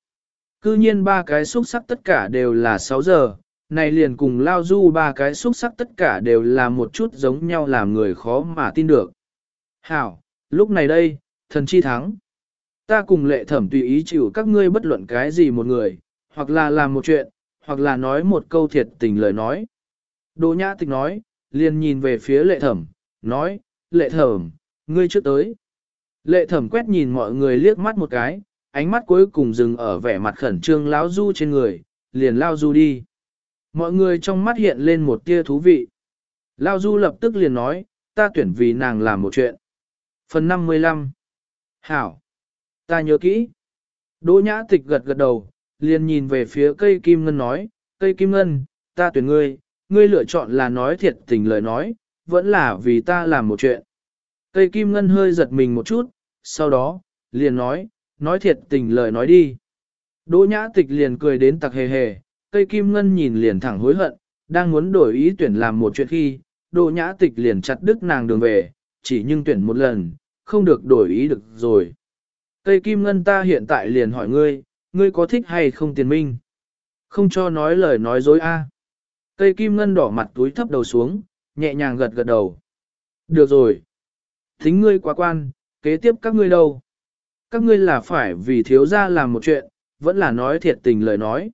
Cư nhiên ba cái xúc sắc tất cả đều là 6 giờ, này liền cùng lao du ba cái xúc sắc tất cả đều là một chút giống nhau làm người khó mà tin được. Hảo, lúc này đây, thần chi thắng. Ta cùng lệ thẩm tùy ý chịu các ngươi bất luận cái gì một người, hoặc là làm một chuyện, hoặc là nói một câu thiệt tình lời nói. Đỗ nhã tịch nói, liền nhìn về phía lệ thẩm, nói, lệ thẩm, ngươi trước tới. Lệ thẩm quét nhìn mọi người liếc mắt một cái, ánh mắt cuối cùng dừng ở vẻ mặt khẩn trương lão du trên người, liền lao du đi. Mọi người trong mắt hiện lên một tia thú vị. Lao du lập tức liền nói, ta tuyển vì nàng làm một chuyện. Phần 55 Hảo Ta nhớ kỹ. Đỗ nhã tịch gật gật đầu, liền nhìn về phía cây kim ngân nói, cây kim ngân, ta tuyển ngươi, ngươi lựa chọn là nói thiệt tình lời nói, vẫn là vì ta làm một chuyện. Cây kim ngân hơi giật mình một chút, sau đó, liền nói, nói thiệt tình lời nói đi. Đỗ nhã tịch liền cười đến tặc hề hề, cây kim ngân nhìn liền thẳng hối hận, đang muốn đổi ý tuyển làm một chuyện khi, đỗ nhã tịch liền chặt đứt nàng đường về, chỉ nhưng tuyển một lần, không được đổi ý được rồi. Cây kim ngân ta hiện tại liền hỏi ngươi, ngươi có thích hay không tiền minh? Không cho nói lời nói dối a. Cây kim ngân đỏ mặt túi thấp đầu xuống, nhẹ nhàng gật gật đầu. Được rồi. Thính ngươi quá quan, kế tiếp các ngươi đâu? Các ngươi là phải vì thiếu gia làm một chuyện, vẫn là nói thiệt tình lời nói.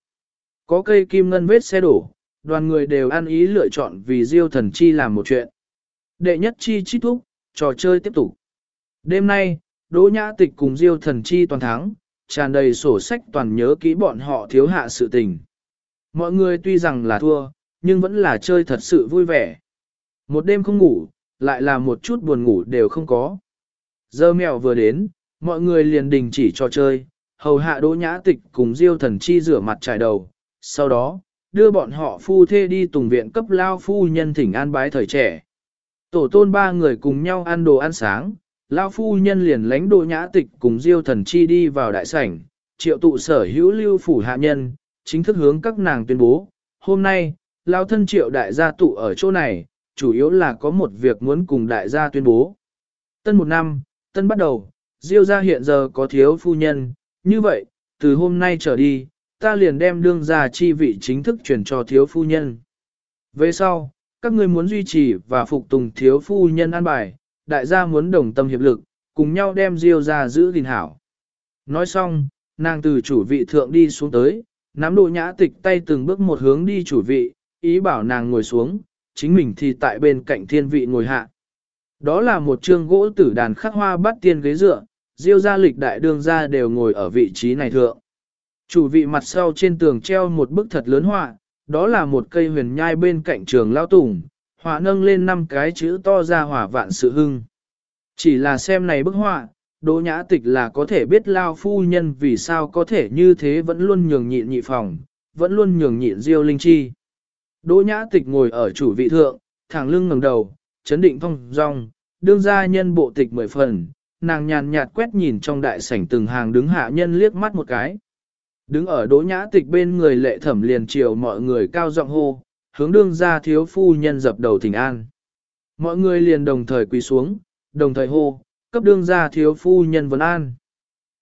Có cây kim ngân vết xe đổ, đoàn người đều ăn ý lựa chọn vì diêu thần chi làm một chuyện. Đệ nhất chi chi thúc, trò chơi tiếp tục. Đêm nay, Đỗ Nhã Tịch cùng Diêu Thần Chi toàn thắng, tràn đầy sổ sách toàn nhớ kỹ bọn họ thiếu hạ sự tình. Mọi người tuy rằng là thua, nhưng vẫn là chơi thật sự vui vẻ. Một đêm không ngủ, lại là một chút buồn ngủ đều không có. Giờ mèo vừa đến, mọi người liền đình chỉ trò chơi, hầu hạ đỗ nhã tịch cùng diêu thần chi rửa mặt trải đầu. Sau đó, đưa bọn họ phu thê đi tùng viện cấp lao phu nhân thỉnh an bái thời trẻ. Tổ tôn ba người cùng nhau ăn đồ ăn sáng, lao phu nhân liền lánh đỗ nhã tịch cùng diêu thần chi đi vào đại sảnh, triệu tụ sở hữu lưu phủ hạ nhân, chính thức hướng các nàng tuyên bố, hôm nay, lao thân triệu đại gia tụ ở chỗ này, chủ yếu là có một việc muốn cùng đại gia tuyên bố. Tân một năm, tân bắt đầu, Diêu gia hiện giờ có thiếu phu nhân, như vậy, từ hôm nay trở đi, ta liền đem đương gia chi vị chính thức chuyển cho thiếu phu nhân. Về sau, các ngươi muốn duy trì và phục tùng thiếu phu nhân an bài, đại gia muốn đồng tâm hiệp lực, cùng nhau đem Diêu gia giữ gìn hảo. Nói xong, nàng từ chủ vị thượng đi xuống tới, nắm đồ nhã tịch tay từng bước một hướng đi chủ vị, ý bảo nàng ngồi xuống, chính mình thì tại bên cạnh thiên vị ngồi hạ. Đó là một chương gỗ tử đàn khắc hoa bắt tiên ghế dựa, diêu gia lịch đại đương gia đều ngồi ở vị trí này thượng. Chủ vị mặt sau trên tường treo một bức thật lớn họa, đó là một cây huyền nhai bên cạnh trường lao tùng, họa nâng lên năm cái chữ to ra hỏa vạn sự hưng. Chỉ là xem này bức họa, Đỗ nhã tịch là có thể biết lao phu nhân vì sao có thể như thế vẫn luôn nhường nhịn nhị phòng, vẫn luôn nhường nhịn diêu linh chi. Đỗ nhã tịch ngồi ở chủ vị thượng, thẳng lưng ngẩng đầu, chấn định phong rong, đương gia nhân bộ tịch mười phần, nàng nhàn nhạt quét nhìn trong đại sảnh từng hàng đứng hạ nhân liếc mắt một cái. Đứng ở đỗ nhã tịch bên người lệ thẩm liền chiều mọi người cao giọng hô, hướng đương gia thiếu phu nhân dập đầu thỉnh an. Mọi người liền đồng thời quỳ xuống, đồng thời hô, cấp đương gia thiếu phu nhân vấn an.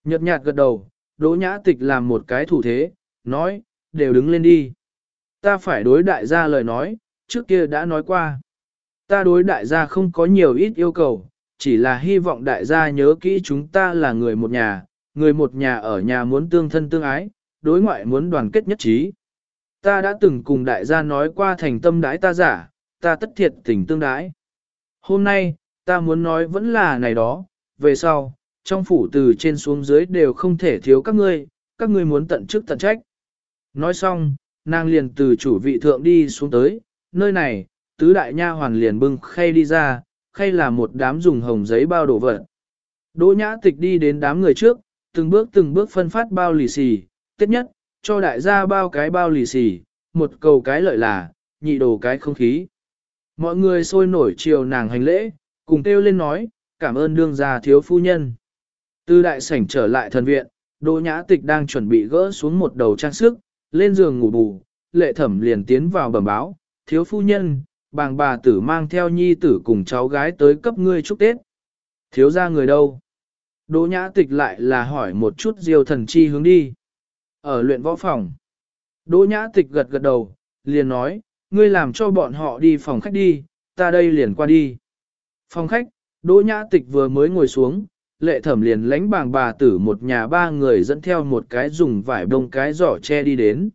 Nhật nhạt gật đầu, đỗ nhã tịch làm một cái thủ thế, nói, đều đứng lên đi. Ta phải đối đại gia lời nói, trước kia đã nói qua. Ta đối đại gia không có nhiều ít yêu cầu, chỉ là hy vọng đại gia nhớ kỹ chúng ta là người một nhà, người một nhà ở nhà muốn tương thân tương ái, đối ngoại muốn đoàn kết nhất trí. Ta đã từng cùng đại gia nói qua thành tâm đái ta giả, ta tất thiệt tình tương đái. Hôm nay, ta muốn nói vẫn là này đó, về sau, trong phủ từ trên xuống dưới đều không thể thiếu các ngươi, các ngươi muốn tận chức tận trách. Nói xong, nàng liền từ chủ vị thượng đi xuống tới, nơi này, tứ đại nha hoàn liền bưng khay đi ra, khay là một đám dùng hồng giấy bao đổ vật. Đỗ nhã tịch đi đến đám người trước, từng bước từng bước phân phát bao lì xì, tiết nhất, cho đại gia bao cái bao lì xì, một cầu cái lợi là, nhị đồ cái không khí. Mọi người sôi nổi chiều nàng hành lễ, cùng kêu lên nói, cảm ơn đương gia thiếu phu nhân. Từ đại sảnh trở lại thần viện, Đỗ Nhã Tịch đang chuẩn bị gỡ xuống một đầu trang sức, lên giường ngủ bù, lệ thẩm liền tiến vào bẩm báo, thiếu phu nhân, bàng bà tử mang theo nhi tử cùng cháu gái tới cấp ngươi chúc Tết. Thiếu ra người đâu? Đỗ Nhã Tịch lại là hỏi một chút diêu thần chi hướng đi. Ở luyện võ phòng. Đỗ Nhã Tịch gật gật đầu, liền nói, ngươi làm cho bọn họ đi phòng khách đi, ta đây liền qua đi. Phòng khách, Đỗ Nhã Tịch vừa mới ngồi xuống, lệ thẩm liền lánh bàng bà tử một nhà ba người dẫn theo một cái dùng vải bông cái giỏ che đi đến.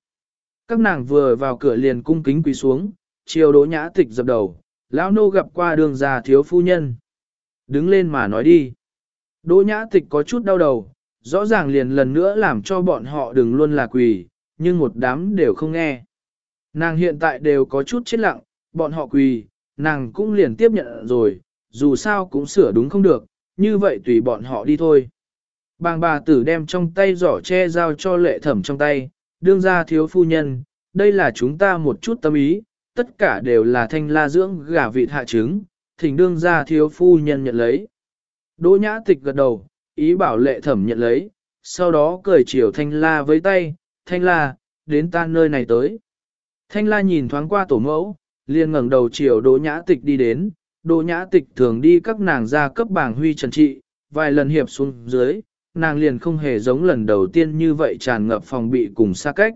Các nàng vừa vào cửa liền cung kính quỳ xuống, chiều Đỗ Nhã Tịch dập đầu, lão nô gặp qua đường già thiếu phu nhân. Đứng lên mà nói đi. Đỗ Nhã Tịch có chút đau đầu, rõ ràng liền lần nữa làm cho bọn họ đừng luôn là quỳ, nhưng một đám đều không nghe. Nàng hiện tại đều có chút chết lặng, bọn họ quỳ, nàng cũng liền tiếp nhận rồi, dù sao cũng sửa đúng không được, như vậy tùy bọn họ đi thôi. Bàng bà tử đem trong tay giỏ che giao cho lệ thẩm trong tay, đương ra thiếu phu nhân, đây là chúng ta một chút tâm ý, tất cả đều là thanh la dưỡng gà vịt hạ trứng, thỉnh đương ra thiếu phu nhân nhận lấy. Đỗ nhã tịch gật đầu, ý bảo lệ thẩm nhận lấy, sau đó cười chiều thanh la với tay, thanh la, đến ta nơi này tới. Thanh la nhìn thoáng qua tổ mẫu, liền ngẩng đầu chiều đỗ nhã tịch đi đến, Đỗ nhã tịch thường đi các nàng ra cấp bảng huy trần trị, vài lần hiệp xuống dưới, nàng liền không hề giống lần đầu tiên như vậy tràn ngập phòng bị cùng xa cách.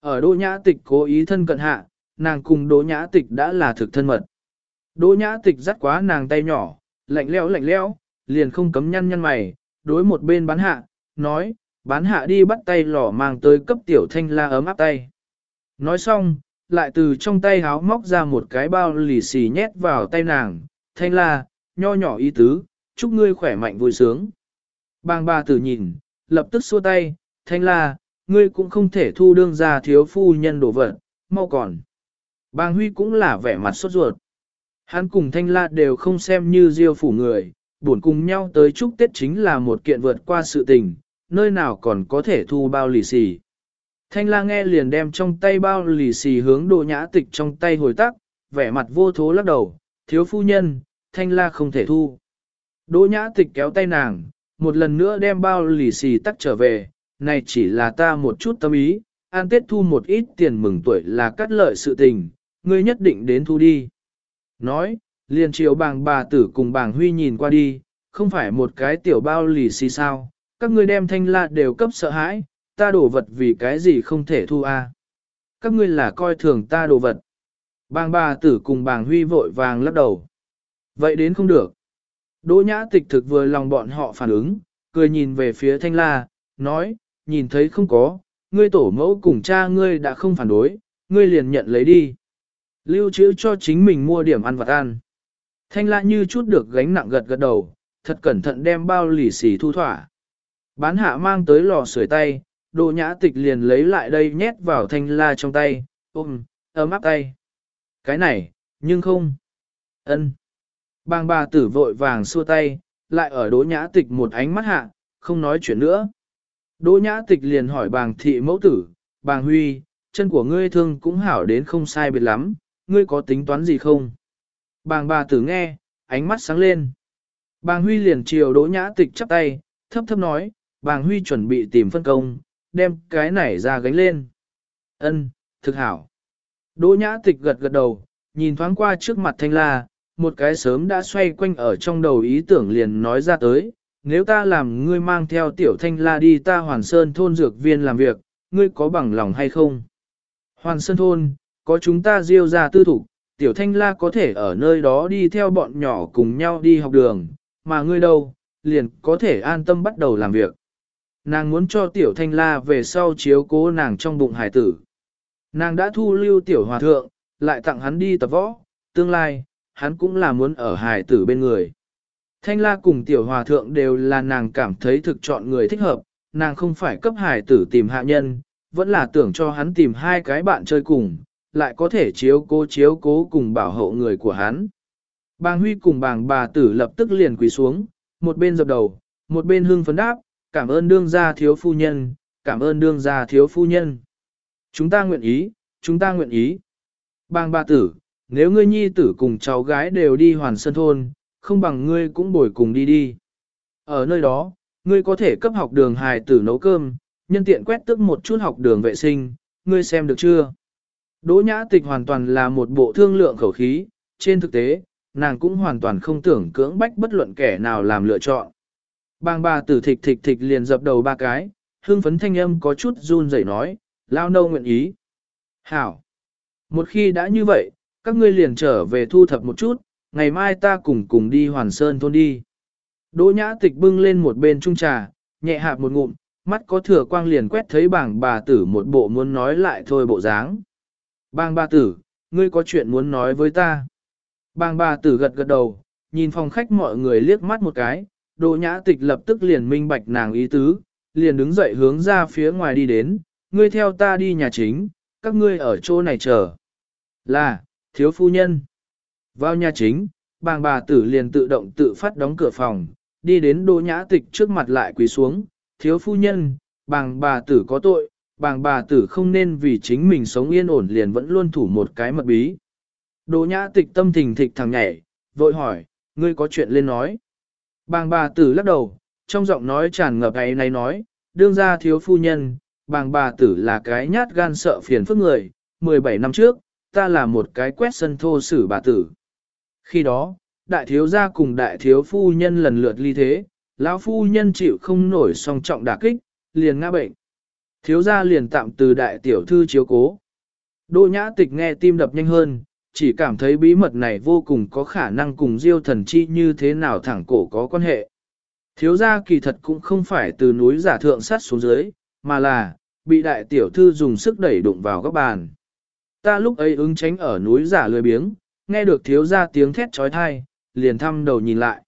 Ở đỗ nhã tịch cố ý thân cận hạ, nàng cùng đỗ nhã tịch đã là thực thân mật. Đỗ nhã tịch dắt quá nàng tay nhỏ, lạnh lẽo lạnh lẽo, liền không cấm nhăn nhăn mày, đối một bên bán hạ, nói, bán hạ đi bắt tay lỏ mang tới cấp tiểu thanh la ấm áp tay. Nói xong, lại từ trong tay háo móc ra một cái bao lì xì nhét vào tay nàng, thanh la, nho nhỏ ý tứ, chúc ngươi khỏe mạnh vui sướng. Bàng bà tử nhìn, lập tức xua tay, thanh la, ngươi cũng không thể thu đương ra thiếu phu nhân đồ vật, mau còn. Bàng Huy cũng là vẻ mặt sốt ruột. Hắn cùng thanh la đều không xem như diêu phủ người, buồn cùng nhau tới chúc Tết chính là một kiện vượt qua sự tình, nơi nào còn có thể thu bao lì xì. Thanh la nghe liền đem trong tay bao lì xì hướng đồ nhã tịch trong tay hồi tắc, vẻ mặt vô thố lắc đầu, thiếu phu nhân, thanh la không thể thu. Đỗ nhã tịch kéo tay nàng, một lần nữa đem bao lì xì tắc trở về, này chỉ là ta một chút tâm ý, an tết thu một ít tiền mừng tuổi là cắt lợi sự tình, ngươi nhất định đến thu đi. Nói, liền chiều bàng bà tử cùng bàng huy nhìn qua đi, không phải một cái tiểu bao lì xì sao, các ngươi đem thanh la đều cấp sợ hãi, ta đổ vật vì cái gì không thể thu a? Các ngươi là coi thường ta đồ vật. Bàng bà tử cùng bàng huy vội vàng lắc đầu. Vậy đến không được. Đỗ nhã tịch thực vừa lòng bọn họ phản ứng, cười nhìn về phía thanh la, nói, nhìn thấy không có, ngươi tổ mẫu cùng cha ngươi đã không phản đối, ngươi liền nhận lấy đi. Lưu trữ cho chính mình mua điểm ăn vặt ăn. Thanh la như chút được gánh nặng gật gật đầu, thật cẩn thận đem bao lì xì thu thỏa. Bán hạ mang tới lò sưởi tay, đồ nhã tịch liền lấy lại đây nhét vào thanh la trong tay, ôm, ấm áp tay. Cái này, nhưng không. ân. Bàng bà tử vội vàng xua tay, lại ở đỗ nhã tịch một ánh mắt hạ, không nói chuyện nữa. Đỗ nhã tịch liền hỏi bàng thị mẫu tử, bàng huy, chân của ngươi thương cũng hảo đến không sai biệt lắm, ngươi có tính toán gì không? Bàng bà tử nghe, ánh mắt sáng lên. Bàng huy liền chiều đỗ nhã tịch chắp tay, thấp thấp nói, bàng huy chuẩn bị tìm phân công, đem cái này ra gánh lên. Ân, thực hảo. Đỗ nhã tịch gật gật đầu, nhìn thoáng qua trước mặt thanh la, một cái sớm đã xoay quanh ở trong đầu ý tưởng liền nói ra tới, nếu ta làm ngươi mang theo tiểu thanh la đi ta hoàn sơn thôn dược viên làm việc, ngươi có bằng lòng hay không? Hoàn sơn thôn, có chúng ta diêu ra tư thủ, tiểu thanh la có thể ở nơi đó đi theo bọn nhỏ cùng nhau đi học đường, mà ngươi đâu, liền có thể an tâm bắt đầu làm việc. Nàng muốn cho tiểu thanh la về sau chiếu cố nàng trong bụng hải tử. Nàng đã thu lưu tiểu hòa thượng, lại tặng hắn đi tập võ, tương lai, hắn cũng là muốn ở hải tử bên người. Thanh la cùng tiểu hòa thượng đều là nàng cảm thấy thực chọn người thích hợp, nàng không phải cấp hải tử tìm hạ nhân, vẫn là tưởng cho hắn tìm hai cái bạn chơi cùng, lại có thể chiếu cố chiếu cố cùng bảo hộ người của hắn. Bàng Huy cùng bàng bà tử lập tức liền quỳ xuống, một bên dập đầu, một bên hương phấn đáp, cảm ơn đương gia thiếu phu nhân, cảm ơn đương gia thiếu phu nhân. Chúng ta nguyện ý, chúng ta nguyện ý. bang bà tử, nếu ngươi nhi tử cùng cháu gái đều đi hoàn sơn thôn, không bằng ngươi cũng bồi cùng đi đi. Ở nơi đó, ngươi có thể cấp học đường hài tử nấu cơm, nhân tiện quét tức một chút học đường vệ sinh, ngươi xem được chưa? Đỗ nhã tịch hoàn toàn là một bộ thương lượng khẩu khí, trên thực tế, nàng cũng hoàn toàn không tưởng cưỡng bách bất luận kẻ nào làm lựa chọn. Bang bà tử thịch thịch thịch liền dập đầu ba cái, hương phấn thanh âm có chút run rẩy nói, lao nâu nguyện ý. Hảo! Một khi đã như vậy, các ngươi liền trở về thu thập một chút, ngày mai ta cùng cùng đi hoàn sơn thôn đi. Đỗ nhã tịch bưng lên một bên trung trà, nhẹ hạp một ngụm, mắt có thừa quang liền quét thấy bảng bà tử một bộ muốn nói lại thôi bộ dáng. Bang bà tử, ngươi có chuyện muốn nói với ta. Bang bà tử gật gật đầu, nhìn phòng khách mọi người liếc mắt một cái, Đỗ nhã tịch lập tức liền minh bạch nàng ý tứ, liền đứng dậy hướng ra phía ngoài đi đến, ngươi theo ta đi nhà chính, các ngươi ở chỗ này chờ. Là, thiếu phu nhân. Vào nhà chính, bàng bà tử liền tự động tự phát đóng cửa phòng, đi đến đỗ nhã tịch trước mặt lại quỳ xuống, thiếu phu nhân, bàng bà tử có tội, bàng bà tử không nên vì chính mình sống yên ổn liền vẫn luôn thủ một cái mật bí. Đỗ nhã tịch tâm thình thịch thằng nhảy, vội hỏi, ngươi có chuyện lên nói. Bàng bà tử lắc đầu, trong giọng nói tràn ngập ấy này nói, đương ra thiếu phu nhân, bàng bà tử là cái nhát gan sợ phiền phức người, 17 năm trước, ta là một cái quét sân thô sử bà tử. Khi đó, đại thiếu gia cùng đại thiếu phu nhân lần lượt ly thế, lão phu nhân chịu không nổi song trọng đả kích, liền ngã bệnh. Thiếu gia liền tạm từ đại tiểu thư chiếu cố. Đỗ nhã tịch nghe tim đập nhanh hơn, chỉ cảm thấy bí mật này vô cùng có khả năng cùng diêu thần chi như thế nào thẳng cổ có quan hệ. Thiếu gia kỳ thật cũng không phải từ núi giả thượng sát xuống dưới, mà là, bị đại tiểu thư dùng sức đẩy đụng vào góc bàn. Ta lúc ấy ứng tránh ở núi giả lười biếng, nghe được thiếu gia tiếng thét trói thai, liền thăm đầu nhìn lại.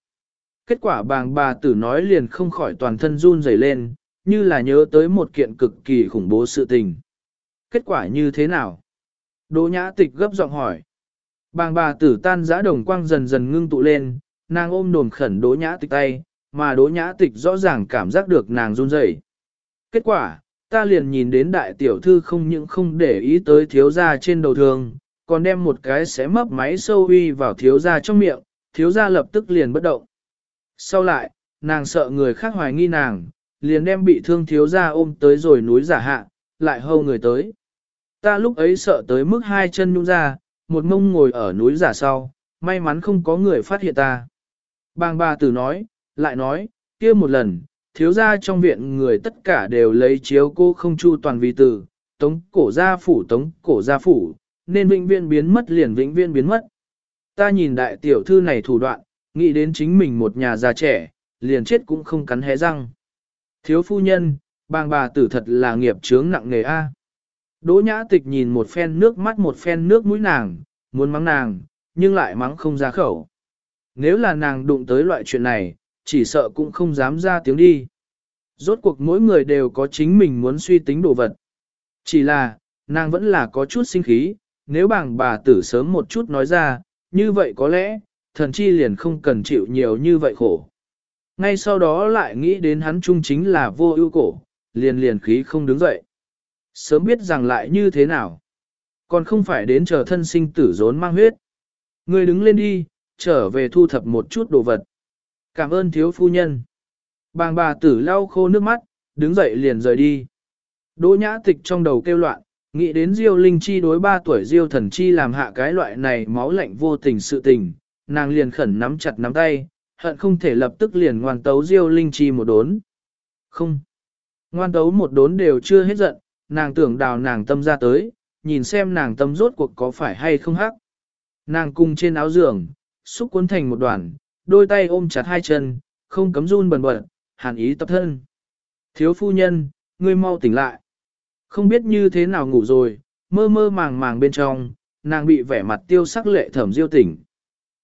Kết quả bàng bà tử nói liền không khỏi toàn thân run rẩy lên, như là nhớ tới một kiện cực kỳ khủng bố sự tình. Kết quả như thế nào? Đỗ nhã tịch gấp giọng hỏi. Bàng bà tử tan giã đồng quang dần dần ngưng tụ lên, nàng ôm đồm khẩn đố nhã tịch tay, mà đố nhã tịch rõ ràng cảm giác được nàng run rẩy. Kết quả, ta liền nhìn đến đại tiểu thư không những không để ý tới thiếu gia trên đầu thường, còn đem một cái xé mấp máy sâu uy vào thiếu gia trong miệng, thiếu gia lập tức liền bất động. Sau lại, nàng sợ người khác hoài nghi nàng, liền đem bị thương thiếu gia ôm tới rồi núi giả hạ, lại hâu người tới. Ta lúc ấy sợ tới mức hai chân nhung ra, một mông ngồi ở núi giả sau, may mắn không có người phát hiện ta. Bàng bà tử nói, lại nói, kia một lần, thiếu gia trong viện người tất cả đều lấy chiếu cô không chu toàn vì tử, tống cổ gia phủ tống cổ gia phủ, nên vĩnh viên biến mất liền vĩnh viên biến mất. Ta nhìn đại tiểu thư này thủ đoạn, nghĩ đến chính mình một nhà già trẻ, liền chết cũng không cắn hé răng. Thiếu phu nhân, bàng bà tử thật là nghiệp chướng nặng nề a. Đỗ nhã tịch nhìn một phen nước mắt một phen nước mũi nàng, muốn mắng nàng, nhưng lại mắng không ra khẩu. Nếu là nàng đụng tới loại chuyện này, chỉ sợ cũng không dám ra tiếng đi. Rốt cuộc mỗi người đều có chính mình muốn suy tính đồ vật. Chỉ là, nàng vẫn là có chút sinh khí, nếu bằng bà tử sớm một chút nói ra, như vậy có lẽ, thần chi liền không cần chịu nhiều như vậy khổ. Ngay sau đó lại nghĩ đến hắn trung chính là vô ưu cổ, liền liền khí không đứng dậy. Sớm biết rằng lại như thế nào. Còn không phải đến chờ thân sinh tử rốn mang huyết. Người đứng lên đi, trở về thu thập một chút đồ vật. Cảm ơn thiếu phu nhân. Bàng bà tử lau khô nước mắt, đứng dậy liền rời đi. Đỗ nhã tịch trong đầu kêu loạn, nghĩ đến Diêu Linh Chi đối ba tuổi Diêu thần chi làm hạ cái loại này máu lạnh vô tình sự tình, nàng liền khẩn nắm chặt nắm tay, hận không thể lập tức liền ngoan tấu Diêu Linh Chi một đốn. Không. Ngoan tấu một đốn đều chưa hết giận, nàng tưởng đào nàng tâm ra tới, nhìn xem nàng tâm rốt cuộc có phải hay không hắc. Nàng cung trên áo giường, xúc cuốn thành một đoàn, đôi tay ôm chặt hai chân, không cấm run bần bật, hàn ý tập thân. Thiếu phu nhân, ngươi mau tỉnh lại. Không biết như thế nào ngủ rồi, mơ mơ màng màng bên trong, nàng bị vẻ mặt tiêu sắc lệ thẩm diêu tỉnh.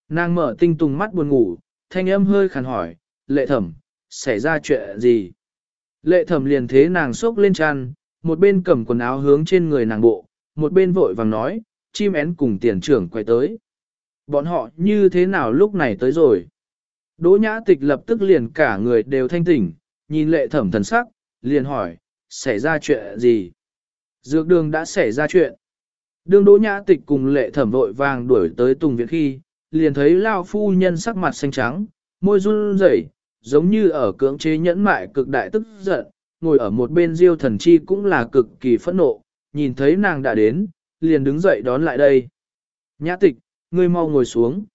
Nàng mở tinh tùng mắt buồn ngủ, thanh âm hơi khàn hỏi, lệ thẩm, xảy ra chuyện gì? Lệ thẩm liền thế nàng sốc lên chăn, một bên cầm quần áo hướng trên người nàng bộ, một bên vội vàng nói, chim én cùng tiền trưởng quay tới. Bọn họ như thế nào lúc này tới rồi? Đỗ nhã tịch lập tức liền cả người đều thanh tỉnh, nhìn lệ thẩm thần sắc, liền hỏi, xảy ra chuyện gì? Dược đường đã xảy ra chuyện. Đường đỗ nhã tịch cùng lệ thẩm vội vàng đuổi tới tùng viện khi, liền thấy lao phu nhân sắc mặt xanh trắng, môi run rẩy, giống như ở cưỡng chế nhẫn mại cực đại tức giận, ngồi ở một bên diêu thần chi cũng là cực kỳ phẫn nộ, nhìn thấy nàng đã đến, liền đứng dậy đón lại đây. Nhã tịch, ngươi mau ngồi xuống.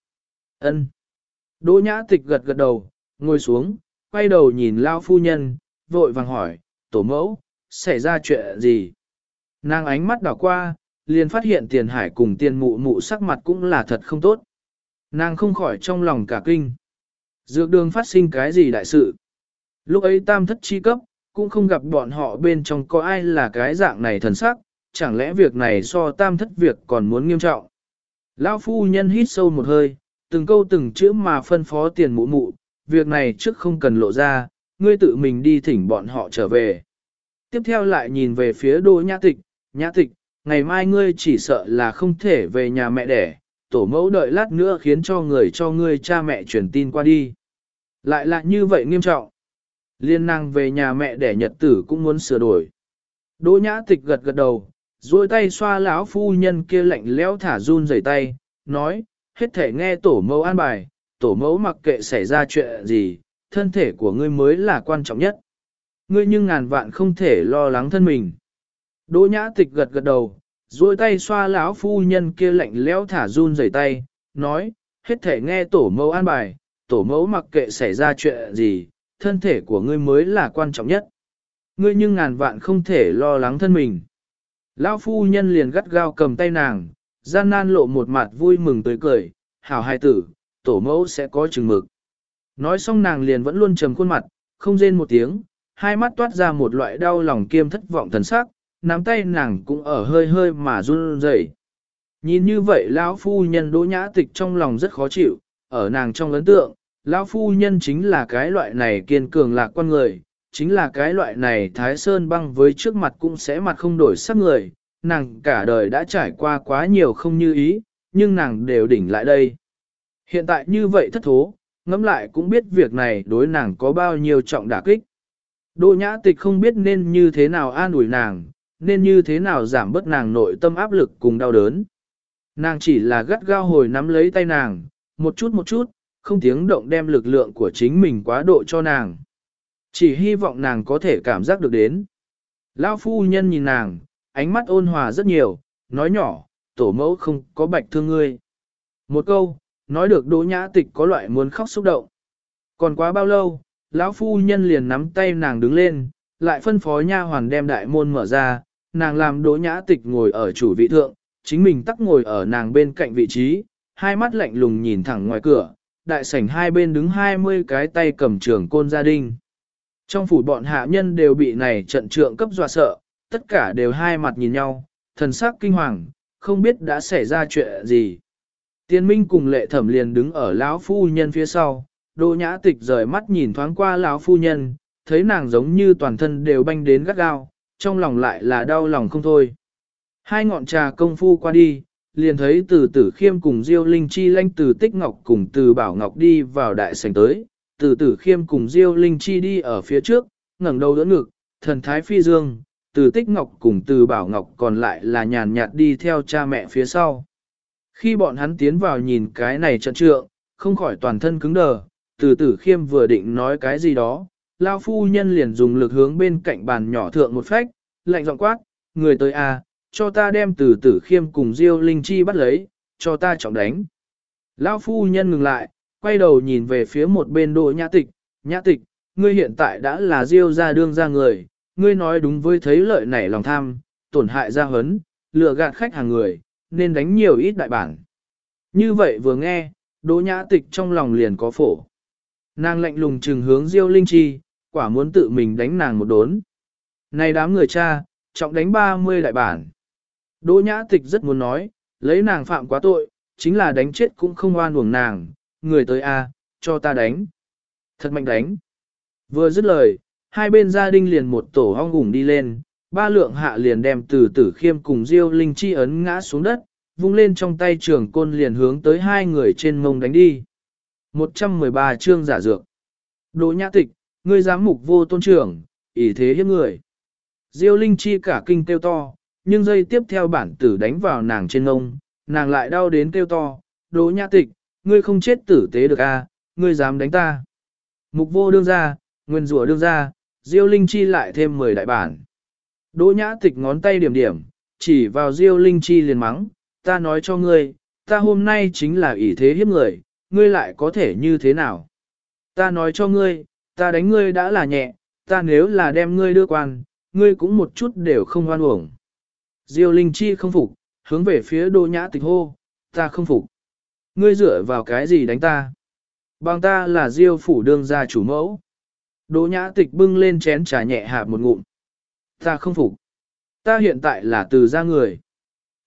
Ân. Đỗ nhã tịch gật gật đầu, ngồi xuống, quay đầu nhìn lao phu nhân, vội vàng hỏi, tổ mẫu, xảy ra chuyện gì? Nàng ánh mắt đảo qua, liền phát hiện tiền hải cùng tiền mụ mụ sắc mặt cũng là thật không tốt. Nàng không khỏi trong lòng cả kinh. Dược đường phát sinh cái gì đại sự? Lúc ấy tam thất chi cấp, cũng không gặp bọn họ bên trong có ai là cái dạng này thần sắc, chẳng lẽ việc này so tam thất việc còn muốn nghiêm trọng. Lão phu nhân hít sâu một hơi, từng câu từng chữ mà phân phó tiền mụ mụ, việc này trước không cần lộ ra, ngươi tự mình đi thỉnh bọn họ trở về. Tiếp theo lại nhìn về phía đô nhã tịch, nhã tịch, ngày mai ngươi chỉ sợ là không thể về nhà mẹ đẻ, tổ mẫu đợi lát nữa khiến cho người cho ngươi cha mẹ truyền tin qua đi. Lại là như vậy nghiêm trọng. Liên năng về nhà mẹ đẻ nhật tử cũng muốn sửa đổi. Đỗ nhã tịch gật gật đầu, duỗi tay xoa lão phu nhân kia lạnh lẽo thả run rẩy tay, nói, hết thể nghe tổ mẫu an bài, tổ mẫu mặc kệ xảy ra chuyện gì, thân thể của ngươi mới là quan trọng nhất. Ngươi nhưng ngàn vạn không thể lo lắng thân mình. Đỗ nhã tịch gật gật đầu, duỗi tay xoa lão phu nhân kia lạnh lẽo thả run rẩy tay, nói, hết thể nghe tổ mẫu an bài, tổ mẫu mặc kệ xảy ra chuyện gì, thân thể của ngươi mới là quan trọng nhất. Ngươi nhưng ngàn vạn không thể lo lắng thân mình. Lão phu nhân liền gắt gao cầm tay nàng, gian nan lộ một mặt vui mừng tươi cười, hảo hai tử, tổ mẫu sẽ có chừng mực. Nói xong nàng liền vẫn luôn trầm khuôn mặt, không rên một tiếng, hai mắt toát ra một loại đau lòng kiêm thất vọng thần sắc, nắm tay nàng cũng ở hơi hơi mà run rẩy. Nhìn như vậy lão phu nhân đỗ nhã tịch trong lòng rất khó chịu, ở nàng trong ấn tượng, lão phu nhân chính là cái loại này kiên cường lạc quan người, chính là cái loại này thái sơn băng với trước mặt cũng sẽ mặt không đổi sắc người, nàng cả đời đã trải qua quá nhiều không như ý, nhưng nàng đều đỉnh lại đây. Hiện tại như vậy thất thố, ngẫm lại cũng biết việc này đối nàng có bao nhiêu trọng đả kích. Đỗ nhã tịch không biết nên như thế nào an ủi nàng, nên như thế nào giảm bớt nàng nội tâm áp lực cùng đau đớn. Nàng chỉ là gắt gao hồi nắm lấy tay nàng, một chút một chút, không tiếng động đem lực lượng của chính mình quá độ cho nàng. Chỉ hy vọng nàng có thể cảm giác được đến. Lão phu nhân nhìn nàng, ánh mắt ôn hòa rất nhiều, nói nhỏ, tổ mẫu không có bạch thương ngươi. Một câu, nói được đỗ nhã tịch có loại muốn khóc xúc động. Còn quá bao lâu, lão phu nhân liền nắm tay nàng đứng lên, lại phân phó nha hoàn đem đại môn mở ra, nàng làm đỗ nhã tịch ngồi ở chủ vị thượng, chính mình tắc ngồi ở nàng bên cạnh vị trí, hai mắt lạnh lùng nhìn thẳng ngoài cửa, đại sảnh hai bên đứng hai mươi cái tay cầm trường côn gia đình. Trong phủ bọn hạ nhân đều bị này trận trượng cấp dọa sợ, tất cả đều hai mặt nhìn nhau, thần sắc kinh hoàng, không biết đã xảy ra chuyện gì. Tiên minh cùng lệ thẩm liền đứng ở lão phu nhân phía sau, đỗ nhã tịch rời mắt nhìn thoáng qua lão phu nhân, thấy nàng giống như toàn thân đều banh đến gắt gao, trong lòng lại là đau lòng không thôi. Hai ngọn trà công phu qua đi, liền thấy từ tử khiêm cùng Diêu Linh Chi lanh từ tích ngọc cùng từ bảo ngọc đi vào đại sảnh tới, từ tử khiêm cùng Diêu Linh Chi đi ở phía trước, ngẩng đầu đỡ ngực, thần thái phi dương, từ tích ngọc cùng từ bảo ngọc còn lại là nhàn nhạt đi theo cha mẹ phía sau. Khi bọn hắn tiến vào nhìn cái này trận trượng, không khỏi toàn thân cứng đờ, từ tử khiêm vừa định nói cái gì đó, lao phu nhân liền dùng lực hướng bên cạnh bàn nhỏ thượng một phách, lạnh giọng quát, người tới à, cho ta đem từ tử khiêm cùng Diêu Linh Chi bắt lấy, cho ta trọng đánh. lão phu nhân ngừng lại, quay đầu nhìn về phía một bên đội nhã tịch, nhã tịch, ngươi hiện tại đã là Diêu ra đương ra người, ngươi nói đúng với thấy lợi nảy lòng tham, tổn hại gia hấn, lừa gạt khách hàng người, nên đánh nhiều ít đại bản. Như vậy vừa nghe, đỗ nhã tịch trong lòng liền có phổ. Nàng lạnh lùng trừng hướng Diêu Linh Chi, quả muốn tự mình đánh nàng một đốn. Này đám người cha, trọng đánh 30 đại bản. Đỗ nhã tịch rất muốn nói, lấy nàng phạm quá tội, chính là đánh chết cũng không oan uổng nàng, người tới a, cho ta đánh. Thật mạnh đánh. Vừa dứt lời, hai bên gia đình liền một tổ hong ủng đi lên, ba lượng hạ liền đem từ tử khiêm cùng diêu linh chi ấn ngã xuống đất, vung lên trong tay trường côn liền hướng tới hai người trên mông đánh đi. 113 chương giả dược. Đỗ nhã tịch, ngươi giám mục vô tôn trưởng, ỷ thế hiếp người. Diêu linh chi cả kinh kêu to, nhưng dây tiếp theo bản tử đánh vào nàng trên ngông, nàng lại đau đến kêu to, đỗ nhã tịch, ngươi không chết tử tế được a, à, ngươi dám đánh ta. Mục vô đương ra, nguyên rủa đương ra, Diêu Linh Chi lại thêm 10 đại bản. Đỗ nhã tịch ngón tay điểm điểm, chỉ vào Diêu Linh Chi liền mắng, ta nói cho ngươi, ta hôm nay chính là ỷ thế hiếp người, ngươi lại có thể như thế nào? Ta nói cho ngươi, ta đánh ngươi đã là nhẹ, ta nếu là đem ngươi đưa quan, ngươi cũng một chút đều không hoan uổng. Diêu Linh Chi không phục, hướng về phía Đỗ Nhã Tịch hô, ta không phục. Ngươi dựa vào cái gì đánh ta? Bằng ta là Diêu phủ đương gia chủ mẫu. Đỗ Nhã Tịch bưng lên chén trà nhẹ hạ một ngụm. Ta không phục. Ta hiện tại là từ gia người.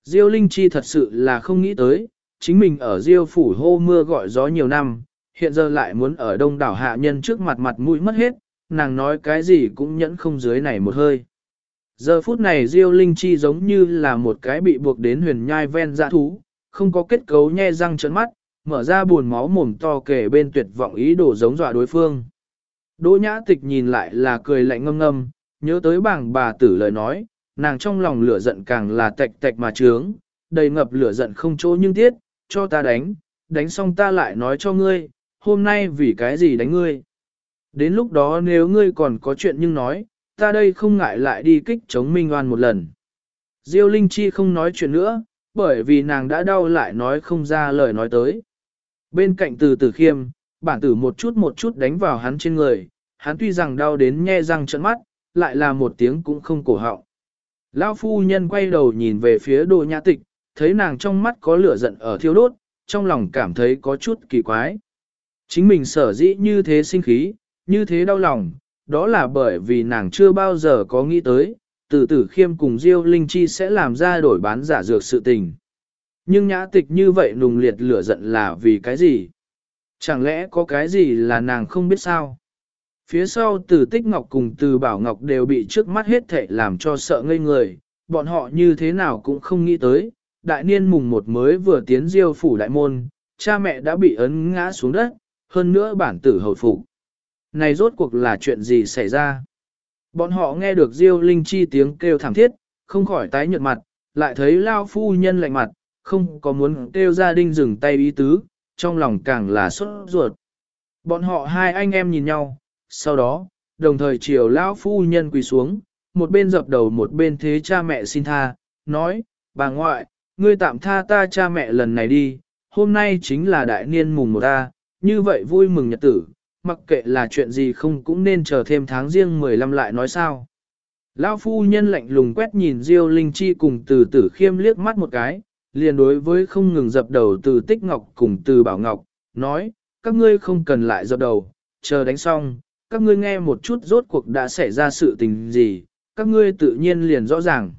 Diêu Linh Chi thật sự là không nghĩ tới, chính mình ở Diêu phủ hô mưa gọi gió nhiều năm, hiện giờ lại muốn ở đông đảo hạ nhân trước mặt mặt mũi mất hết, nàng nói cái gì cũng nhẫn không dưới này một hơi. Giờ phút này Diêu Linh Chi giống như là một cái bị buộc đến huyền nhai ven dã thú, không có kết cấu nhe răng trợn mắt, mở ra buồn máu mồm to kể bên tuyệt vọng ý đồ giống dọa đối phương. Đỗ nhã tịch nhìn lại là cười lạnh ngâm ngâm, nhớ tới bảng bà tử lời nói, nàng trong lòng lửa giận càng là tạch tạch mà trướng, đầy ngập lửa giận không chỗ nhưng tiết, cho ta đánh, đánh xong ta lại nói cho ngươi, hôm nay vì cái gì đánh ngươi. Đến lúc đó nếu ngươi còn có chuyện nhưng nói, ta đây không ngại lại đi kích chống Minh Oan một lần. Diêu Linh Chi không nói chuyện nữa, bởi vì nàng đã đau lại nói không ra lời nói tới. Bên cạnh từ tử khiêm, bản tử một chút một chút đánh vào hắn trên người, hắn tuy rằng đau đến nhe răng trận mắt, lại là một tiếng cũng không cổ họng. Lão phu nhân quay đầu nhìn về phía đồ nhã tịch, thấy nàng trong mắt có lửa giận ở thiêu đốt, trong lòng cảm thấy có chút kỳ quái. Chính mình sở dĩ như thế sinh khí, như thế đau lòng, đó là bởi vì nàng chưa bao giờ có nghĩ tới, từ tử khiêm cùng Diêu Linh Chi sẽ làm ra đổi bán giả dược sự tình. Nhưng nhã tịch như vậy nùng liệt lửa giận là vì cái gì? Chẳng lẽ có cái gì là nàng không biết sao? Phía sau từ tích ngọc cùng từ bảo ngọc đều bị trước mắt hết thệ làm cho sợ ngây người, bọn họ như thế nào cũng không nghĩ tới, đại niên mùng một mới vừa tiến diêu phủ đại môn, cha mẹ đã bị ấn ngã xuống đất, hơn nữa bản tử hầu phục. Này rốt cuộc là chuyện gì xảy ra? Bọn họ nghe được diêu linh chi tiếng kêu thảm thiết, không khỏi tái nhợt mặt, lại thấy lao phu nhân lạnh mặt, không có muốn kêu gia đình dừng tay ý tứ, trong lòng càng là sốt ruột. Bọn họ hai anh em nhìn nhau, sau đó, đồng thời chiều lão phu nhân quỳ xuống, một bên dập đầu một bên thế cha mẹ xin tha, nói, bà ngoại, ngươi tạm tha ta cha mẹ lần này đi, hôm nay chính là đại niên mùng một ta, như vậy vui mừng nhật tử, mặc kệ là chuyện gì không cũng nên chờ thêm tháng riêng 15 lại nói sao. Lão phu nhân lạnh lùng quét nhìn Diêu Linh Chi cùng từ tử khiêm liếc mắt một cái, liền đối với không ngừng dập đầu từ tích ngọc cùng từ bảo ngọc, nói, các ngươi không cần lại dập đầu, chờ đánh xong, các ngươi nghe một chút rốt cuộc đã xảy ra sự tình gì, các ngươi tự nhiên liền rõ ràng.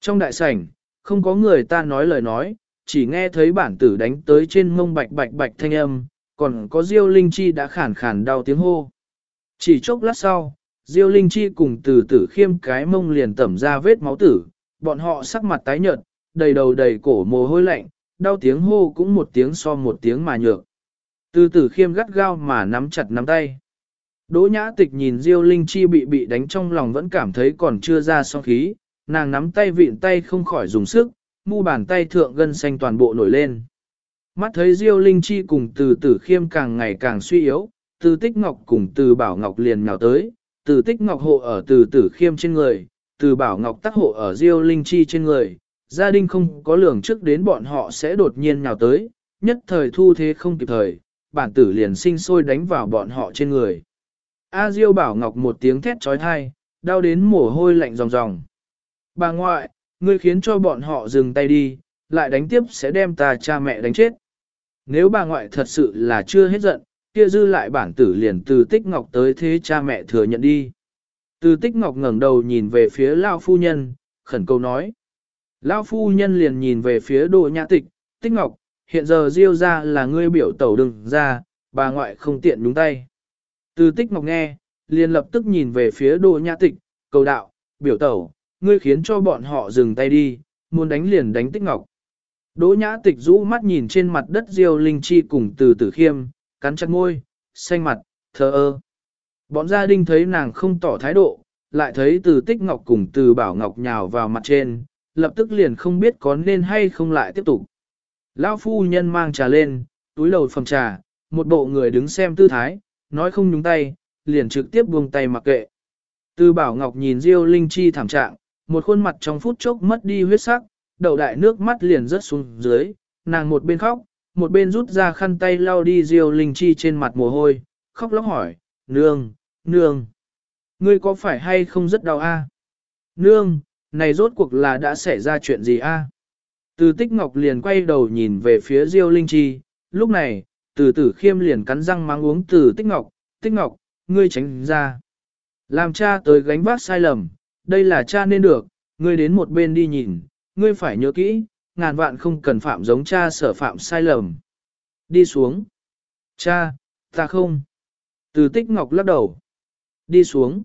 Trong đại sảnh, không có người ta nói lời nói, chỉ nghe thấy bản tử đánh tới trên mông bạch bạch bạch thanh âm, còn có Diêu Linh Chi đã khản khản đau tiếng hô. Chỉ chốc lát sau, Diêu Linh Chi cùng từ tử khiêm cái mông liền tẩm ra vết máu tử, bọn họ sắc mặt tái nhợt, đầy đầu đầy cổ mồ hôi lạnh, đau tiếng hô cũng một tiếng so một tiếng mà nhược. Từ tử khiêm gắt gao mà nắm chặt nắm tay. Đỗ nhã tịch nhìn Diêu Linh Chi bị bị đánh trong lòng vẫn cảm thấy còn chưa ra song khí, nàng nắm tay vịn tay không khỏi dùng sức, mu bàn tay thượng gân xanh toàn bộ nổi lên. Mắt thấy Diêu Linh Chi cùng từ tử khiêm càng ngày càng suy yếu, từ tích ngọc cùng từ bảo ngọc liền nhào tới, từ tích ngọc hộ ở từ tử khiêm trên người, từ bảo ngọc tác hộ ở Diêu Linh Chi trên người, gia đình không có lường trước đến bọn họ sẽ đột nhiên nhào tới, nhất thời thu thế không kịp thời, bản tử liền sinh sôi đánh vào bọn họ trên người. A Diêu bảo ngọc một tiếng thét trói thai, đau đến mồ hôi lạnh ròng ròng. Bà ngoại, ngươi khiến cho bọn họ dừng tay đi, lại đánh tiếp sẽ đem ta cha mẹ đánh chết. Nếu bà ngoại thật sự là chưa hết giận, kia dư lại bản tử liền từ tích ngọc tới thế cha mẹ thừa nhận đi. Từ tích ngọc ngẩng đầu nhìn về phía Lao phu nhân, khẩn cầu nói. Lao phu nhân liền nhìn về phía đồ nhã tịch, tích ngọc, hiện giờ diêu ra là ngươi biểu tẩu đừng ra, bà ngoại không tiện nhúng tay. Từ tích ngọc nghe, liền lập tức nhìn về phía đồ nhã tịch, cầu đạo, biểu tẩu, ngươi khiến cho bọn họ dừng tay đi, muốn đánh liền đánh tích ngọc. Đỗ nhã tịch rũ mắt nhìn trên mặt đất diêu linh chi cùng từ tử khiêm, cắn chặt môi, xanh mặt, thờ ơ. Bọn gia đình thấy nàng không tỏ thái độ, lại thấy từ tích ngọc cùng từ bảo ngọc nhào vào mặt trên, lập tức liền không biết có nên hay không lại tiếp tục. Lão phu nhân mang trà lên, túi lầu phòng trà, một bộ người đứng xem tư thái, nói không nhúng tay, liền trực tiếp buông tay mặc kệ. Từ bảo ngọc nhìn Diêu Linh Chi thảm trạng, một khuôn mặt trong phút chốc mất đi huyết sắc, đầu đại nước mắt liền rớt xuống dưới, nàng một bên khóc, một bên rút ra khăn tay lau đi Diêu Linh Chi trên mặt mồ hôi, khóc lóc hỏi, nương, nương, ngươi có phải hay không rất đau a? Nương, này rốt cuộc là đã xảy ra chuyện gì a? Từ tích ngọc liền quay đầu nhìn về phía Diêu Linh Chi, lúc này, từ tử khiêm liền cắn răng mang uống từ tích ngọc, tích ngọc, ngươi tránh ra. Làm cha tới gánh vác sai lầm, đây là cha nên được, ngươi đến một bên đi nhìn, ngươi phải nhớ kỹ, ngàn vạn không cần phạm giống cha sở phạm sai lầm. Đi xuống. Cha, ta không. Từ tích ngọc lắc đầu. Đi xuống.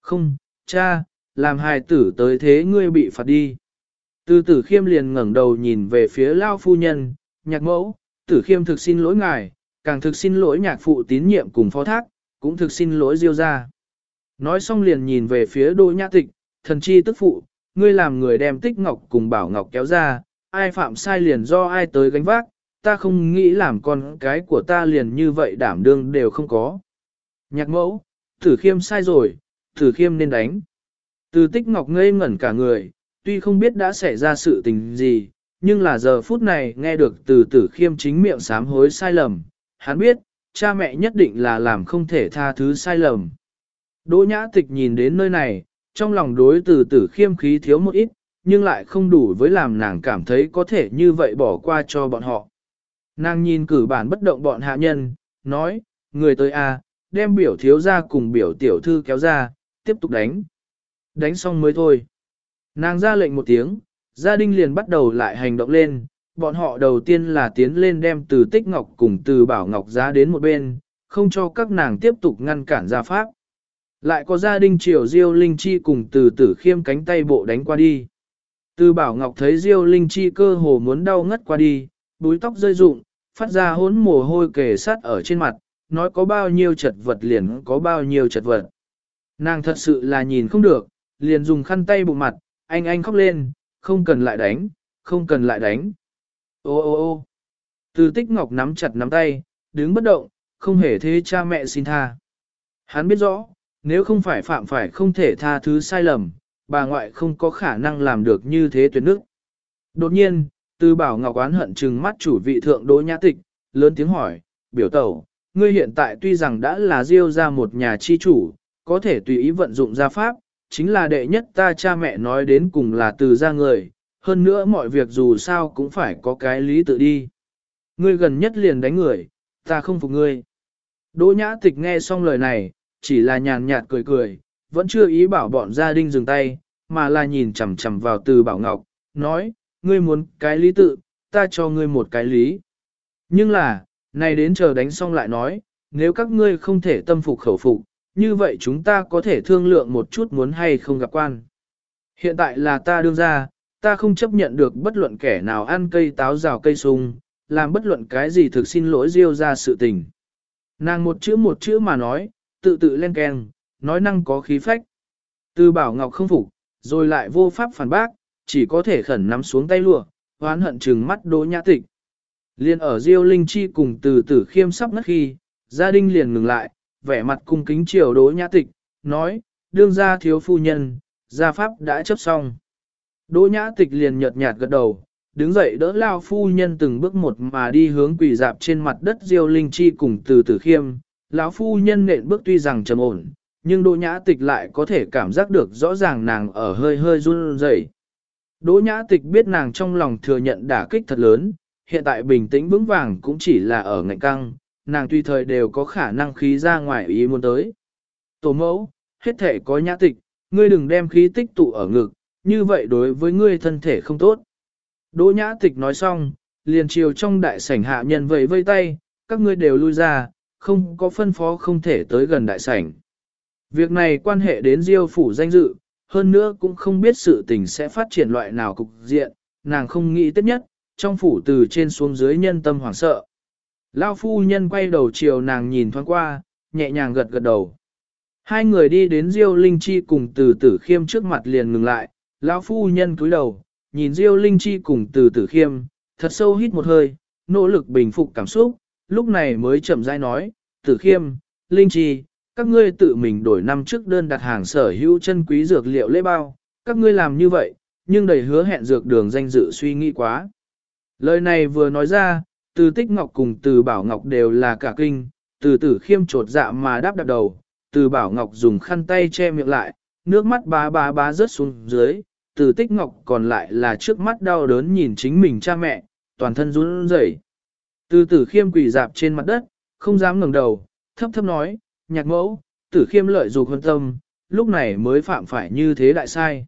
Không, cha, làm hài tử tới thế ngươi bị phạt đi. Từ tử khiêm liền ngẩng đầu nhìn về phía lao phu nhân, nhạc mẫu, tử khiêm thực xin lỗi ngài, càng thực xin lỗi nhạc phụ tín nhiệm cùng phó thác, cũng thực xin lỗi diêu ra. Nói xong liền nhìn về phía đôi nhã tịch, thần chi tức phụ, ngươi làm người đem tích ngọc cùng bảo ngọc kéo ra, ai phạm sai liền do ai tới gánh vác, ta không nghĩ làm con cái của ta liền như vậy đảm đương đều không có. Nhạc mẫu, tử khiêm sai rồi, tử khiêm nên đánh. Từ tích ngọc ngây ngẩn cả người, tuy không biết đã xảy ra sự tình gì, nhưng là giờ phút này nghe được từ tử khiêm chính miệng sám hối sai lầm, hắn biết, cha mẹ nhất định là làm không thể tha thứ sai lầm. Đỗ nhã tịch nhìn đến nơi này, trong lòng đối từ tử khiêm khí thiếu một ít, nhưng lại không đủ với làm nàng cảm thấy có thể như vậy bỏ qua cho bọn họ. Nàng nhìn cử bản bất động bọn hạ nhân, nói, người tới a, đem biểu thiếu ra cùng biểu tiểu thư kéo ra, tiếp tục đánh. Đánh xong mới thôi. Nàng ra lệnh một tiếng, gia đình liền bắt đầu lại hành động lên, bọn họ đầu tiên là tiến lên đem từ tích ngọc cùng từ bảo ngọc giá đến một bên, không cho các nàng tiếp tục ngăn cản gia pháp. Lại có gia đình triều Diêu Linh Chi cùng từ tử khiêm cánh tay bộ đánh qua đi. Từ bảo ngọc thấy Diêu Linh Chi cơ hồ muốn đau ngất qua đi, búi tóc rơi rụng, phát ra hốn mồ hôi kề sát ở trên mặt, nói có bao nhiêu chật vật liền có bao nhiêu chật vật. Nàng thật sự là nhìn không được, liền dùng khăn tay bụng mặt, anh anh khóc lên, không cần lại đánh, không cần lại đánh. Ô ô ô từ tích ngọc nắm chặt nắm tay, đứng bất động, không hề thế cha mẹ xin tha. Hắn biết rõ, nếu không phải phạm phải không thể tha thứ sai lầm, bà ngoại không có khả năng làm được như thế tuyệt nước. Đột nhiên, từ bảo ngọc oán hận trừng mắt chủ vị thượng đỗ nhã tịch, lớn tiếng hỏi, biểu tẩu, ngươi hiện tại tuy rằng đã là diêu ra một nhà chi chủ, có thể tùy ý vận dụng gia pháp, chính là đệ nhất ta cha mẹ nói đến cùng là từ ra người, hơn nữa mọi việc dù sao cũng phải có cái lý tự đi. Ngươi gần nhất liền đánh người, ta không phục ngươi. Đỗ nhã tịch nghe xong lời này, chỉ là nhàn nhạt cười cười, vẫn chưa ý bảo bọn gia đình dừng tay, mà là nhìn chằm chằm vào từ bảo ngọc, nói, ngươi muốn cái lý tự, ta cho ngươi một cái lý. Nhưng là, này đến chờ đánh xong lại nói, nếu các ngươi không thể tâm phục khẩu phục, như vậy chúng ta có thể thương lượng một chút muốn hay không gặp quan. Hiện tại là ta đương ra, ta không chấp nhận được bất luận kẻ nào ăn cây táo rào cây sung, làm bất luận cái gì thực xin lỗi riêu ra sự tình. Nàng một chữ một chữ mà nói, tự tự len keng, nói năng có khí phách. Từ bảo ngọc không phục, rồi lại vô pháp phản bác, chỉ có thể khẩn nắm xuống tay lụa, hoán hận trừng mắt đỗ nhã tịch. Liên ở Diêu Linh Chi cùng từ tử khiêm sắp ngất khi, gia đình liền ngừng lại, vẻ mặt cung kính triều đỗ nhã tịch, nói, đương gia thiếu phu nhân, gia pháp đã chấp xong. Đỗ nhã tịch liền nhợt nhạt gật đầu, đứng dậy đỡ lao phu nhân từng bước một mà đi hướng quỳ dạp trên mặt đất Diêu Linh Chi cùng từ tử khiêm. Lão phu nhân nện bước tuy rằng trầm ổn, nhưng Đỗ Nhã Tịch lại có thể cảm giác được rõ ràng nàng ở hơi hơi run rẩy. Đỗ Nhã Tịch biết nàng trong lòng thừa nhận đả kích thật lớn, hiện tại bình tĩnh vững vàng cũng chỉ là ở ngạnh căng, nàng tùy thời đều có khả năng khí ra ngoài ý muốn tới. Tổ mẫu, hết thể có nhã tịch, ngươi đừng đem khí tích tụ ở ngực, như vậy đối với ngươi thân thể không tốt. Đỗ nhã tịch nói xong, liền chiều trong đại sảnh hạ nhân vẫy vây tay, các ngươi đều lui ra, không có phân phó không thể tới gần đại sảnh. Việc này quan hệ đến diêu phủ danh dự, hơn nữa cũng không biết sự tình sẽ phát triển loại nào cục diện, nàng không nghĩ tất nhất, trong phủ từ trên xuống dưới nhân tâm hoảng sợ. Lao phu nhân quay đầu chiều nàng nhìn thoáng qua, nhẹ nhàng gật gật đầu. Hai người đi đến Diêu Linh Chi cùng từ tử khiêm trước mặt liền ngừng lại, lão phu nhân cúi đầu, nhìn Diêu Linh Chi cùng từ tử khiêm, thật sâu hít một hơi, nỗ lực bình phục cảm xúc, lúc này mới chậm rãi nói, tử khiêm, Linh Chi, các ngươi tự mình đổi năm trước đơn đặt hàng sở hữu chân quý dược liệu lễ bao, các ngươi làm như vậy, nhưng đầy hứa hẹn dược đường danh dự suy nghĩ quá. Lời này vừa nói ra, từ tích ngọc cùng từ bảo ngọc đều là cả kinh, từ tử khiêm trột dạ mà đáp đạp đầu, từ bảo ngọc dùng khăn tay che miệng lại, nước mắt bá bá bá rớt xuống dưới, từ tích ngọc còn lại là trước mắt đau đớn nhìn chính mình cha mẹ, toàn thân run rẩy. Từ tử khiêm quỳ dạp trên mặt đất, không dám ngẩng đầu, thấp thấp nói, nhạc mẫu, tử khiêm lợi dục hân tâm, lúc này mới phạm phải như thế đại sai.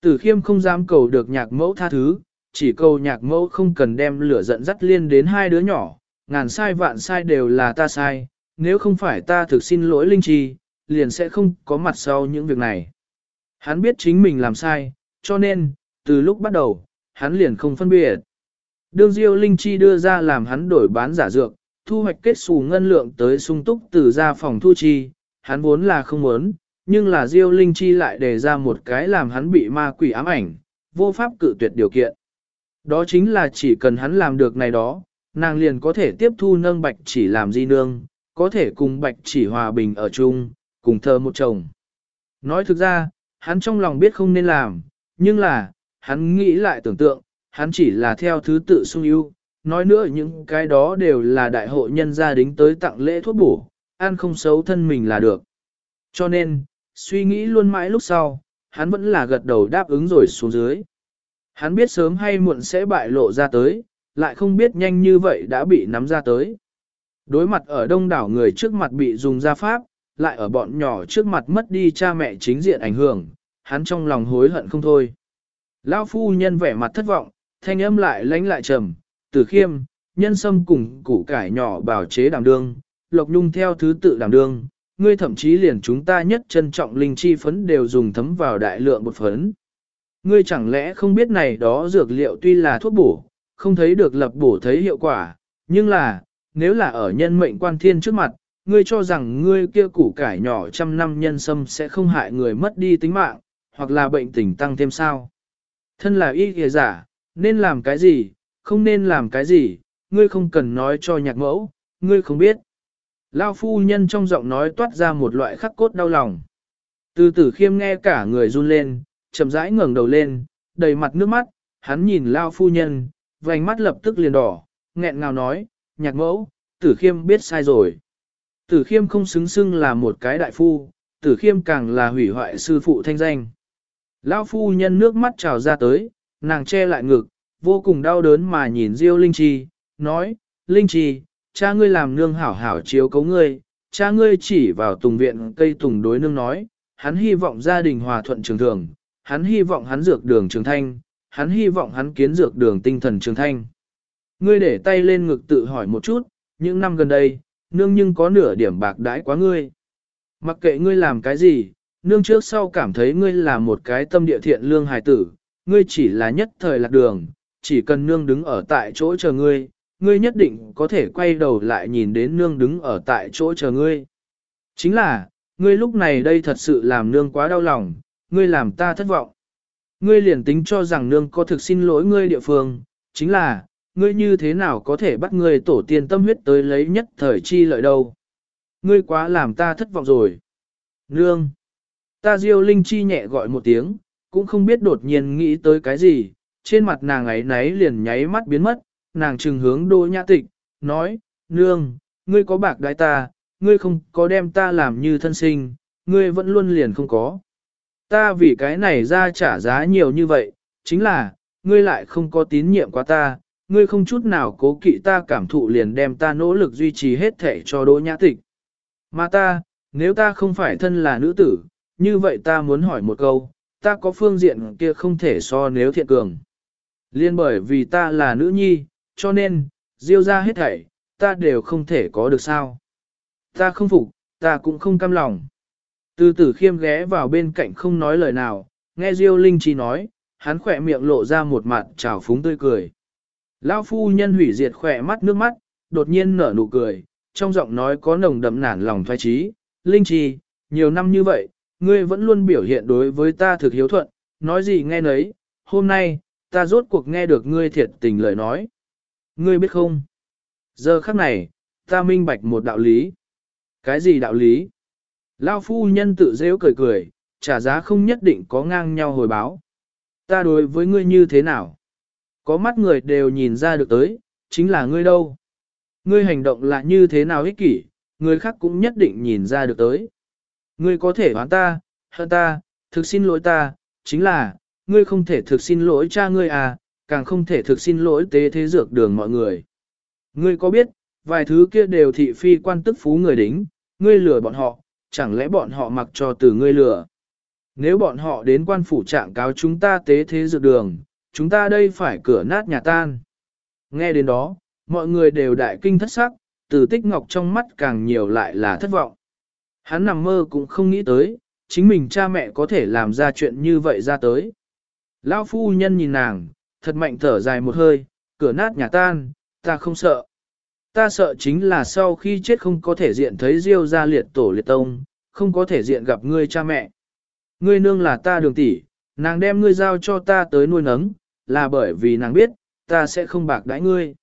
Tử khiêm không dám cầu được nhạc mẫu tha thứ, chỉ cầu nhạc mẫu không cần đem lửa giận dắt liên đến hai đứa nhỏ, ngàn sai vạn sai đều là ta sai, nếu không phải ta thực xin lỗi Linh Chi, liền sẽ không có mặt sau những việc này. Hắn biết chính mình làm sai, cho nên, từ lúc bắt đầu, hắn liền không phân biệt. Đương Diêu Linh Chi đưa ra làm hắn đổi bán giả dược, thu hoạch kết xù ngân lượng tới sung túc từ ra phòng thu chi, hắn vốn là không muốn, nhưng là Diêu Linh Chi lại đề ra một cái làm hắn bị ma quỷ ám ảnh, vô pháp cự tuyệt điều kiện. Đó chính là chỉ cần hắn làm được này đó, nàng liền có thể tiếp thu nâng bạch chỉ làm di nương, có thể cùng bạch chỉ hòa bình ở chung, cùng thơ một chồng. Nói thực ra, hắn trong lòng biết không nên làm, nhưng là, hắn nghĩ lại tưởng tượng, hắn chỉ là theo thứ tự sung ưu, nói nữa những cái đó đều là đại hội nhân gia đính tới tặng lễ thuốc bổ, ăn không xấu thân mình là được. Cho nên, suy nghĩ luôn mãi lúc sau, hắn vẫn là gật đầu đáp ứng rồi xuống dưới. Hắn biết sớm hay muộn sẽ bại lộ ra tới, lại không biết nhanh như vậy đã bị nắm ra tới. Đối mặt ở đông đảo người trước mặt bị dùng ra pháp, lại ở bọn nhỏ trước mặt mất đi cha mẹ chính diện ảnh hưởng, hắn trong lòng hối hận không thôi. Lão phu nhân vẻ mặt thất vọng, thanh âm lại lánh lại trầm, tử khiêm, nhân sâm cùng củ cải nhỏ bảo chế đảm đương, lộc nhung theo thứ tự đảm đương, ngươi thậm chí liền chúng ta nhất trân trọng linh chi phấn đều dùng thấm vào đại lượng bột phấn. Ngươi chẳng lẽ không biết này đó dược liệu tuy là thuốc bổ, không thấy được lập bổ thấy hiệu quả, nhưng là, nếu là ở nhân mệnh quan thiên trước mặt, ngươi cho rằng ngươi kia củ cải nhỏ trăm năm nhân sâm sẽ không hại người mất đi tính mạng, hoặc là bệnh tình tăng thêm sao. Thân là y kìa giả, nên làm cái gì, không nên làm cái gì, ngươi không cần nói cho nhạc mẫu, ngươi không biết. Lao phu nhân trong giọng nói toát ra một loại khắc cốt đau lòng. Từ tử khiêm nghe cả người run lên, chậm rãi ngẩng đầu lên, đầy mặt nước mắt, hắn nhìn Lao phu nhân, vành mắt lập tức liền đỏ, nghẹn ngào nói, nhạc mẫu, tử khiêm biết sai rồi. Tử khiêm không xứng xưng là một cái đại phu, tử khiêm càng là hủy hoại sư phụ thanh danh. Lao phu nhân nước mắt trào ra tới, nàng che lại ngực, vô cùng đau đớn mà nhìn Diêu Linh Chi, nói, Linh Chi, cha ngươi làm nương hảo hảo chiếu cấu ngươi, cha ngươi chỉ vào tùng viện cây tùng đối nương nói, hắn hy vọng gia đình hòa thuận trường thường, hắn hy vọng hắn dược đường trường thanh, hắn hy vọng hắn kiến dược đường tinh thần trường thanh. Ngươi để tay lên ngực tự hỏi một chút, những năm gần đây, nương nhưng có nửa điểm bạc đãi quá ngươi. Mặc kệ ngươi làm cái gì, nương trước sau cảm thấy ngươi là một cái tâm địa thiện lương hài tử, ngươi chỉ là nhất thời lạc đường, chỉ cần nương đứng ở tại chỗ chờ ngươi, ngươi nhất định có thể quay đầu lại nhìn đến nương đứng ở tại chỗ chờ ngươi. Chính là, ngươi lúc này đây thật sự làm nương quá đau lòng, ngươi làm ta thất vọng. Ngươi liền tính cho rằng nương có thực xin lỗi ngươi địa phương, chính là, ngươi như thế nào có thể bắt ngươi tổ tiên tâm huyết tới lấy nhất thời chi lợi đâu. Ngươi quá làm ta thất vọng rồi. Nương. Ta diêu linh chi nhẹ gọi một tiếng, cũng không biết đột nhiên nghĩ tới cái gì, trên mặt nàng ấy náy liền nháy mắt biến mất, nàng trừng hướng đô nhã tịch, nói, nương, ngươi có bạc đái ta, ngươi không có đem ta làm như thân sinh, ngươi vẫn luôn liền không có. Ta vì cái này ra trả giá nhiều như vậy, chính là, ngươi lại không có tín nhiệm qua ta, ngươi không chút nào cố kỵ ta cảm thụ liền đem ta nỗ lực duy trì hết thể cho đỗ nhã tịch. Mà ta, nếu ta không phải thân là nữ tử, như vậy ta muốn hỏi một câu, ta có phương diện kia không thể so nếu thiện cường. Liên bởi vì ta là nữ nhi, cho nên, diêu ra hết thảy, ta đều không thể có được sao. Ta không phục, ta cũng không cam lòng. Từ tử khiêm ghé vào bên cạnh không nói lời nào, nghe diêu linh chi nói, hắn khỏe miệng lộ ra một mặt trào phúng tươi cười. Lão phu nhân hủy diệt khỏe mắt nước mắt, đột nhiên nở nụ cười, trong giọng nói có nồng đậm nản lòng thoái trí. Linh chi, nhiều năm như vậy, ngươi vẫn luôn biểu hiện đối với ta thực hiếu thuận, nói gì nghe nấy, hôm nay, ta rốt cuộc nghe được ngươi thiệt tình lời nói. Ngươi biết không? Giờ khắc này, ta minh bạch một đạo lý. Cái gì đạo lý? Lao phu nhân tự dễ cười cười, trả giá không nhất định có ngang nhau hồi báo. Ta đối với ngươi như thế nào? Có mắt người đều nhìn ra được tới, chính là ngươi đâu. Ngươi hành động là như thế nào ích kỷ, người khác cũng nhất định nhìn ra được tới. Ngươi có thể hoán ta, hơn ta, thực xin lỗi ta, chính là, ngươi không thể thực xin lỗi cha ngươi à, càng không thể thực xin lỗi tế thế dược đường mọi người. Ngươi có biết, vài thứ kia đều thị phi quan tức phú người đính, ngươi lừa bọn họ, chẳng lẽ bọn họ mặc cho từ ngươi lừa. Nếu bọn họ đến quan phủ trạng cáo chúng ta tế thế dược đường, chúng ta đây phải cửa nát nhà tan. Nghe đến đó, mọi người đều đại kinh thất sắc, từ tích ngọc trong mắt càng nhiều lại là thất vọng. Hắn nằm mơ cũng không nghĩ tới, chính mình cha mẹ có thể làm ra chuyện như vậy ra tới. Lão phu nhân nhìn nàng, thật mạnh thở dài một hơi, cửa nát nhà tan, ta không sợ. Ta sợ chính là sau khi chết không có thể diện thấy Diêu ra liệt tổ liệt tông, không có thể diện gặp ngươi cha mẹ. Ngươi nương là ta đường tỷ, nàng đem ngươi giao cho ta tới nuôi nấng, là bởi vì nàng biết, ta sẽ không bạc đãi ngươi.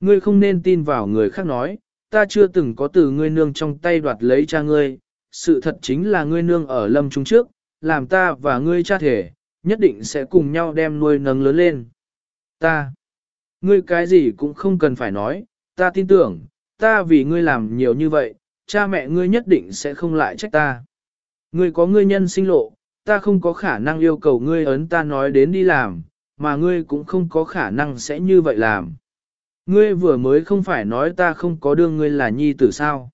Ngươi không nên tin vào người khác nói, ta chưa từng có từ ngươi nương trong tay đoạt lấy cha ngươi, sự thật chính là ngươi nương ở lâm trung trước, làm ta và ngươi cha thể, nhất định sẽ cùng nhau đem nuôi nấng lớn lên. Ta, ngươi cái gì cũng không cần phải nói, ta tin tưởng, ta vì ngươi làm nhiều như vậy, cha mẹ ngươi nhất định sẽ không lại trách ta. Ngươi có ngươi nhân sinh lộ, ta không có khả năng yêu cầu ngươi ấn ta nói đến đi làm, mà ngươi cũng không có khả năng sẽ như vậy làm. Ngươi vừa mới không phải nói ta không có đương ngươi là nhi tử sao.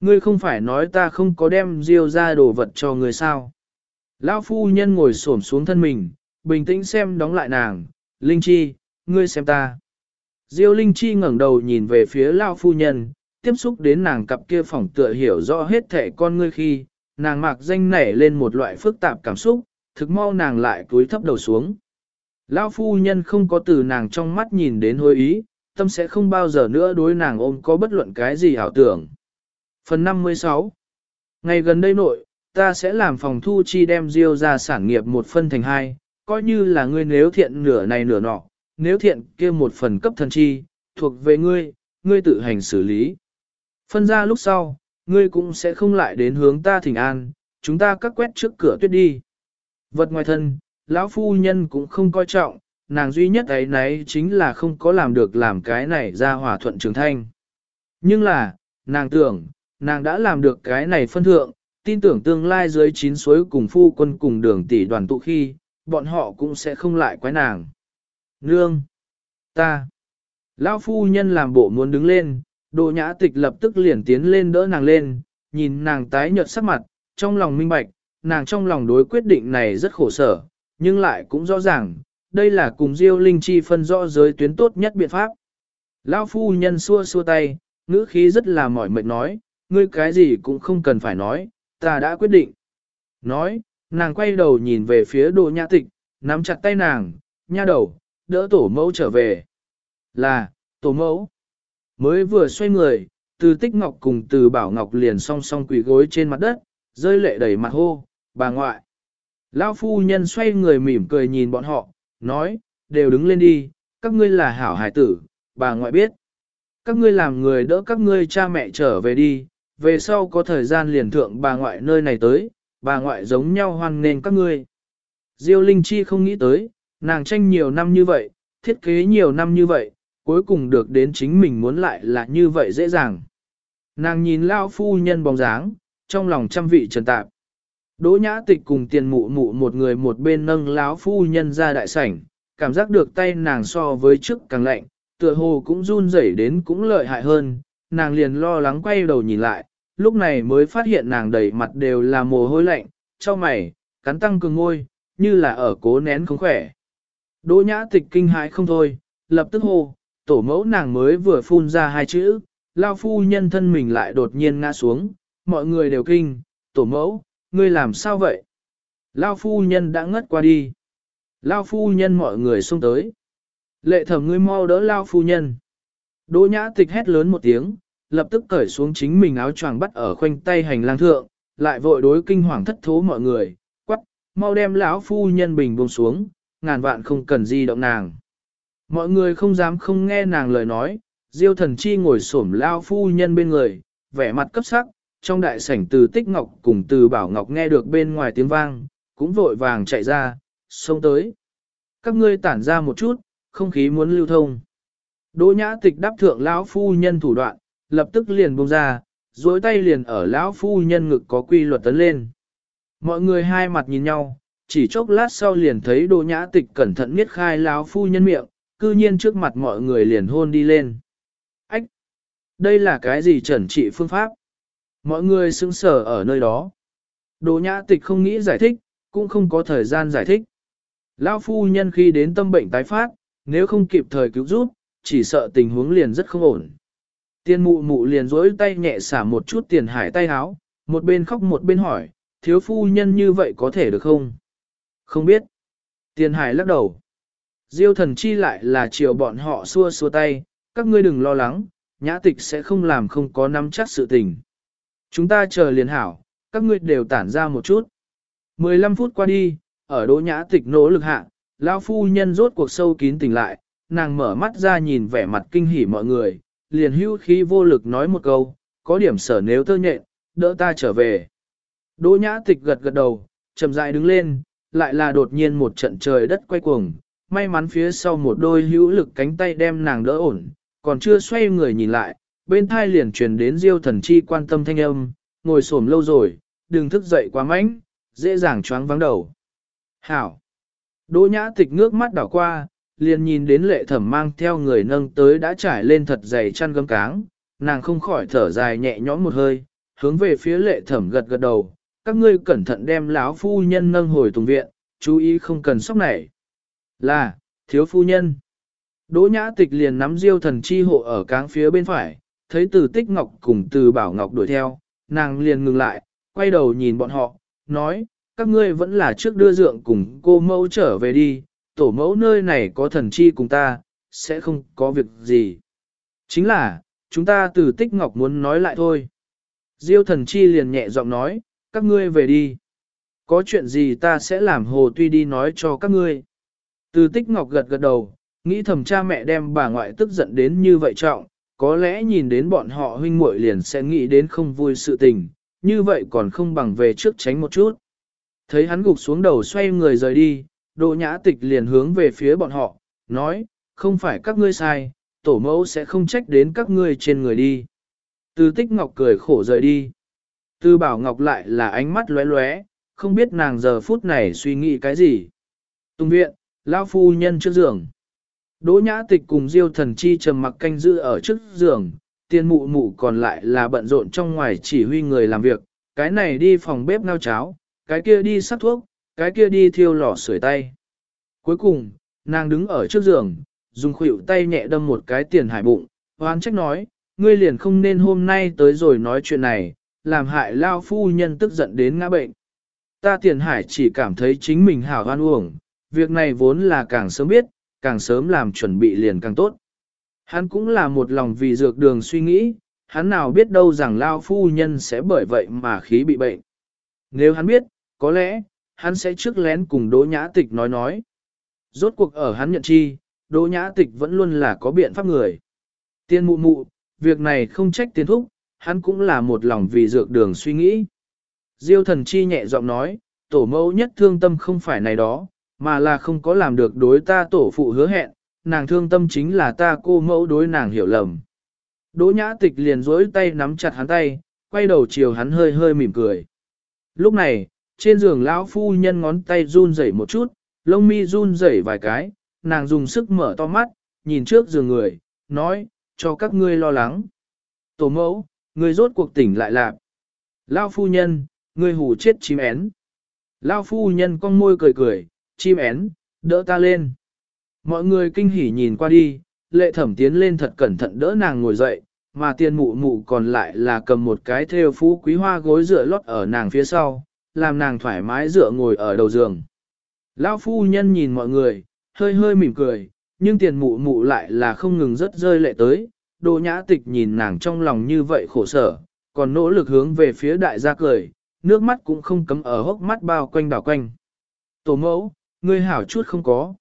Ngươi không phải nói ta không có đem diêu ra đồ vật cho ngươi sao. Lão phu nhân ngồi xổm xuống thân mình, bình tĩnh xem đóng lại nàng, Linh Chi, ngươi xem ta. Diêu Linh Chi ngẩng đầu nhìn về phía Lao Phu Nhân, tiếp xúc đến nàng cặp kia phỏng tựa hiểu rõ hết thể con ngươi khi, nàng mạc danh nảy lên một loại phức tạp cảm xúc, thực mau nàng lại cúi thấp đầu xuống. Lao Phu Nhân không có từ nàng trong mắt nhìn đến hối ý, tâm sẽ không bao giờ nữa đối nàng ôm có bất luận cái gì ảo tưởng. Phần 56 Ngày gần đây nội, ta sẽ làm phòng thu chi đem diêu ra sản nghiệp một phân thành hai, coi như là ngươi nếu thiện nửa này nửa nọ, nếu thiện kia một phần cấp thần chi, thuộc về ngươi, ngươi tự hành xử lý. Phân ra lúc sau, ngươi cũng sẽ không lại đến hướng ta thỉnh an, chúng ta cắt quét trước cửa tuyết đi. Vật ngoài thân, lão phu nhân cũng không coi trọng, nàng duy nhất ấy nấy chính là không có làm được làm cái này ra hòa thuận trường thanh. Nhưng là, nàng tưởng, nàng đã làm được cái này phân thượng, tin tưởng tương lai dưới chín suối cùng phu quân cùng đường tỷ đoàn tụ khi, bọn họ cũng sẽ không lại quái nàng. Nương! Ta! Lão phu nhân làm bộ muốn đứng lên, đồ nhã tịch lập tức liền tiến lên đỡ nàng lên, nhìn nàng tái nhợt sắc mặt, trong lòng minh bạch, nàng trong lòng đối quyết định này rất khổ sở, nhưng lại cũng rõ ràng, đây là cùng Diêu Linh Chi phân rõ giới tuyến tốt nhất biện pháp. Lão phu nhân xua xua tay, ngữ khí rất là mỏi mệt nói, ngươi cái gì cũng không cần phải nói, ta đã quyết định. Nói, nàng quay đầu nhìn về phía đồ nhã tịch, nắm chặt tay nàng, nha đầu, đỡ tổ mẫu trở về. Là, tổ mẫu. Mới vừa xoay người, từ tích ngọc cùng từ bảo ngọc liền song song quỳ gối trên mặt đất, rơi lệ đầy mặt hô, bà ngoại. Lão phu nhân xoay người mỉm cười nhìn bọn họ, nói, đều đứng lên đi, các ngươi là hảo hải tử, bà ngoại biết. Các ngươi làm người đỡ các ngươi cha mẹ trở về đi, về sau có thời gian liền thượng bà ngoại nơi này tới, bà ngoại giống nhau hoan nghênh các ngươi. Diêu Linh Chi không nghĩ tới, nàng tranh nhiều năm như vậy, thiết kế nhiều năm như vậy, cuối cùng được đến chính mình muốn lại là như vậy dễ dàng. Nàng nhìn lao phu nhân bóng dáng, trong lòng trăm vị trần tạp. Đỗ nhã tịch cùng tiền mụ mụ một người một bên nâng lão phu nhân ra đại sảnh, cảm giác được tay nàng so với trước càng lạnh, tựa hồ cũng run rẩy đến cũng lợi hại hơn, nàng liền lo lắng quay đầu nhìn lại, lúc này mới phát hiện nàng đầy mặt đều là mồ hôi lạnh, cho mày, cắn tăng cường ngôi, như là ở cố nén không khỏe. Đỗ nhã tịch kinh hãi không thôi, lập tức hô, tổ mẫu nàng mới vừa phun ra hai chữ, lao phu nhân thân mình lại đột nhiên ngã xuống, mọi người đều kinh, tổ mẫu, ngươi làm sao vậy? Lao phu nhân đã ngất qua đi. Lao phu nhân mọi người xông tới. Lệ thẩm ngươi mau đỡ Lao phu nhân. Đỗ nhã tịch hét lớn một tiếng, lập tức cởi xuống chính mình áo choàng bắt ở khoanh tay hành lang thượng, lại vội đối kinh hoàng thất thố mọi người, quắc, mau đem lão phu nhân bình buông xuống, ngàn vạn không cần di động nàng. Mọi người không dám không nghe nàng lời nói, diêu thần chi ngồi xổm lao phu nhân bên người, vẻ mặt cấp sắc, trong đại sảnh từ tích ngọc cùng từ bảo ngọc nghe được bên ngoài tiếng vang, cũng vội vàng chạy ra, xông tới. Các ngươi tản ra một chút, không khí muốn lưu thông. Đỗ nhã tịch đáp thượng lão phu nhân thủ đoạn, lập tức liền buông ra, duỗi tay liền ở lão phu nhân ngực có quy luật tấn lên. Mọi người hai mặt nhìn nhau, chỉ chốc lát sau liền thấy Đỗ Nhã Tịch cẩn thận miết khai lão phu nhân miệng, cư nhiên trước mặt mọi người liền hôn đi lên. Ách! Đây là cái gì trần trị phương pháp? Mọi người sững sờ ở nơi đó. Đỗ Nhã Tịch không nghĩ giải thích, cũng không có thời gian giải thích. Lão phu nhân khi đến tâm bệnh tái phát, nếu không kịp thời cứu giúp, chỉ sợ tình huống liền rất không ổn. Tiên mụ mụ liền rỗi tay nhẹ xả một chút tiền hải tay háo, một bên khóc một bên hỏi, thiếu phu nhân như vậy có thể được không? Không biết. Tiền hải lắc đầu. Diêu thần chi lại là chiều bọn họ xua xua tay, các ngươi đừng lo lắng, nhã tịch sẽ không làm không có nắm chắc sự tình. Chúng ta chờ liền hảo, các ngươi đều tản ra một chút. 15 phút qua đi, ở đỗ nhã tịch nỗ lực hạ, lão phu nhân rốt cuộc sâu kín tỉnh lại, nàng mở mắt ra nhìn vẻ mặt kinh hỉ mọi người, liền hưu khí vô lực nói một câu, có điểm sở nếu tơ nhện, đỡ ta trở về. Đỗ nhã tịch gật gật đầu, chậm rãi đứng lên, lại là đột nhiên một trận trời đất quay cuồng, may mắn phía sau một đôi hữu lực cánh tay đem nàng đỡ ổn, còn chưa xoay người nhìn lại, bên thai liền truyền đến diêu thần chi quan tâm thanh âm, ngồi xổm lâu rồi, đừng thức dậy quá mạnh, dễ dàng choáng vắng đầu. Hảo! Đỗ nhã tịch ngước mắt đảo qua, liền nhìn đến lệ thẩm mang theo người nâng tới đã trải lên thật dày chăn gấm cáng, nàng không khỏi thở dài nhẹ nhõm một hơi, hướng về phía lệ thẩm gật gật đầu, các ngươi cẩn thận đem lão phu nhân nâng hồi tùng viện, chú ý không cần sốc nảy. Là, thiếu phu nhân. Đỗ nhã tịch liền nắm diêu thần chi hộ ở cáng phía bên phải, thấy từ tích ngọc cùng từ bảo ngọc đuổi theo, nàng liền ngừng lại, quay đầu nhìn bọn họ, nói, các ngươi vẫn là trước đưa dượng cùng cô mẫu trở về đi, tổ mẫu nơi này có thần chi cùng ta, sẽ không có việc gì. Chính là, chúng ta từ tích ngọc muốn nói lại thôi. Diêu thần chi liền nhẹ giọng nói, các ngươi về đi. Có chuyện gì ta sẽ làm hồ tuy đi nói cho các ngươi. Từ tích ngọc gật gật đầu, nghĩ thầm cha mẹ đem bà ngoại tức giận đến như vậy trọng, có lẽ nhìn đến bọn họ huynh muội liền sẽ nghĩ đến không vui sự tình, như vậy còn không bằng về trước tránh một chút. Thấy hắn gục xuống đầu xoay người rời đi, Đỗ Nhã Tịch liền hướng về phía bọn họ, nói, không phải các ngươi sai, tổ mẫu sẽ không trách đến các ngươi trên người đi. Từ tích ngọc cười khổ rời đi. Từ bảo ngọc lại là ánh mắt lóe lóe, không biết nàng giờ phút này suy nghĩ cái gì. Tùng viện, lão phu nhân trước giường. Đỗ nhã tịch cùng diêu thần chi trầm mặc canh giữ ở trước giường, tiên mụ mụ còn lại là bận rộn trong ngoài chỉ huy người làm việc, cái này đi phòng bếp ngao cháo, cái kia đi sắc thuốc, cái kia đi thiêu lò sưởi tay. Cuối cùng, nàng đứng ở trước giường, dùng khuỷu tay nhẹ đâm một cái tiền hải bụng, hoán trách nói, ngươi liền không nên hôm nay tới rồi nói chuyện này, làm hại lao phu nhân tức giận đến ngã bệnh. Ta tiền hải chỉ cảm thấy chính mình hảo hoan uổng, việc này vốn là càng sớm biết, càng sớm làm chuẩn bị liền càng tốt. Hắn cũng là một lòng vì dược đường suy nghĩ, hắn nào biết đâu rằng lao phu nhân sẽ bởi vậy mà khí bị bệnh. Nếu hắn biết, có lẽ, hắn sẽ trước lén cùng Đỗ Nhã Tịch nói nói. Rốt cuộc ở hắn nhận chi, Đỗ Nhã Tịch vẫn luôn là có biện pháp người. Tiên mụ mụ, việc này không trách tiên thúc, hắn cũng là một lòng vì dược đường suy nghĩ. Diêu thần chi nhẹ giọng nói, tổ mẫu nhất thương tâm không phải này đó, mà là không có làm được đối ta tổ phụ hứa hẹn, nàng thương tâm chính là ta cô mẫu đối nàng hiểu lầm. Đỗ nhã tịch liền dối tay nắm chặt hắn tay, quay đầu chiều hắn hơi hơi mỉm cười. Lúc này, trên giường lão phu nhân ngón tay run rẩy một chút, lông mi run rẩy vài cái, nàng dùng sức mở to mắt, nhìn trước giường người, nói, cho các ngươi lo lắng. Tổ mẫu, người rốt cuộc tỉnh lại lạc. Lão phu nhân, người hù chết chim én. Lão phu nhân con môi cười cười, chim én, đỡ ta lên. Mọi người kinh hỉ nhìn qua đi, lệ thẩm tiến lên thật cẩn thận đỡ nàng ngồi dậy, mà tiền mụ mụ còn lại là cầm một cái thêu phú quý hoa gối dựa lót ở nàng phía sau, làm nàng thoải mái dựa ngồi ở đầu giường. Lão phu nhân nhìn mọi người, hơi hơi mỉm cười, nhưng tiền mụ mụ lại là không ngừng rất rơi lệ tới, đồ nhã tịch nhìn nàng trong lòng như vậy khổ sở, còn nỗ lực hướng về phía đại gia cười, nước mắt cũng không cấm ở hốc mắt bao quanh đảo quanh. Tổ mẫu, ngươi hảo chút không có.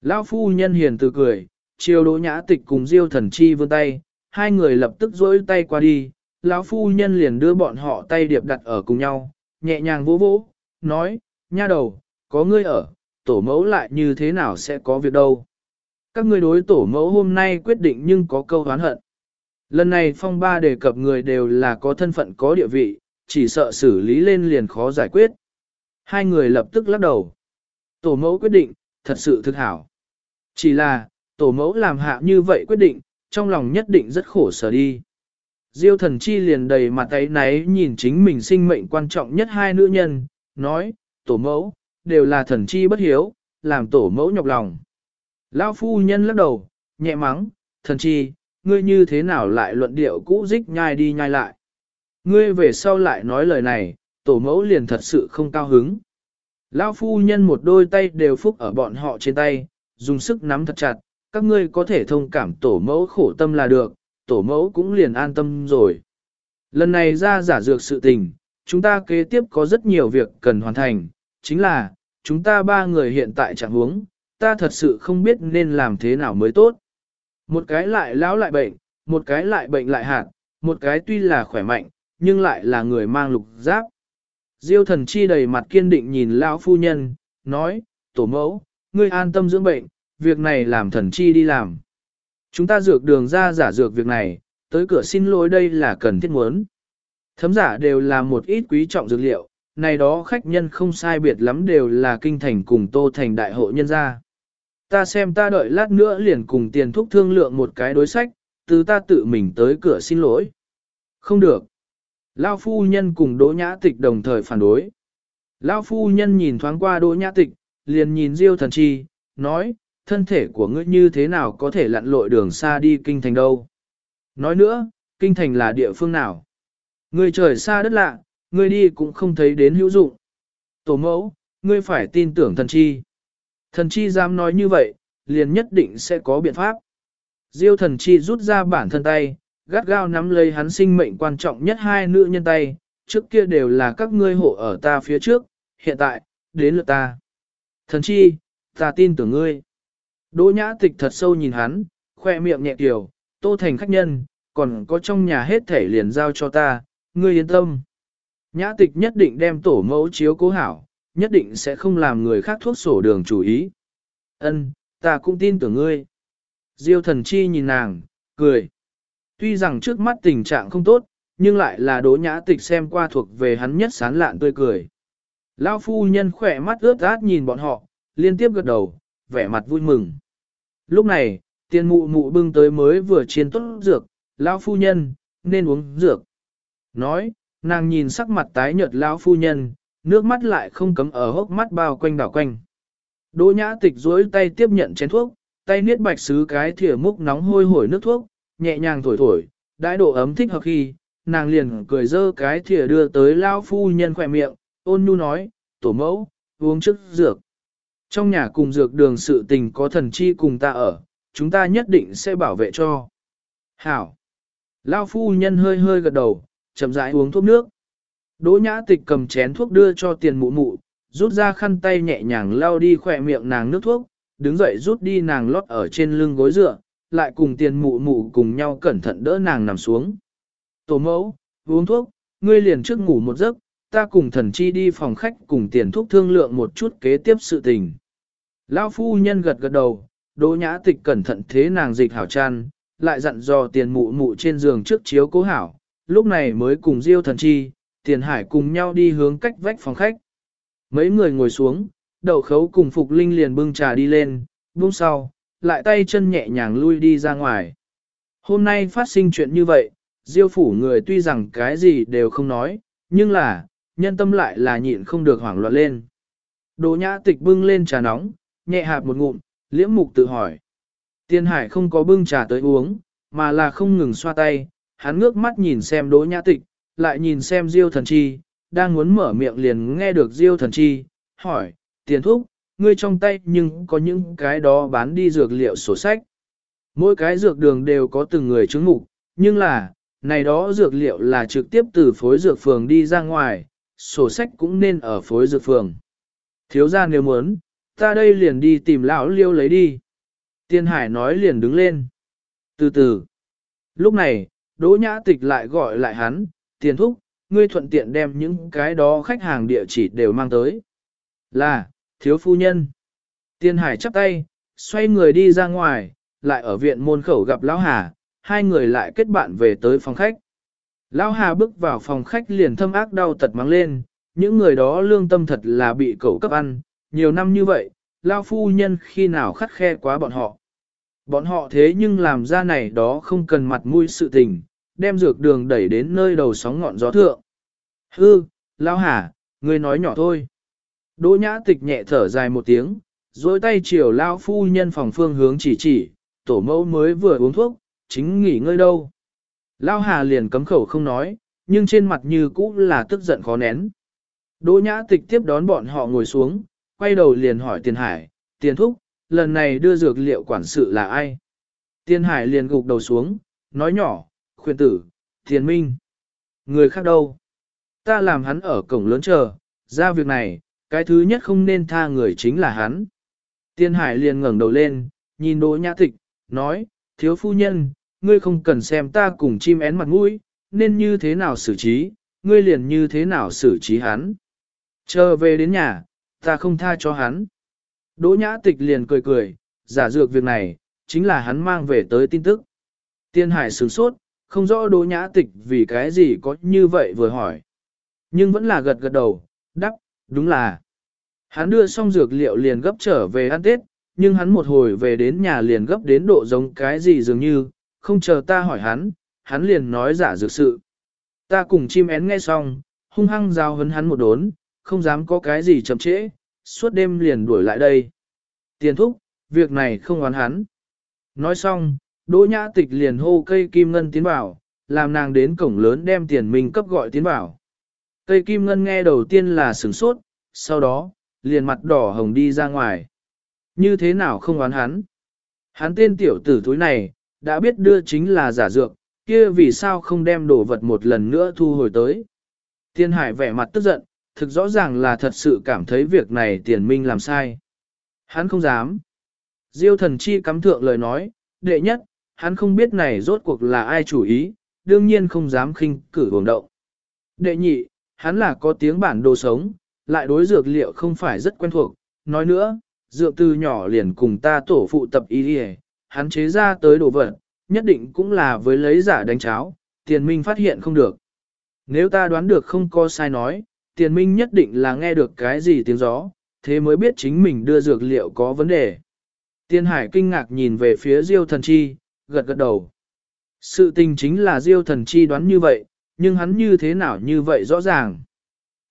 Lão phu nhân hiền từ cười, chiều đỗ nhã tịch cùng diêu thần chi vươn tay, hai người lập tức dỗi tay qua đi, lão phu nhân liền đưa bọn họ tay điệp đặt ở cùng nhau, nhẹ nhàng vỗ vỗ, nói, nha đầu, có ngươi ở, tổ mẫu lại như thế nào sẽ có việc đâu. Các ngươi đối tổ mẫu hôm nay quyết định nhưng có câu oán hận. Lần này phong ba đề cập người đều là có thân phận có địa vị, chỉ sợ xử lý lên liền khó giải quyết. Hai người lập tức lắc đầu. Tổ mẫu quyết định, thật sự thực hảo. Chỉ là, tổ mẫu làm hạ như vậy quyết định, trong lòng nhất định rất khổ sở đi. Diêu thần chi liền đầy mặt ấy náy nhìn chính mình sinh mệnh quan trọng nhất hai nữ nhân, nói, tổ mẫu, đều là thần chi bất hiếu, làm tổ mẫu nhọc lòng. Lão phu nhân lắc đầu, nhẹ mắng, thần chi, ngươi như thế nào lại luận điệu cũ dích nhai đi nhai lại. Ngươi về sau lại nói lời này, tổ mẫu liền thật sự không cao hứng. Lão phu nhân một đôi tay đều phúc ở bọn họ trên tay, dùng sức nắm thật chặt, các ngươi có thể thông cảm tổ mẫu khổ tâm là được, tổ mẫu cũng liền an tâm rồi. Lần này ra giả dược sự tình, chúng ta kế tiếp có rất nhiều việc cần hoàn thành, chính là, chúng ta ba người hiện tại trạng huống, ta thật sự không biết nên làm thế nào mới tốt. Một cái lại lão lại bệnh, một cái lại bệnh lại hạn, một cái tuy là khỏe mạnh, nhưng lại là người mang lục giáp. Diêu thần chi đầy mặt kiên định nhìn lão phu nhân, nói, tổ mẫu, ngươi an tâm dưỡng bệnh, việc này làm thần chi đi làm. Chúng ta dược đường ra giả dược việc này, tới cửa xin lỗi đây là cần thiết muốn. Thấm giả đều là một ít quý trọng dược liệu, này đó khách nhân không sai biệt lắm đều là kinh thành cùng tô thành đại hộ nhân gia. Ta xem ta đợi lát nữa liền cùng tiền thúc thương lượng một cái đối sách, từ ta tự mình tới cửa xin lỗi. Không được. Lao phu nhân cùng Đỗ Nhã Tịch đồng thời phản đối. Lao phu nhân nhìn thoáng qua Đỗ Nhã Tịch, liền nhìn Diêu thần chi, nói, thân thể của ngươi như thế nào có thể lặn lội đường xa đi kinh thành đâu. Nói nữa, kinh thành là địa phương nào? Ngươi trời xa đất lạ, ngươi đi cũng không thấy đến hữu dụng. Tổ mẫu, ngươi phải tin tưởng thần chi. Thần chi dám nói như vậy, liền nhất định sẽ có biện pháp. Diêu thần chi rút ra bản thân tay, gắt gao nắm lấy hắn sinh mệnh quan trọng nhất hai nữ nhân tay, trước kia đều là các ngươi hộ ở ta phía trước, hiện tại, đến lượt ta. Thần chi, ta tin tưởng ngươi. Đỗ nhã tịch thật sâu nhìn hắn, khoe miệng nhẹ kiểu, tô thành khách nhân, còn có trong nhà hết thể liền giao cho ta, ngươi yên tâm. Nhã tịch nhất định đem tổ mẫu chiếu cố hảo, nhất định sẽ không làm người khác thuốc sổ đường chủ ý. Ân, ta cũng tin tưởng ngươi. Diêu thần chi nhìn nàng, cười. Tuy rằng trước mắt tình trạng không tốt, nhưng lại là đỗ nhã tịch xem qua thuộc về hắn nhất sán lạn tươi cười. Lao phu nhân khỏe mắt ướt át nhìn bọn họ, liên tiếp gật đầu, vẻ mặt vui mừng. Lúc này, tiền mụ mụ bưng tới mới vừa chiến tốt dược, lão phu nhân, nên uống dược. Nói, nàng nhìn sắc mặt tái nhợt lão phu nhân, nước mắt lại không cấm ở hốc mắt bao quanh đảo quanh. Đỗ nhã tịch duỗi tay tiếp nhận chén thuốc, tay niết bạch sứ cái thìa múc nóng hôi hổi nước thuốc, nhẹ nhàng thổi thổi, đãi độ ấm thích hợp khi, nàng liền cười dơ cái thìa đưa tới lão phu nhân khỏe miệng, ôn nhu nói, tổ mẫu, uống trước dược. Trong nhà cùng dược đường sự tình có thần chi cùng ta ở, chúng ta nhất định sẽ bảo vệ cho. Hảo. Lao phu nhân hơi hơi gật đầu, chậm rãi uống thuốc nước. Đỗ nhã tịch cầm chén thuốc đưa cho tiền mụ mụ, rút ra khăn tay nhẹ nhàng lao đi khỏe miệng nàng nước thuốc, đứng dậy rút đi nàng lót ở trên lưng gối dựa, lại cùng tiền mụ mụ cùng nhau cẩn thận đỡ nàng nằm xuống. Tổ mẫu, uống thuốc, ngươi liền trước ngủ một giấc, ta cùng thần chi đi phòng khách cùng tiền thuốc thương lượng một chút kế tiếp sự tình. Lão phu nhân gật gật đầu, đỗ nhã tịch cẩn thận thế nàng dịch hảo chăn, lại dặn dò tiền mụ mụ trên giường trước chiếu cố hảo, lúc này mới cùng diêu thần chi, tiền hải cùng nhau đi hướng cách vách phòng khách. Mấy người ngồi xuống, đậu khấu cùng Phục Linh liền bưng trà đi lên, buông sau, lại tay chân nhẹ nhàng lui đi ra ngoài. Hôm nay phát sinh chuyện như vậy, diêu phủ người tuy rằng cái gì đều không nói, nhưng là, nhân tâm lại là nhịn không được hoảng loạn lên. Đỗ nhã tịch bưng lên trà nóng, nhẹ hạp một ngụm, liễm mục tự hỏi. Tiên hải không có bưng trà tới uống, mà là không ngừng xoa tay, hắn ngước mắt nhìn xem đỗ nhã tịch, lại nhìn xem diêu thần chi, đang muốn mở miệng liền nghe được diêu thần chi, hỏi, tiền thuốc, ngươi trong tay nhưng có những cái đó bán đi dược liệu sổ sách. Mỗi cái dược đường đều có từng người chứng mục, nhưng là, này đó dược liệu là trực tiếp từ phối dược phường đi ra ngoài, sổ sách cũng nên ở phối dược phường. Thiếu ra nếu muốn, ta đây liền đi tìm lão liêu lấy đi. Tiên Hải nói liền đứng lên. Từ từ. Lúc này, Đỗ Nhã Tịch lại gọi lại hắn, tiền thúc, ngươi thuận tiện đem những cái đó khách hàng địa chỉ đều mang tới. Là, thiếu phu nhân. Tiên Hải chắp tay, xoay người đi ra ngoài, lại ở viện môn khẩu gặp Lão Hà, hai người lại kết bạn về tới phòng khách. Lão Hà bước vào phòng khách liền thâm ác đau tật mắng lên, những người đó lương tâm thật là bị cậu cấp ăn, nhiều năm như vậy, Lão phu nhân khi nào khắt khe quá bọn họ. Bọn họ thế nhưng làm ra này đó không cần mặt mũi sự tình, đem dược đường đẩy đến nơi đầu sóng ngọn gió thượng. Hư, Lão Hà, ngươi nói nhỏ thôi. Đỗ nhã tịch nhẹ thở dài một tiếng, dối tay chiều Lão phu nhân phòng phương hướng chỉ chỉ, tổ mẫu mới vừa uống thuốc, chính nghỉ ngơi đâu. Lao Hà liền cấm khẩu không nói, nhưng trên mặt như cũ là tức giận khó nén. Đỗ nhã tịch tiếp đón bọn họ ngồi xuống, quay đầu liền hỏi Tiền Hải, Tiền Thúc, lần này đưa dược liệu quản sự là ai? Tiền Hải liền gục đầu xuống, nói nhỏ, khuyên tử, Tiền Minh. Người khác đâu? Ta làm hắn ở cổng lớn chờ, ra việc này, cái thứ nhất không nên tha người chính là hắn. Tiền Hải liền ngẩng đầu lên, nhìn Đỗ Nhã Tịch, nói, thiếu phu nhân, ngươi không cần xem ta cùng chim én mặt mũi, nên như thế nào xử trí, ngươi liền như thế nào xử trí hắn. Chờ về đến nhà, ta không tha cho hắn. Đỗ nhã tịch liền cười cười, giả dược việc này, chính là hắn mang về tới tin tức. Tiên hải sửng sốt, không rõ đỗ nhã tịch vì cái gì có như vậy vừa hỏi. Nhưng vẫn là gật gật đầu, đắp, đúng là. Hắn đưa xong dược liệu liền gấp trở về ăn tết, nhưng hắn một hồi về đến nhà liền gấp đến độ giống cái gì dường như, không chờ ta hỏi hắn, hắn liền nói giả dược sự. Ta cùng chim én nghe xong, hung hăng giao hấn hắn một đốn, không dám có cái gì chậm trễ, suốt đêm liền đuổi lại đây. Tiền thúc, việc này không oán hắn. Nói xong, Đỗ Nhã Tịch liền hô cây kim ngân tiến vào, làm nàng đến cổng lớn đem tiền mình cấp gọi tiến vào. Cây kim ngân nghe đầu tiên là sửng sốt, sau đó, liền mặt đỏ hồng đi ra ngoài. Như thế nào không oán hắn? Hắn tên tiểu tử túi này, đã biết đưa chính là giả dược, kia vì sao không đem đồ vật một lần nữa thu hồi tới. Tiên hải vẻ mặt tức giận, thực rõ ràng là thật sự cảm thấy việc này tiền minh làm sai. Hắn không dám. Diêu thần chi cắm thượng lời nói, đệ nhất, hắn không biết này rốt cuộc là ai chủ ý, đương nhiên không dám khinh cử hưởng động. Đệ nhị, hắn là có tiếng bản đồ sống, lại đối dược liệu không phải rất quen thuộc. Nói nữa, dược từ nhỏ liền cùng ta tổ phụ tập y đi hắn chế ra tới đồ vật, nhất định cũng là với lấy giả đánh cháo, tiền minh phát hiện không được. Nếu ta đoán được không có sai nói, tiền minh nhất định là nghe được cái gì tiếng gió, thế mới biết chính mình đưa dược liệu có vấn đề. Tiên hải kinh ngạc nhìn về phía diêu thần chi, gật gật đầu. Sự tình chính là diêu thần chi đoán như vậy, nhưng hắn như thế nào như vậy rõ ràng.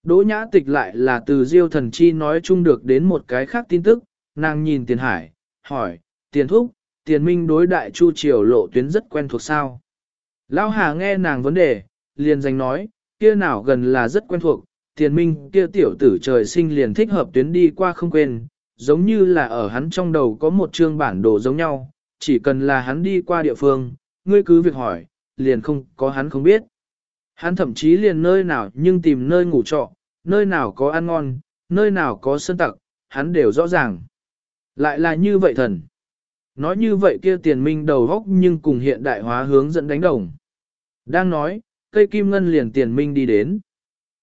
Đỗ nhã tịch lại là từ diêu thần chi nói chung được đến một cái khác tin tức, nàng nhìn tiền hải, hỏi, tiền thúc, tiền minh đối đại chu triều lộ tuyến rất quen thuộc sao. Lão Hà nghe nàng vấn đề, liền danh nói, kia nào gần là rất quen thuộc, tiền minh kia tiểu tử trời sinh liền thích hợp tuyến đi qua không quên, giống như là ở hắn trong đầu có một chương bản đồ giống nhau, chỉ cần là hắn đi qua địa phương, ngươi cứ việc hỏi, liền không có hắn không biết. Hắn thậm chí liền nơi nào nhưng tìm nơi ngủ trọ, nơi nào có ăn ngon, nơi nào có sơn tặc, hắn đều rõ ràng. Lại là như vậy thần. Nói như vậy kia tiền minh đầu góc nhưng cùng hiện đại hóa hướng dẫn đánh đồng. Đang nói, cây kim ngân liền tiền minh đi đến.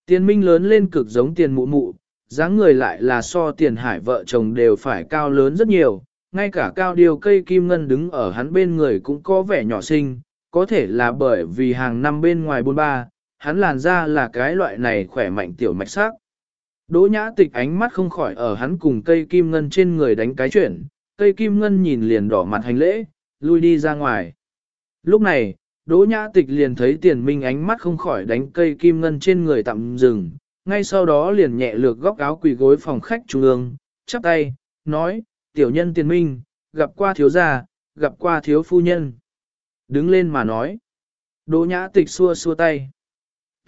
Tiền minh lớn lên cực giống tiền mụ mụ, dáng người lại là so tiền hải vợ chồng đều phải cao lớn rất nhiều, ngay cả cao điều cây kim ngân đứng ở hắn bên người cũng có vẻ nhỏ xinh, có thể là bởi vì hàng năm bên ngoài buôn ba, hắn làn da là cái loại này khỏe mạnh tiểu mạch sắc. Đỗ nhã tịch ánh mắt không khỏi ở hắn cùng cây kim ngân trên người đánh cái chuyển, cây kim ngân nhìn liền đỏ mặt hành lễ, lui đi ra ngoài. Lúc này, Đỗ Nhã Tịch liền thấy tiền minh ánh mắt không khỏi đánh cây kim ngân trên người tạm dừng, ngay sau đó liền nhẹ lược góc áo quỳ gối phòng khách trung ương, chắp tay, nói, tiểu nhân tiền minh, gặp qua thiếu gia, gặp qua thiếu phu nhân. Đứng lên mà nói. Đỗ Nhã Tịch xua xua tay.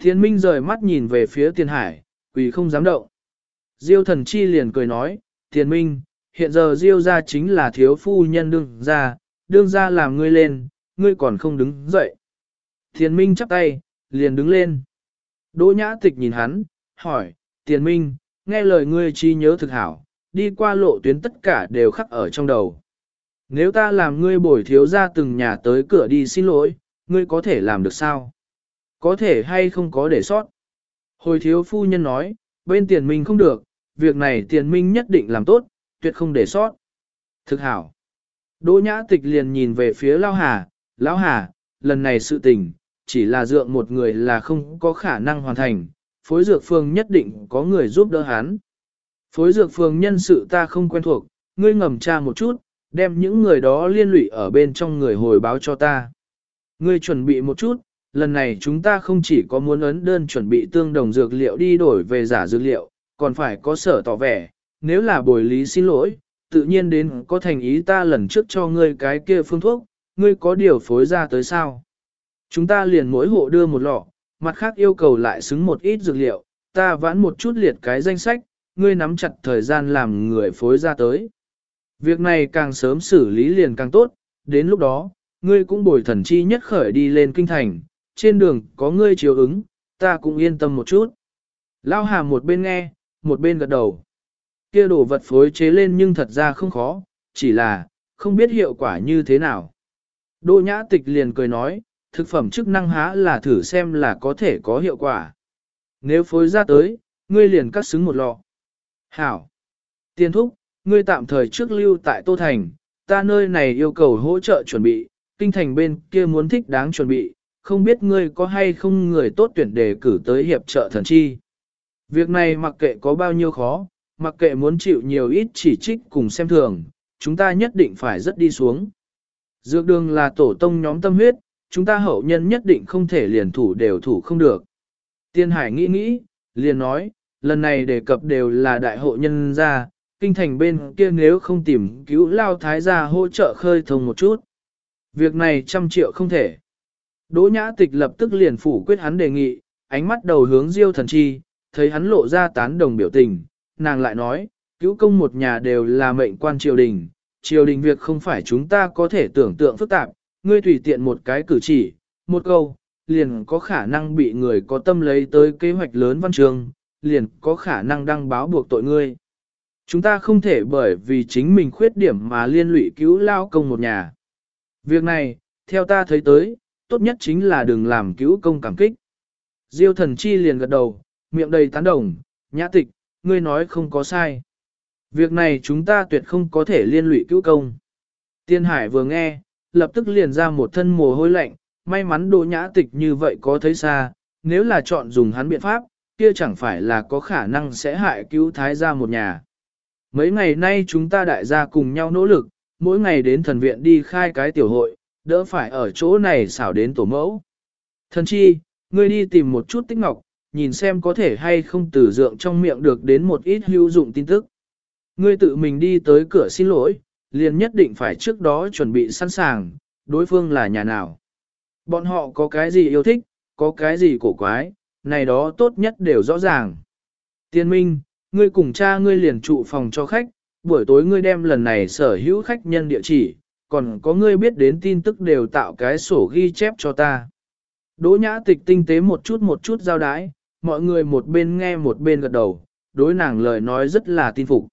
Tiền minh rời mắt nhìn về phía tiền hải, quỳ không dám động. Diêu thần chi liền cười nói, tiền minh, hiện giờ Diêu ra chính là thiếu phu nhân đương ra, đương ra làm ngươi lên, ngươi còn không đứng dậy. Thiền Minh chắp tay, liền đứng lên. Đỗ nhã tịch nhìn hắn, hỏi, Tiền Minh, nghe lời ngươi chi nhớ thực hảo, đi qua lộ tuyến tất cả đều khắc ở trong đầu. Nếu ta làm ngươi bồi thiếu ra từng nhà tới cửa đi xin lỗi, ngươi có thể làm được sao? Có thể hay không có để sót? Hồi thiếu phu nhân nói, bên tiền minh không được, việc này tiền minh nhất định làm tốt, tuyệt không để sót. Thực hảo. Đỗ nhã tịch liền nhìn về phía Lao Hà, Lão Hà, lần này sự tình, chỉ là dượng một người là không có khả năng hoàn thành, phối dược phương nhất định có người giúp đỡ hắn. Phối dược phương nhân sự ta không quen thuộc, ngươi ngầm tra một chút, đem những người đó liên lụy ở bên trong người hồi báo cho ta. Ngươi chuẩn bị một chút, lần này chúng ta không chỉ có muốn ấn đơn chuẩn bị tương đồng dược liệu đi đổi về giả dược liệu, còn phải có sở tỏ vẻ, nếu là bồi lý xin lỗi, tự nhiên đến có thành ý ta lần trước cho ngươi cái kia phương thuốc, ngươi có điều phối ra tới sao? Chúng ta liền mỗi hộ đưa một lọ, mặt khác yêu cầu lại xứng một ít dược liệu, ta vãn một chút liệt cái danh sách, ngươi nắm chặt thời gian làm người phối ra tới. Việc này càng sớm xử lý liền càng tốt, đến lúc đó, ngươi cũng bồi thần chi nhất khởi đi lên kinh thành, trên đường có ngươi chiếu ứng, ta cũng yên tâm một chút. Lao hà một bên nghe, một bên gật đầu. Kia đồ vật phối chế lên nhưng thật ra không khó, chỉ là, không biết hiệu quả như thế nào. Đỗ nhã tịch liền cười nói, thực phẩm chức năng há là thử xem là có thể có hiệu quả. Nếu phối ra tới, ngươi liền cắt xứng một lọ. Hảo! Tiên thúc, ngươi tạm thời trước lưu tại Tô Thành, ta nơi này yêu cầu hỗ trợ chuẩn bị, kinh thành bên kia muốn thích đáng chuẩn bị, không biết ngươi có hay không người tốt tuyển đề cử tới hiệp trợ thần chi. Việc này mặc kệ có bao nhiêu khó, mặc kệ muốn chịu nhiều ít chỉ trích cùng xem thường, chúng ta nhất định phải rất đi xuống. Dược đường là tổ tông nhóm tâm huyết, chúng ta hậu nhân nhất định không thể liền thủ đều thủ không được. Tiên Hải nghĩ nghĩ, liền nói, lần này đề cập đều là đại hộ nhân gia, kinh thành bên kia nếu không tìm cứu lao thái gia hỗ trợ khơi thông một chút. Việc này trăm triệu không thể. Đỗ nhã tịch lập tức liền phủ quyết hắn đề nghị, ánh mắt đầu hướng diêu thần chi, thấy hắn lộ ra tán đồng biểu tình, nàng lại nói, cứu công một nhà đều là mệnh quan triều đình, triều đình việc không phải chúng ta có thể tưởng tượng phức tạp, ngươi tùy tiện một cái cử chỉ, một câu, liền có khả năng bị người có tâm lấy tới kế hoạch lớn văn trường, liền có khả năng đăng báo buộc tội ngươi. Chúng ta không thể bởi vì chính mình khuyết điểm mà liên lụy cứu lao công một nhà. Việc này, theo ta thấy tới, tốt nhất chính là đừng làm cứu công cảm kích. Diêu thần chi liền gật đầu, miệng đầy tán đồng, nhã tịch, ngươi nói không có sai. Việc này chúng ta tuyệt không có thể liên lụy cứu công. Tiên hải vừa nghe, lập tức liền ra một thân mồ hôi lạnh, may mắn đồ nhã tịch như vậy có thấy xa, nếu là chọn dùng hắn biện pháp, kia chẳng phải là có khả năng sẽ hại cứu thái gia một nhà. Mấy ngày nay chúng ta đại gia cùng nhau nỗ lực, mỗi ngày đến thần viện đi khai cái tiểu hội, đỡ phải ở chỗ này xảo đến tổ mẫu. Thần chi, ngươi đi tìm một chút tích ngọc, nhìn xem có thể hay không từ dượng trong miệng được đến một ít hữu dụng tin tức. Ngươi tự mình đi tới cửa xin lỗi, liền nhất định phải trước đó chuẩn bị sẵn sàng, đối phương là nhà nào. Bọn họ có cái gì yêu thích, có cái gì cổ quái, này đó tốt nhất đều rõ ràng. Tiên minh, ngươi cùng cha ngươi liền trụ phòng cho khách, buổi tối ngươi đem lần này sở hữu khách nhân địa chỉ, còn có ngươi biết đến tin tức đều tạo cái sổ ghi chép cho ta. Đỗ nhã tịch tinh tế một chút một chút giao đái, mọi người một bên nghe một bên gật đầu, đối nàng lời nói rất là tin phục.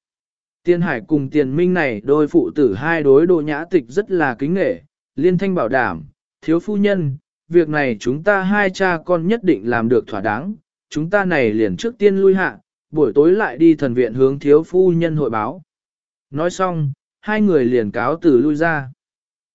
Tiên hải cùng tiền minh này đôi phụ tử hai đối đỗ nhã tịch rất là kính nghệ, liên thanh bảo đảm, thiếu phu nhân, việc này chúng ta hai cha con nhất định làm được thỏa đáng, chúng ta này liền trước tiên lui hạ, buổi tối lại đi thần viện hướng thiếu phu nhân hội báo. Nói xong, hai người liền cáo từ lui ra.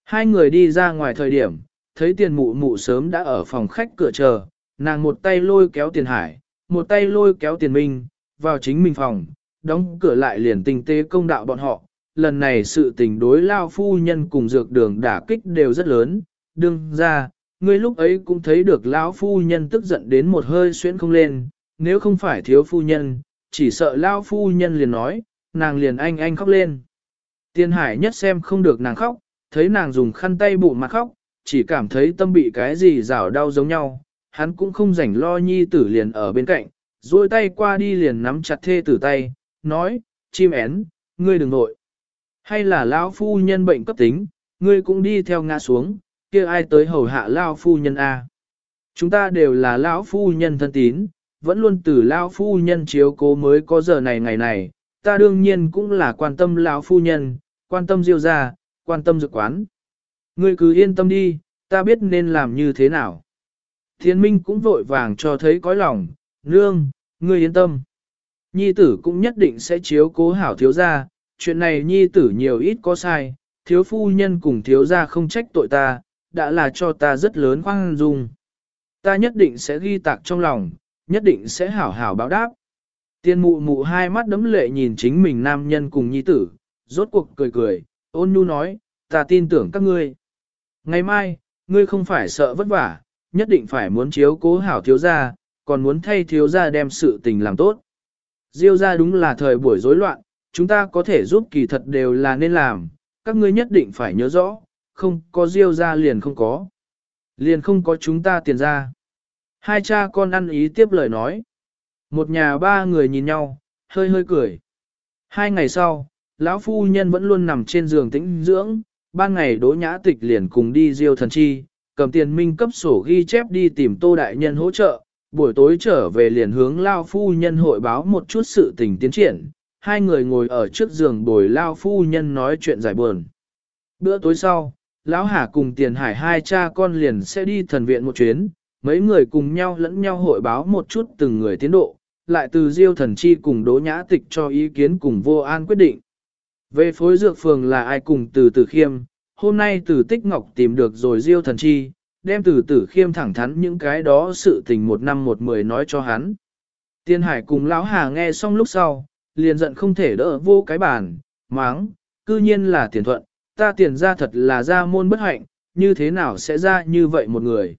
Hai người đi ra ngoài thời điểm, thấy tiền mụ mụ sớm đã ở phòng khách cửa chờ, nàng một tay lôi kéo tiền hải, một tay lôi kéo tiền minh, vào chính mình phòng, đóng cửa lại liền tinh tế công đạo bọn họ. Lần này sự tình đối lao phu nhân cùng dược đường đả kích đều rất lớn, đương ra, ngươi lúc ấy cũng thấy được lão phu nhân tức giận đến một hơi xuyên không lên, nếu không phải thiếu phu nhân, chỉ sợ lao phu nhân liền nói, nàng liền anh anh khóc lên. Tiên hải nhất xem không được nàng khóc, thấy nàng dùng khăn tay bụ mặt khóc, chỉ cảm thấy tâm bị cái gì rảo đau giống nhau, hắn cũng không rảnh lo nhi tử liền ở bên cạnh, duỗi tay qua đi liền nắm chặt thê tử tay, nói, chim én, ngươi đừng nội. Hay là lão phu nhân bệnh cấp tính, ngươi cũng đi theo ngã xuống, kia ai tới hầu hạ lão phu nhân a? Chúng ta đều là lão phu nhân thân tín, vẫn luôn từ lão phu nhân chiếu cố mới có giờ này ngày này, ta đương nhiên cũng là quan tâm lão phu nhân, quan tâm diêu gia, quan tâm dược quán. Ngươi cứ yên tâm đi, ta biết nên làm như thế nào. Thiên minh cũng vội vàng cho thấy cõi lòng, nương, ngươi yên tâm. Nhi tử cũng nhất định sẽ chiếu cố hảo thiếu gia, chuyện này nhi tử nhiều ít có sai, thiếu phu nhân cùng thiếu gia không trách tội ta, đã là cho ta rất lớn khoan dung. Ta nhất định sẽ ghi tạc trong lòng, nhất định sẽ hảo hảo báo đáp. Tiên mụ mụ hai mắt đấm lệ nhìn chính mình nam nhân cùng nhi tử, rốt cuộc cười cười, ôn nhu nói, ta tin tưởng các ngươi. Ngày mai, ngươi không phải sợ vất vả, nhất định phải muốn chiếu cố hảo thiếu gia, còn muốn thay thiếu gia đem sự tình làm tốt. Diêu gia đúng là thời buổi rối loạn, chúng ta có thể giúp kỳ thật đều là nên làm, các ngươi nhất định phải nhớ rõ, không có Diêu gia liền không có. Liền không có chúng ta tiền ra. Hai cha con ăn ý tiếp lời nói. Một nhà ba người nhìn nhau, hơi hơi cười. Hai ngày sau, lão phu nhân vẫn luôn nằm trên giường tĩnh dưỡng, ban ngày đỗ nhã tịch liền cùng đi diêu thần chi, cầm tiền minh cấp sổ ghi chép đi tìm tô đại nhân hỗ trợ, buổi tối trở về liền hướng lao phu nhân hội báo một chút sự tình tiến triển, hai người ngồi ở trước giường bồi lao phu nhân nói chuyện giải buồn. Bữa tối sau, lão hà cùng tiền hải hai cha con liền sẽ đi thần viện một chuyến, mấy người cùng nhau lẫn nhau hội báo một chút từng người tiến độ, lại từ diêu thần chi cùng đỗ nhã tịch cho ý kiến cùng vô an quyết định. Về phối dược phường là ai cùng từ tử khiêm, hôm nay từ tích ngọc tìm được rồi diêu thần chi, đem từ tử khiêm thẳng thắn những cái đó sự tình một năm một mười nói cho hắn. Tiên hải cùng lão hà nghe xong lúc sau, liền giận không thể đỡ vô cái bàn, máng, cư nhiên là tiền thuận, ta tiền ra thật là ra môn bất hạnh, như thế nào sẽ ra như vậy một người.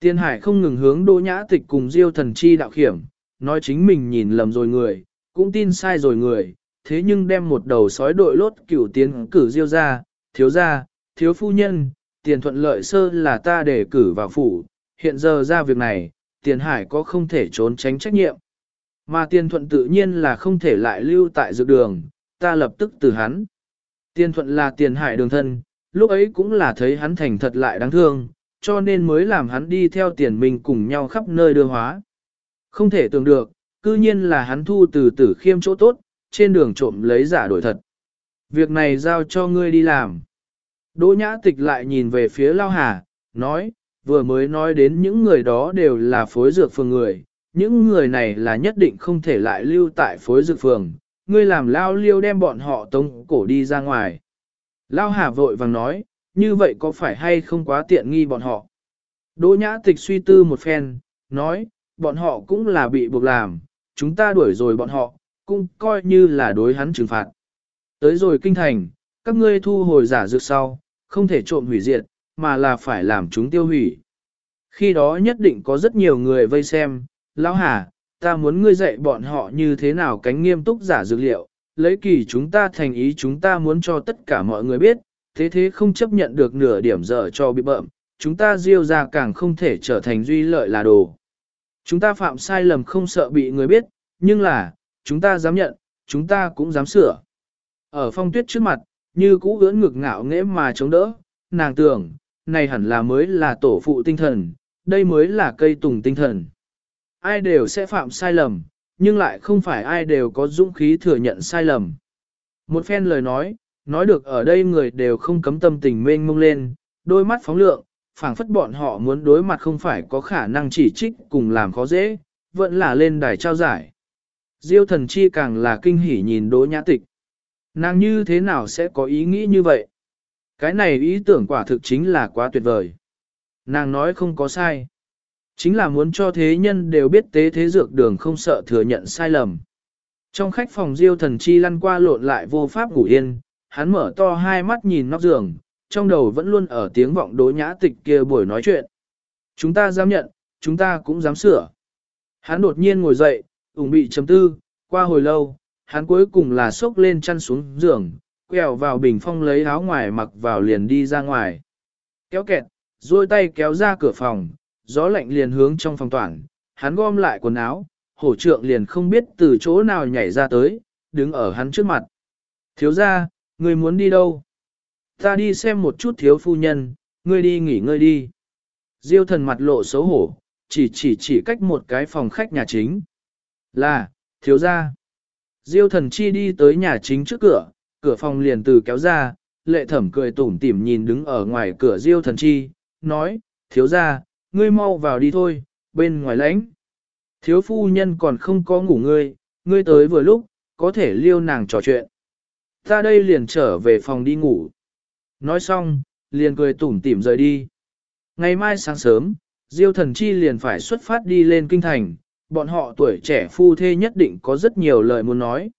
Tiên hải không ngừng hướng đỗ nhã tịch cùng diêu thần chi đạo khiểm, nói chính mình nhìn lầm rồi người, cũng tin sai rồi người, thế nhưng đem một đầu sói đội lốt cửu tiến cử diêu ra, thiếu gia, thiếu phu nhân, tiền thuận lợi sơ là ta để cử vào phủ, hiện giờ ra việc này, tiền hải có không thể trốn tránh trách nhiệm. Mà tiền thuận tự nhiên là không thể lại lưu tại dược đường, ta lập tức từ hắn. Tiền thuận là tiền hải đường thân, lúc ấy cũng là thấy hắn thành thật lại đáng thương, cho nên mới làm hắn đi theo tiền mình cùng nhau khắp nơi đưa hóa. Không thể tưởng được, cư nhiên là hắn thu từ tử khiêm chỗ tốt, trên đường trộm lấy giả đổi thật. Việc này giao cho ngươi đi làm. Đỗ nhã tịch lại nhìn về phía Lao Hà, nói, vừa mới nói đến những người đó đều là phối dược phường người, những người này là nhất định không thể lại lưu tại phối dược phường, ngươi làm Lao Liêu đem bọn họ tống cổ đi ra ngoài. Lao Hà vội vàng nói, như vậy có phải hay không quá tiện nghi bọn họ? Đỗ nhã tịch suy tư một phen, nói, bọn họ cũng là bị buộc làm, chúng ta đuổi rồi bọn họ, cũng coi như là đối hắn trừng phạt. Tới rồi kinh thành, các ngươi thu hồi giả dược sau, không thể trộm hủy diệt, mà là phải làm chúng tiêu hủy. Khi đó nhất định có rất nhiều người vây xem, lão hà, ta muốn ngươi dạy bọn họ như thế nào cánh nghiêm túc giả dược liệu, lấy kỳ chúng ta thành ý chúng ta muốn cho tất cả mọi người biết, thế thế không chấp nhận được nửa điểm dở cho bị bợm, chúng ta diêu ra càng không thể trở thành duy lợi là đồ. Chúng ta phạm sai lầm không sợ bị người biết, nhưng là, chúng ta dám nhận, chúng ta cũng dám sửa. Ở phong tuyết trước mặt, như cũ ưỡn ngực ngạo nghễ mà chống đỡ, nàng tưởng, này hẳn là mới là tổ phụ tinh thần, đây mới là cây tùng tinh thần. Ai đều sẽ phạm sai lầm, nhưng lại không phải ai đều có dũng khí thừa nhận sai lầm. Một phen lời nói, nói được ở đây người đều không cấm tâm tình mênh mông lên, đôi mắt phóng lượng, phảng phất bọn họ muốn đối mặt không phải có khả năng chỉ trích cùng làm khó dễ, vẫn là lên đài trao giải. Diêu thần chi càng là kinh hỉ nhìn đỗ nhã tịch. Nàng như thế nào sẽ có ý nghĩ như vậy? Cái này ý tưởng quả thực chính là quá tuyệt vời. Nàng nói không có sai. Chính là muốn cho thế nhân đều biết tế thế dược đường không sợ thừa nhận sai lầm. Trong khách phòng diêu thần chi lăn qua lộn lại vô pháp ngủ yên, hắn mở to hai mắt nhìn nóc giường, trong đầu vẫn luôn ở tiếng vọng đối nhã tịch kia buổi nói chuyện. Chúng ta dám nhận, chúng ta cũng dám sửa. Hắn đột nhiên ngồi dậy, ủng bị chấm tư, qua hồi lâu, hắn cuối cùng là xốc lên chăn xuống giường, quẹo vào bình phong lấy áo ngoài mặc vào liền đi ra ngoài. Kéo kẹt, duỗi tay kéo ra cửa phòng, gió lạnh liền hướng trong phòng toàn, hắn gom lại quần áo, hổ trượng liền không biết từ chỗ nào nhảy ra tới, đứng ở hắn trước mặt. Thiếu ra, người muốn đi đâu? Ta đi xem một chút thiếu phu nhân, ngươi đi nghỉ ngơi đi. Diêu thần mặt lộ xấu hổ, chỉ chỉ chỉ cách một cái phòng khách nhà chính. Là, thiếu ra. Diêu thần chi đi tới nhà chính trước cửa, cửa phòng liền từ kéo ra, lệ thẩm cười tủm tỉm nhìn đứng ở ngoài cửa diêu thần chi, nói, thiếu ra, ngươi mau vào đi thôi, bên ngoài lãnh. Thiếu phu nhân còn không có ngủ ngươi, ngươi tới vừa lúc, có thể liêu nàng trò chuyện. Ta đây liền trở về phòng đi ngủ. Nói xong, liền cười tủm tỉm rời đi. Ngày mai sáng sớm, Diêu thần chi liền phải xuất phát đi lên kinh thành, bọn họ tuổi trẻ phu thê nhất định có rất nhiều lời muốn nói.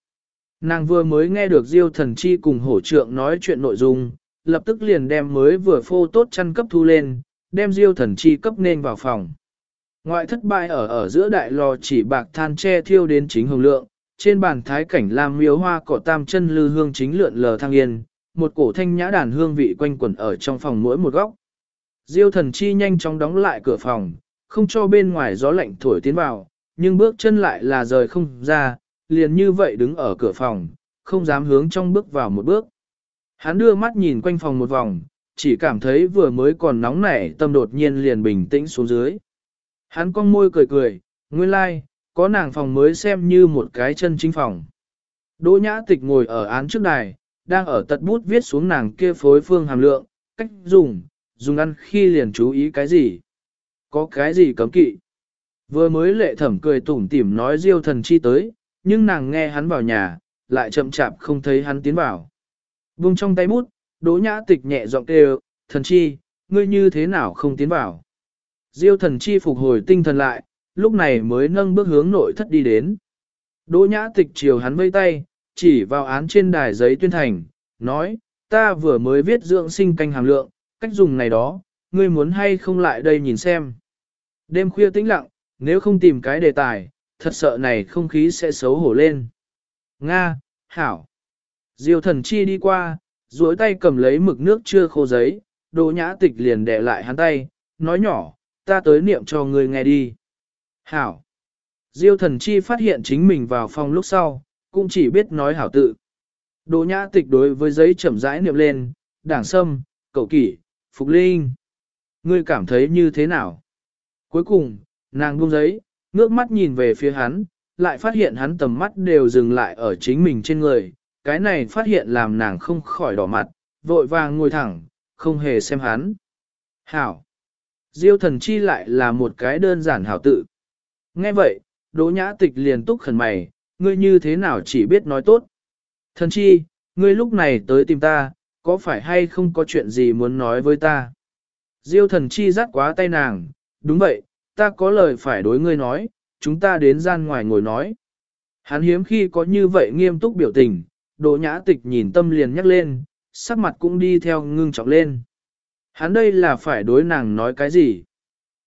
Nàng vừa mới nghe được Diêu thần chi cùng hổ trượng nói chuyện nội dung, lập tức liền đem mới vừa phô tốt chăn cấp thu lên, đem Diêu thần chi cấp nên vào phòng. Ngoại thất bại ở ở giữa đại lò chỉ bạc than che thiêu đến chính hồng lượng, trên bàn thái cảnh lam miếu hoa cỏ tam chân lư hương chính lượn lờ thăng yên, một cổ thanh nhã đàn hương vị quanh quẩn ở trong phòng mỗi một góc. Diêu thần chi nhanh chóng đóng lại cửa phòng, không cho bên ngoài gió lạnh thổi tiến vào, nhưng bước chân lại là rời không ra, liền như vậy đứng ở cửa phòng, không dám hướng trong bước vào một bước. Hắn đưa mắt nhìn quanh phòng một vòng, chỉ cảm thấy vừa mới còn nóng nảy tâm đột nhiên liền bình tĩnh xuống dưới. Hắn cong môi cười cười, nguyên lai, like, có nàng phòng mới xem như một cái chân chính phòng. Đỗ nhã tịch ngồi ở án trước đài, đang ở tật bút viết xuống nàng kia phối phương hàm lượng, cách dùng, dùng ăn khi liền chú ý cái gì. Có cái gì cấm kỵ. Vừa mới lệ thẩm cười tủm tỉm nói diêu thần chi tới, nhưng nàng nghe hắn vào nhà, lại chậm chạp không thấy hắn tiến vào. Vung trong tay bút, đỗ nhã tịch nhẹ giọng kêu, thần chi, ngươi như thế nào không tiến vào. Diêu thần chi phục hồi tinh thần lại, lúc này mới nâng bước hướng nội thất đi đến. Đỗ nhã tịch chiều hắn vây tay, chỉ vào án trên đài giấy tuyên thành, nói, ta vừa mới viết dưỡng sinh canh hàm lượng, cách dùng này đó, ngươi muốn hay không lại đây nhìn xem. Đêm khuya tĩnh lặng, nếu không tìm cái đề tài, thật sợ này không khí sẽ xấu hổ lên. Nga, Hảo. Diêu thần chi đi qua, duỗi tay cầm lấy mực nước chưa khô giấy, Đỗ nhã tịch liền đè lại hắn tay, nói nhỏ, ta tới niệm cho ngươi nghe đi. Hảo. Diêu thần chi phát hiện chính mình vào phòng lúc sau, cũng chỉ biết nói hảo tự. Đỗ nhã tịch đối với giấy chậm rãi niệm lên, đảng sâm, cậu kỷ, phục linh. Ngươi cảm thấy như thế nào? Cuối cùng, nàng buông giấy, ngước mắt nhìn về phía hắn, lại phát hiện hắn tầm mắt đều dừng lại ở chính mình trên người. Cái này phát hiện làm nàng không khỏi đỏ mặt, vội vàng ngồi thẳng, không hề xem hắn. Hảo. Diêu thần chi lại là một cái đơn giản hảo tự. Nghe vậy, Đỗ nhã tịch liền túc khẩn mày, ngươi như thế nào chỉ biết nói tốt. Thần chi, ngươi lúc này tới tìm ta, có phải hay không có chuyện gì muốn nói với ta? Diêu thần chi dắt quá tay nàng, đúng vậy, ta có lời phải đối ngươi nói, chúng ta đến gian ngoài ngồi nói. Hắn hiếm khi có như vậy nghiêm túc biểu tình, Đỗ nhã tịch nhìn tâm liền nhắc lên, sắc mặt cũng đi theo ngưng trọng lên. Hắn đây là phải đối nàng nói cái gì?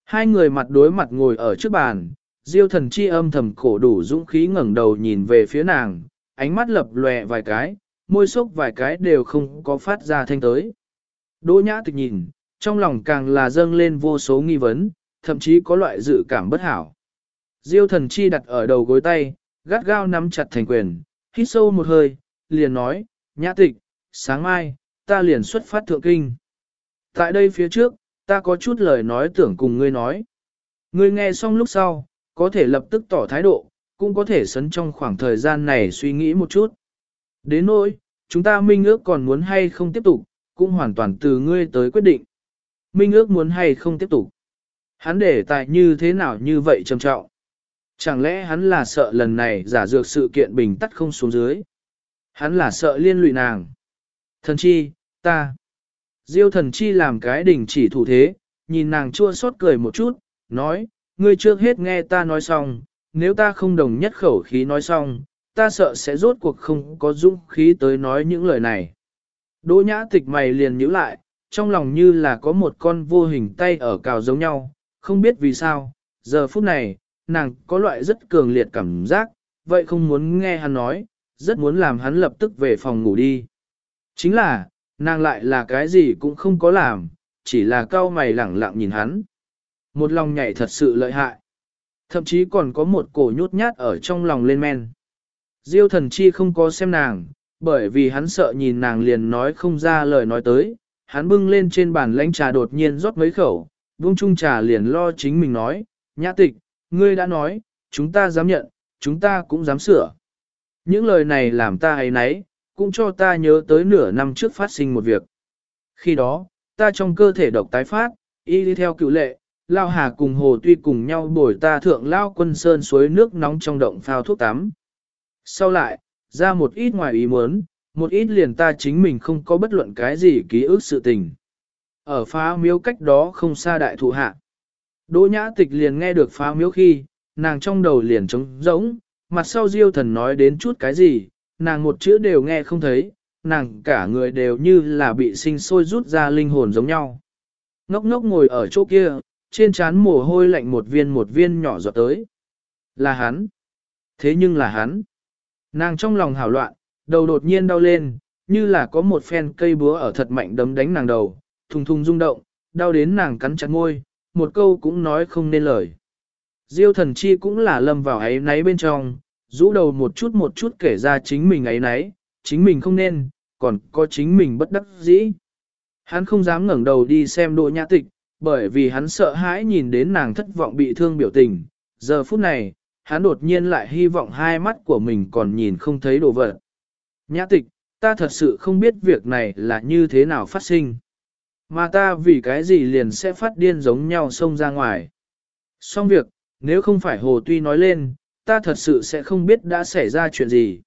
Hai người mặt đối mặt ngồi ở trước bàn, Diêu thần chi âm thầm cổ đủ dũng khí ngẩng đầu nhìn về phía nàng, ánh mắt lập lòe vài cái, môi sốc vài cái đều không có phát ra thanh tới. Đỗ nhã tịch nhìn, trong lòng càng là dâng lên vô số nghi vấn, thậm chí có loại dự cảm bất hảo. Diêu thần chi đặt ở đầu gối tay, gắt gao nắm chặt thành quyền, hít sâu một hơi, liền nói, nhã tịch, sáng mai, ta liền xuất phát thượng kinh. Tại đây phía trước, ta có chút lời nói tưởng cùng ngươi nói. Ngươi nghe xong lúc sau, có thể lập tức tỏ thái độ, cũng có thể sấn trong khoảng thời gian này suy nghĩ một chút. Đến nỗi, chúng ta minh ước còn muốn hay không tiếp tục, cũng hoàn toàn từ ngươi tới quyết định. Minh ước muốn hay không tiếp tục. Hắn để tại như thế nào như vậy trầm trọng. Chẳng lẽ hắn là sợ lần này giả dược sự kiện bình tắt không xuống dưới. Hắn là sợ liên lụy nàng. Thần chi, ta. Diêu thần chi làm cái đỉnh chỉ thủ thế, nhìn nàng chua xót cười một chút, nói, ngươi trước hết nghe ta nói xong, nếu ta không đồng nhất khẩu khí nói xong, ta sợ sẽ rốt cuộc không có dũng khí tới nói những lời này. Đỗ nhã tịch mày liền nhíu lại, trong lòng như là có một con vô hình tay ở cào giống nhau, không biết vì sao, giờ phút này, nàng có loại rất cường liệt cảm giác, vậy không muốn nghe hắn nói, rất muốn làm hắn lập tức về phòng ngủ đi. Chính là, nàng lại là cái gì cũng không có làm, chỉ là cau mày lẳng lặng nhìn hắn. Một lòng nhảy thật sự lợi hại. Thậm chí còn có một cổ nhút nhát ở trong lòng lên men. Diêu thần chi không có xem nàng, bởi vì hắn sợ nhìn nàng liền nói không ra lời nói tới. Hắn bưng lên trên bàn lãnh trà đột nhiên rót mấy khẩu, Vương Trung trà liền lo chính mình nói, nhã tịch, ngươi đã nói, chúng ta dám nhận, chúng ta cũng dám sửa. Những lời này làm ta hay nấy, cũng cho ta nhớ tới nửa năm trước phát sinh một việc. Khi đó, ta trong cơ thể độc tái phát, y đi theo cựu lệ, Lao Hà cùng Hồ Tuy cùng nhau bồi ta thượng Lao quân sơn suối nước nóng trong động phao thuốc tắm. Sau lại, ra một ít ngoài ý muốn, một ít liền ta chính mình không có bất luận cái gì ký ức sự tình. Ở phá miếu cách đó không xa đại thụ hạ. Đỗ nhã tịch liền nghe được phá miếu khi, nàng trong đầu liền trống rỗng, mặt sau diêu thần nói đến chút cái gì, nàng một chữ đều nghe không thấy, nàng cả người đều như là bị sinh sôi rút ra linh hồn giống nhau. Ngốc ngốc ngồi ở chỗ kia, trên trán mồ hôi lạnh một viên một viên nhỏ giọt tới. Là hắn. Thế nhưng là hắn. Nàng trong lòng hảo loạn, đầu đột nhiên đau lên, như là có một phen cây búa ở thật mạnh đấm đánh nàng đầu, thùng thùng rung động, đau đến nàng cắn chặt môi, một câu cũng nói không nên lời. Diêu thần chi cũng là lâm vào ấy náy bên trong, rũ đầu một chút một chút kể ra chính mình ấy náy, chính mình không nên, còn có chính mình bất đắc dĩ. Hắn không dám ngẩng đầu đi xem độ nhã tịch, bởi vì hắn sợ hãi nhìn đến nàng thất vọng bị thương biểu tình. Giờ phút này, hắn đột nhiên lại hy vọng hai mắt của mình còn nhìn không thấy đồ vật. Nhã tịch, ta thật sự không biết việc này là như thế nào phát sinh. Mà ta vì cái gì liền sẽ phát điên giống nhau xông ra ngoài. Xong việc, nếu không phải Hồ Tuy nói lên, ta thật sự sẽ không biết đã xảy ra chuyện gì.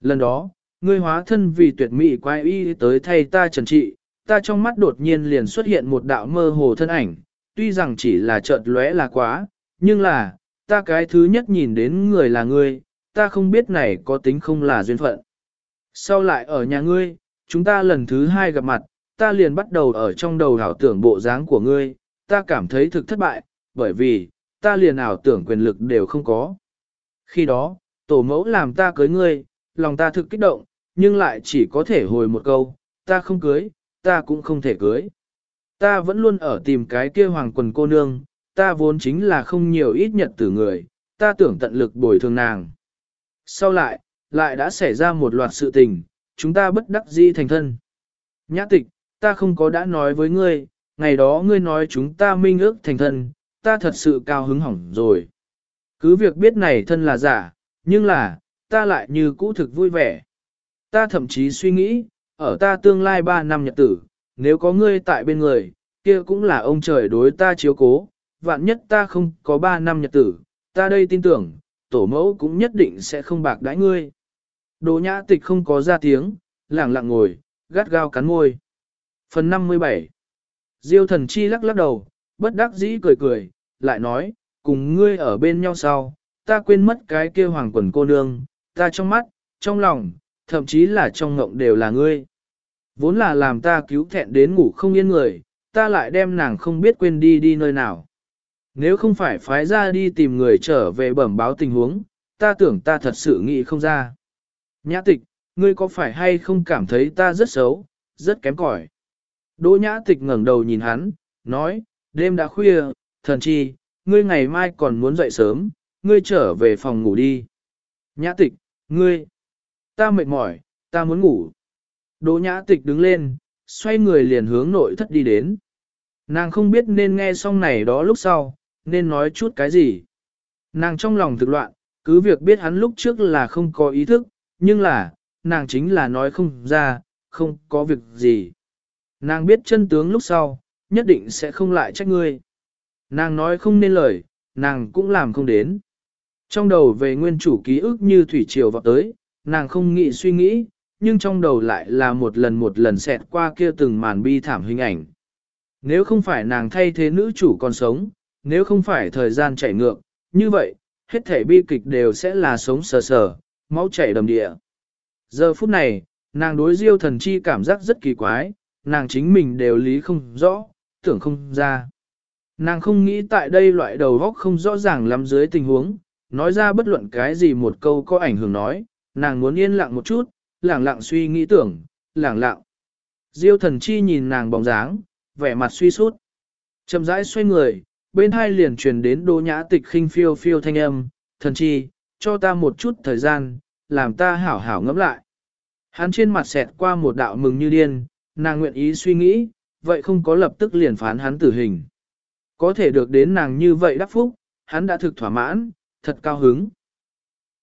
Lần đó, ngươi hóa thân vì tuyệt mỹ quái y tới thay ta trần trị, ta trong mắt đột nhiên liền xuất hiện một đạo mơ hồ thân ảnh, tuy rằng chỉ là chợt lóe là quá, nhưng là, ta cái thứ nhất nhìn đến người là ngươi, ta không biết này có tính không là duyên phận. Sau lại ở nhà ngươi, chúng ta lần thứ hai gặp mặt, ta liền bắt đầu ở trong đầu ảo tưởng bộ dáng của ngươi, ta cảm thấy thực thất bại, bởi vì, ta liền ảo tưởng quyền lực đều không có. Khi đó, tổ mẫu làm ta cưới ngươi, lòng ta thực kích động, nhưng lại chỉ có thể hồi một câu, ta không cưới, ta cũng không thể cưới. Ta vẫn luôn ở tìm cái kia hoàng quần cô nương, ta vốn chính là không nhiều ít nhật tử người, ta tưởng tận lực bồi thường nàng. Sau lại, lại đã xảy ra một loạt sự tình, chúng ta bất đắc dĩ thành thân. Nhã tịch, ta không có đã nói với ngươi, ngày đó ngươi nói chúng ta minh ước thành thân, ta thật sự cao hứng hỏng rồi. Cứ việc biết này thân là giả, nhưng là, ta lại như cũ thực vui vẻ. Ta thậm chí suy nghĩ, ở ta tương lai 3 năm nhật tử, nếu có ngươi tại bên người, kia cũng là ông trời đối ta chiếu cố, vạn nhất ta không có 3 năm nhật tử, ta đây tin tưởng, tổ mẫu cũng nhất định sẽ không bạc đãi ngươi. Đồ nhã tịch không có ra tiếng, lẳng lặng ngồi, gắt gao cắn môi. Phần 57 Diêu thần chi lắc lắc đầu, bất đắc dĩ cười cười, lại nói, cùng ngươi ở bên nhau sau, ta quên mất cái kia hoàng quần cô nương, ta trong mắt, trong lòng, thậm chí là trong ngộng đều là ngươi. Vốn là làm ta cứu thẹn đến ngủ không yên người, ta lại đem nàng không biết quên đi đi nơi nào. Nếu không phải phái ra đi tìm người trở về bẩm báo tình huống, ta tưởng ta thật sự nghĩ không ra. Nhã tịch, ngươi có phải hay không cảm thấy ta rất xấu, rất kém cỏi? Đỗ nhã tịch ngẩng đầu nhìn hắn, nói, đêm đã khuya, thần chi, ngươi ngày mai còn muốn dậy sớm, ngươi trở về phòng ngủ đi. Nhã tịch, ngươi, ta mệt mỏi, ta muốn ngủ. Đỗ nhã tịch đứng lên, xoay người liền hướng nội thất đi đến. Nàng không biết nên nghe xong này đó lúc sau, nên nói chút cái gì. Nàng trong lòng thực loạn, cứ việc biết hắn lúc trước là không có ý thức, nhưng là, nàng chính là nói không ra, không có việc gì. Nàng biết chân tướng lúc sau, nhất định sẽ không lại trách ngươi. Nàng nói không nên lời, nàng cũng làm không đến. Trong đầu về nguyên chủ ký ức như thủy triều vào tới, nàng không nghĩ suy nghĩ, nhưng trong đầu lại là một lần một lần xẹt qua kia từng màn bi thảm hình ảnh. Nếu không phải nàng thay thế nữ chủ còn sống, nếu không phải thời gian chạy ngược, như vậy, hết thể bi kịch đều sẽ là sống sờ sờ, máu chảy đầm địa. Giờ phút này, nàng đối diêu thần chi cảm giác rất kỳ quái, nàng chính mình đều lý không rõ, tưởng không ra. Nàng không nghĩ tại đây loại đầu góc không rõ ràng lắm dưới tình huống, nói ra bất luận cái gì một câu có ảnh hưởng nói, nàng muốn yên lặng một chút, lẳng lặng suy nghĩ tưởng, lẳng lặng. Diêu thần chi nhìn nàng bóng dáng, vẻ mặt suy sút. Chậm rãi xoay người, bên hai liền truyền đến đô nhã tịch khinh phiêu phiêu thanh âm, thần chi, cho ta một chút thời gian, làm ta hảo hảo ngẫm lại. Hắn trên mặt xẹt qua một đạo mừng như điên, nàng nguyện ý suy nghĩ, vậy không có lập tức liền phán hắn tử hình. Có thể được đến nàng như vậy đắc phúc, hắn đã thực thỏa mãn, thật cao hứng.